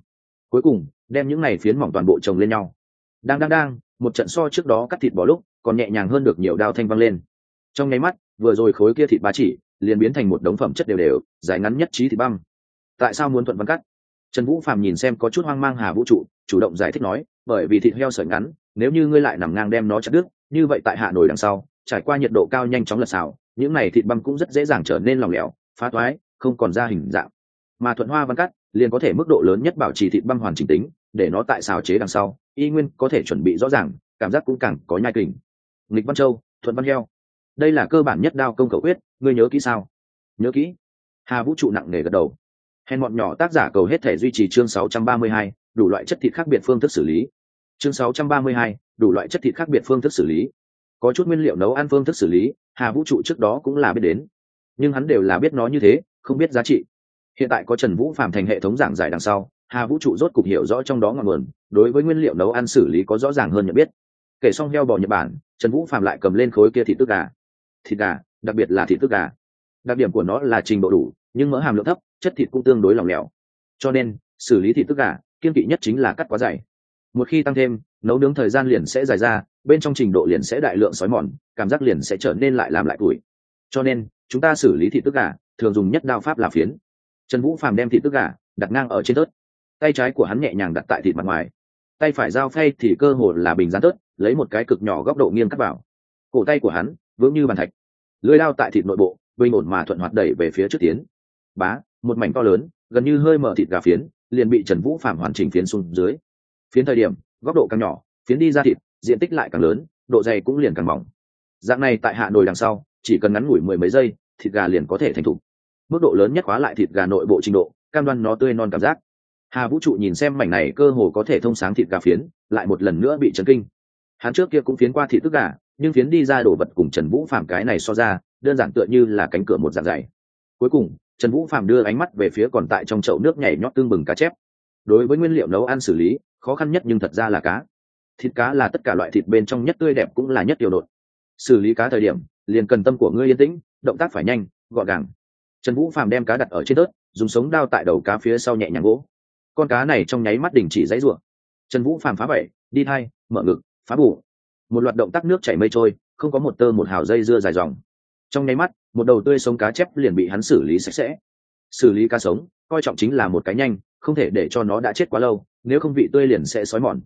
Cuối cùng, đem những này phiến mỏng toàn bộ chồng lên nhau. Đang đang đang, một trận so trước đó cắt thịt bỏ lúc, còn nhẹ nhàng hơn được nhiều đao thanh văng lên. Trong nháy mắt, vừa rồi khối kia thịt ba chỉ, liền biến thành một đống phẩm chất đều đều, dài ngắn nhất trí thịt băng tại sao muốn thuận văn cắt? Trần vũ phạm nhìn xem có chút hoang mang hà vũ trụ, chủ động giải thích nói, bởi vì thịt heo sợi ngắn, nếu như ngươi lại nằm ngang đem nó chặt đứt, như vậy tại hạ nổi đằng sau, trải qua nhiệt độ cao nhanh chóng lật xào những này thịt băm cũng rất dễ dàng trở nên lỏng lẻo phá toái không còn ra hình dạng. Mà thuận hoa văn cắt liền có thể mức độ lớn nhất bảo trì thịt băm hoàn chỉnh tính để nó tại xào chế đằng sau y nguyên có thể chuẩn bị rõ ràng cảm giác cũng càng có nhai kình. Nghịch văn châu thuận văn heo. Đây là cơ bản nhất đao công cầu quyết ngươi nhớ kỹ sao? Nhớ kỹ. Hà vũ trụ nặng nề gật đầu. Hèn bọn nhỏ tác giả cầu hết thể duy trì chương 632, đủ loại chất thịt khác biệt phương thức xử lý. Chương 632, đủ loại chất thịt khác biệt phương thức xử lý. Có chút nguyên liệu nấu ăn phương thức xử lý hà vũ trụ trước đó cũng là biết đến. Nhưng hắn đều là biết nó như thế, không biết giá trị. Hiện tại có trần vũ phạm thành hệ thống giảng giải đằng sau, hà vũ trụ rốt cục hiểu rõ trong đó ngọn nguồn, đối với nguyên liệu nấu ăn xử lý có rõ ràng hơn nhận biết. Kể xong heo bò nhật bản, trần vũ phạm lại cầm lên khối kia thịt tức gà. Thịt gà, đặc biệt là thịt tức gà. Đặc điểm của nó là trình độ đủ, nhưng mỡ hàm lượng thấp, chất thịt cũng tương đối lỏng lẻo. Cho nên, xử lý thịt tức gà kiên kỵ nhất chính là cắt quá dày. Một khi tăng thêm, nấu nướng thời gian liền sẽ dài ra bên trong trình độ liền sẽ đại lượng sói mòn, cảm giác liền sẽ trở nên lại làm lại tuổi. Cho nên, chúng ta xử lý thịt tức gà, thường dùng nhất đao pháp là phiến. Trần vũ phàm đem thịt tức gà đặt ngang ở trên tớt. Tay trái của hắn nhẹ nhàng đặt tại thịt mặt ngoài. Tay phải dao phay thì cơ hồ là bình gián tớt, lấy một cái cực nhỏ góc độ nghiêng cắt vào. Cổ tay của hắn vững như bàn thạch. Lưới đao tại thịt nội bộ, bình ổn mà thuận hoạt đẩy về phía trước tiến. Bá, một mảnh to lớn, gần như hơi mở thịt gà phiến, liền bị trần vũ phạm hoàn chỉnh phiến xuống dưới. Phiến thời điểm, góc độ càng nhỏ, phiến đi ra thịt diện tích lại càng lớn, độ dày cũng liền càng mỏng. Dạng này tại hạ nồi đằng sau, chỉ cần ngắn ngủi mười mấy giây, thịt gà liền có thể thành thục. Mức độ lớn nhất khóa lại thịt gà nội bộ trình độ, cam đoan nó tươi non cảm giác. Hà vũ trụ nhìn xem mảnh này cơ hồ có thể thông sáng thịt gà phiến, lại một lần nữa bị chấn kinh. Hắn trước kia cũng phiến qua thịt tức gà, nhưng phiến đi ra đồ vật cùng trần vũ phạm cái này so ra, đơn giản tựa như là cánh cửa một dạng dày. Cuối cùng, trần vũ phạm đưa ánh mắt về phía còn tại trong chậu nước nhảy nhót tương bừng cá chép. Đối với nguyên liệu nấu ăn xử lý, khó khăn nhất nhưng thật ra là cá thịt cá là tất cả loại thịt bên trong nhất tươi đẹp cũng là nhất tiểu đột xử lý cá thời điểm, liền cần tâm của ngươi yên tĩnh, động tác phải nhanh, gọn gàng. Trần vũ phàm đem cá đặt ở trên tớt, dùng sống đao tại đầu cá phía sau nhẹ nhàng gỗ. Con cá này trong nháy mắt đình chỉ dãy rủa. Trần vũ phàm phá bảy đi thai mở ngực, phá bù. Một loạt động tác nước chảy mây trôi, không có một tơ một hào dây dưa dài dòng. Trong nháy mắt, một đầu tươi sống cá chép liền bị hắn xử lý sạch sẽ. Xử lý cá sống, coi trọng chính là một cái nhanh, không thể để cho nó đã chết quá lâu, nếu không vị tươi liền sẽ xói mòn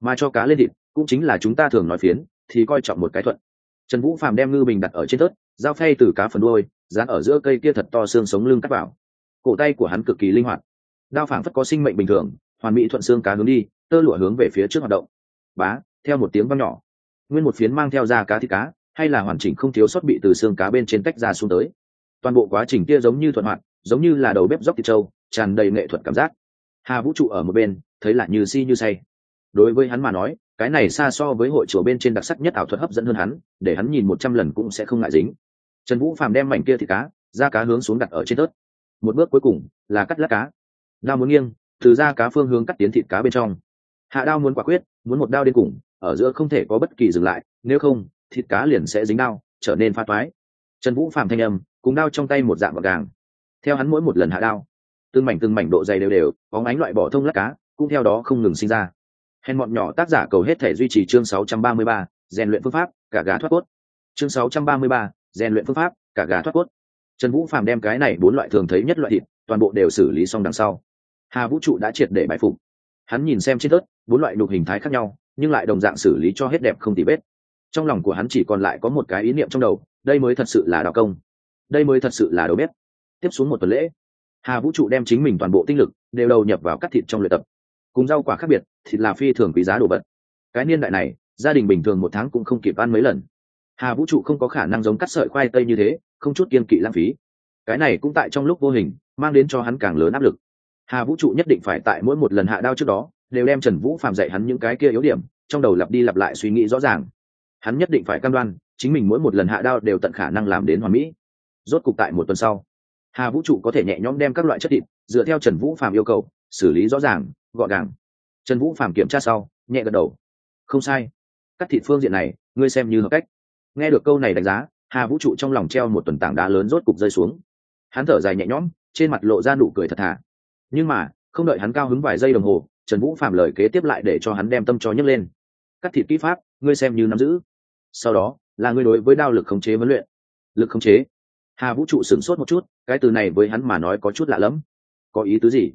mà cho cá lên thịt, cũng chính là chúng ta thường nói phiến, thì coi trọng một cái thuận. Trần vũ phàm đem ngư bình đặt ở trên tớt dao phay từ cá phần đôi dán ở giữa cây kia thật to xương sống lưng cắt vào. Cổ tay của hắn cực kỳ linh hoạt. Đao phảng phất có sinh mệnh bình thường, hoàn mỹ thuận xương cá hướng đi, tơ lụa hướng về phía trước hoạt động. Bá, theo một tiếng văng nhỏ. Nguyên một phiến mang theo da cá thịt cá, hay là hoàn chỉnh không thiếu sót bị từ xương cá bên trên tách ra xuống tới. Toàn bộ quá trình kia giống như thuận hoạt, giống như là đầu bếp dốc thịt trâu, tràn đầy nghệ thuật cảm giác. Hà vũ trụ ở một bên, thấy là như si như say đối với hắn mà nói, cái này xa so với hội chùa bên trên đặc sắc nhất ảo thuật hấp dẫn hơn hắn, để hắn nhìn một trăm lần cũng sẽ không ngại dính. Trần vũ phàm đem mảnh kia thịt cá, da cá hướng xuống đặt ở trên tớt. Một bước cuối cùng là cắt lát cá. Đao muốn nghiêng, từ da cá phương hướng cắt tiến thịt cá bên trong. Hạ đao muốn quả quyết, muốn một đao đến cùng, ở giữa không thể có bất kỳ dừng lại, nếu không, thịt cá liền sẽ dính đao, trở nên pha toái. Trần vũ phàm thanh âm, cùng đao trong tay một dạng gọn gàng. Theo hắn mỗi một lần hạ đao, từng mảnh từng mảnh độ dày đều đều có ánh loại bỏ thông lát cá, cũng theo đó không ngừng sinh ra hèn bọn nhỏ tác giả cầu hết thể duy trì chương 633, rèn luyện phương pháp cả gà thoát cốt. Chương 633, rèn luyện phương pháp cả gà thoát cốt. Trần vũ phàm đem cái này bốn loại thường thấy nhất loại thịt toàn bộ đều xử lý xong đằng sau. Hà vũ trụ đã triệt để bại phục hắn nhìn xem trên tớt bốn loại đục hình thái khác nhau nhưng lại đồng dạng xử lý cho hết đẹp không tì vết. Trong lòng của hắn chỉ còn lại có một cái ý niệm trong đầu đây mới thật sự là đạo công. Đây mới thật sự là đầu bếp. Tiếp xuống một tuần lễ hà vũ trụ đem chính mình toàn bộ tinh lực đều đầu nhập vào cắt thịt trong luyện tập cùng rau quả khác biệt, thịt là phi thường quý giá đồ vật. Cái niên đại này, gia đình bình thường một tháng cũng không kịp ăn mấy lần. Hà vũ trụ không có khả năng giống cắt sợi khoai tây như thế, không chút kiên kỵ lãng phí. Cái này cũng tại trong lúc vô hình, mang đến cho hắn càng lớn áp lực. Hà vũ trụ nhất định phải tại mỗi một lần hạ đao trước đó, đều đem trần vũ phạm dạy hắn những cái kia yếu điểm, trong đầu lặp đi lặp lại suy nghĩ rõ ràng. Hắn nhất định phải cam đoan, chính mình mỗi một lần hạ đao đều tận khả năng làm đến hoàn mỹ. Rốt cục tại một tuần sau, hà vũ trụ có thể nhẹ nhõm đem các loại chất thịt, dựa theo trần vũ phạm yêu cầu, xử lý rõ ràng gọn gàng. Trần vũ phạm kiểm tra sau, nhẹ gật đầu. Không sai. Cắt thịt phương diện này, ngươi xem như hợp cách. Nghe được câu này đánh giá, hà vũ trụ trong lòng treo một tuần tảng đá lớn rốt cục rơi xuống. Hắn thở dài nhẹ nhõm, trên mặt lộ ra nụ cười thật thà. Nhưng mà, không đợi hắn cao hứng vài giây đồng hồ, trần vũ phạm lời kế tiếp lại để cho hắn đem tâm cho nhấc lên. Cắt thịt kỹ pháp, ngươi xem như nắm giữ. Sau đó, là ngươi đối với đao lực khống chế vấn luyện. Lực khống chế. Hà vũ trụ sửng sốt một chút, cái từ này với hắn mà nói có chút lạ lẫm. Có ý tứ gì?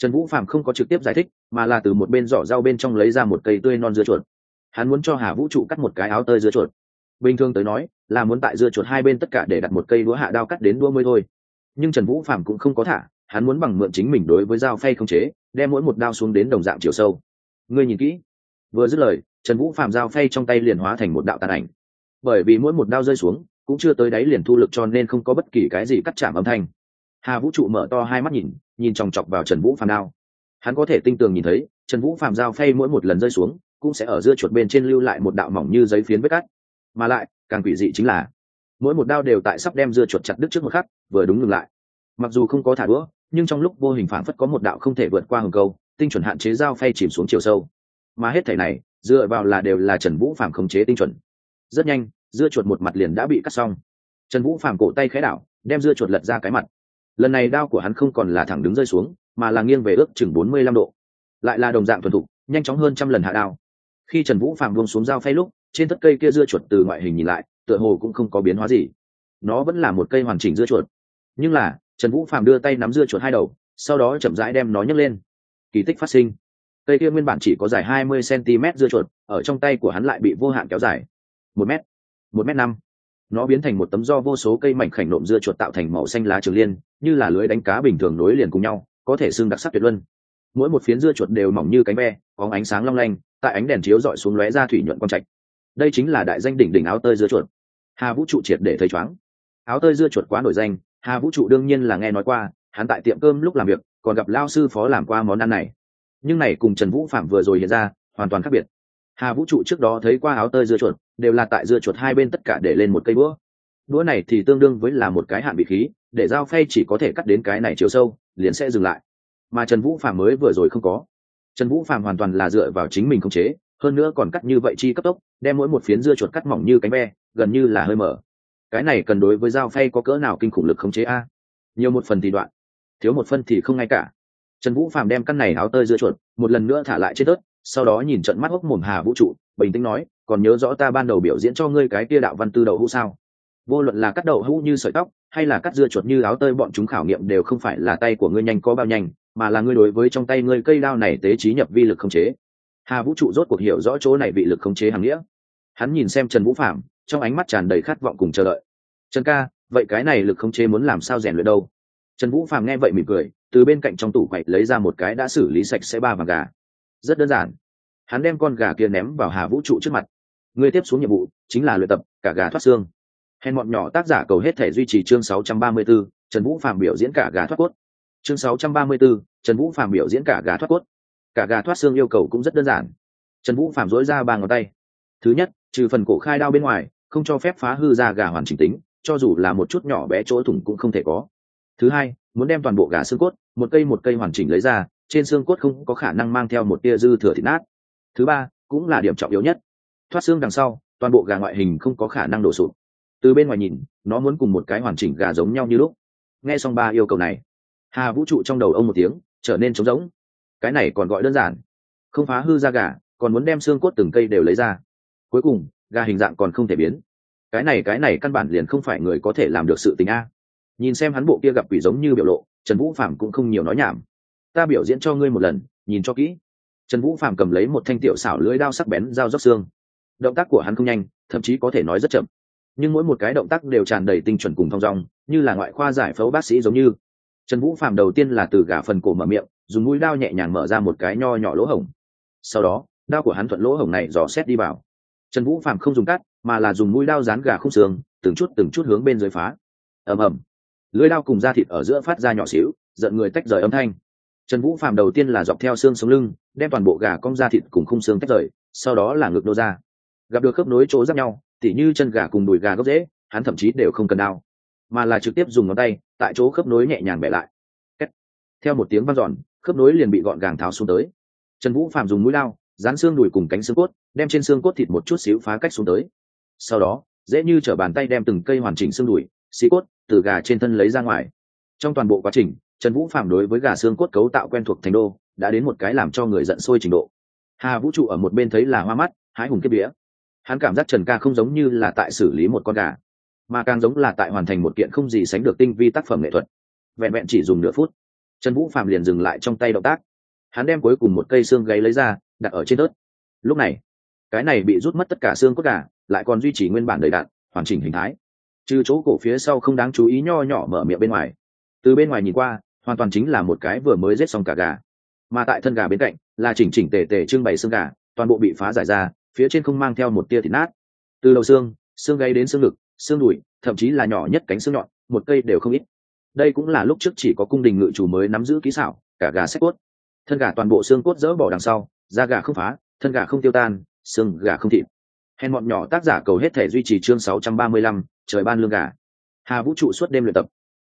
Trần vũ phạm không có trực tiếp giải thích, mà là từ một bên giỏ rau bên trong lấy ra một cây tươi non dưa chuột. Hắn muốn cho hà vũ trụ cắt một cái áo tơi dưa chuột. Bình thường tới nói, là muốn tại dưa chuột hai bên tất cả để đặt một cây đũa hạ đao cắt đến đũa mới thôi. Nhưng trần vũ phạm cũng không có thả, hắn muốn bằng mượn chính mình đối với dao phay không chế, đem mỗi một đao xuống đến đồng dạng chiều sâu. Ngươi nhìn kỹ. Vừa dứt lời, trần vũ phạm dao phay trong tay liền hóa thành một đạo tàn ảnh. Bởi vì mỗi một đao rơi xuống, cũng chưa tới đáy liền thu lực cho nên không có bất kỳ cái gì cắt chạm âm thanh. Hà vũ trụ mở to hai mắt nhìn nhìn chòng chọc vào trần vũ phạm đao. Hắn có thể tinh tường nhìn thấy, trần vũ phạm dao phay mỗi một lần rơi xuống, cũng sẽ ở giữa chuột bên trên lưu lại một đạo mỏng như giấy phiến vết cắt. Mà lại, càng quỷ dị chính là, mỗi một đao đều tại sắp đem dưa chuột chặt đứt trước một khắc, vừa đúng ngừng lại. Mặc dù không có thả đũa, nhưng trong lúc vô hình phản phất có một đạo không thể vượt qua hừng câu, tinh chuẩn hạn chế dao phay chìm xuống chiều sâu. Mà hết thể này, dựa vào là đều là trần vũ phạm khống chế tinh chuẩn. Rất nhanh, dưa chuột một mặt liền đã bị cắt xong. Trần vũ phạm cổ tay khẽ đảo, đem dưa chuột lật ra cái mặt lần này đao của hắn không còn là thẳng đứng rơi xuống, mà là nghiêng về ước chừng bốn mươi lăm độ. Lại là đồng dạng thuần thục, nhanh chóng hơn trăm lần hạ đao. Khi trần vũ phạm buông xuống dao phay lúc, trên tất cây kia dưa chuột từ ngoại hình nhìn lại, tựa hồ cũng không có biến hóa gì. Nó vẫn là một cây hoàn chỉnh dưa chuột. Nhưng là, trần vũ phạm đưa tay nắm dưa chuột hai đầu, sau đó chậm rãi đem nó nhấc lên. Kỳ tích phát sinh. Cây kia nguyên bản chỉ có dài hai mươi cm dưa chuột, ở trong tay của hắn lại bị vô hạn kéo dài. Một m một m năm nó biến thành một tấm do vô số cây mảnh khảnh nộm dưa chuột tạo thành màu xanh lá trường liên, như là lưới đánh cá bình thường nối liền cùng nhau, có thể xương đặc sắc tuyệt luân. Mỗi một phiến dưa chuột đều mỏng như cánh ve, có ánh sáng long lanh, tại ánh đèn chiếu dọi xuống lóe ra thủy nhuận quang trạch. Đây chính là đại danh đỉnh đỉnh áo tơi dưa chuột. Hà vũ trụ triệt để thấy chóng áo tơi dưa chuột quá nổi danh, hà vũ trụ đương nhiên là nghe nói qua, hắn tại tiệm cơm lúc làm việc, còn gặp lao sư phó làm qua món ăn này. Nhưng này cùng trần vũ phạm vừa rồi hiện ra, hoàn toàn khác biệt. Hà vũ trụ trước đó thấy qua áo tơi dưa chuột đều là tại dưa chuột hai bên tất cả để lên một cây búa. đũa này thì tương đương với là một cái hạn bị khí, để dao phay chỉ có thể cắt đến cái này chiều sâu, liền sẽ dừng lại. Mà trần vũ phạm mới vừa rồi không có. Trần vũ phạm hoàn toàn là dựa vào chính mình khống chế, hơn nữa còn cắt như vậy chi cấp tốc, đem mỗi một phiến dưa chuột cắt mỏng như cánh ve, gần như là hơi mở. Cái này cần đối với dao phay có cỡ nào kinh khủng lực khống chế a? Nhiều một phần thì đoạn, thiếu một phân thì không ngay cả. Trần vũ phạm đem căn này áo tơi dưa chuột, một lần nữa thả lại trên tớt sau đó nhìn trận mắt hốc mồm hà vũ trụ bình tĩnh nói, còn nhớ rõ ta ban đầu biểu diễn cho ngươi cái kia đạo văn tư đậu hũ sao? Vô luận là cắt đậu hũ như sợi tóc, hay là cắt dưa chuột như áo tơi, bọn chúng khảo nghiệm đều không phải là tay của ngươi nhanh có bao nhanh, mà là ngươi đối với trong tay ngươi cây đao này tế trí nhập vi lực không chế. Hà vũ trụ rốt cuộc hiểu rõ chỗ này vị lực không chế hàng nghĩa. Hắn nhìn xem trần vũ phạm trong ánh mắt tràn đầy khát vọng cùng chờ đợi. Trần ca, vậy cái này lực không chế muốn làm sao rèn luyện đâu? Trần vũ phạm nghe vậy mỉm cười, từ bên cạnh trong tủ quậy lấy ra một cái đã xử lý sạch sẽ ba vàng gà. Rất đơn giản hắn đem con gà kia ném vào hà vũ trụ trước mặt. Người tiếp xuống nhiệm vụ chính là luyện tập cả gà thoát xương. Hèn bọn nhỏ tác giả cầu hết thể duy trì chương 634, trần vũ phạm biểu diễn cả gà thoát cốt. Chương 634, trần vũ phạm biểu diễn cả gà thoát cốt. Cả gà thoát xương yêu cầu cũng rất đơn giản. Trần vũ phạm dối ra ba ngón tay. Thứ nhất trừ phần cổ khai đao bên ngoài không cho phép phá hư ra gà hoàn chỉnh tính cho dù là một chút nhỏ bé chỗ thủng cũng không thể có. Thứ hai muốn đem toàn bộ gà xương cốt một cây một cây hoàn chỉnh lấy ra trên xương cốt không có khả năng mang theo một tia dư thừa thịt nát thứ ba, cũng là điểm trọng yếu nhất. Thoát xương đằng sau, toàn bộ gà ngoại hình không có khả năng đổ sụt từ bên ngoài nhìn, nó muốn cùng một cái hoàn chỉnh gà giống nhau như lúc. Nghe xong ba yêu cầu này, hà vũ trụ trong đầu ông một tiếng, trở nên trống rỗng. Cái này còn gọi đơn giản. Không phá hư ra gà, còn muốn đem xương cốt từng cây đều lấy ra. Cuối cùng, gà hình dạng còn không thể biến. Cái này cái này căn bản liền không phải người có thể làm được sự tình a. Nhìn xem hắn bộ kia gặp quỷ giống như biểu lộ, trần vũ phạm cũng không nhiều nói nhảm. Ta biểu diễn cho ngươi một lần, nhìn cho kỹ trần vũ phạm cầm lấy một thanh tiểu xảo lưỡi đao sắc bén dao róc xương. Động tác của hắn không nhanh, thậm chí có thể nói rất chậm. Nhưng mỗi một cái động tác đều tràn đầy tinh chuẩn cùng thong dong, như là ngoại khoa giải phẫu bác sĩ giống như. Trần vũ phạm đầu tiên là từ gà phần cổ mở miệng, dùng mũi đao nhẹ nhàng mở ra một cái nho nhỏ lỗ hổng. Sau đó, đao của hắn thuận lỗ hổng này dò xét đi vào. Trần vũ phạm không dùng cắt, mà là dùng mũi đao rán gà không xương, từng chút từng chút hướng bên dưới phá. Ầm ầm. Lưới đao cùng da thịt ở giữa phát ra nhỏ xíu, giận người tách rời âm thanh. Trần vũ phạm đầu tiên là dọc theo xương sống lưng đem toàn bộ gà cong da thịt cùng khung xương tách rời, sau đó là ngược nô ra. Gặp được khớp nối chỗ giáp nhau, tỉ như chân gà cùng đùi gà gốc dễ hắn thậm chí đều không cần đao, mà là trực tiếp dùng ngón tay, tại chỗ khớp nối nhẹ nhàng bẻ lại. Theo một tiếng vang dọn, khớp nối liền bị gọn gàng tháo xuống tới. Trần vũ phạm dùng mũi lao, dán xương đùi cùng cánh xương cốt, đem trên xương cốt thịt một chút xíu phá cách xuống tới. Sau đó, dễ như t r ở bàn tay đem từng cây hoàn chỉnh xương đùi, xí cốt từ gà trên thân lấy ra ngoài. Trong toàn bộ quá trình, trần vũ phạm đối với gà xương cốt cấu tạo quen thuộc thành đô đã đến một cái làm cho người giận sôi trình độ. Hà vũ trụ ở một bên thấy là hoa mắt, hái hùng kết đĩa hắn cảm giác trần ca không giống như là tại xử lý một con gà, mà càng giống là tại hoàn thành một kiện không gì sánh được tinh vi tác phẩm nghệ thuật. Vẹn vẹn chỉ dùng nửa phút, trần vũ phạm liền dừng lại trong tay động tác. Hắn đem cuối cùng một cây xương gáy lấy ra, đặt ở trên tớt lúc này, cái này bị rút mất tất cả xương cốt gà, lại còn duy trì nguyên bản đầy đạn hoàn chỉnh hình thái. Trừ chỗ cổ phía sau không đáng chú ý nho nhỏ mở miệng bên ngoài. Từ bên ngoài nhìn qua, hoàn toàn chính là một cái vừa mới rết xong cả gà mà tại thân gà bên cạnh là chỉnh chỉnh tề tề trưng bày xương gà toàn bộ bị phá giải ra phía trên không mang theo một tia thịt nát. Từ đầu xương xương gáy đến xương ngực xương đùi thậm chí là nhỏ nhất cánh xương nhọn một cây đều không ít. Đây cũng là lúc trước chỉ có cung đình ngự chủ mới nắm giữ kỹ xảo cả gà sách cốt. Thân gà toàn bộ xương cốt dỡ bỏ đằng sau da gà không phá thân gà không tiêu tan xương gà không thịt. Hèn bọn nhỏ tác giả cầu hết thể duy trì chương 635, trời ban lương gà. Hà vũ trụ suốt đêm luyện tập.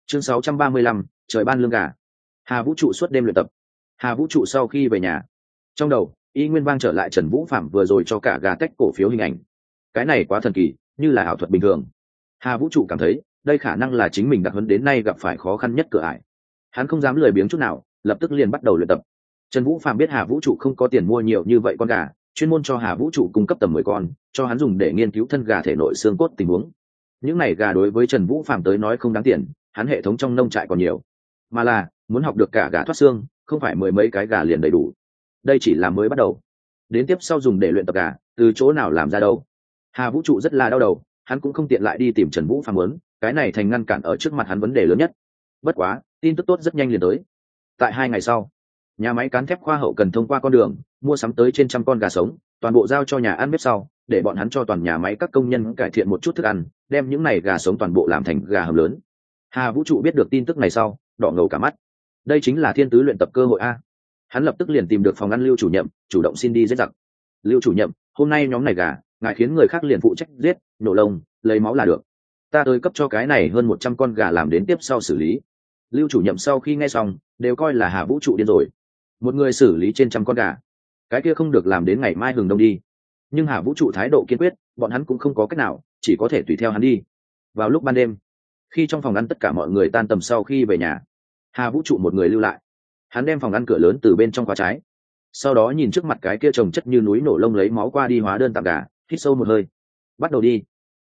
Chương 635, trời ban lương gà. Hà vũ trụ suốt đêm luyện tập hà vũ trụ sau khi về nhà. Trong đầu, y nguyên vang trở lại trần vũ phạm vừa rồi cho cả gà tách cổ phiếu hình ảnh. Cái này quá thần kỳ, như là ảo thuật bình thường. Hà vũ trụ cảm thấy, đây khả năng là chính mình đặc hấn đến nay gặp phải khó khăn nhất cửa ải. Hắn không dám lười biếng chút nào, lập tức liền bắt đầu luyện tập. Trần vũ phạm biết hà vũ trụ không có tiền mua nhiều như vậy con gà, chuyên môn cho hà vũ trụ cung cấp tầm mười con, cho hắn dùng để nghiên cứu thân gà thể nội xương cốt tình huống. Những này gà đối với trần vũ phạm tới nói không đáng tiền, hắn hệ thống trong nông trại còn nhiều. Mà là, muốn học được cả gà thoát xương không phải mười mấy cái gà liền đầy đủ. Đây chỉ là mới bắt đầu. Đến tiếp sau dùng để luyện tập gà, từ chỗ nào làm ra đâu? Hà vũ trụ rất là đau đầu, hắn cũng không tiện lại đi tìm trần vũ phàm lớn cái này thành ngăn cản ở trước mặt hắn vấn đề lớn nhất. Bất quá, tin tức tốt rất nhanh liền tới. Tại hai ngày sau, nhà máy cán thép khoa hậu cần thông qua con đường, mua sắm tới trên trăm con gà sống, toàn bộ giao cho nhà ăn bếp sau, để bọn hắn cho toàn nhà máy các công nhân cải thiện một chút thức ăn, đem những này gà sống toàn bộ làm thành gà hầm lớn. Hà vũ trụ biết được tin tức này sau, đỏ ngầu cả mắt đây chính là thiên tứ luyện tập cơ hội a. Hắn lập tức liền tìm được phòng ăn lưu chủ nhiệm, chủ động xin đi giết giặc. Lưu chủ nhiệm, hôm nay nhóm này gà, ngài khiến người khác liền phụ trách giết nổ lông, lấy máu là được. Ta tới cấp cho cái này hơn một trăm con gà làm đến tiếp sau xử lý. Lưu chủ nhiệm sau khi nghe xong, đều coi là hà vũ trụ điên rồi. Một người xử lý trên trăm con gà. Cái kia không được làm đến ngày mai hừng đông đi. Nhưng hà vũ trụ thái độ kiên quyết, bọn hắn cũng không có cách nào, chỉ có thể tùy theo hắn đi. Vào lúc ban đêm, khi trong phòng ăn tất cả mọi người tan tầm sau khi về nhà hà vũ trụ một người lưu lại. Hắn đem phòng ăn cửa lớn từ bên trong khóa trái. Sau đó nhìn trước mặt cái kia trồng chất như núi nổ lông lấy máu qua đi hóa đơn tạm gà, hít sâu một hơi. Bắt đầu đi.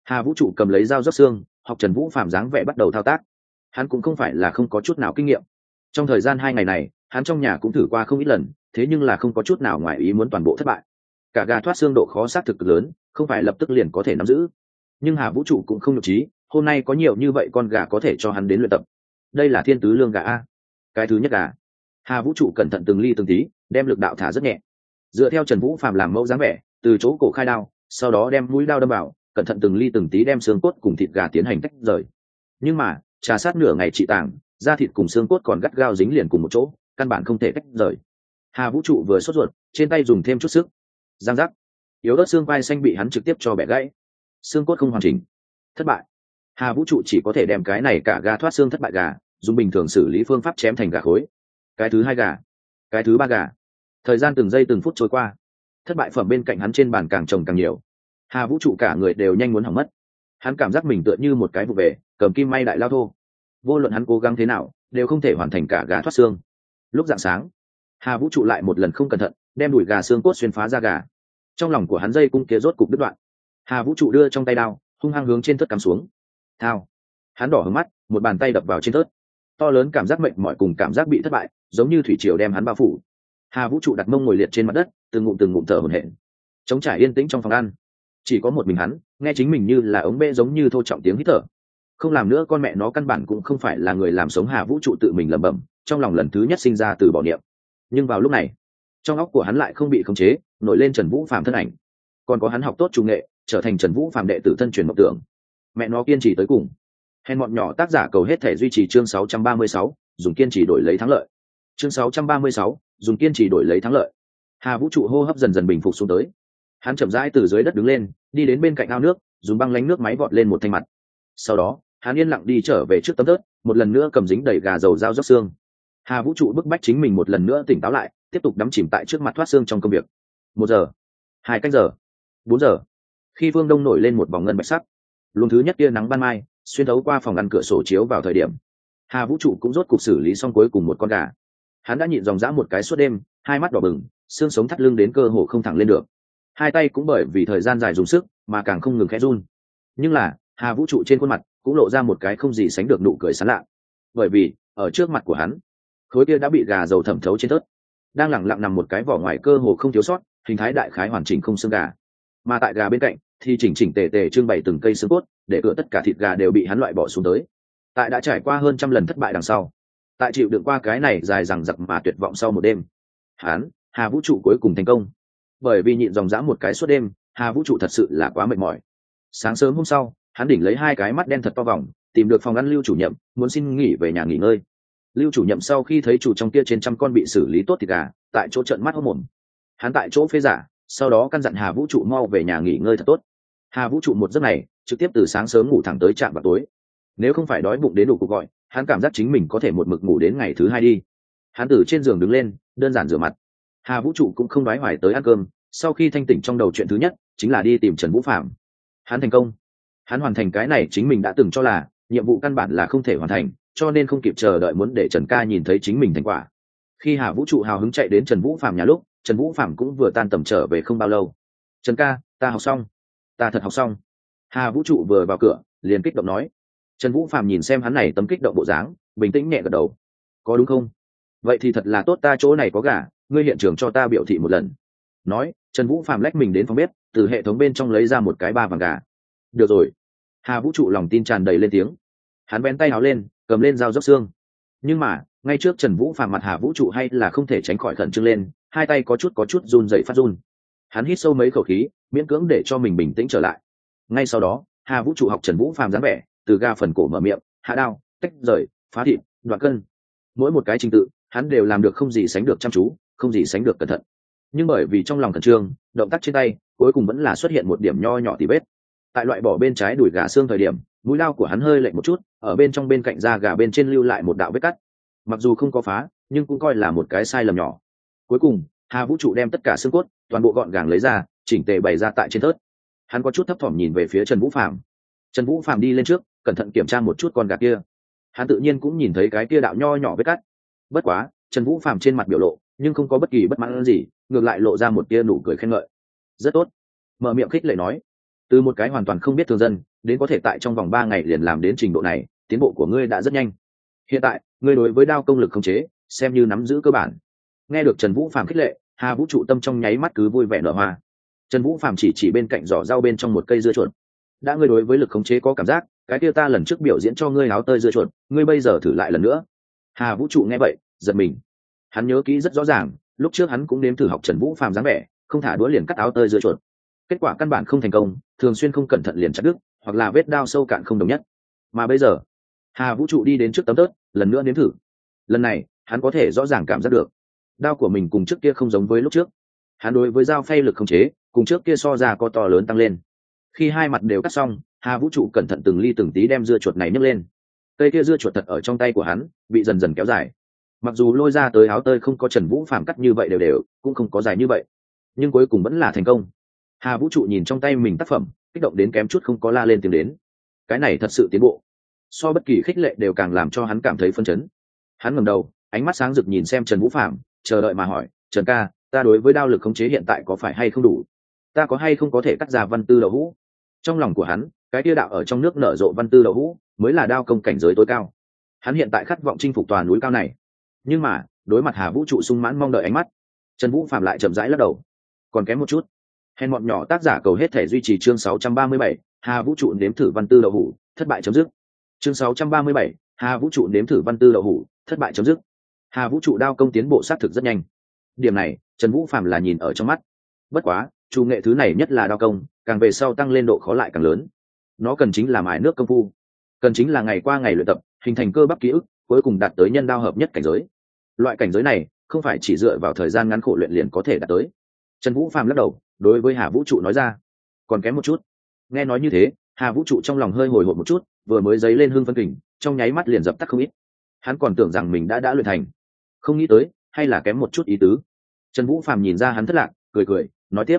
Hà vũ trụ cầm lấy dao rót xương, học trần vũ phạm dáng vẻ bắt đầu thao tác. Hắn cũng không phải là không có chút nào kinh nghiệm. Trong thời gian hai ngày này, hắn trong nhà cũng thử qua không ít lần, thế nhưng là không có chút nào ngoài ý muốn toàn bộ thất bại. Cả gà thoát xương độ khó xác thực lớn, không phải lập tức liền có thể nắm giữ. Nhưng hà vũ trụ cũng không nhục trí, hôm nay có nhiều như vậy con gà có thể cho hắn đến luyện tập đây là thiên tứ lương gà a. Cái thứ nhất gà. Hà vũ trụ cẩn thận từng ly từng tí, đem lực đạo thả rất nhẹ. Dựa theo trần vũ phạm làm mẫu dáng vẻ, từ chỗ cổ khai đao, sau đó đem mũi đao đâm vào, cẩn thận từng ly từng tí đem xương cốt cùng thịt gà tiến hành tách rời. Nhưng mà, trà sát nửa ngày trị tảng, da thịt cùng xương cốt còn gắt gao dính liền cùng một chỗ, căn bản không thể tách rời. Hà vũ trụ vừa sốt ruột, trên tay dùng thêm chút sức. Giang giác. Yếu ớt xương vai xanh bị hắn trực tiếp cho bẻ gãy. Xương cốt không hoàn chỉnh. Thất bại hà vũ trụ chỉ có thể đem cái này cả gà thoát xương thất bại gà, dùng bình thường xử lý phương pháp chém thành gà khối. Cái thứ hai gà, cái thứ ba gà. Thời gian từng giây từng phút trôi qua. Thất bại phẩm bên cạnh hắn trên bàn càng trồng càng nhiều. Hà vũ trụ cả người đều nhanh muốn hỏng mất. Hắn cảm giác mình tựa như một cái vụ về, cầm kim may đại lao thô. Vô luận hắn cố gắng thế nào, đều không thể hoàn thành cả gà thoát xương. Lúc dạng sáng, hà vũ trụ lại một lần không cẩn thận, đem đùi gà xương cốt xuyên phá ra gà. Trong lòng của hắn dây cung kia rốt cục đứt đoạn. Hà vũ trụ đưa trong tay đao, hung hăng hướng trên thất cắm xuống thao. Hắn đỏ hướng mắt, một bàn tay đập vào trên thớt. To lớn cảm giác mệnh mọi cùng cảm giác bị thất bại, giống như thủy triều đem hắn bao phủ. Hà vũ trụ đặt mông ngồi liệt trên mặt đất, từng ngụm từng ngụm thở hổn hển. Chống trải yên tĩnh trong phòng ăn. Chỉ có một mình hắn, nghe chính mình như là ống bê giống như thô trọng tiếng hít thở. Không làm nữa con mẹ nó căn bản cũng không phải là người làm sống hà vũ trụ tự mình lẩm bẩm, trong lòng lần thứ nhất sinh ra từ bỏ niệm. Nhưng vào lúc này, trong óc của hắn lại không bị khống chế, nổi lên trần vũ phạm thân ảnh. Còn có hắn học tốt trung nghệ, trở thành trần vũ phạm đệ tử thân truyền mộc tưởng mẹ nó kiên trì tới cùng. Hèn bọn nhỏ tác giả cầu hết thể duy trì chương 636, dùng kiên trì đổi lấy thắng lợi. Chương 636, dùng kiên trì đổi lấy thắng lợi. Hà vũ trụ hô hấp dần dần bình phục xuống tới. Hắn chậm rãi từ dưới đất đứng lên đi đến bên cạnh ao nước dùng băng lánh nước máy vọt lên một thanh mặt. Sau đó hắn yên lặng đi trở về trước tấm tớt một lần nữa cầm dính đầy gà dầu dao dốc xương. Hà vũ trụ bức bách chính mình một lần nữa tỉnh táo lại tiếp tục đắm chìm tại trước mặt thoát xương trong công việc. Một giờ hai cách giờ bốn giờ. Khi phương đông nổi lên một vòng ngân bạch sắc luồng thứ nhất tia nắng ban mai, xuyên thấu qua phòng ngăn cửa sổ chiếu vào thời điểm. Hà vũ trụ cũng rốt cục xử lý xong cuối cùng một con gà. Hắn đã nhịn dòng dã một cái suốt đêm, hai mắt đỏ bừng, xương sống thắt lưng đến cơ hồ không thẳng lên được. Hai tay cũng bởi vì thời gian dài dùng sức mà càng không ngừng khẽ run. Nhưng là, hà vũ trụ trên khuôn mặt cũng lộ ra một cái không gì sánh được nụ cười sán lạ. Bởi vì, ở trước mặt của hắn, khối kia đã bị gà dầu thẩm thấu trên tớt đang lẳng lặng nằm một cái vỏ ngoài cơ hồ không thiếu sót, hình thái đại khái hoàn chỉnh không xương gà. Mà tại gà bên cạnh thì chỉnh chỉnh tề tề trưng bày từng cây xương cốt, để cửa tất cả thịt gà đều bị hắn loại bỏ xuống tới. Tại đã trải qua hơn trăm lần thất bại đằng sau, tại chịu đựng qua cái này dài rằng giặc mà tuyệt vọng sau một đêm, hắn, hà vũ trụ cuối cùng thành công. Bởi vì nhịn dòng dã một cái suốt đêm, hà vũ trụ thật sự là quá mệt mỏi. Sáng sớm hôm sau, hắn đỉnh lấy hai cái mắt đen thật to vòng, tìm được phòng ăn lưu chủ nhiệm, muốn xin nghỉ về nhà nghỉ ngơi. Lưu chủ nhiệm sau khi thấy chủ trong kia trên trăm con bị xử lý tốt thịt gà, tại chỗ trận mắt hốc mồm hắn tại chỗ phê giả, sau đó căn dặn hà vũ trụ mau về nhà nghỉ ngơi thật tốt hà vũ trụ một giấc này, trực tiếp từ sáng sớm ngủ thẳng tới trạm vào tối. Nếu không phải đói bụng đến đủ cuộc gọi, hắn cảm giác chính mình có thể một mực ngủ đến ngày thứ hai đi. Hắn từ trên giường đứng lên, đơn giản rửa mặt. Hà vũ trụ cũng không nói hoài tới ăn cơm, sau khi thanh tỉnh trong đầu chuyện thứ nhất, chính là đi tìm trần vũ phạm hắn thành công. Hắn hoàn thành cái này chính mình đã từng cho là, nhiệm vụ căn bản là không thể hoàn thành, cho nên không kịp chờ đợi muốn để trần ca nhìn thấy chính mình thành quả. Khi hà vũ trụ hào hứng chạy đến trần vũ phạm nhà lúc, trần vũ phạm cũng vừa tan tầm trở về không bao lâu. Trần ca, ta học xong ta thật học xong. Hà vũ trụ vừa vào cửa, liền kích động nói. Trần vũ phạm nhìn xem hắn này tấm kích động bộ dáng, bình tĩnh nhẹ gật đầu. Có đúng không? Vậy thì thật là tốt ta chỗ này có gà, ngươi hiện trường cho ta biểu thị một lần. Nói, trần vũ phạm lách mình đến phòng bếp, từ hệ thống bên trong lấy ra một cái ba vàng gà. Được rồi. Hà vũ trụ lòng tin tràn đầy lên tiếng. Hắn bén tay áo lên, cầm lên dao dốc xương. Nhưng mà, ngay trước trần vũ phạm mặt hà vũ trụ hay là không thể tránh khỏi khẩn trương lên, hai tay có chút có chút run dậy phát run hắn hít sâu mấy khẩu khí, miễn cưỡng để cho mình bình tĩnh trở lại. Ngay sau đó, hà vũ trụ học trần vũ phàm dáng vẻ, từ ga phần cổ mở miệng, hạ đao, tách rời, phá thịt đoạn cân. Mỗi một cái trình tự, hắn đều làm được không gì sánh được chăm chú, không gì sánh được cẩn thận. Nhưng bởi vì trong lòng khẩn trương, động tác trên tay, cuối cùng vẫn là xuất hiện một điểm nho nhỏ tỉ vết. Tại loại bỏ bên trái đùi gà xương thời điểm, mũi lao của hắn hơi lệch một chút, ở bên trong bên cạnh da gà bên trên lưu lại một đạo vết cắt. Mặc dù không có phá, nhưng cũng coi là một cái sai lầm nhỏ. Cuối cùng hà vũ trụ đem tất cả xương cốt, toàn bộ gọn gàng lấy ra, chỉnh tề bày ra tại trên thớt. Hắn có chút thấp thỏm nhìn về phía trần vũ phạm trần vũ phạm đi lên trước, cẩn thận kiểm tra một chút con gà kia. Hắn tự nhiên cũng nhìn thấy cái kia đạo nho nhỏ vết cắt. Bất quá, trần vũ phạm trên mặt biểu lộ, nhưng không có bất kỳ bất mãn gì, ngược lại lộ ra một tia nụ cười khen ngợi. Rất tốt. Mở miệng khích lệ nói. Từ một cái hoàn toàn không biết thường dân, đến có thể tại trong vòng ba ngày liền làm đến trình độ này, tiến bộ của ngươi đã rất nhanh. Hiện tại, ngươi đối với đao công lực không chế, xem như nắm giữ cơ bản. Nghe được trần vũ phạm khích lệ hà vũ trụ tâm trong nháy mắt cứ vui vẻ nở hoa. Trần vũ phạm chỉ chỉ bên cạnh giỏ rau bên trong một cây dưa chuột. Đã ngươi đối với lực khống chế có cảm giác, cái kia ta lần trước biểu diễn cho ngươi áo tơi dưa chuột, ngươi bây giờ thử lại lần nữa. Hà vũ trụ nghe vậy, giật mình. Hắn nhớ kỹ rất rõ ràng, lúc trước hắn cũng nếm thử học trần vũ phạm dáng vẻ, không thả đũa liền cắt áo tơi dưa chuột. Kết quả căn bản không thành công, thường xuyên không cẩn thận liền chặt đứt, hoặc là vết đao sâu cạn không đồng nhất. Mà bây giờ, hà vũ trụ đi đến trước tấm tớt, lần nữa nếm thử. Lần này, hắn có thể rõ ràng cảm giác được đao của mình cùng trước kia không giống với lúc trước. Hắn đối với dao phay lực không chế, cùng trước kia so ra có to lớn tăng lên. Khi hai mặt đều cắt xong, hà vũ trụ cẩn thận từng ly từng tí đem dưa chuột này nhấc lên. Cây kia dưa chuột thật ở trong tay của hắn, bị dần dần kéo dài. Mặc dù lôi ra tới áo tơi không có trần vũ phạm cắt như vậy đều đều, cũng không có dài như vậy, nhưng cuối cùng vẫn là thành công. Hà vũ trụ nhìn trong tay mình tác phẩm, kích động đến kém chút không có la lên tiếng đến. Cái này thật sự tiến bộ. So bất kỳ khích lệ đều càng làm cho hắn cảm thấy phân chấn. Hắn ngầm đầu, ánh mắt sáng rực nhìn xem trần vũ phạm chờ đợi mà hỏi trần ca ta đối với đao lực khống chế hiện tại có phải hay không đủ? Ta có hay không có thể cắt ra văn tư đậu hũ? Trong lòng của hắn cái tia đạo ở trong nước nở rộ văn tư đậu hũ mới là đao công cảnh giới tối cao. Hắn hiện tại khát vọng chinh phục tòa núi cao này. Nhưng mà đối mặt hà vũ trụ sung mãn mong đợi ánh mắt trần vũ phạm lại chậm rãi lắc đầu. Còn kém một chút. Hèn bọn nhỏ tác giả cầu hết thể duy trì chương 637, hà vũ trụ nếm thử văn tư đậu hủ thất bại chấm dứt. Chương 637, hà vũ trụ nếm thử văn tư đậu hủ thất bại chấm dứt hà vũ trụ đao công tiến bộ xác thực rất nhanh. Điểm này, trần vũ phạm là nhìn ở trong mắt. Bất quá, chủ nghệ thứ này nhất là đao công, càng về sau tăng lên độ khó lại càng lớn. Nó cần chính là mài nước công phu, cần chính là ngày qua ngày luyện tập, hình thành cơ bắp ký ức, cuối cùng đạt tới nhân đao hợp nhất cảnh giới. Loại cảnh giới này, không phải chỉ dựa vào thời gian ngắn khổ luyện liền có thể đạt tới. Trần vũ phạm lắc đầu, đối với hà vũ trụ nói ra, còn kém một chút. Nghe nói như thế, hà vũ trụ trong lòng hơi hồi hộp một chút, vừa mới dấy lên hương phân kình, trong nháy mắt liền dập tắt không ít. Hắn còn tưởng rằng mình đã đã luyện thành không nghĩ tới, hay là kém một chút ý tứ. Trần vũ phàm nhìn ra hắn thất lạc, cười cười, nói tiếp.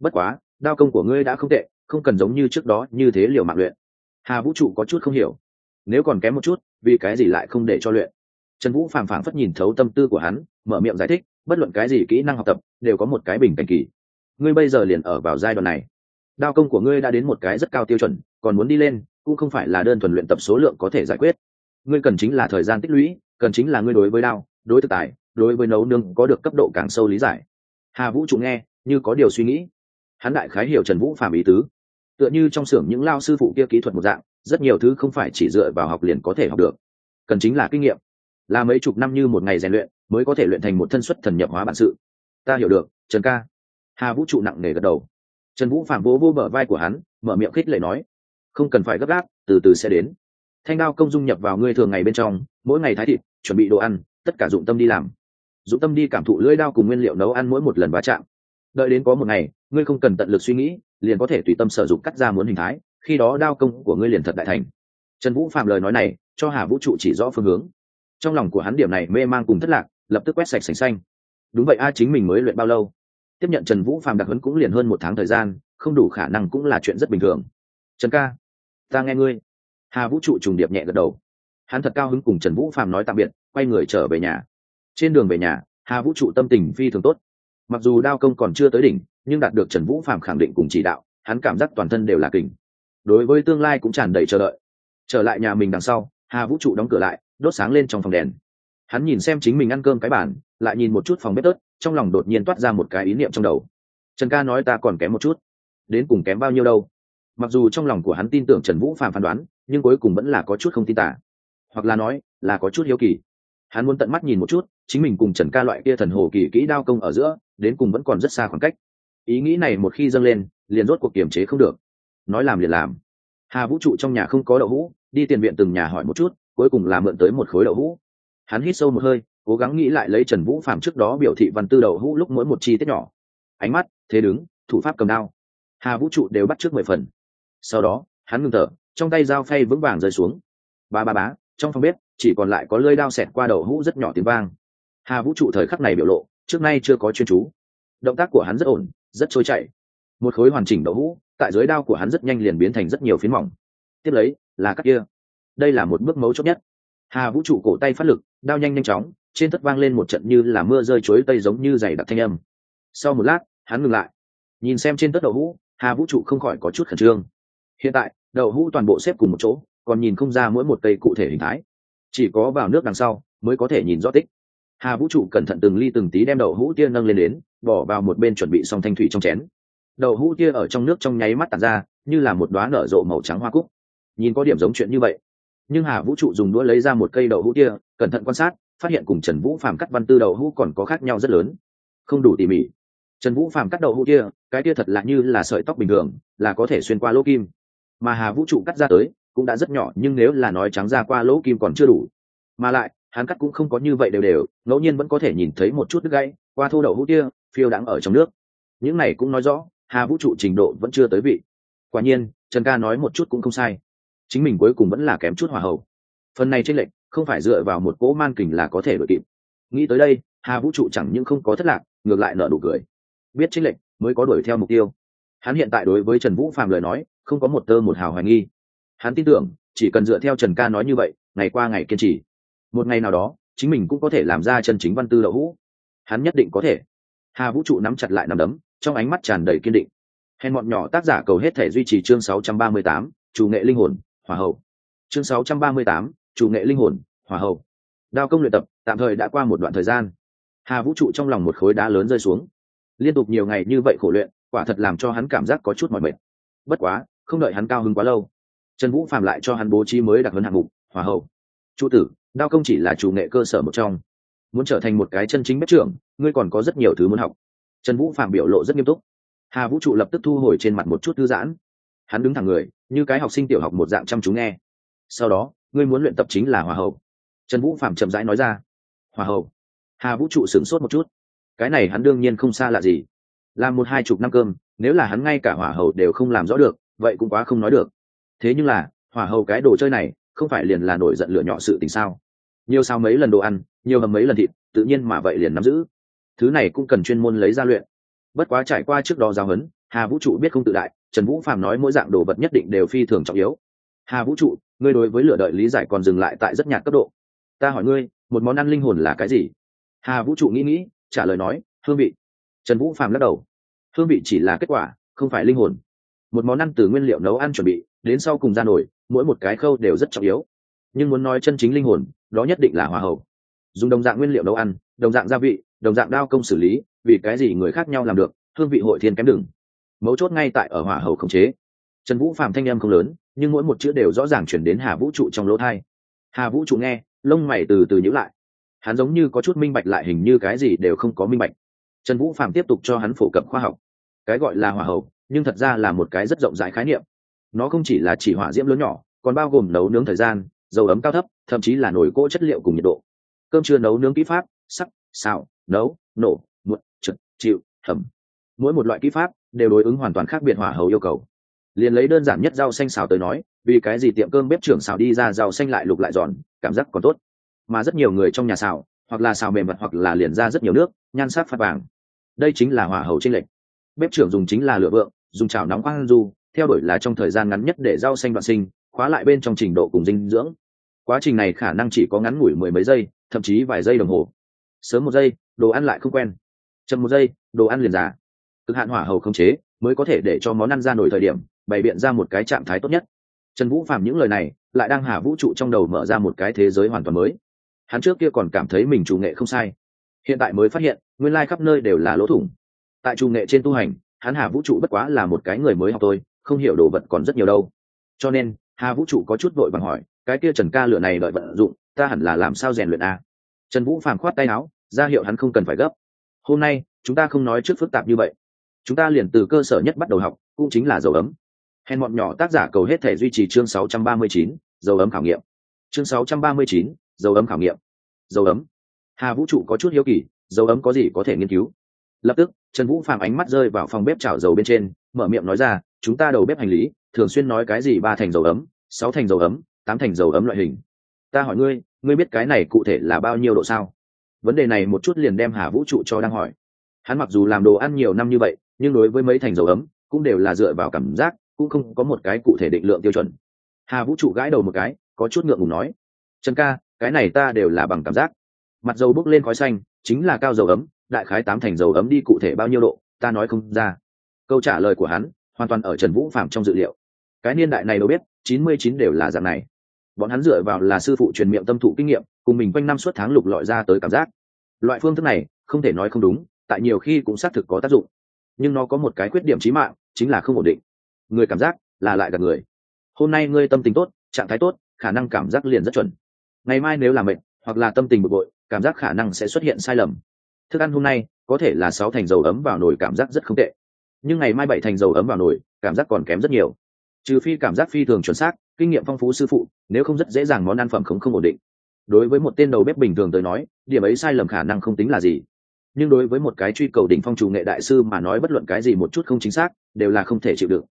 Bất quá, đao công của ngươi đã không tệ, không cần giống như trước đó như thế liều mạng luyện. Hà vũ trụ có chút không hiểu. Nếu còn kém một chút, vì cái gì lại không để cho luyện? Trần vũ phàm phảng phất nhìn thấu tâm tư của hắn, mở miệng giải thích, bất luận cái gì kỹ năng học tập, đều có một cái bình cảnh kỳ. Ngươi bây giờ liền ở vào giai đoạn này. Đao công của ngươi đã đến một cái rất cao tiêu chuẩn, còn muốn đi lên, cũng không phải là đơn thuần luyện tập số lượng có thể giải quyết. Ngươi cần chính là thời gian tích lũy, cần chính là ngươi đối với đao đối thực tài, đối với nấu nương có được cấp độ càng sâu lý giải. Hà vũ trụ nghe, như có điều suy nghĩ. Hắn đại khái hiểu trần vũ phạm ý tứ. Tựa như trong xưởng những lao sư phụ kia kỹ thuật một dạng, rất nhiều thứ không phải chỉ dựa vào học liền có thể học được. Cần chính là kinh nghiệm. Là mấy chục năm như một ngày rèn luyện, mới có thể luyện thành một thân xuất thần nhập hóa bản sự. Ta hiểu được, trần ca. Hà vũ trụ nặng nề gật đầu. Trần vũ phạm vỗ vô bờ vai của hắn, mở miệng khích lệ nói, không cần phải gấp gáp, từ từ sẽ đến. Thanh đao công dung nhập vào ngươi thường ngày bên trong, mỗi ngày thái thịt, chuẩn bị đồ ăn tất cả dụng tâm đi làm. Dụng tâm đi cảm thụ lưỡi đao cùng nguyên liệu nấu ăn mỗi một lần va chạm. Đợi đến có một ngày, ngươi không cần tận lực suy nghĩ, liền có thể tùy tâm sử dụng cắt ra muốn hình thái, khi đó đao công của ngươi liền thật đại thành. Trần vũ phạm lời nói này, cho hà vũ trụ chỉ rõ phương hướng. Trong lòng của hắn điểm này mê mang cùng thất lạc, lập tức quét sạch sành xanh. Đúng vậy, a, chính mình mới luyện bao lâu? Tiếp nhận trần vũ phạm đặc huấn cũng liền hơn một tháng thời gian, không đủ khả năng cũng là chuyện rất bình thường. Trần ca, ta nghe ngươi. Hà vũ trụ trùng điệp nhẹ gật đầu hắn thật cao hứng cùng trần vũ phạm nói tạm biệt, quay người trở về nhà. Trên đường về nhà, hà vũ trụ tâm tình phi thường tốt. Mặc dù đao công còn chưa tới đỉnh, nhưng đạt được trần vũ phạm khẳng định cùng chỉ đạo, hắn cảm giác toàn thân đều là kình. Đối với tương lai cũng tràn đầy chờ đợi. Trở lại nhà mình đằng sau, hà vũ trụ đóng cửa lại, đốt sáng lên trong phòng đèn. Hắn nhìn xem chính mình ăn cơm cái bản lại nhìn một chút phòng bếp tớt trong lòng đột nhiên toát ra một cái ý niệm trong đầu. Trần ca nói ta còn kém một chút. Đến cùng kém bao nhiêu đâu? Mặc dù trong lòng của hắn tin tưởng trần vũ phạm phán đoán, nhưng cuối cùng vẫn là có chút không tin tả hoặc là nói, là có chút hiếu kỳ. Hắn muốn tận mắt nhìn một chút, chính mình cùng trần ca loại kia thần hồ kỳ kỹ đao công ở giữa, đến cùng vẫn còn rất xa khoảng cách. Ý nghĩ này một khi dâng lên, liền rốt cuộc kiềm chế không được. Nói làm liền làm. Hà vũ trụ trong nhà không có đậu hũ, đi tiền viện từng nhà hỏi một chút, cuối cùng là mượn tới một khối đậu hũ. Hắn hít sâu một hơi, cố gắng nghĩ lại lấy trần vũ phạm trước đó biểu thị văn tư đậu hũ lúc mỗi một chi tiết nhỏ. Ánh mắt, thế đứng, thủ pháp cầm đao. Hà vũ trụ đều bắt trước mười phần. Sau đó, hắn ngừng thở, trong tay dao phay vững vàng rơi xuống. Ba ba bá trong phòng bếp, chỉ còn lại có lơi đao xẹt qua đầu hũ rất nhỏ tiếng vang. Hà vũ trụ thời khắc này biểu lộ, trước nay chưa có chuyên chú. Động tác của hắn rất ổn, rất trôi chảy. Một khối hoàn chỉnh đậu hũ, tại dưới đao của hắn rất nhanh liền biến thành rất nhiều phiến mỏng. Tiếp lấy, là cắt kia. Đây là một bước mấu chốt nhất. Hà vũ trụ cổ tay phát lực, đao nhanh nhanh chóng, trên thất vang lên một trận như là mưa rơi chuối tây giống như dày đặc thanh âm. Sau một lát, hắn ngừng lại. Nhìn xem trên tất đậu hũ, hà vũ trụ không khỏi có chút khẩn trương. Hiện tại đậu hũ toàn bộ xếp cùng một chỗ còn nhìn không ra mỗi một cây cụ thể hình thái. Chỉ có vào nước đằng sau mới có thể nhìn rõ tích. Hà vũ trụ cẩn thận từng ly từng tí đem đậu hũ tia nâng lên đến, bỏ vào một bên chuẩn bị xong thanh thủy trong chén. Đậu hũ tia ở trong nước trong nháy mắt tàn ra, như là một đoá nở rộ màu trắng hoa cúc. Nhìn có điểm giống chuyện như vậy. Nhưng hà vũ trụ dùng đũa lấy ra một cây đậu hũ tia, cẩn thận quan sát, phát hiện cùng trần vũ phàm cắt văn tư đậu hũ còn có khác nhau rất lớn. Không đủ tỉ mỉ. Trần vũ phàm cắt đậu hũ tia, cái tia thật lạ như là sợi tóc bình thường, là có thể xuyên qua lỗ kim. Mà hà vũ trụ cắt ra tới cũng đã rất nhỏ, nhưng nếu là nói trắng ra qua lỗ kim còn chưa đủ. Mà lại, hắn cắt cũng không có như vậy đều đều, ngẫu nhiên vẫn có thể nhìn thấy một chút đứt gãy qua thô đậu hũ kia, phiêu đãng ở trong nước. Những này cũng nói rõ, hà vũ trụ trình độ vẫn chưa tới vị. Quả nhiên, trần ca nói một chút cũng không sai. Chính mình cuối cùng vẫn là kém chút hỏa hậu phần này tranh lệch, không phải dựa vào một cỗ man kình là có thể đội kịp. Nghĩ tới đây, hà vũ trụ chẳng những không có thất lạc, ngược lại nợ đủ cười. Biết tranh lệch, mới có đuổi theo mục tiêu. Hắn hiện tại đối với trần vũ phàm lời nói, không có một tơ một hào hoài nghi hắn tin tưởng chỉ cần dựa theo trần ca nói như vậy ngày qua ngày kiên trì. Một ngày nào đó chính mình cũng có thể làm ra chân chính văn tư đậu hũ hắn nhất định có thể. Hà vũ trụ nắm chặt lại nằm đấm trong ánh mắt tràn đầy kiên định. Hèn bọn nhỏ tác giả cầu hết thể duy trì chương 638, chủ nghệ linh hồn hỏa hậu. Chương 638, chủ nghệ linh hồn hỏa hậu. Đao công luyện tập tạm thời đã qua một đoạn thời gian. Hà vũ trụ trong lòng một khối đá lớn rơi xuống. Liên tục nhiều ngày như vậy khổ luyện quả thật làm cho hắn cảm giác có chút mỏi mệt. Bất quá không đợi hắn cao hứng quá lâu trần vũ phạm lại cho hắn bố trí mới đặc hơn hạng mục, hỏa hậu. Trụ tử, đao công chỉ là chủ nghệ cơ sở một trong. Muốn trở thành một cái chân chính bếp trưởng, ngươi còn có rất nhiều thứ muốn học. Trần vũ phạm biểu lộ rất nghiêm túc. Hà vũ trụ lập tức thu hồi trên mặt một chút thư giãn. Hắn đứng thẳng người, như cái học sinh tiểu học một dạng chăm chú nghe. Sau đó, ngươi muốn luyện tập chính là hòa hậu. Trần vũ phạm chậm rãi nói ra. Hòa hậu. Hà vũ trụ sửng sốt một chút. Cái này hắn đương nhiên không xa lạ gì. Làm một hai chục năm cơm, nếu là hắn ngay cả hỏa hậu đều không làm rõ được, vậy cũng quá không nói được thế nhưng là, hỏa hầu cái đồ chơi này, không phải liền là nổi giận lửa nhỏ sự tình sao? Nhiều sao mấy lần đồ ăn, nhiều hầm mấy lần thịt, tự nhiên mà vậy liền nắm giữ. Thứ này cũng cần chuyên môn lấy ra luyện. Bất quá trải qua trước đó giao hấn hà vũ trụ biết không tự đại, trần vũ phạm nói mỗi dạng đồ vật nhất định đều phi thường trọng yếu. Hà vũ trụ, ngươi đối với lửa đợi lý giải còn dừng lại tại rất nhạt cấp độ. Ta hỏi ngươi, một món ăn linh hồn là cái gì? Hà vũ trụ nghĩ nghĩ, trả lời nói, hương vị. Trần vũ phạm lắc đầu. Hương vị chỉ là kết quả, không phải linh hồn một món ăn từ nguyên liệu nấu ăn chuẩn bị, đến sau cùng ra nổi mỗi một cái khâu đều rất trọng yếu. Nhưng muốn nói chân chính linh hồn, đó nhất định là hòa hậu. Dùng đồng dạng nguyên liệu nấu ăn, đồng dạng gia vị, đồng dạng đao công xử lý, vì cái gì người khác nhau làm được, hương vị hội thiên kém đừng. Mấu chốt ngay tại ở hỏa hầu khống chế. Trần vũ phạm thanh em không lớn, nhưng mỗi một chữ đều rõ ràng chuyển đến hà vũ trụ trong lỗ thai hà vũ trụ nghe, lông mày từ từ nhữ lại. Hắn giống như có chút minh bạch lại hình như cái gì đều không có minh bạch. Trần vũ phạm tiếp tục cho hắn phổ cập khoa học. Cái gọi là hỏa hầu nhưng thật ra là một cái rất rộng rãi khái niệm. Nó không chỉ là chỉ hỏa diễm lớn nhỏ, còn bao gồm nấu nướng thời gian, dầu ấm cao thấp, thậm chí là nồi cỗ chất liệu cùng nhiệt độ. Cơm chưa nấu nướng kỹ pháp, sắc, xào, nấu, nổ, muộn trực chịu, thẩm. Mỗi một loại kỹ pháp đều đối ứng hoàn toàn khác biệt hỏa hầu yêu cầu. Liền lấy đơn giản nhất rau xanh xào tới nói, vì cái gì tiệm cơm bếp trưởng xào đi ra rau xanh lại lục lại giòn, cảm giác còn tốt. Mà rất nhiều người trong nhà xào, hoặc là xào mềm mặt hoặc là liền ra rất nhiều nước, nhan sắc phát vàng. Đây chính là hỏa hầu trên lệnh bếp trưởng dùng chính là lửa vượng dùng chảo nóng khoan du, theo đuổi là trong thời gian ngắn nhất để rau xanh đoạn sinh, khóa lại bên trong trình độ cùng dinh dưỡng. Quá trình này khả năng chỉ có ngắn ngủi mười mấy giây, thậm chí vài giây đồng hồ. Sớm một giây, đồ ăn lại không quen. Chậm một giây, đồ ăn liền giả cực hạn hỏa hầu không chế, mới có thể để cho món ăn ra nổi thời điểm, bày biện ra một cái trạng thái tốt nhất. Trần vũ phạm những lời này, lại đang hà vũ trụ trong đầu mở ra một cái thế giới hoàn toàn mới. Hắn trước kia còn cảm thấy mình chủ nghệ không sai. Hiện tại mới phát hiện, nguyên lai khắp nơi đều là lỗ thủng. Tại chủ nghệ trên tu hành hắn hà vũ trụ bất quá là một cái người mới học tôi không hiểu đồ vật còn rất nhiều đâu. Cho nên hà vũ trụ có chút vội bằng hỏi cái kia trần ca lựa này đợi vận dụng ta hẳn là làm sao rèn luyện a trần vũ phàm khoát tay áo ra hiệu hắn không cần phải gấp. Hôm nay chúng ta không nói trước phức tạp như vậy. Chúng ta liền từ cơ sở nhất bắt đầu học cũng chính là dầu ấm. Hèn bọn nhỏ tác giả cầu hết thể duy trì chương 639, dầu ấm khảo nghiệm. Chương 639, dầu ấm khảo nghiệm. Dầu ấm. Hà vũ trụ có chút hiếu kỳ dầu ấm có gì có thể nghiên cứu? Lập tức, trần vũ phạm ánh mắt rơi vào phòng bếp chảo dầu bên trên, mở miệng nói ra, chúng ta đầu bếp hành lý, thường xuyên nói cái gì ba thành dầu ấm, sáu thành dầu ấm, tám thành dầu ấm loại hình. Ta hỏi ngươi ngươi biết cái này cụ thể là bao nhiêu độ sao? Vấn đề này một chút liền đem hà vũ trụ cho đang hỏi. Hắn mặc dù làm đồ ăn nhiều năm như vậy, nhưng đối với mấy thành dầu ấm, cũng đều là dựa vào cảm giác, cũng không có một cái cụ thể định lượng tiêu chuẩn. Hà vũ trụ gãi đầu một cái, có chút ngượng ngùng nói, trần ca, cái này ta đều là bằng cảm giác. Mặt dầu bốc lên khói xanh, chính là cao dầu ấm đại khái tám thành dầu ấm đi cụ thể bao nhiêu độ, ta nói không ra. Câu trả lời của hắn, hoàn toàn ở trần vũ phạm trong dự liệu. Cái niên đại này đâu biết, chín mươi chín đều là dạng này. Bọn hắn dựa vào là sư phụ truyền miệng tâm thụ kinh nghiệm, cùng mình quanh năm suốt tháng lục lọi ra tới cảm giác. Loại phương thức này, không thể nói không đúng, tại nhiều khi cũng xác thực có tác dụng. Nhưng nó có một cái khuyết điểm trí mạng, chính là không ổn định. Người cảm giác là lại gặp người. Hôm nay ngươi tâm tình tốt, trạng thái tốt, khả năng cảm giác liền rất chuẩn. Ngày mai nếu là mệt, hoặc là tâm tình bực bội, cảm giác khả năng sẽ xuất hiện sai lầm thức ăn hôm nay, có thể là sáu thành dầu ấm vào nồi cảm giác rất không tệ. Nhưng ngày mai bảy thành dầu ấm vào nồi, cảm giác còn kém rất nhiều. Trừ phi cảm giác phi thường chuẩn xác, kinh nghiệm phong phú sư phụ, nếu không rất dễ dàng món ăn phẩm không không ổn định. Đối với một tên đầu bếp bình thường tới nói, điểm ấy sai lầm khả năng không tính là gì. Nhưng đối với một cái truy cầu đỉnh phong chủ nghệ đại sư mà nói bất luận cái gì một chút không chính xác, đều là không thể chịu được.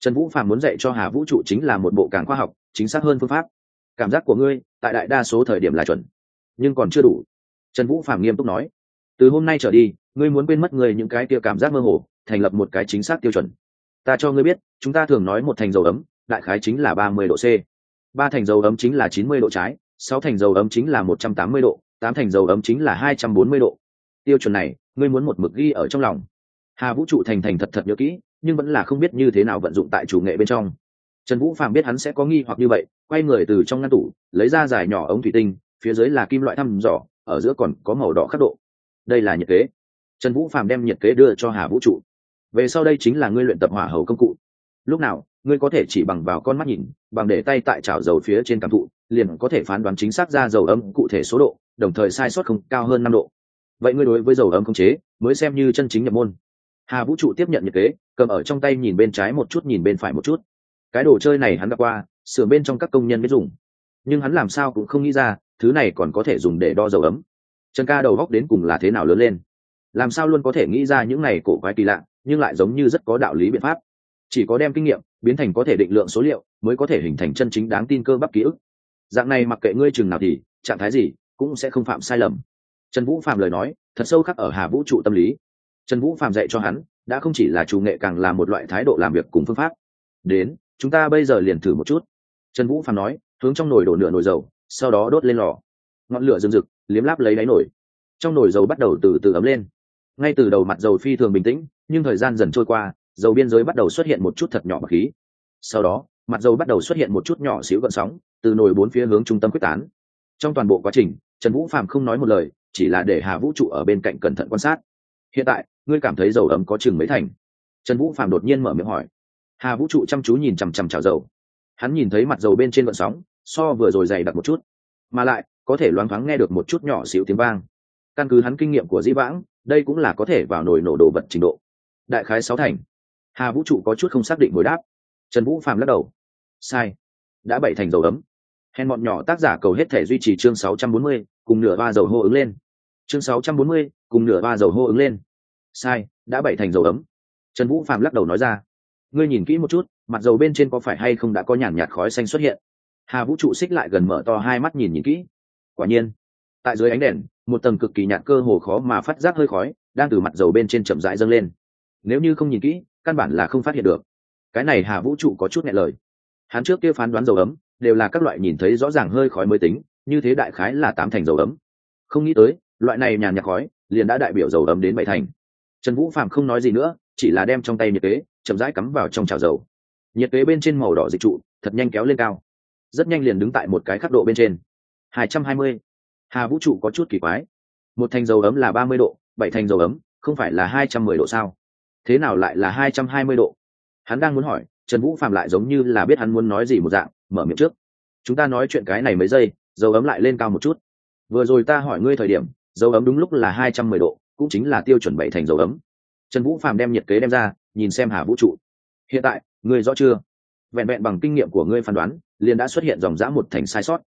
Trần vũ phạm muốn dạy cho hà vũ trụ chính là một bộ càng khoa học, chính xác hơn phương pháp. Cảm giác của ngươi, tại đại đa số thời điểm là chuẩn, nhưng còn chưa đủ. Trần vũ phạm nghiêm túc nói từ hôm nay trở đi, ngươi muốn quên mất người những cái kia cảm giác mơ hồ, thành lập một cái chính xác tiêu chuẩn. Ta cho ngươi biết, chúng ta thường nói một thành dầu ấm, đại khái chính là ba mươi độ c. Ba thành dầu ấm chính là chín mươi độ trái, sáu thành dầu ấm chính là một trăm tám mươi độ, tám thành dầu ấm chính là hai trăm bốn mươi độ. Tiêu chuẩn này, ngươi muốn một mực ghi ở trong lòng. Hà vũ trụ thành thành thật thật nhớ kỹ, nhưng vẫn là không biết như thế nào vận dụng tại chủ nghệ bên trong. Trần vũ phạm biết hắn sẽ có nghi hoặc như vậy, quay người từ trong ngăn tủ, lấy ra dài nhỏ ống thủy tinh, phía dưới là kim loại thăm dò, ở giữa còn có màu đỏ khắc độ đây là nhiệt kế. Trần vũ phạm đem nhiệt kế đưa cho hà vũ trụ. Về sau đây chính là ngươi luyện tập hỏa hầu công cụ. Lúc nào, ngươi có thể chỉ bằng vào con mắt nhìn, bằng để tay tại chảo dầu phía trên cảm thụ, liền có thể phán đoán chính xác ra dầu ấm cụ thể số độ, đồng thời sai sót không cao hơn năm độ. Vậy ngươi đối với dầu ấm không chế, mới xem như chân chính nhập môn. Hà vũ trụ tiếp nhận nhiệt kế, cầm ở trong tay nhìn bên trái một chút, nhìn bên phải một chút. Cái đồ chơi này hắn gặp qua sửa bên trong các công nhân biết dùng. Nhưng hắn làm sao cũng không nghĩ ra, thứ này còn có thể dùng để đo dầu ấm trần ca đầu góc đến cùng là thế nào lớn lên? Làm sao luôn có thể nghĩ ra những này cổ quái kỳ lạ, nhưng lại giống như rất có đạo lý biện pháp. Chỉ có đem kinh nghiệm biến thành có thể định lượng số liệu, mới có thể hình thành chân chính đáng tin cơ bắp ký ức. Dạng này mặc kệ ngươi chừng nào thì, trạng thái gì, cũng sẽ không phạm sai lầm. Trần vũ phạm lời nói, thật sâu khắc ở hà vũ trụ tâm lý. Trần vũ phạm dạy cho hắn, đã không chỉ là chủ nghệ càng là một loại thái độ làm việc cùng phương pháp. Đến, chúng ta bây giờ liền thử một chút. Trần vũ phạm nói, hướng trong nồi đổ nửa nồi dầu, sau đó đốt lên lò. Ngọn lửa rừng rực liếm láp lấy đáy nồi. Trong nồi dầu bắt đầu từ từ ấm lên. Ngay từ đầu mặt dầu phi thường bình tĩnh, nhưng thời gian dần trôi qua, dầu biên giới bắt đầu xuất hiện một chút thật nhỏ bậc khí. Sau đó, mặt dầu bắt đầu xuất hiện một chút nhỏ xíu gợn sóng, từ nồi bốn phía hướng trung tâm quyết tán. Trong toàn bộ quá trình, trần vũ phạm không nói một lời, chỉ là để hà vũ trụ ở bên cạnh cẩn thận quan sát. Hiện tại, ngươi cảm thấy dầu ấm có chừng mấy thành? Trần vũ phạm đột nhiên mở miệng hỏi. Hà vũ trụ chăm chú nhìn chằm chằm chảo dầu. Hắn nhìn thấy mặt dầu bên trên vận sóng, so vừa rồi dày đặc một chút. Mà lại có thể loáng thoáng nghe được một chút nhỏ xíu tiếng vang. Căn cứ hắn kinh nghiệm của dĩ vãng, đây cũng là có thể vào nồi nổ đồ vật trình độ. Đại khái sáu thành. Hà vũ trụ có chút không xác định hồi đáp. Trần vũ phạm lắc đầu. Sai. Đã bảy thành dầu ấm. Hèn bọn nhỏ tác giả cầu hết thể duy trì chương sáu trăm bốn mươi, cùng nửa ba dầu hô ứng lên. Chương sáu trăm bốn mươi, cùng nửa ba dầu hô ứng lên. Sai, đã bảy thành dầu ấm. Trần vũ phạm lắc đầu nói ra. Ngươi nhìn kỹ một chút, mặt dầu bên trên có phải hay không đã có nhàn nhạt khói xanh xuất hiện? Hà vũ trụ xích lại gần mở to hai mắt nhìn nhìn kỹ quả nhiên, tại dưới ánh đèn, một tầng cực kỳ nhạt cơ hồ khó mà phát giác hơi khói đang từ mặt dầu bên trên chậm rãi dâng lên. Nếu như không nhìn kỹ, căn bản là không phát hiện được. Cái này hà vũ trụ có chút nhẹ lời. Hắn trước kia phán đoán dầu ấm đều là các loại nhìn thấy rõ ràng hơi khói mới tính, như thế đại khái là tám thành dầu ấm. Không nghĩ tới, loại này nhàn nhạt khói liền đã đại biểu dầu ấm đến bảy thành. Trần vũ phạm không nói gì nữa, chỉ là đem trong tay nhiệt kế chậm rãi cắm vào trong chảo dầu. Nhiệt kế bên trên màu đỏ dịch trụ, thật nhanh kéo lên cao. Rất nhanh liền đứng tại một cái khắc độ bên trên hai trăm hai mươi. Hà vũ trụ có chút kỳ quái. Một thành dầu ấm là ba mươi độ, bảy thành dầu ấm, không phải là hai trăm mười độ sao? Thế nào lại là hai trăm hai mươi độ? Hắn đang muốn hỏi, trần vũ phạm lại giống như là biết hắn muốn nói gì một dạng, mở miệng trước. Chúng ta nói chuyện cái này mấy giây, dầu ấm lại lên cao một chút. Vừa rồi ta hỏi ngươi thời điểm, dầu ấm đúng lúc là hai trăm mười độ, cũng chính là tiêu chuẩn bảy thành dầu ấm. Trần vũ phạm đem nhiệt kế đem ra, nhìn xem hà vũ trụ. Hiện tại, ngươi rõ chưa? Vẹn vẹn bằng kinh nghiệm của ngươi phán đoán, liền đã xuất hiện dòng dã một thành sai sót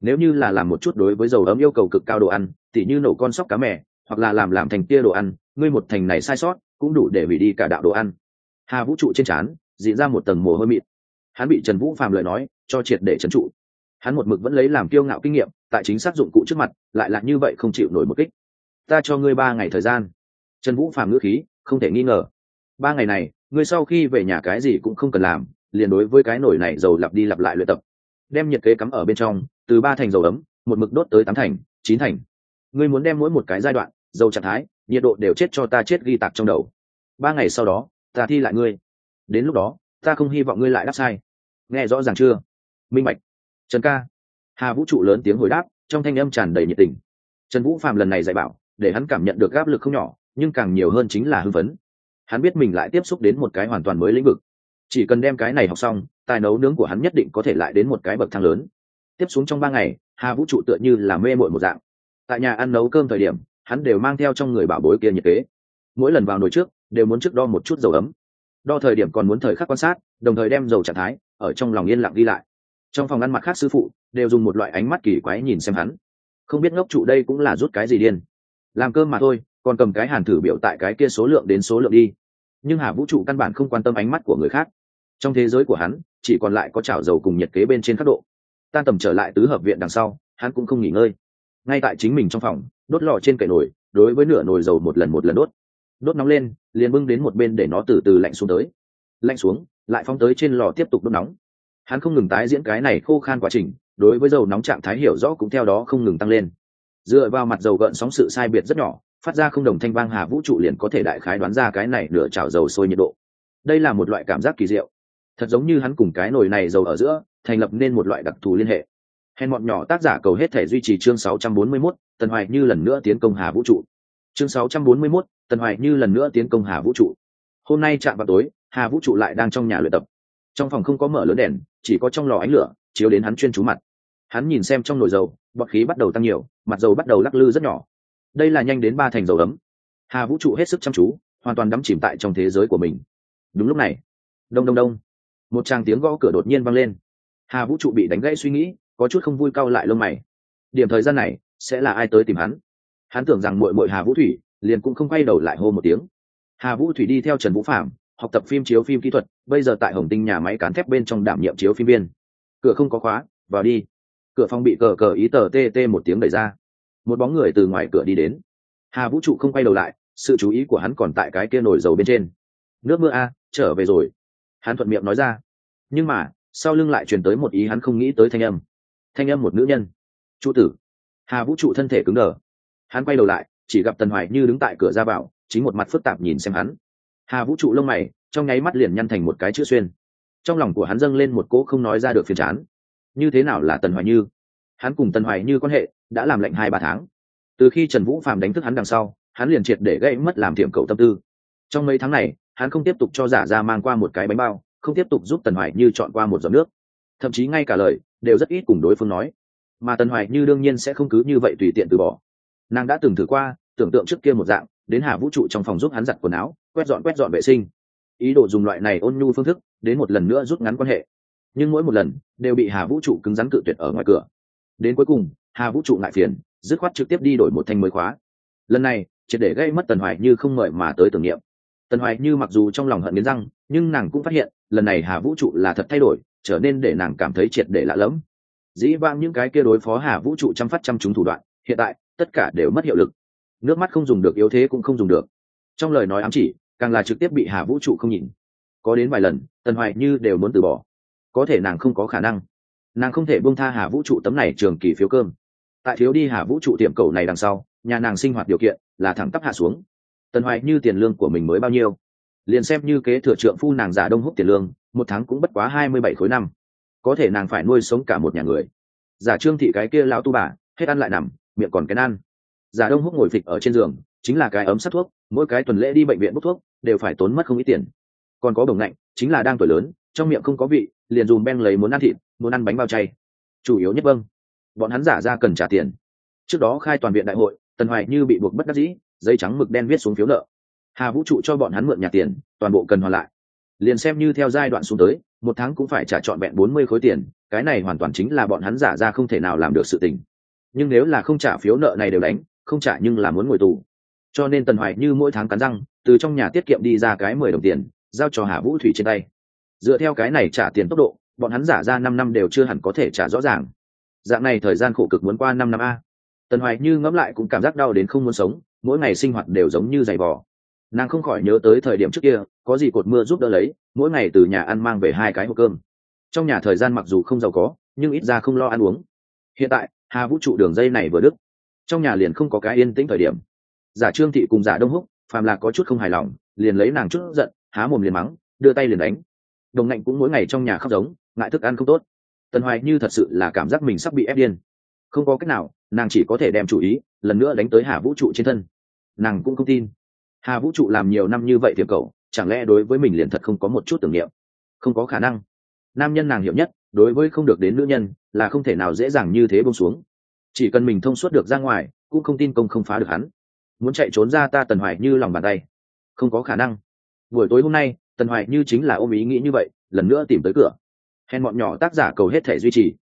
nếu như là làm một chút đối với dầu ấm yêu cầu cực cao đồ ăn, tỉ như nổ con sóc cá mè, hoặc là làm làm thành tia đồ ăn, ngươi một thành này sai sót, cũng đủ để hủy đi cả đạo đồ ăn. Hà vũ trụ trên trán, diễn ra một tầng mồ hôi mịt hắn bị trần vũ phàm lời nói, cho triệt để trấn trụ. Hắn một mực vẫn lấy làm kiêu ngạo kinh nghiệm, tại chính xác dụng cụ trước mặt, lại là như vậy không chịu nổi một kích. Ta cho ngươi ba ngày thời gian. Trần vũ phàm ngữ khí, không thể nghi ngờ. Ba ngày này, ngươi sau khi về nhà cái gì cũng không cần làm, liền đối với cái nổi này dầu lặp đi lặp lại luyện tập. Đem nhiệt kế cắm ở bên trong từ ba thành dầu ấm, một mực đốt tới tám thành, chín thành. Ngươi muốn đem mỗi một cái giai đoạn, dầu trạng thái, nhiệt độ đều chết cho ta chết ghi tạc trong đầu. Ba ngày sau đó, ta thi lại ngươi. Đến lúc đó, ta không hy vọng ngươi lại đáp sai. Nghe rõ ràng chưa? Minh bạch. Trần ca. Hà vũ trụ lớn tiếng hồi đáp, trong thanh âm tràn đầy nhiệt tình. Trần vũ phạm lần này dạy bảo, để hắn cảm nhận được áp lực không nhỏ, nhưng càng nhiều hơn chính là hưng phấn. Hắn biết mình lại tiếp xúc đến một cái hoàn toàn mới lĩnh vực. Chỉ cần đem cái này học xong, tài nấu nướng của hắn nhất định có thể lại đến một cái bậc thang lớn tiếp xuống trong ba ngày, hà vũ trụ tựa như là mê mội một dạng. Tại nhà ăn nấu cơm thời điểm, hắn đều mang theo trong người bảo bối kia nhiệt kế. Mỗi lần vào nồi trước, đều muốn trước đo một chút dầu ấm. Đo thời điểm còn muốn thời khắc quan sát, đồng thời đem dầu trạng thái, ở trong lòng yên lặng đi lại. Trong phòng ăn mặt khác sư phụ, đều dùng một loại ánh mắt kỳ quái nhìn xem hắn. Không biết ngốc trụ đây cũng là rút cái gì điên. Làm cơm mà thôi, còn cầm cái hàn thử biểu tại cái kia số lượng đến số lượng đi. Nhưng hà vũ trụ căn bản không quan tâm ánh mắt của người khác. Trong thế giới của hắn, chỉ còn lại có chảo dầu cùng nhiệt kế bên trên các độ tan tầm trở lại tứ hợp viện đằng sau, hắn cũng không nghỉ ngơi. Ngay tại chính mình trong phòng, đốt lò trên cậy nồi, đối với nửa nồi dầu một lần một lần đốt. Đốt nóng lên, liền bưng đến một bên để nó từ từ lạnh xuống tới. Lạnh xuống, lại phóng tới trên lò tiếp tục đốt nóng. Hắn không ngừng tái diễn cái này khô khan quá trình, đối với dầu nóng trạng thái hiểu rõ cũng theo đó không ngừng tăng lên. Dựa vào mặt dầu gợn sóng sự sai biệt rất nhỏ, phát ra không đồng thanh vang hà vũ trụ liền có thể đại khái đoán ra cái này nửa chảo dầu sôi nhiệt độ. Đây là một loại cảm giác kỳ diệu thật giống như hắn cùng cái nồi này dầu ở giữa thành lập nên một loại đặc thù liên hệ. Hèn bọn nhỏ tác giả cầu hết thể duy trì chương 641, tần hoài như lần nữa tiến công hà vũ trụ. Chương 641, tần hoài như lần nữa tiến công hà vũ trụ. Hôm nay chạm vào tối hà vũ trụ lại đang trong nhà luyện tập. Trong phòng không có mở lớn đèn chỉ có trong lò ánh lửa chiếu đến hắn chuyên chú mặt. Hắn nhìn xem trong nồi dầu bọt khí bắt đầu tăng nhiều mặt dầu bắt đầu lắc lư rất nhỏ. Đây là nhanh đến ba thành dầu ấm. Hà vũ trụ hết sức chăm chú hoàn toàn đắm chìm tại trong thế giới của mình. Đúng lúc này đông đông đông một tràng tiếng gõ cửa đột nhiên vang lên. Hà vũ trụ bị đánh gãy suy nghĩ, có chút không vui cau lại lông mày. Điểm thời gian này, sẽ là ai tới tìm hắn? Hắn tưởng rằng mội mội hà vũ thủy liền cũng không quay đầu lại hô một tiếng. Hà vũ thủy đi theo trần vũ phạm học tập phim chiếu phim kỹ thuật, bây giờ tại hồng tinh nhà máy cán thép bên trong đảm nhiệm chiếu phim viên. Cửa không có khóa, vào đi. Cửa phòng bị cờ cờ ý tờ tê tê một tiếng đẩy ra. Một bóng người từ ngoài cửa đi đến. Hà vũ trụ không quay đầu lại, sự chú ý của hắn còn tại cái kia nổi dầu bên trên. Nước mưa a, trở về rồi hắn thuận miệng nói ra. Nhưng mà, sau lưng lại truyền tới một ý hắn không nghĩ tới thanh âm. Thanh âm một nữ nhân. Trụ tử. Hà vũ trụ thân thể cứng đờ. Hắn quay đầu lại, chỉ gặp tần hoài như đứng tại cửa ra vào, chính một mặt phức tạp nhìn xem hắn. Hà vũ trụ lông mày, trong nháy mắt liền nhăn thành một cái chữ xuyên. Trong lòng của hắn dâng lên một cỗ không nói ra được phiền chán. Như thế nào là tần hoài như? Hắn cùng tần hoài như quan hệ đã làm lệnh hai ba tháng. Từ khi trần vũ phạm đánh thức hắn đằng sau, hắn liền triệt để gây mất làm thiệm cậu tâm tư. Trong mấy tháng này hắn không tiếp tục cho giả ra mang qua một cái bánh bao, không tiếp tục giúp tần hoài như chọn qua một giọt nước. Thậm chí ngay cả lời, đều rất ít cùng đối phương nói. Mà tần hoài như đương nhiên sẽ không cứ như vậy tùy tiện từ bỏ. Nàng đã từng thử qua, tưởng tượng trước kia một dạng, đến hà vũ trụ trong phòng giúp hắn giặt quần áo, quét dọn quét dọn vệ sinh. Ý đồ dùng loại này ôn nhu phương thức, đến một lần nữa rút ngắn quan hệ. Nhưng mỗi một lần, đều bị hà vũ trụ cứng rắn cự tuyệt ở ngoài cửa. Đến cuối cùng, hà vũ trụ ngại phiền, dứt khoát trực tiếp đi đổi một thanh mới khóa. Lần này chỉ để gây mất tần hoài như không mời mà tới tưởng niệm tần hoài như mặc dù trong lòng hận nghiến răng, nhưng nàng cũng phát hiện, lần này hà vũ trụ là thật thay đổi, trở nên để nàng cảm thấy triệt để lạ lẫm. Dĩ vãng những cái kia đối phó hà vũ trụ chăm phát chăm chúng thủ đoạn, hiện tại, tất cả đều mất hiệu lực. Nước mắt không dùng được, yếu thế cũng không dùng được. Trong lời nói ám chỉ, càng là trực tiếp bị hà vũ trụ không nhìn. Có đến vài lần, tần hoài như đều muốn từ bỏ. Có thể nàng không có khả năng. Nàng không thể buông tha hà vũ trụ tấm này trường kỳ phiếu cơm. Tại thiếu đi hà vũ trụ tiệm cầu này đằng sau, nhà nàng sinh hoạt điều kiện là thẳng tắp hạ xuống tần hoài như tiền lương của mình mới bao nhiêu? Liền xem như kế thừa trượng phu nàng giả đông húc tiền lương, một tháng cũng bất quá hai mươi bảy khối năm. Có thể nàng phải nuôi sống cả một nhà người. Giả trương thị cái kia lão tu bà, hết ăn lại nằm, miệng còn cái ăn giả đông húc ngồi phịch ở trên giường, chính là cái ấm sắt thuốc, mỗi cái tuần lễ đi bệnh viện bốc thuốc, đều phải tốn mất không ít tiền. Còn có bồng lạnh, chính là đang tuổi lớn, trong miệng không có vị, liền dùm ben lấy muốn ăn thịt, muốn ăn bánh bao chay. Chủ yếu nhất vâng. Bọn hắn giả ra cần trả tiền. Trước đó khai toàn viện đại hội, tần hoài như bị buộc bất đắc dĩ giấy trắng mực đen viết xuống phiếu nợ. Hà vũ trụ cho bọn hắn mượn nhà tiền, toàn bộ cần hoàn lại. Liền xem như theo giai đoạn xuống tới, một tháng cũng phải trả trọn vẹn bốn mươi khối tiền, cái này hoàn toàn chính là bọn hắn giả ra không thể nào làm được sự tình. Nhưng nếu là không trả phiếu nợ này đều đánh, không trả nhưng là muốn ngồi tù. Cho nên tần hoài như mỗi tháng cắn răng, từ trong nhà tiết kiệm đi ra cái mười đồng tiền, giao cho hà vũ thủy trên tay. Dựa theo cái này trả tiền tốc độ, bọn hắn giả ra năm năm đều chưa hẳn có thể trả rõ ràng. Dạng này thời gian khổ cực muốn qua năm năm a. Tần hoài như ngẫm lại cũng cảm giác đau đến không muốn sống mỗi ngày sinh hoạt đều giống như giày vò. Nàng không khỏi nhớ tới thời điểm trước kia, có gì cột mưa giúp đỡ lấy, mỗi ngày từ nhà ăn mang về hai cái hộp cơm. Trong nhà thời gian mặc dù không giàu có, nhưng ít ra không lo ăn uống. Hiện tại, hà vũ trụ đường dây này vừa đứt. Trong nhà liền không có cái yên tĩnh thời điểm. Giả trương thị cùng giả đông húc, phàm là có chút không hài lòng, liền lấy nàng chút giận, há mồm liền mắng, đưa tay liền đánh. Đồng ngạnh cũng mỗi ngày trong nhà khóc giống, ngại thức ăn không tốt. Tần hoài như thật sự là cảm giác mình sắp bị ép điên không có cách nào, nàng chỉ có thể đem chủ ý, lần nữa đánh tới hà vũ trụ trên thân. Nàng cũng không tin. Hà vũ trụ làm nhiều năm như vậy tiệm cậu chẳng lẽ đối với mình liền thật không có một chút tưởng niệm? Không có khả năng. Nam nhân nàng hiểu nhất, đối với không được đến nữ nhân, là không thể nào dễ dàng như thế bông xuống. Chỉ cần mình thông suốt được ra ngoài, cũng không tin công không phá được hắn. Muốn chạy trốn ra ta tần hoài như lòng bàn tay. Không có khả năng. Buổi tối hôm nay, tần hoài như chính là ôm ý nghĩ như vậy, lần nữa tìm tới cửa. Hèn bọn nhỏ tác giả cầu hết thể duy trì.